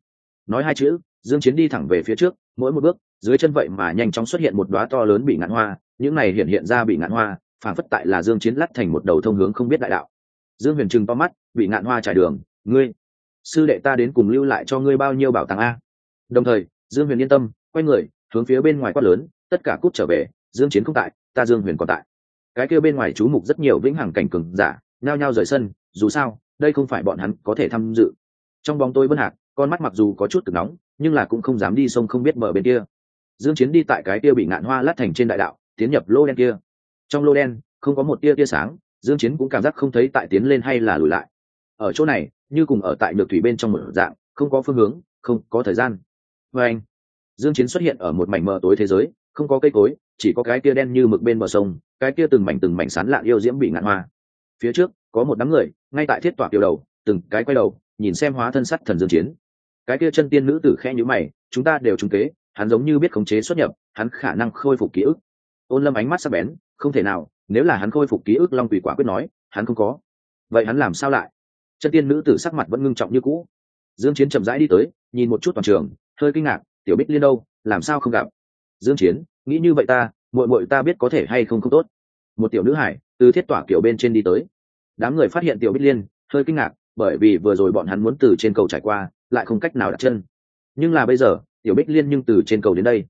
Nói hai chữ, dương chiến đi thẳng về phía trước, mỗi một bước dưới chân vậy mà nhanh chóng xuất hiện một đóa to lớn bị ngạn hoa, những này hiện hiện ra bị ngạn hoa phản phất tại là dương chiến lắt thành một đầu thông hướng không biết đại đạo. Dương huyền trừng to mắt, bị ngạn hoa trải đường, ngươi, sư đệ ta đến cùng lưu lại cho ngươi bao nhiêu bảo tàng a? Đồng thời, dương huyền yên tâm, quay người, hướng phía bên ngoài quát lớn, tất cả cút trở về, dương chiến không tại, ta dương huyền còn tại. Cái kia bên ngoài chú mục rất nhiều vĩnh hằng cảnh cường giả, nhao nhao rời sân, dù sao, đây không phải bọn hắn có thể tham dự. Trong bóng tôi bất hạt con mắt mặc dù có chút cực nóng, nhưng là cũng không dám đi sông không biết mở bên kia dương chiến đi tại cái kia bị ngạn hoa lát thành trên đại đạo, tiến nhập lô đen kia. Trong lô đen, không có một tia tia sáng, dương chiến cũng cảm giác không thấy tại tiến lên hay là lùi lại. Ở chỗ này, như cùng ở tại nhược thủy bên trong một dạng, không có phương hướng, không có thời gian. Với anh, dương chiến xuất hiện ở một mảnh mờ tối thế giới, không có cây cối, chỉ có cái kia đen như mực bên bờ sông, cái kia từng mảnh từng mảnh sán lạn yêu diễm bị ngạn hoa. Phía trước, có một đám người, ngay tại thiết tỏa tiểu đầu, từng cái quay đầu, nhìn xem hóa thân sắt thần dương chiến. Cái kia chân tiên nữ tử khẽ như mày, chúng ta đều trúng kế hắn giống như biết khống chế xuất nhập, hắn khả năng khôi phục ký ức. Ôn lâm ánh mắt sắc bén, không thể nào, nếu là hắn khôi phục ký ức long tùy quả quyết nói, hắn không có. Vậy hắn làm sao lại? Chân tiên nữ tử sắc mặt vẫn ngưng trọng như cũ. Dương chiến chậm rãi đi tới, nhìn một chút toàn trường, hơi kinh ngạc, tiểu bích liên đâu, làm sao không gặp? Dương chiến, nghĩ như vậy ta, muội muội ta biết có thể hay không không tốt. Một tiểu nữ hải, từ thiết tỏa kiểu bên trên đi tới. Đám người phát hiện tiểu bích liên, hơi kinh ngạc, bởi vì vừa rồi bọn hắn muốn từ trên cầu trải qua, lại không cách nào đặt chân. Nhưng là bây giờ tiểu bích liên nhưng từ trên cầu đến đây.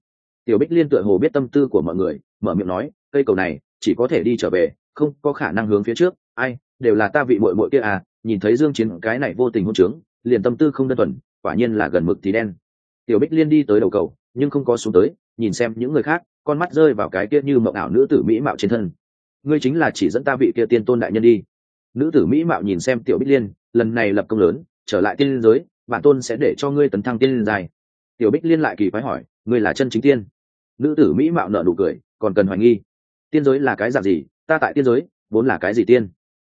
Tiểu bích liên tựa hồ biết tâm tư của mọi người, mở miệng nói, cây cầu này, chỉ có thể đi trở về, không có khả năng hướng phía trước. Ai, đều là ta vị muội muội kia à nhìn thấy dương chiến cái này vô tình hôn trướng, liền tâm tư không đơn thuần, quả nhiên là gần mực thì đen. Tiểu bích liên đi tới đầu cầu, nhưng không có xuống tới, nhìn xem những người khác, con mắt rơi vào cái kia như mộng ảo nữ tử mỹ mạo trên thân. Ngươi chính là chỉ dẫn ta vị kia tiên tôn đại nhân đi. Nữ tử mỹ mạo nhìn xem tiểu bích liên, lần này lập công lớn, trở lại tiên giới, bản tôn sẽ để cho ngươi tấn thăng tiên dài tiểu bích liên lại kỳ quái hỏi, ngươi là chân chính tiên? Nữ tử mỹ mạo nợ nụ cười, còn cần hoài nghi. Tiên giới là cái dạng gì? Ta tại tiên giới, vốn là cái gì tiên?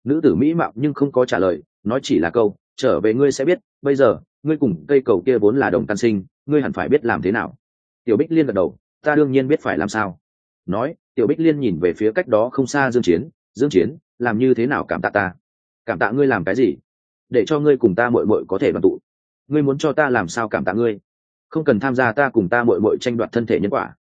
Nữ tử mỹ mạo nhưng không có trả lời, nói chỉ là câu, trở về ngươi sẽ biết, bây giờ, ngươi cùng cây cầu kia vốn là đồng căn sinh, ngươi hẳn phải biết làm thế nào. Tiểu bích liên gật đầu, ta đương nhiên biết phải làm sao. Nói, tiểu bích liên nhìn về phía cách đó không xa dương chiến dương chiến, làm như thế nào cảm tạ ta? Cảm tạ ngươi làm cái gì? Để cho ngươi cùng ta muội muội có thể đoàn tụ. Ngươi muốn cho ta làm sao cảm tạ ngươi? Không cần tham gia ta cùng ta muội muội tranh đoạt thân thể nhân quả.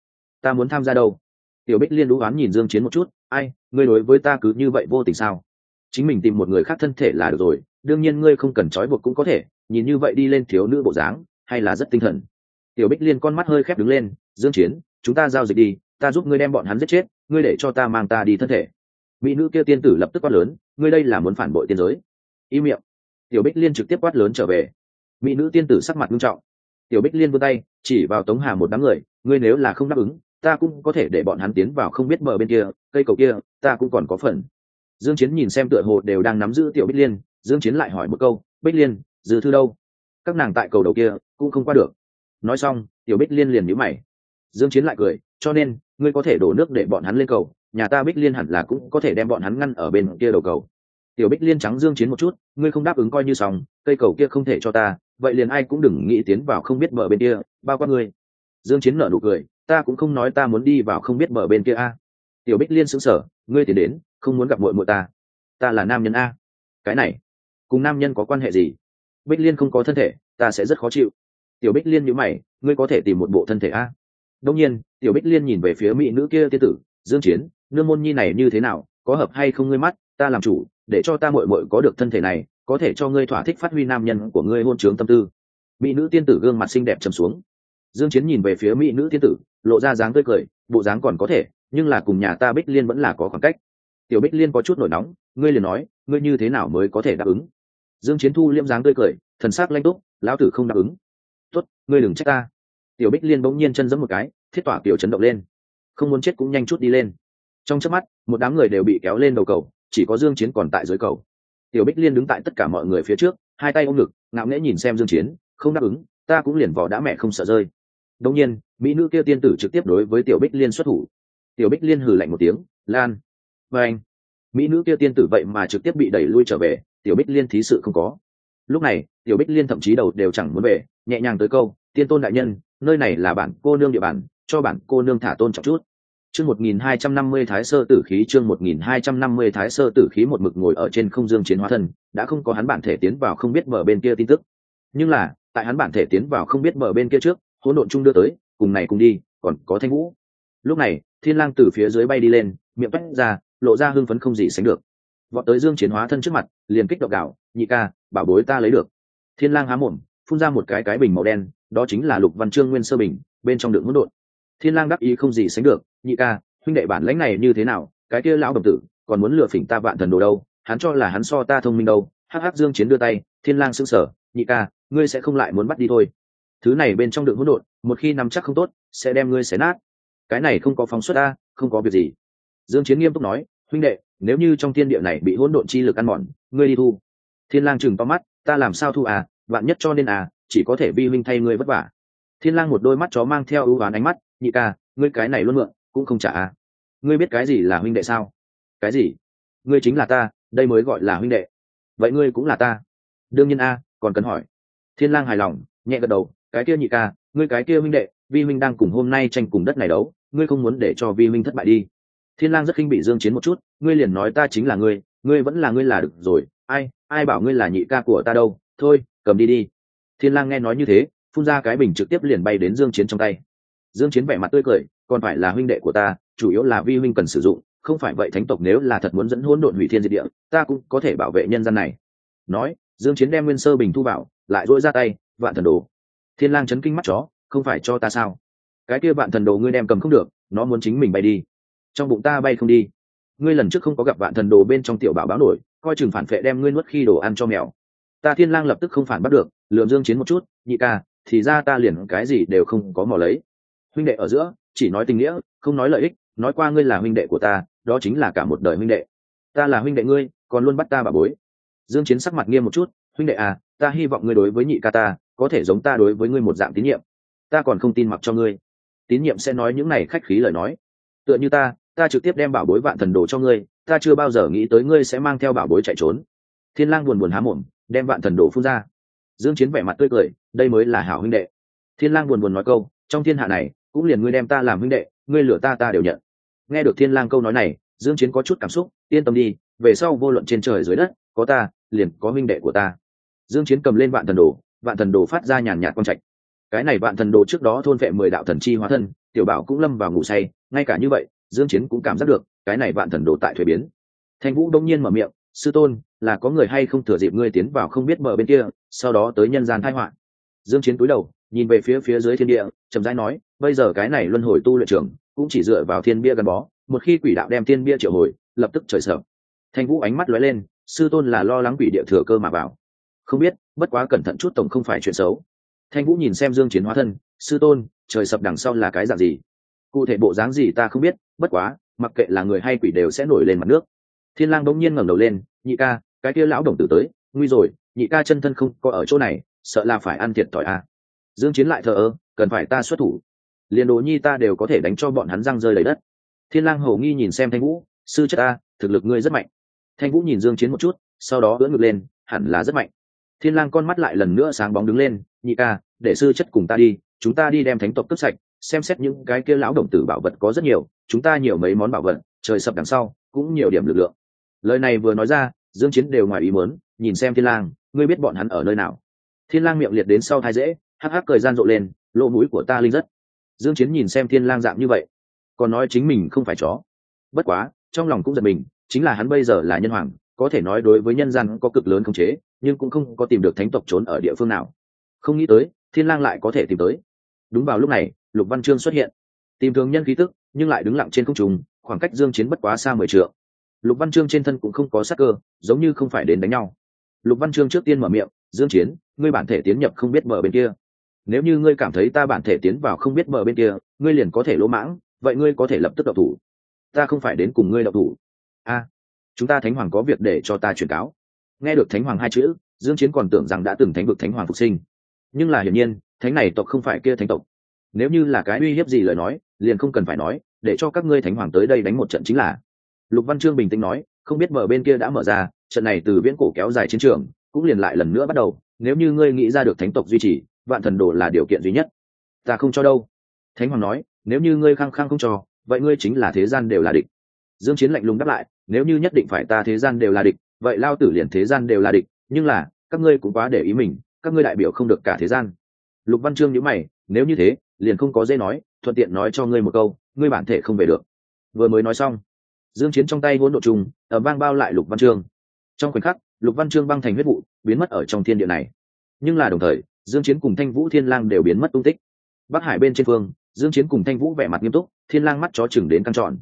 Ta muốn tham gia đâu? Tiểu bích liên đũ oán nhìn dương chiến một chút. Ai, ngươi đối với ta cứ như vậy vô tình sao? Chính mình tìm một người khác thân thể là được rồi, đương nhiên ngươi không cần trói buộc cũng có thể, nhìn như vậy đi lên thiếu nữ bộ dáng, hay là rất tinh thần. Tiểu bích liên con mắt hơi khép đứng lên. Dương chiến, chúng ta giao dịch đi, ta giúp ngươi đem bọn hắn giết chết, ngươi để cho ta mang ta đi thân thể. Mỹ nữ kia tiên tử lập tức quát lớn, ngươi đây là muốn phản bội tiên giới. Im miệng. Tiểu bích liên trực tiếp quát lớn trở về. Mỹ nữ tiên tử sắc mặt nghiêm trọng tiểu bích liên vươn tay, chỉ vào tống hà một đám người, ngươi nếu là không đáp ứng, ta cũng có thể để bọn hắn tiến vào không biết bờ bên kia, cây cầu kia, ta cũng còn có phần. Dương chiến nhìn xem tựa hồ đều đang nắm giữ tiểu bích liên, dương chiến lại hỏi một câu, bích liên, dư thư đâu? Các nàng tại cầu đầu kia, cũng không qua được. Nói xong, tiểu bích liên liền nhíu mày. Dương chiến lại cười, cho nên, ngươi có thể đổ nước để bọn hắn lên cầu, nhà ta bích liên hẳn là cũng có thể đem bọn hắn ngăn ở bên kia đầu cầu. Tiểu bích liên trắng dương chiến một chút, ngươi không đáp ứng coi như xong, cây cầu kia không thể cho ta vậy liền ai cũng đừng nghĩ tiến vào không biết bờ bên kia, bao quát ngươi. Dương chiến nở nụ cười, ta cũng không nói ta muốn đi vào không biết bờ bên kia a. Tiểu bích liên sững sờ, ngươi thì đến, không muốn gặp muội muội ta. Ta là nam nhân a. Cái này, cùng nam nhân có quan hệ gì? Bích liên không có thân thể, ta sẽ rất khó chịu. Tiểu bích liên nhíu mày, ngươi có thể tìm một bộ thân thể a? Đông nhiên, tiểu bích liên nhìn về phía mỹ nữ kia tiên tử, dương chiến, nương môn nhi này như thế nào, có hợp hay không ngươi mắt? Ta làm chủ, để cho ta muội muội có được thân thể này có thể cho ngươi thỏa thích phát huy nam nhân của ngươi hôn trướng tâm tư. Mỹ nữ tiên tử gương mặt xinh đẹp trầm xuống. Dương chiến nhìn về phía mỹ nữ tiên tử, lộ ra dáng tươi cười, bộ dáng còn có thể, nhưng là cùng nhà ta bích liên vẫn là có khoảng cách. Tiểu bích liên có chút nổi nóng, ngươi liền nói, ngươi như thế nào mới có thể đáp ứng? Dương chiến thu liêm dáng tươi cười, thần sắc lanh túc, lão tử không đáp ứng. Tốt, ngươi đừng trách ta. Tiểu bích liên bỗng nhiên chân giẫm một cái, thiết tỏa tiểu chấn động lên. Không muốn chết cũng nhanh chút đi lên. Trong chớp mắt, một đám người đều bị kéo lên đầu cầu, chỉ có dương chiến còn tại dưới cầu tiểu bích liên đứng tại tất cả mọi người phía trước, hai tay ôm ngực, ngạo nghễ nhìn xem dương chiến, không đáp ứng, ta cũng liền vỏ đã mẹ không sợ rơi. Đương nhiên, mỹ nữ kia tiên tử trực tiếp đối với tiểu bích liên xuất thủ. Tiểu bích liên hừ lạnh một tiếng, lan, và anh. Mỹ nữ kia tiên tử vậy mà trực tiếp bị đẩy lui trở về, tiểu bích liên thí sự không có. Lúc này, tiểu bích liên thậm chí đầu đều chẳng muốn về, nhẹ nhàng tới câu, tiên tôn đại nhân, nơi này là bản cô nương địa bàn, cho bản cô nương thả tôn trọng chút chương một nghìn hai trăm năm mươi thái sơ tử khí, chương một nghìn hai trăm năm mươi thái sơ tử khí một mực ngồi ở trên không dương chiến hóa thân, đã không có hắn bản thể tiến vào không biết mở bên kia tin tức. Nhưng là, tại hắn bản thể tiến vào không biết mở bên kia trước, hỗn độn chung đưa tới, cùng này cùng đi, còn có thanh vũ. Lúc này, thiên lang từ phía dưới bay đi lên, miệng quét ra, lộ ra hưng phấn không gì sánh được. Vọt tới dương chiến hóa thân trước mặt, liền kích động gạo nhị ca, bảo bối ta lấy được. Thiên lang há mồm, phun ra một cái cái bình màu đen, đó chính là lục văn trương nguyên sơ bình, bên trong đựng hỗn độn thiên lang đắc ý không gì sánh được, nhị ca, huynh đệ bản lãnh này như thế nào? Cái kia lão đồng tử, còn muốn lừa phỉnh ta vạn thần đồ đâu? Hắn cho là hắn so ta thông minh đâu. Hắc hắc dương chiến đưa tay, thiên lang sững sờ, nhị ca, ngươi sẽ không lại muốn bắt đi thôi. Thứ này bên trong đựng hỗn độn, một khi nắm chắc không tốt, sẽ đem ngươi xé nát. Cái này không có phóng xuất a không có việc gì. Dương chiến nghiêm túc nói, huynh đệ, nếu như trong thiên địa này bị hỗn độn chi lực ăn mòn, ngươi đi thu. Thiên lang chừng to mắt, ta làm sao thu à? Vạn nhất cho nên à? Chỉ có thể vi huynh thay ngươi vất vả. Thiên lang một đôi mắt chó mang theo ưu ái ánh mắt nhị ca, ngươi cái này luôn mượn, cũng không trả à. Ngươi biết cái gì là huynh đệ sao? Cái gì? Ngươi chính là ta, đây mới gọi là huynh đệ. Vậy ngươi cũng là ta? Đương nhiên a, còn cần hỏi. Thiên lang hài lòng, nhẹ gật đầu, cái kia nhị ca, ngươi cái kia huynh đệ, vi huynh đang cùng hôm nay tranh cùng đất này đấu, ngươi không muốn để cho vi huynh thất bại đi. Thiên lang rất khinh bị dương chiến một chút, ngươi liền nói ta chính là ngươi ngươi vẫn là ngươi là được rồi, ai ai bảo ngươi là nhị ca của ta đâu, thôi, cầm đi đi. Thiên lang nghe nói như thế, phun ra cái bình trực tiếp liền bay đến dương chiến trong tay dương chiến vẻ mặt tươi cười, còn phải là huynh đệ của ta, chủ yếu là vi huynh cần sử dụng, không phải vậy thánh tộc nếu là thật muốn dẫn hỗn độn hủy thiên diệt địa, ta cũng có thể bảo vệ nhân dân này. Nói, dương chiến đem nguyên sơ bình thu vào, lại duỗi ra tay, vạn thần đồ, thiên lang chấn kinh mắt chó, không phải cho ta sao? Cái kia vạn thần đồ ngươi đem cầm không được, nó muốn chính mình bay đi. Trong bụng ta bay không đi. Ngươi lần trước không có gặp vạn thần đồ bên trong tiểu bảo báo nổi, coi chừng phản phệ đem ngươi nuốt khi đồ ăn cho mèo. Ta thiên lang lập tức không phản bắt được lượm dương chiến một chút, nhị ca, thì ra ta liền cái gì đều không có mò lấy huynh đệ ở giữa, chỉ nói tình nghĩa, không nói lợi ích, nói qua ngươi là huynh đệ của ta, đó chính là cả một đời huynh đệ. Ta là huynh đệ ngươi, còn luôn bắt ta bà bối. Dương chiến sắc mặt nghiêm một chút, huynh đệ à ta hy vọng ngươi đối với nhị ca ta, có thể giống ta đối với ngươi một dạng tín nhiệm. Ta còn không tin mặc cho ngươi. Tín nhiệm sẽ nói những này khách khí lời nói. Tựa như ta ta trực tiếp đem bảo bối vạn thần đồ cho ngươi, ta chưa bao giờ nghĩ tới ngươi sẽ mang theo bảo bối chạy trốn. Thiên lang buồn buồn há mồm, đem vạn thần đồ phun ra. Dương chiến vẻ mặt tươi cười, đây mới là hảo huynh đệ. Thiên lang buồn buồn nói câu, trong thiên hạ này cũng liền ngươi đem ta làm huynh đệ, ngươi lửa ta ta đều nhận. Nghe được thiên lang câu nói này, dương chiến có chút cảm xúc, yên tâm đi, về sau vô luận trên trời dưới đất, có ta, liền có huynh đệ của ta. Dương chiến cầm lên vạn thần đồ, vạn thần đồ phát ra nhàn nhạt quang trạch. Cái này vạn thần đồ trước đó thôn vệ mười đạo thần chi hóa thân, tiểu bảo cũng lâm vào ngủ say, ngay cả như vậy, dương chiến cũng cảm giác được, cái này vạn thần đồ tại thuế biến. Thanh vũ đông nhiên mở miệng, sư tôn, là có người hay không thừa dịp ngươi tiến vào không biết mở bên kia, sau đó tới nhân gian tai họa? Dương chiến cúi đầu nhìn về phía phía dưới thiên địa, chậm rãi nói, bây giờ cái này luân hồi tu luyện trường cũng chỉ dựa vào thiên bia gắn bó, một khi quỷ đạo đem thiên bia triệu hồi, lập tức trời sợ. Thanh vũ ánh mắt lóe lên, sư tôn là lo lắng quỷ địa thừa cơ mà vào. Không biết, bất quá cẩn thận chút tổng không phải chuyện xấu. Thanh vũ nhìn xem dương chiến hóa thân, sư tôn, trời sập đằng sau là cái dạng gì? Cụ thể bộ dáng gì ta không biết, bất quá, mặc kệ là người hay quỷ đều sẽ nổi lên mặt nước. Thiên lang đống nhiên ngẩng đầu lên, nhị ca, cái kia lão đồng tử tới, nguy rồi, nhị ca chân thân không có ở chỗ này, sợ là phải ăn thiệt thòi a. à dương chiến lại thờ ơ, cần phải ta xuất thủ. Liền đồ nhi ta đều có thể đánh cho bọn hắn răng rơi đầy đất. Thiên lang hầu nghi nhìn xem thanh vũ, sư chất ta, thực lực ngươi rất mạnh. Thanh vũ nhìn dương chiến một chút, sau đó ưỡn ngực lên, hẳn là rất mạnh. Thiên lang con mắt lại lần nữa sáng bóng đứng lên, nhị ca, để sư chất cùng ta đi, chúng ta đi đem thánh tộc cướp sạch, xem xét những cái kia lão đồng tử bảo vật có rất nhiều, chúng ta nhiều mấy món bảo vật, trời sập đằng sau, cũng nhiều điểm lực lượng. Lời này vừa nói ra, dương chiến đều ngoài ý muốn, nhìn xem thiên lang, ngươi biết bọn hắn ở nơi nào? Thiên lang miệng liệt đến sau thay dễ hắc hắc cười gian rộ lên, lỗ mũi của ta linh rất. Dương chiến nhìn xem thiên lang dạng như vậy, còn nói chính mình không phải chó. Bất quá, trong lòng cũng giật mình, chính là hắn bây giờ là nhân hoàng, có thể nói đối với nhân gian có cực lớn khống chế, nhưng cũng không có tìm được thánh tộc trốn ở địa phương nào. Không nghĩ tới, thiên lang lại có thể tìm tới. Đúng vào lúc này, lục văn trương xuất hiện. Tìm thường nhân khí tức, nhưng lại đứng lặng trên không trung, khoảng cách dương chiến bất quá xa mười trượng. Lục văn trương trên thân cũng không có sát cơ, giống như không phải đến đánh nhau. Lục văn trương trước tiên mở miệng, dương chiến, ngươi bản thể tiến nhập không biết mở bên kia nếu như ngươi cảm thấy ta bản thể tiến vào không biết bờ bên kia, ngươi liền có thể lỗ mãng, vậy ngươi có thể lập tức đậu thủ. Ta không phải đến cùng ngươi đậu thủ. A, chúng ta thánh hoàng có việc để cho ta truyền cáo. Nghe được thánh hoàng hai chữ, dương chiến còn tưởng rằng đã từng thánh vực thánh hoàng phục sinh. Nhưng là hiển nhiên, thánh này tộc không phải kia thánh tộc. Nếu như là cái uy hiếp gì lời nói, liền không cần phải nói, để cho các ngươi thánh hoàng tới đây đánh một trận chính là. Lục văn trương bình tĩnh nói, không biết mở bên kia đã mở ra, trận này từ viễn cổ kéo dài chiến trường, cũng liền lại lần nữa bắt đầu. Nếu như ngươi nghĩ ra được thánh tộc duy trì vạn thần đồ là điều kiện duy nhất. Ta không cho đâu. Thánh hoàng nói, nếu như ngươi khăng khăng không cho, vậy ngươi chính là thế gian đều là địch. Dương chiến lạnh lùng đáp lại, nếu như nhất định phải ta thế gian đều là địch, vậy lao tử liền thế gian đều là địch, nhưng là, các ngươi cũng quá để ý mình, các ngươi đại biểu không được cả thế gian. Lục văn trương nhíu mày, nếu như thế, liền không có dễ nói, thuận tiện nói cho ngươi một câu, ngươi bản thể không về được. Vừa mới nói xong, dương chiến trong tay hỗn độ trùng, ở vang bao lại lục văn trương trong khoảnh khắc, lục văn trương băng thành huyết vụ, biến mất ở trong thiên địa này. Nhưng là đồng thời dương chiến cùng thanh vũ thiên lang đều biến mất tung tích. Bắc hải bên trên phương, dương chiến cùng thanh vũ vẻ mặt nghiêm túc, thiên lang mắt chó chừng đến căng tròn.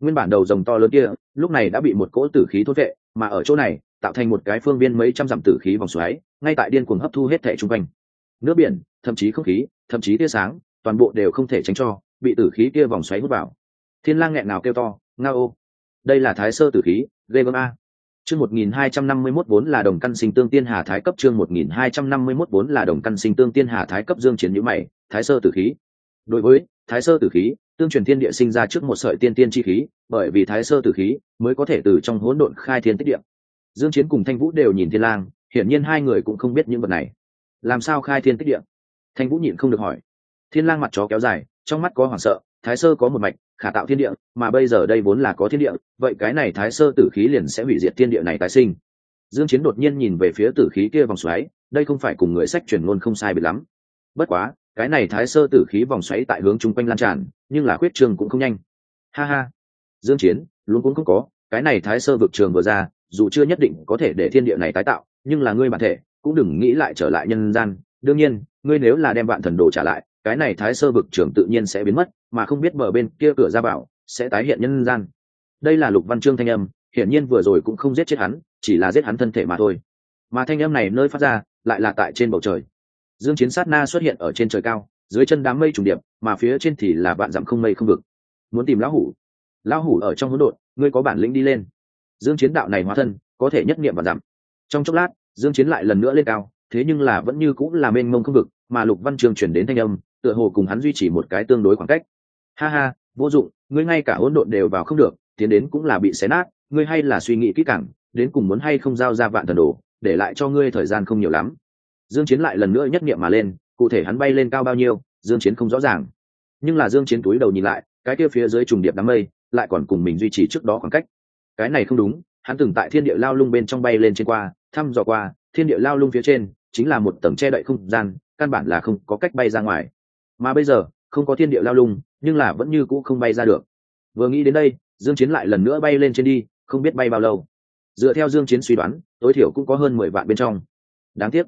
Nguyên bản đầu rồng to lớn kia, lúc này đã bị một cỗ tử khí thốt vệ, mà ở chỗ này, tạo thành một cái phương viên mấy trăm dặm tử khí vòng xoáy, ngay tại điên cuồng hấp thu hết thể trung quanh. Nước biển, thậm chí không khí, thậm chí tia sáng, toàn bộ đều không thể tránh cho, bị tử khí kia vòng xoáy hút vào. Thiên lang nghẹn nào kêu to, ngao ô, đây là thái sơ tử khí gây gớm a chương một nghìn hai trăm năm mươi mốt vốn là đồng căn sinh tương tiên hà thái cấp, chương một nghìn hai trăm năm mươi mốt vốn là đồng căn sinh tương tiên hà thái cấp dương chiến nhíu mày, thái sơ tử khí. Đối với thái sơ tử khí, tương truyền thiên địa sinh ra trước một sợi tiên tiên chi khí, bởi vì thái sơ tử khí mới có thể từ trong hỗn độn khai thiên tích địa. Dương chiến cùng thanh vũ đều nhìn thiên lang, hiển nhiên hai người cũng không biết những vật này. Làm sao khai thiên tích địa? Thanh vũ nhịn không được hỏi. Thiên lang mặt chó kéo dài, trong mắt có hoảng sợ thái sơ có một mạch, khả tạo thiên địa, mà bây giờ đây vốn là có thiên địa, vậy cái này thái sơ tử khí liền sẽ hủy diệt thiên địa này tái sinh. Dương chiến đột nhiên nhìn về phía tử khí kia vòng xoáy, đây không phải cùng người sách truyền ngôn không sai biệt lắm. Bất quá, cái này thái sơ tử khí vòng xoáy tại hướng chung quanh lan tràn, nhưng là khuyết trường cũng không nhanh. Ha ha. Dương chiến luôn cũng không có, cái này thái sơ vực trường vừa ra, dù chưa nhất định có thể để thiên địa này tái tạo, nhưng là ngươi bản thể, cũng đừng nghĩ lại trở lại nhân gian. Đương nhiên, ngươi nếu là đem vạn thần đồ trả lại cái này thái sơ vực trưởng tự nhiên sẽ biến mất, mà không biết bờ bên kia cửa ra bảo sẽ tái hiện nhân gian. Đây là lục văn trương thanh âm, hiển nhiên vừa rồi cũng không giết chết hắn, chỉ là giết hắn thân thể mà thôi. Mà thanh âm này nơi phát ra, lại là tại trên bầu trời. Dương chiến sát na xuất hiện ở trên trời cao, dưới chân đám mây trùng điệp, mà phía trên thì là vạn dặm không mây không vực. Muốn tìm lão hủ? Lão hủ ở trong hỗn độn, ngươi có bản lĩnh đi lên. Dương chiến đạo này hóa thân, có thể nhất niệm và giảm. trong chốc lát, dương chiến lại lần nữa lên cao, thế nhưng là vẫn như cũng là mênh mông không vực, mà lục văn trường chuyển đến thanh âm tựa hồ cùng hắn duy trì một cái tương đối khoảng cách. Ha ha, vô dụng, ngươi ngay cả hỗn độn đều vào không được, tiến đến cũng là bị xé nát, ngươi hay là suy nghĩ kỹ càng, đến cùng muốn hay không giao ra vạn thần đồ, để lại cho ngươi thời gian không nhiều lắm. Dương chiến lại lần nữa nhất niệm mà lên, cụ thể hắn bay lên cao bao nhiêu, dương chiến không rõ ràng. Nhưng là dương chiến túi đầu nhìn lại, cái kia phía dưới trùng điệp đám mây, lại còn cùng mình duy trì trước đó khoảng cách. Cái này không đúng, hắn từng tại thiên địa lao lung bên trong bay lên trên qua, thăm dò qua, thiên địa lao lung phía trên, chính là một tầng che đậy không gian, căn bản là không có cách bay ra ngoài mà bây giờ, không có thiên địa lao lung, nhưng là vẫn như cũ không bay ra được. Vừa nghĩ đến đây, dương chiến lại lần nữa bay lên trên đi, không biết bay bao lâu. Dựa theo dương chiến suy đoán, tối thiểu cũng có hơn 10 vạn bên trong. Đáng tiếc,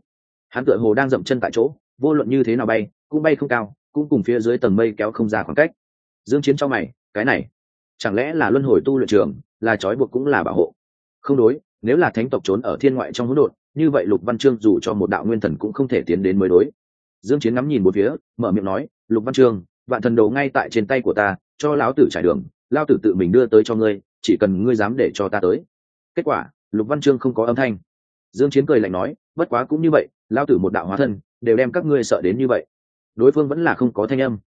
hắn tựa hồ đang dậm chân tại chỗ, vô luận như thế nào bay, cũng bay không cao, cũng cùng phía dưới tầng mây kéo không ra khoảng cách. Dương chiến cho mày, cái này, chẳng lẽ là luân hồi tu luyện trường, là trói buộc cũng là bảo hộ? Không đối, nếu là thánh tộc trốn ở thiên ngoại trong hỗn độn, như vậy lục văn Chương dù cho một đạo nguyên thần cũng không thể tiến đến mới đối dương chiến ngắm nhìn một phía, mở miệng nói, lục văn trương, vạn thần đồ ngay tại trên tay của ta, cho lão tử trải đường lao tử tự mình đưa tới cho ngươi, chỉ cần ngươi dám để cho ta tới. Kết quả, lục văn trương không có âm thanh. Dương chiến cười lạnh nói, bất quá cũng như vậy lao tử một đạo hóa thân, đều đem các ngươi sợ đến như vậy. Đối phương vẫn là không có thanh âm.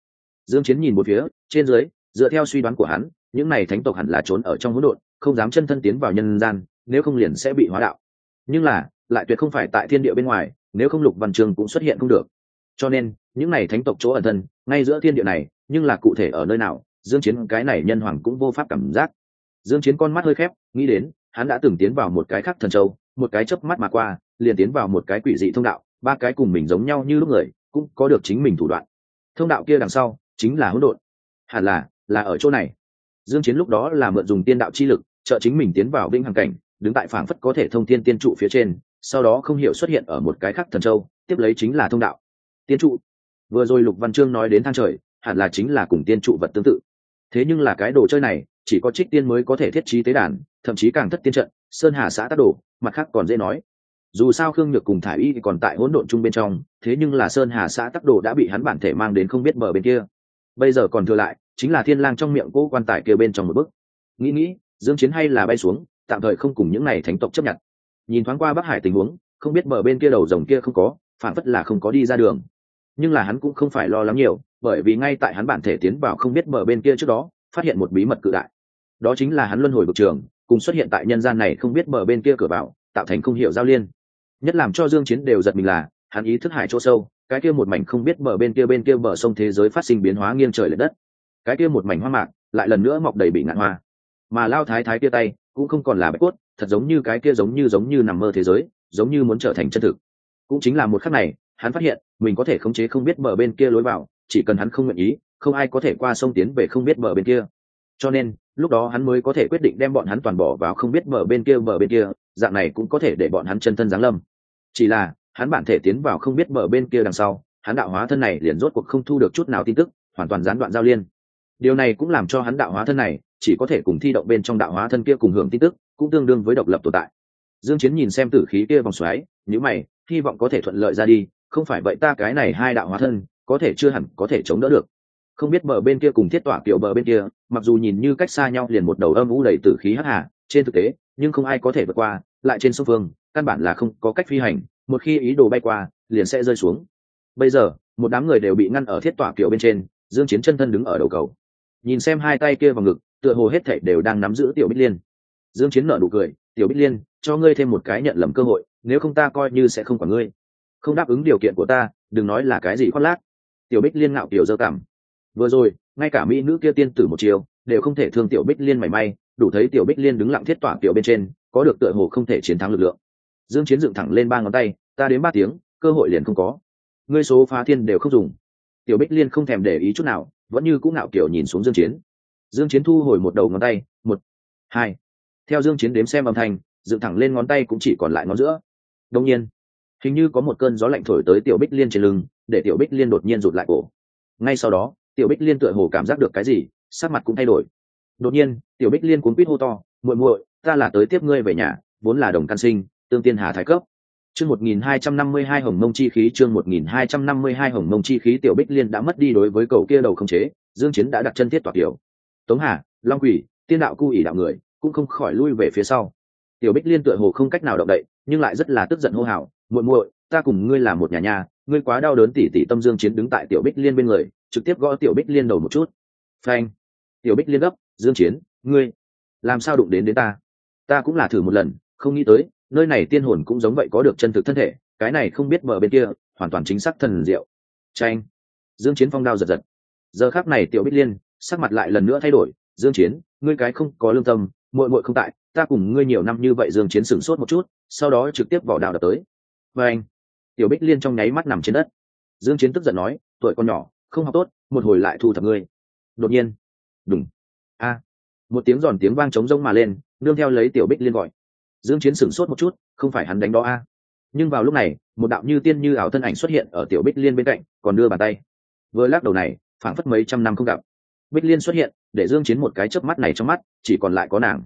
Dương chiến nhìn một phía, trên dưới, dựa theo suy đoán của hắn, những này thánh tộc hẳn là trốn ở trong hỗn độn, không dám chân thân tiến vào nhân gian, nếu không liền sẽ bị hóa đạo. Nhưng là, lại tuyệt không phải tại thiên địa bên ngoài, nếu không lục văn trường cũng xuất hiện không được cho nên, những này thánh tộc chỗ ẩn thân, ngay giữa thiên địa này, nhưng là cụ thể ở nơi nào, dương chiến, cái này nhân hoàng cũng vô pháp cảm giác. Dương chiến con mắt hơi khép, nghĩ đến, hắn đã từng tiến vào một cái khác thần châu, một cái chớp mắt mà qua, liền tiến vào một cái quỷ dị thông đạo, ba cái cùng mình giống nhau như lúc người, cũng có được chính mình thủ đoạn. Thông đạo kia đằng sau, chính là hỗn độn. Hẳn là là ở chỗ này. Dương chiến lúc đó là mượn dùng tiên đạo chi lực, trợ chính mình tiến vào vĩnh hằng cảnh, đứng tại phảng phất có thể thông thiên tiên trụ phía trên, sau đó không hiểu xuất hiện ở một cái khác thần châu, tiếp lấy chính là thông đạo tiên trụ. Vừa rồi lục văn chương nói đến thang trời, hẳn là chính là cùng tiên trụ vật tương tự. Thế nhưng là cái đồ chơi này, chỉ có trích tiên mới có thể thiết trí tế đàn, thậm chí càng thất tiên trận, sơn hà xã tác đồ, mặt khác còn dễ nói. Dù sao khương nhược cùng thả y còn tại hỗn độn chung bên trong, thế nhưng là sơn hà xã tắc đồ đã bị hắn bản thể mang đến không biết bờ bên kia. Bây giờ còn thừa lại, chính là thiên lang trong miệng cố quan tài kia bên trong một bức nghĩ nghĩ, dương chiến hay là bay xuống, tạm thời không cùng những này thánh tộc chấp nhận. Nhìn thoáng qua bắc hải tình huống, không biết bờ bên kia đầu rồng kia không có phản phất là không có đi ra đường nhưng là hắn cũng không phải lo lắng nhiều, bởi vì ngay tại hắn bản thể tiến vào không biết mở bên kia trước đó, phát hiện một bí mật cự đại. Đó chính là hắn luân hồi bực trường, cùng xuất hiện tại nhân gian này không biết mở bên kia cửa vào, tạo thành không hiểu giao liên. Nhất làm cho dương chiến đều giật mình là, hắn ý thức hải chỗ sâu, cái kia một mảnh không biết bờ bên kia bên kia bờ sông thế giới phát sinh biến hóa nghiêng trời lệch đất. Cái kia một mảnh hoa mạc, lại lần nữa mọc đầy bị ngạn hoa. Mà lao thái thái kia tay, cũng không còn là bạch cốt, thật giống như cái kia giống như giống như nằm mơ thế giới, giống như muốn trở thành chân thực. Cũng chính là một khắc này hắn phát hiện, mình có thể khống chế không biết bờ bên kia lối vào, chỉ cần hắn không nguyện ý, không ai có thể qua sông tiến về không biết bờ bên kia. Cho nên, lúc đó hắn mới có thể quyết định đem bọn hắn toàn bỏ vào không biết bờ bên kia, bờ bên kia, dạng này cũng có thể để bọn hắn chân thân giáng lâm. Chỉ là, hắn bản thể tiến vào không biết bờ bên kia đằng sau, hắn đạo hóa thân này liền rốt cuộc không thu được chút nào tin tức, hoàn toàn gián đoạn giao liên. Điều này cũng làm cho hắn đạo hóa thân này, chỉ có thể cùng thi động bên trong đạo hóa thân kia cùng hưởng tin tức, cũng tương đương với độc lập tồn tại. Dương chiến nhìn xem tử khí kia vòng xoáy nếu mày, hy vọng có thể thuận lợi ra đi không phải vậy ta cái này hai đạo hóa thân, có thể chưa hẳn có thể chống đỡ được. Không biết bờ bên kia cùng thiết tỏa kiểu bờ bên kia, mặc dù nhìn như cách xa nhau liền một đầu âm u đầy tử khí hắc hà, trên thực tế, nhưng không ai có thể vượt qua, lại trên sông phương, căn bản là không có cách phi hành, một khi ý đồ bay qua, liền sẽ rơi xuống. Bây giờ, một đám người đều bị ngăn ở thiết tỏa kiểu bên trên, dương chiến chân thân đứng ở đầu cầu. Nhìn xem hai tay kia vào ngực, tựa hồ hết thảy đều đang nắm giữ tiểu bích liên. Dương chiến nở nụ cười, tiểu bích liên, cho ngươi thêm một cái nhận lầm cơ hội, nếu không ta coi như sẽ không quản ngươi không đáp ứng điều kiện của ta, đừng nói là cái gì khoác lác. Tiểu bích liên ngạo kiểu dơ cảm. Vừa rồi, ngay cả mỹ nữ kia tiên tử một chiều, đều không thể thương tiểu bích liên mảy may, đủ thấy tiểu bích liên đứng lặng thiết tỏa tiểu bên trên, có được tựa hồ không thể chiến thắng lực lượng. Dương chiến dựng thẳng lên ba ngón tay, ta đến ba tiếng, cơ hội liền không có. Ngươi số phá thiên đều không dùng. Tiểu bích liên không thèm để ý chút nào, vẫn như cũng ngạo kiểu nhìn xuống dương chiến. Dương chiến thu hồi một đầu ngón tay, một, hai. Theo dương chiến đếm xem âm thanh, dựng thẳng lên ngón tay cũng chỉ còn lại ngón giữa. Đương nhiên hình như có một cơn gió lạnh thổi tới tiểu bích liên trên lưng, để tiểu bích liên đột nhiên rụt lại cổ. Ngay sau đó, tiểu bích liên tựa hồ cảm giác được cái gì, sắc mặt cũng thay đổi. Đột nhiên, tiểu bích liên cuốn quýt hô to, muội muội, ta là tới tiếp ngươi về nhà, vốn là đồng can sinh, tương tiên hà thái cấp. Chương một nghìn hai trăm năm mươi hai hồng mông chi khí, chương một nghìn hai trăm năm mươi hai hồng mông chi khí, tiểu bích liên đã mất đi đối với cầu kia đầu không chế, dương chiến đã đặt chân thiết toạc tiểu. Tống hà, long quỷ, tiên đạo cu ỉ đạo người, cũng không khỏi lui về phía sau. Tiểu bích liên tựa hồ không cách nào động đậy, nhưng lại rất là tức giận hô hào muội muội, ta cùng ngươi là một nhà nhà ngươi quá đau đớn tỉ tỉ tâm dương chiến đứng tại tiểu bích liên bên người, trực tiếp gõ tiểu bích liên đầu một chút. Phanh. Tiểu bích liên gấp, dương chiến, ngươi làm sao đụng đến đến ta? Ta cũng là thử một lần, không nghĩ tới, nơi này tiên hồn cũng giống vậy có được chân thực thân thể, cái này không biết mở bên kia, hoàn toàn chính xác thần diệu. Tranh dương chiến phong đao giật giật. Giờ khắc này tiểu bích liên, sắc mặt lại lần nữa thay đổi, dương chiến, ngươi cái không có lương tâm, muội muội không tại, ta cùng ngươi nhiều năm như vậy dương chiến sửng sốt một chút, sau đó trực tiếp vỏ đào đập tới và anh, tiểu bích liên trong nháy mắt nằm trên đất. Dương chiến tức giận nói, tuổi con nhỏ, không học tốt, một hồi lại thu thập ngươi. Đột nhiên, đùng. A. Một tiếng giòn tiếng vang trống rông mà lên, nương theo lấy tiểu bích liên gọi. Dương chiến sửng sốt một chút, không phải hắn đánh đó a. Nhưng vào lúc này, một đạo như tiên như ảo thân ảnh xuất hiện ở tiểu bích liên bên cạnh, còn đưa bàn tay. Vừa lắc đầu này, phảng phất mấy trăm năm không gặp. Bích liên xuất hiện, để dương chiến một cái chớp mắt này trong mắt, chỉ còn lại có nàng.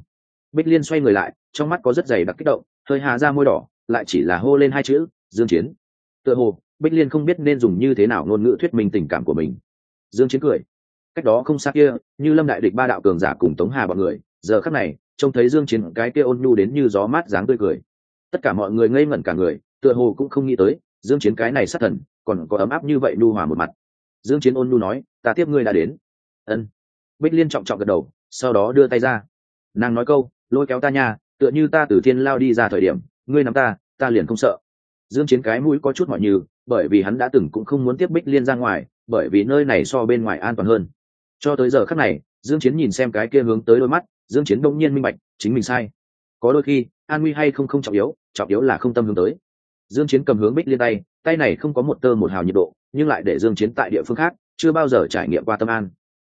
Bích liên xoay người lại, trong mắt có rất dày đặc kích động, hơi hà ra môi đỏ lại chỉ là hô lên hai chữ, dương chiến. Tựa hồ, bích liên không biết nên dùng như thế nào ngôn ngữ thuyết minh tình cảm của mình. Dương chiến cười. Cách đó không xa kia, như lâm đại địch ba đạo cường giả cùng tống hà bọn người, giờ khắc này, trông thấy dương chiến cái kia ôn nhu đến như gió mát dáng tươi cười. Tất cả mọi người ngây ngẩn cả người, tựa hồ cũng không nghĩ tới, dương chiến cái này sát thần, còn có ấm áp như vậy nhu hòa một mặt. Dương chiến ôn nhu nói, ta tiếp ngươi đã đến. Ân. Bích liên trọng trọng gật đầu, sau đó đưa tay ra. Nàng nói câu, lôi kéo ta nha, tựa như ta từ thiên lao đi ra thời điểm ngươi nắm ta ta liền không sợ. Dương chiến cái mũi có chút mọi như bởi vì hắn đã từng cũng không muốn tiếp bích liên ra ngoài, bởi vì nơi này so bên ngoài an toàn hơn. Cho tới giờ khắc này, dương chiến nhìn xem cái kia hướng tới đôi mắt, dương chiến đông nhiên minh bạch, chính mình sai. Có đôi khi, an nguy hay không không trọng yếu trọng yếu là không tâm hướng tới. Dương chiến cầm hướng bích liên tay tay này không có một tơ một hào nhiệt độ, nhưng lại để dương chiến tại địa phương khác, chưa bao giờ trải nghiệm qua tâm an.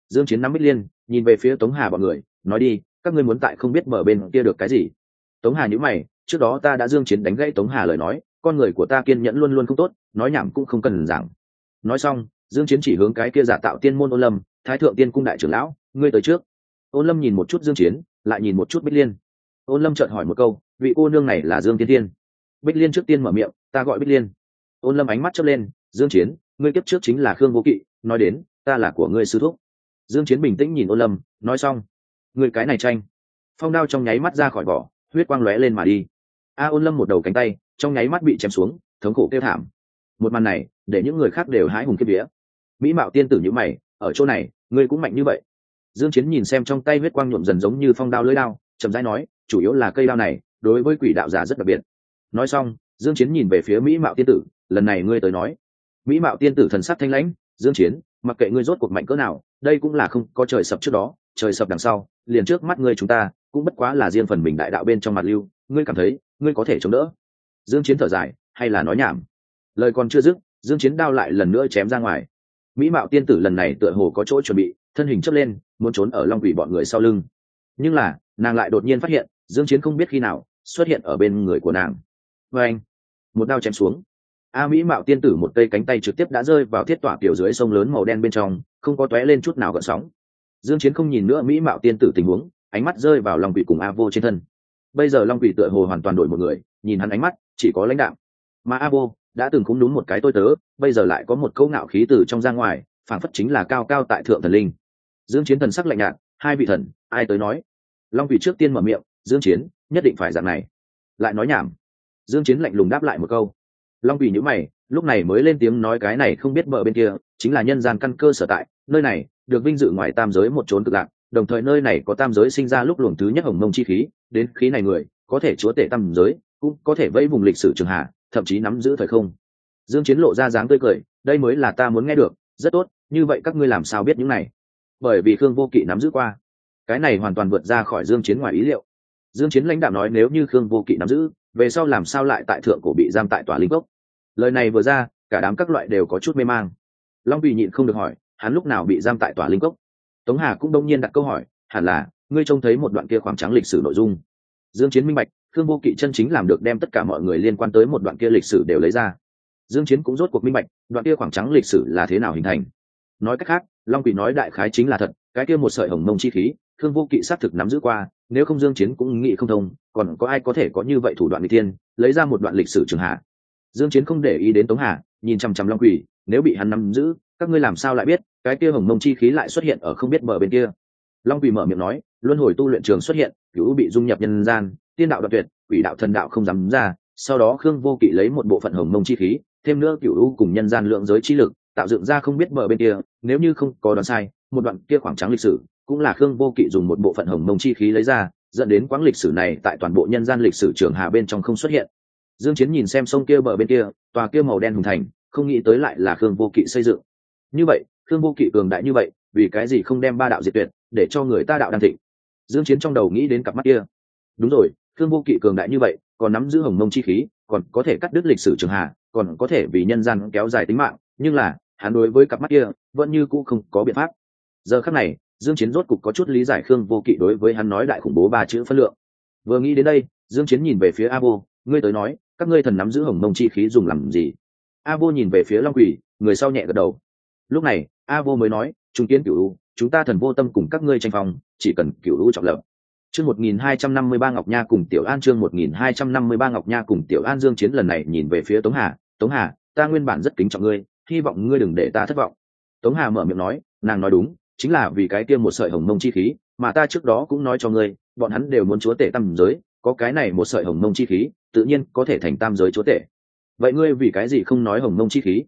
Dương chiến nắm bích liên, nhìn về phía tống hà bọn người, nói đi, các ngươi muốn tại không biết mở bên kia được cái gì? Tống hà nhữ mày, trước đó ta đã dương chiến đánh gãy tống hà lời nói, con người của ta kiên nhẫn luôn luôn không tốt, nói nhảm cũng không cần giảng. Nói xong, dương chiến chỉ hướng cái kia giả tạo tiên môn ôn lâm, thái thượng tiên cung đại trưởng lão, ngươi tới trước. Ôn lâm nhìn một chút dương chiến, lại nhìn một chút bích liên. Ôn lâm chợt hỏi một câu, vị cô nương này là dương tiên tiên? Bích liên trước tiên mở miệng, ta gọi bích liên. Ôn lâm ánh mắt chớp lên, dương chiến, ngươi kiếp trước chính là khương vô kỵ, nói đến, ta là của ngươi sư thúc. Dương chiến bình tĩnh nhìn ôn lâm, nói xong người cái này tranh. Phong đao trong nháy mắt ra khỏi vỏ huyết quang lóe lên mà đi. A ôn lâm một đầu cánh tay, trong nháy mắt bị chém xuống, thống khổ kêu thảm. Một màn này, để những người khác đều hái hùng kiếp vía. Mỹ mạo tiên tử như mày, ở chỗ này, ngươi cũng mạnh như vậy. Dương chiến nhìn xem trong tay huyết quang nhuộm dần giống như phong đao lưỡi đao, chậm rãi nói, chủ yếu là cây đao này, đối với quỷ đạo giả rất đặc biệt. Nói xong, dương chiến nhìn về phía mỹ mạo tiên tử, lần này ngươi tới nói. Mỹ mạo tiên tử thần sắc thanh lãnh, dương chiến, mặc kệ ngươi rốt cuộc mạnh cỡ nào, đây cũng là không có trời sập trước đó, trời sập đằng sau, liền trước mắt ngươi chúng ta cũng bất quá là riêng phần mình đại đạo bên trong mặt lưu, ngươi cảm thấy, ngươi có thể chống đỡ? Dương chiến thở dài, hay là nói nhảm? Lời còn chưa dứt, dương chiến đao lại lần nữa chém ra ngoài. Mỹ mạo tiên tử lần này tựa hồ có chỗ chuẩn bị, thân hình chớp lên, muốn trốn ở long quỷ bọn người sau lưng. Nhưng là, nàng lại đột nhiên phát hiện, dương chiến không biết khi nào, xuất hiện ở bên người của nàng. Với anh, một đao chém xuống. A mỹ mạo tiên tử một cây cánh tay trực tiếp đã rơi vào thiết tỏa tiểu dưới sông lớn màu đen bên trong, không có tóe lên chút nào gợn sóng. Dương chiến không nhìn nữa mỹ mạo tiên tử tình huống ánh mắt rơi vào long quỷ cùng a vô trên thân. Bây giờ long quỷ tựa hồ hoàn toàn đổi một người, nhìn hắn ánh mắt, chỉ có lãnh đạo mà a vô đã từng cũng đúng một cái tôi tớ, bây giờ lại có một câu ngạo khí từ trong ra ngoài phản phất chính là cao cao tại thượng thần linh. Dương chiến thần sắc lạnh nhạt, hai vị thần, ai tới nói? Long quỷ trước tiên mở miệng, dương chiến, nhất định phải dạng này. Lại nói nhảm. Dương chiến lạnh lùng đáp lại một câu. Long quỷ nhíu mày, lúc này mới lên tiếng nói cái này không biết bờ bên kia, chính là nhân gian căn cơ sở tại, nơi này, được vinh dự ngoài tam giới một chốn cực lạc đồng thời nơi này có tam giới sinh ra lúc luồng thứ nhất hồng mông chi khí, đến khí này người, có thể chúa tể tam giới, cũng có thể vẫy vùng lịch sử trường hạ, thậm chí nắm giữ thời không. Dương chiến lộ ra dáng tươi cười, đây mới là ta muốn nghe được, rất tốt, như vậy các ngươi làm sao biết những này? Bởi vì khương vô kỵ nắm giữ qua. Cái này hoàn toàn vượt ra khỏi dương chiến ngoài ý liệu. Dương chiến lãnh đạo nói nếu như khương vô kỵ nắm giữ, về sau làm sao lại tại thượng cổ bị giam tại tòa linh cốc? Lời này vừa ra, cả đám các loại đều có chút mê mang. Long bị nhịn không được hỏi, hắn lúc nào bị giam tại tòa linh cốc? Tống hà cũng đông nhiên đặt câu hỏi, hẳn là, ngươi trông thấy một đoạn kia khoảng trắng lịch sử nội dung. Dương chiến minh bạch, khương vô kỵ chân chính làm được đem tất cả mọi người liên quan tới một đoạn kia lịch sử đều lấy ra. Dương chiến cũng rốt cuộc minh bạch, đoạn kia khoảng trắng lịch sử là thế nào hình thành. Nói cách khác, long quỷ nói đại khái chính là thật, cái kia một sợi hồng mông chi khí, khương vô kỵ xác thực nắm giữ qua, nếu không dương chiến cũng nghĩ không thông, còn có ai có thể có như vậy thủ đoạn n thiên, lấy ra một đoạn lịch sử trường hạ. Dương chiến không để ý đến tống hà, nhìn chăm chăm long quỷ, nếu bị hắn nắm giữ, các ngươi làm sao lại biết? Cái kia hồng mông chi khí lại xuất hiện ở không biết mở bên kia. Long quỳ mở miệng nói, luân hồi tu luyện trường xuất hiện, cửu bị dung nhập nhân gian, tiên đạo đoạt tuyệt, quỷ đạo thần đạo không dám ra, sau đó khương vô kỵ lấy một bộ phận hồng mông chi khí, thêm nữa cửu u cùng nhân gian lượng giới chi lực, tạo dựng ra không biết mở bên kia, nếu như không có đoán sai, một đoạn kia khoảng trắng lịch sử, cũng là khương vô kỵ dùng một bộ phận hồng mông chi khí lấy ra, dẫn đến quãng lịch sử này tại toàn bộ nhân gian lịch sử trường hà bên trong không xuất hiện. Dương chiến nhìn xem sông kia bờ bên kia, tòa kia màu đen hùng thành, không nghĩ tới lại là khương vô kỵ xây dựng. Như vậy thương vô kỵ cường đại như vậy, vì cái gì không đem ba đạo diệt tuyệt, để cho người ta đạo đan thịnh? Dương chiến trong đầu nghĩ đến cặp mắt kia. Đúng rồi thương vô kỵ cường đại như vậy, còn nắm giữ hồng mông chi khí, còn có thể cắt đứt lịch sử trường hà còn có thể vì nhân gian kéo dài tính mạng, nhưng là, hắn đối với cặp mắt kia, vẫn như cũ không có biện pháp. Giờ khắc này, dương chiến rốt cục có chút lý giải khương vô kỵ đối với hắn nói đại khủng bố ba chữ phân lượng. Vừa nghĩ đến đây, dương chiến nhìn về phía a vô ngươi tới nói, các ngươi thần nắm giữ hồng mông chi khí dùng làm gì? A vô nhìn về phía long quỷ, người sau nhẹ gật đầu lúc này, a vô mới nói chúng kiến cửu u chúng ta thần vô tâm cùng các ngươi tranh phòng chỉ cần cửu u trọng lập. Chương một nghìn hai trăm năm mươi ba ngọc nha cùng tiểu an, chương một nghìn hai trăm năm mươi ba ngọc nha cùng tiểu an dương chiến lần này nhìn về phía tống hà tống hà, ta nguyên bản rất kính trọng ngươi, hy vọng ngươi đừng để ta thất vọng. Tống hà mở miệng nói, nàng nói đúng, chính là vì cái kia một sợi hồng mông chi khí, mà ta trước đó cũng nói cho ngươi, bọn hắn đều muốn chúa tể tam giới, có cái này một sợi hồng mông chi khí, tự nhiên có thể thành tam giới chúa tể. Vậy ngươi vì cái gì không nói hồng mông chi khí?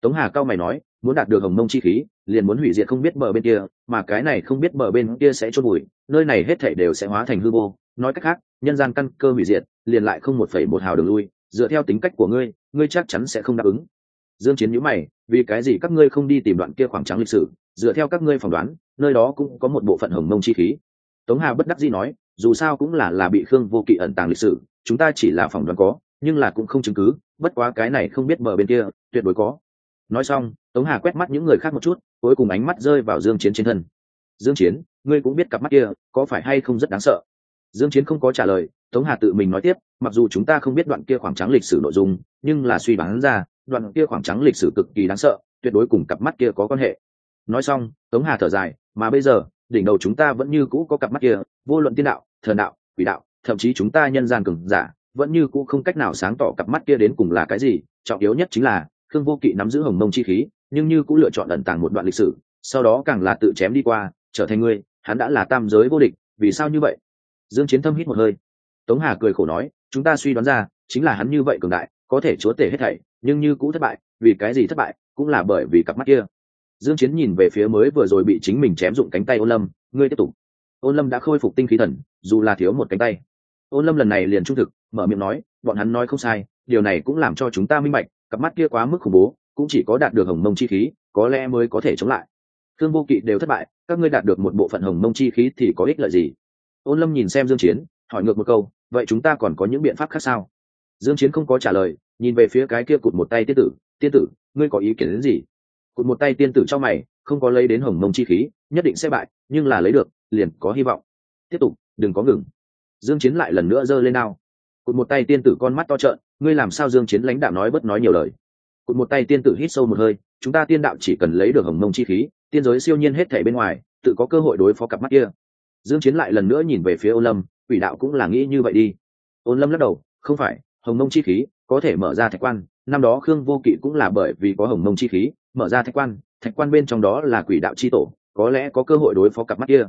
Tống hà cao mày nói muốn đạt được hồng mông chi khí, liền muốn hủy diệt không biết bờ bên kia, mà cái này không biết bờ bên kia sẽ chôn bụi, nơi này hết thảy đều sẽ hóa thành hư vô. Nói cách khác, nhân gian căn cơ hủy diệt, liền lại không một phẩy một hào đường lui, dựa theo tính cách của ngươi ngươi chắc chắn sẽ không đáp ứng. Dương chiến nhíu mày, vì cái gì các ngươi không đi tìm đoạn kia khoảng trắng lịch sử, dựa theo các ngươi phỏng đoán, nơi đó cũng có một bộ phận hồng mông chi khí. Tống hà bất đắc dĩ nói, dù sao cũng là là bị khương vô kỵ ẩn tàng lịch sử, chúng ta chỉ là phỏng đoán có, nhưng là cũng không chứng cứ, bất quá cái này không biết bờ bên kia, tuyệt đối có. Nói xong tống hà quét mắt những người khác một chút, cuối cùng ánh mắt rơi vào dương chiến trên thân. Dương chiến, ngươi cũng biết cặp mắt kia, có phải hay không rất đáng sợ? Dương chiến không có trả lời, tống hà tự mình nói tiếp, mặc dù chúng ta không biết đoạn kia khoảng trắng lịch sử nội dung, nhưng là suy đoán ra, đoạn kia khoảng trắng lịch sử cực kỳ đáng sợ, tuyệt đối cùng cặp mắt kia có quan hệ. Nói xong, tống hà thở dài, mà bây giờ, đỉnh đầu chúng ta vẫn như cũ có cặp mắt kia, vô luận tiên đạo, thần đạo, quỷ đạo, thậm chí chúng ta nhân gian cường giả, vẫn như cũ không cách nào sáng tỏ cặp mắt kia đến cùng là cái gì, trọng yếu nhất chính là, khương vô kỵ nắm giữ hồng mông chi khí nhưng như cũng lựa chọn ẩn tàng một đoạn lịch sử, sau đó càng là tự chém đi qua, trở thành ngươi hắn đã là tam giới vô địch, vì sao như vậy? Dương chiến thâm hít một hơi. Tống hà cười khổ nói, chúng ta suy đoán ra, chính là hắn như vậy cường đại, có thể chúa tể hết thảy, nhưng như cũ thất bại, vì cái gì thất bại, cũng là bởi vì cặp mắt kia. Dương chiến nhìn về phía mới vừa rồi bị chính mình chém dụng cánh tay ôn lâm, ngươi tiếp tục. Ôn lâm đã khôi phục tinh khí thần, dù là thiếu một cánh tay. Ôn lâm lần này liền trung thực, mở miệng nói, bọn hắn nói không sai, điều này cũng làm cho chúng ta minh bạch, cặp mắt kia quá mức khủng bố cũng chỉ có đạt được hồng mông chi khí, có lẽ mới có thể chống lại. Thương vô kỵ đều thất bại, các ngươi đạt được một bộ phận hồng mông chi khí thì có ích lợi gì? Ôn lâm nhìn xem dương chiến, hỏi ngược một câu, vậy chúng ta còn có những biện pháp khác sao? Dương chiến không có trả lời, nhìn về phía cái kia cụt một tay tiên tử tiên tử, ngươi có ý kiến đến gì? Cụt một tay tiên tử cho mày, không có lấy đến hồng mông chi khí, nhất định sẽ bại, nhưng là lấy được, liền có hy vọng. Tiếp tục, đừng có ngừng. Dương chiến lại lần nữa giơ lên đao. Cụt một tay tiên tử con mắt to trợn, ngươi làm sao dương chiến lãnh đạo nói bất nói nhiều lời? Cụt một tay tiên tử hít sâu một hơi, chúng ta tiên đạo chỉ cần lấy được hồng mông chi khí, tiên giới siêu nhiên hết thể bên ngoài, tự có cơ hội đối phó cặp mắt kia. Dương chiến lại lần nữa nhìn về phía ôn lâm, quỷ đạo cũng là nghĩ như vậy đi. Ôn lâm lắc đầu, không phải, hồng mông chi khí, có thể mở ra thạch quan, năm đó khương vô kỵ cũng là bởi vì có hồng mông chi khí, mở ra thạch quan thạch quan bên trong đó là quỷ đạo chi tổ, có lẽ có cơ hội đối phó cặp mắt kia.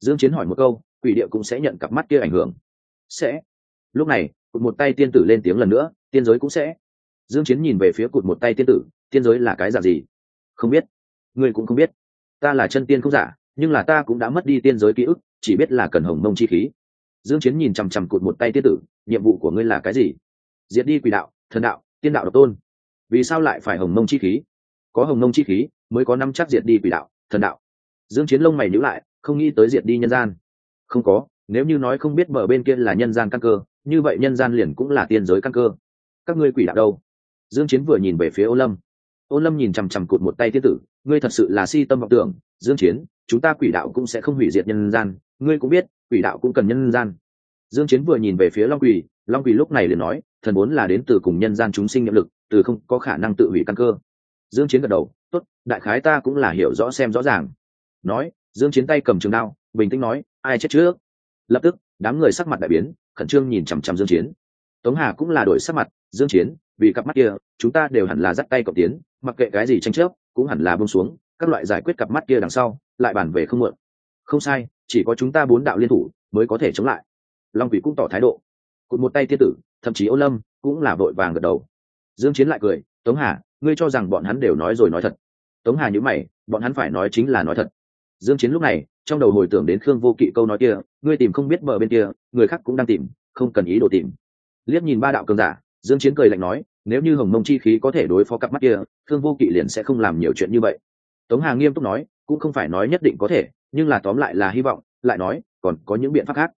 Dương chiến hỏi một câu, quỷ địa cũng sẽ nhận cặp mắt kia ảnh hưởng. Sẽ. Lúc này, cụt một tay tiên tử lên tiếng lần nữa, tiên giới cũng sẽ dương chiến nhìn về phía cụt một tay tiên tử, tiên giới là cái dạng gì? Không biết. Ngươi cũng không biết. Ta là chân tiên không giả, nhưng là ta cũng đã mất đi tiên giới ký ức, chỉ biết là cần hồng mông chi khí. Dương chiến nhìn chằm chằm cụt một tay tiên tử, nhiệm vụ của ngươi là cái gì? Diệt đi quỷ đạo, thần đạo, tiên đạo độc tôn. Vì sao lại phải hồng mông chi khí? Có hồng mông chi khí, mới có năm chắc diệt đi quỷ đạo, thần đạo. Dương chiến lông mày nhíu lại, không nghĩ tới diệt đi nhân gian. Không có, nếu như nói không biết bờ bên kia là nhân gian căn cơ, như vậy nhân gian liền cũng là tiên giới căn cơ. Các ngươi quỷ đạo đâu? Dương chiến vừa nhìn về phía ô lâm. Ô lâm nhìn chằm chằm cụt một tay tiên tử, ngươi thật sự là si tâm vọng tưởng, dương chiến, chúng ta quỷ đạo cũng sẽ không hủy diệt nhân gian, ngươi cũng biết, quỷ đạo cũng cần nhân gian. Dương chiến vừa nhìn về phía long quỷ long quỷ lúc này liền nói, thần vốn là đến từ cùng nhân gian chúng sinh nhiệm lực, từ không có khả năng tự hủy căn cơ. Dương chiến gật đầu, tốt, đại khái ta cũng là hiểu rõ xem rõ ràng. Nói, dương chiến tay cầm trường đao, bình tĩnh nói, ai chết trước? Lập tức, đám người sắc mặt đại biến, khẩn trương nhìn chằm chằm dương chiến. Tống hà cũng là đổi sắc mặt, dương chiến vì cặp mắt kia, chúng ta đều hẳn là dắt tay cộng tiến, mặc kệ cái gì tranh chấp, cũng hẳn là buông xuống, các loại giải quyết cặp mắt kia đằng sau, lại bàn về không muộn không sai, chỉ có chúng ta bốn đạo liên thủ mới có thể chống lại. Long quỷ cũng tỏ thái độ. Cụt một tay tiên tử, thậm chí ô lâm cũng là vội vàng gật đầu. Dương chiến lại cười, tống hà, ngươi cho rằng bọn hắn đều nói rồi nói thật. Tống hà nhíu mày, bọn hắn phải nói chính là nói thật. Dương chiến lúc này, trong đầu hồi tưởng đến khương vô kỵ câu nói kia, ngươi tìm không biết bờ bên kia, người khác cũng đang tìm, không cần ý đồ tìm. Liếc nhìn ba đạo cường giả dương chiến cười lạnh nói, nếu như hồng mông chi khí có thể đối phó cặp mắt kia Thương vô kỵ liền sẽ không làm nhiều chuyện như vậy. Tống hà nghiêm túc nói, cũng không phải nói nhất định có thể, nhưng là tóm lại là hy vọng, lại nói, còn có những biện pháp khác.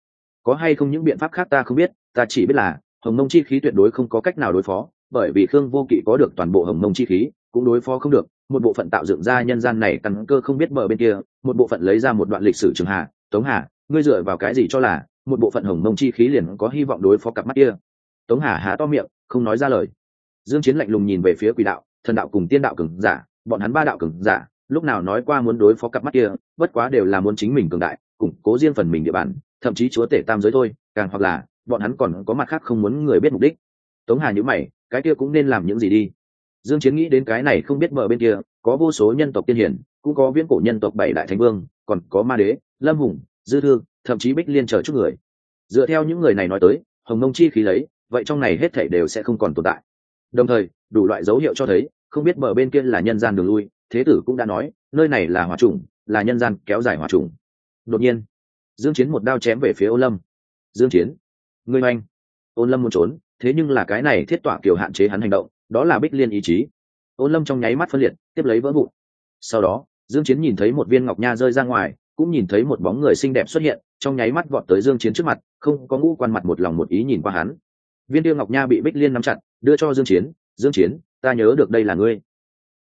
Có hay không những biện pháp khác ta không biết, ta chỉ biết là, hồng mông chi khí tuyệt đối không có cách nào đối phó, bởi vì khương vô kỵ có được toàn bộ hồng mông chi khí, cũng đối phó không được. Một bộ phận tạo dựng ra nhân gian này căn cơ không biết mở bên kia, một bộ phận lấy ra một đoạn lịch sử trường hà tống hà, ngươi dựa vào cái gì cho là, một bộ phận hồng mông chi khí liền có hy vọng đối phó cặp mắt kia? Tống hà há to miệng không nói ra lời. Dương chiến lạnh lùng nhìn về phía quỷ đạo, thần đạo cùng tiên đạo cường giả, bọn hắn ba đạo cường giả, lúc nào nói qua muốn đối phó cặp mắt kia, bất quá đều là muốn chính mình cường đại, củng cố riêng phần mình địa bàn, thậm chí chúa tể tam giới thôi, càng hoặc là, bọn hắn còn có mặt khác không muốn người biết mục đích. Tống hà nhữ mày, cái kia cũng nên làm những gì đi. Dương chiến nghĩ đến cái này không biết mở bên kia, có vô số nhân tộc tiên hiển, cũng có viễn cổ nhân tộc bảy đại thánh vương, còn có ma đế, lâm hùng, dư thương thậm chí bích liên chờ chút người. Dựa theo những người này nói tới, hồng mông chi khí lấy vậy trong này hết thảy đều sẽ không còn tồn tại. Đồng thời, đủ loại dấu hiệu cho thấy, không biết bờ bên kia là nhân gian đường lui, thế tử cũng đã nói, nơi này là hỏa trùng, là nhân gian kéo dài hỏa trùng. Đột nhiên, dương chiến một đao chém về phía ô lâm. Dương chiến, ngươi anh ôn lâm muốn trốn, thế nhưng là cái này thiết tỏa kiểu hạn chế hắn hành động, đó là bích liên ý chí. Ôn lâm trong nháy mắt phân liệt, tiếp lấy vỡ vụn. Sau đó, dương chiến nhìn thấy một viên ngọc nha rơi ra ngoài, cũng nhìn thấy một bóng người xinh đẹp xuất hiện, trong nháy mắt vọt tới dương chiến trước mặt, không có ngũ quan mặt một lòng một ý nhìn qua hắn viên tiêu ngọc nha bị bích liên nắm chặt, đưa cho dương chiến dương chiến, ta nhớ được đây là ngươi.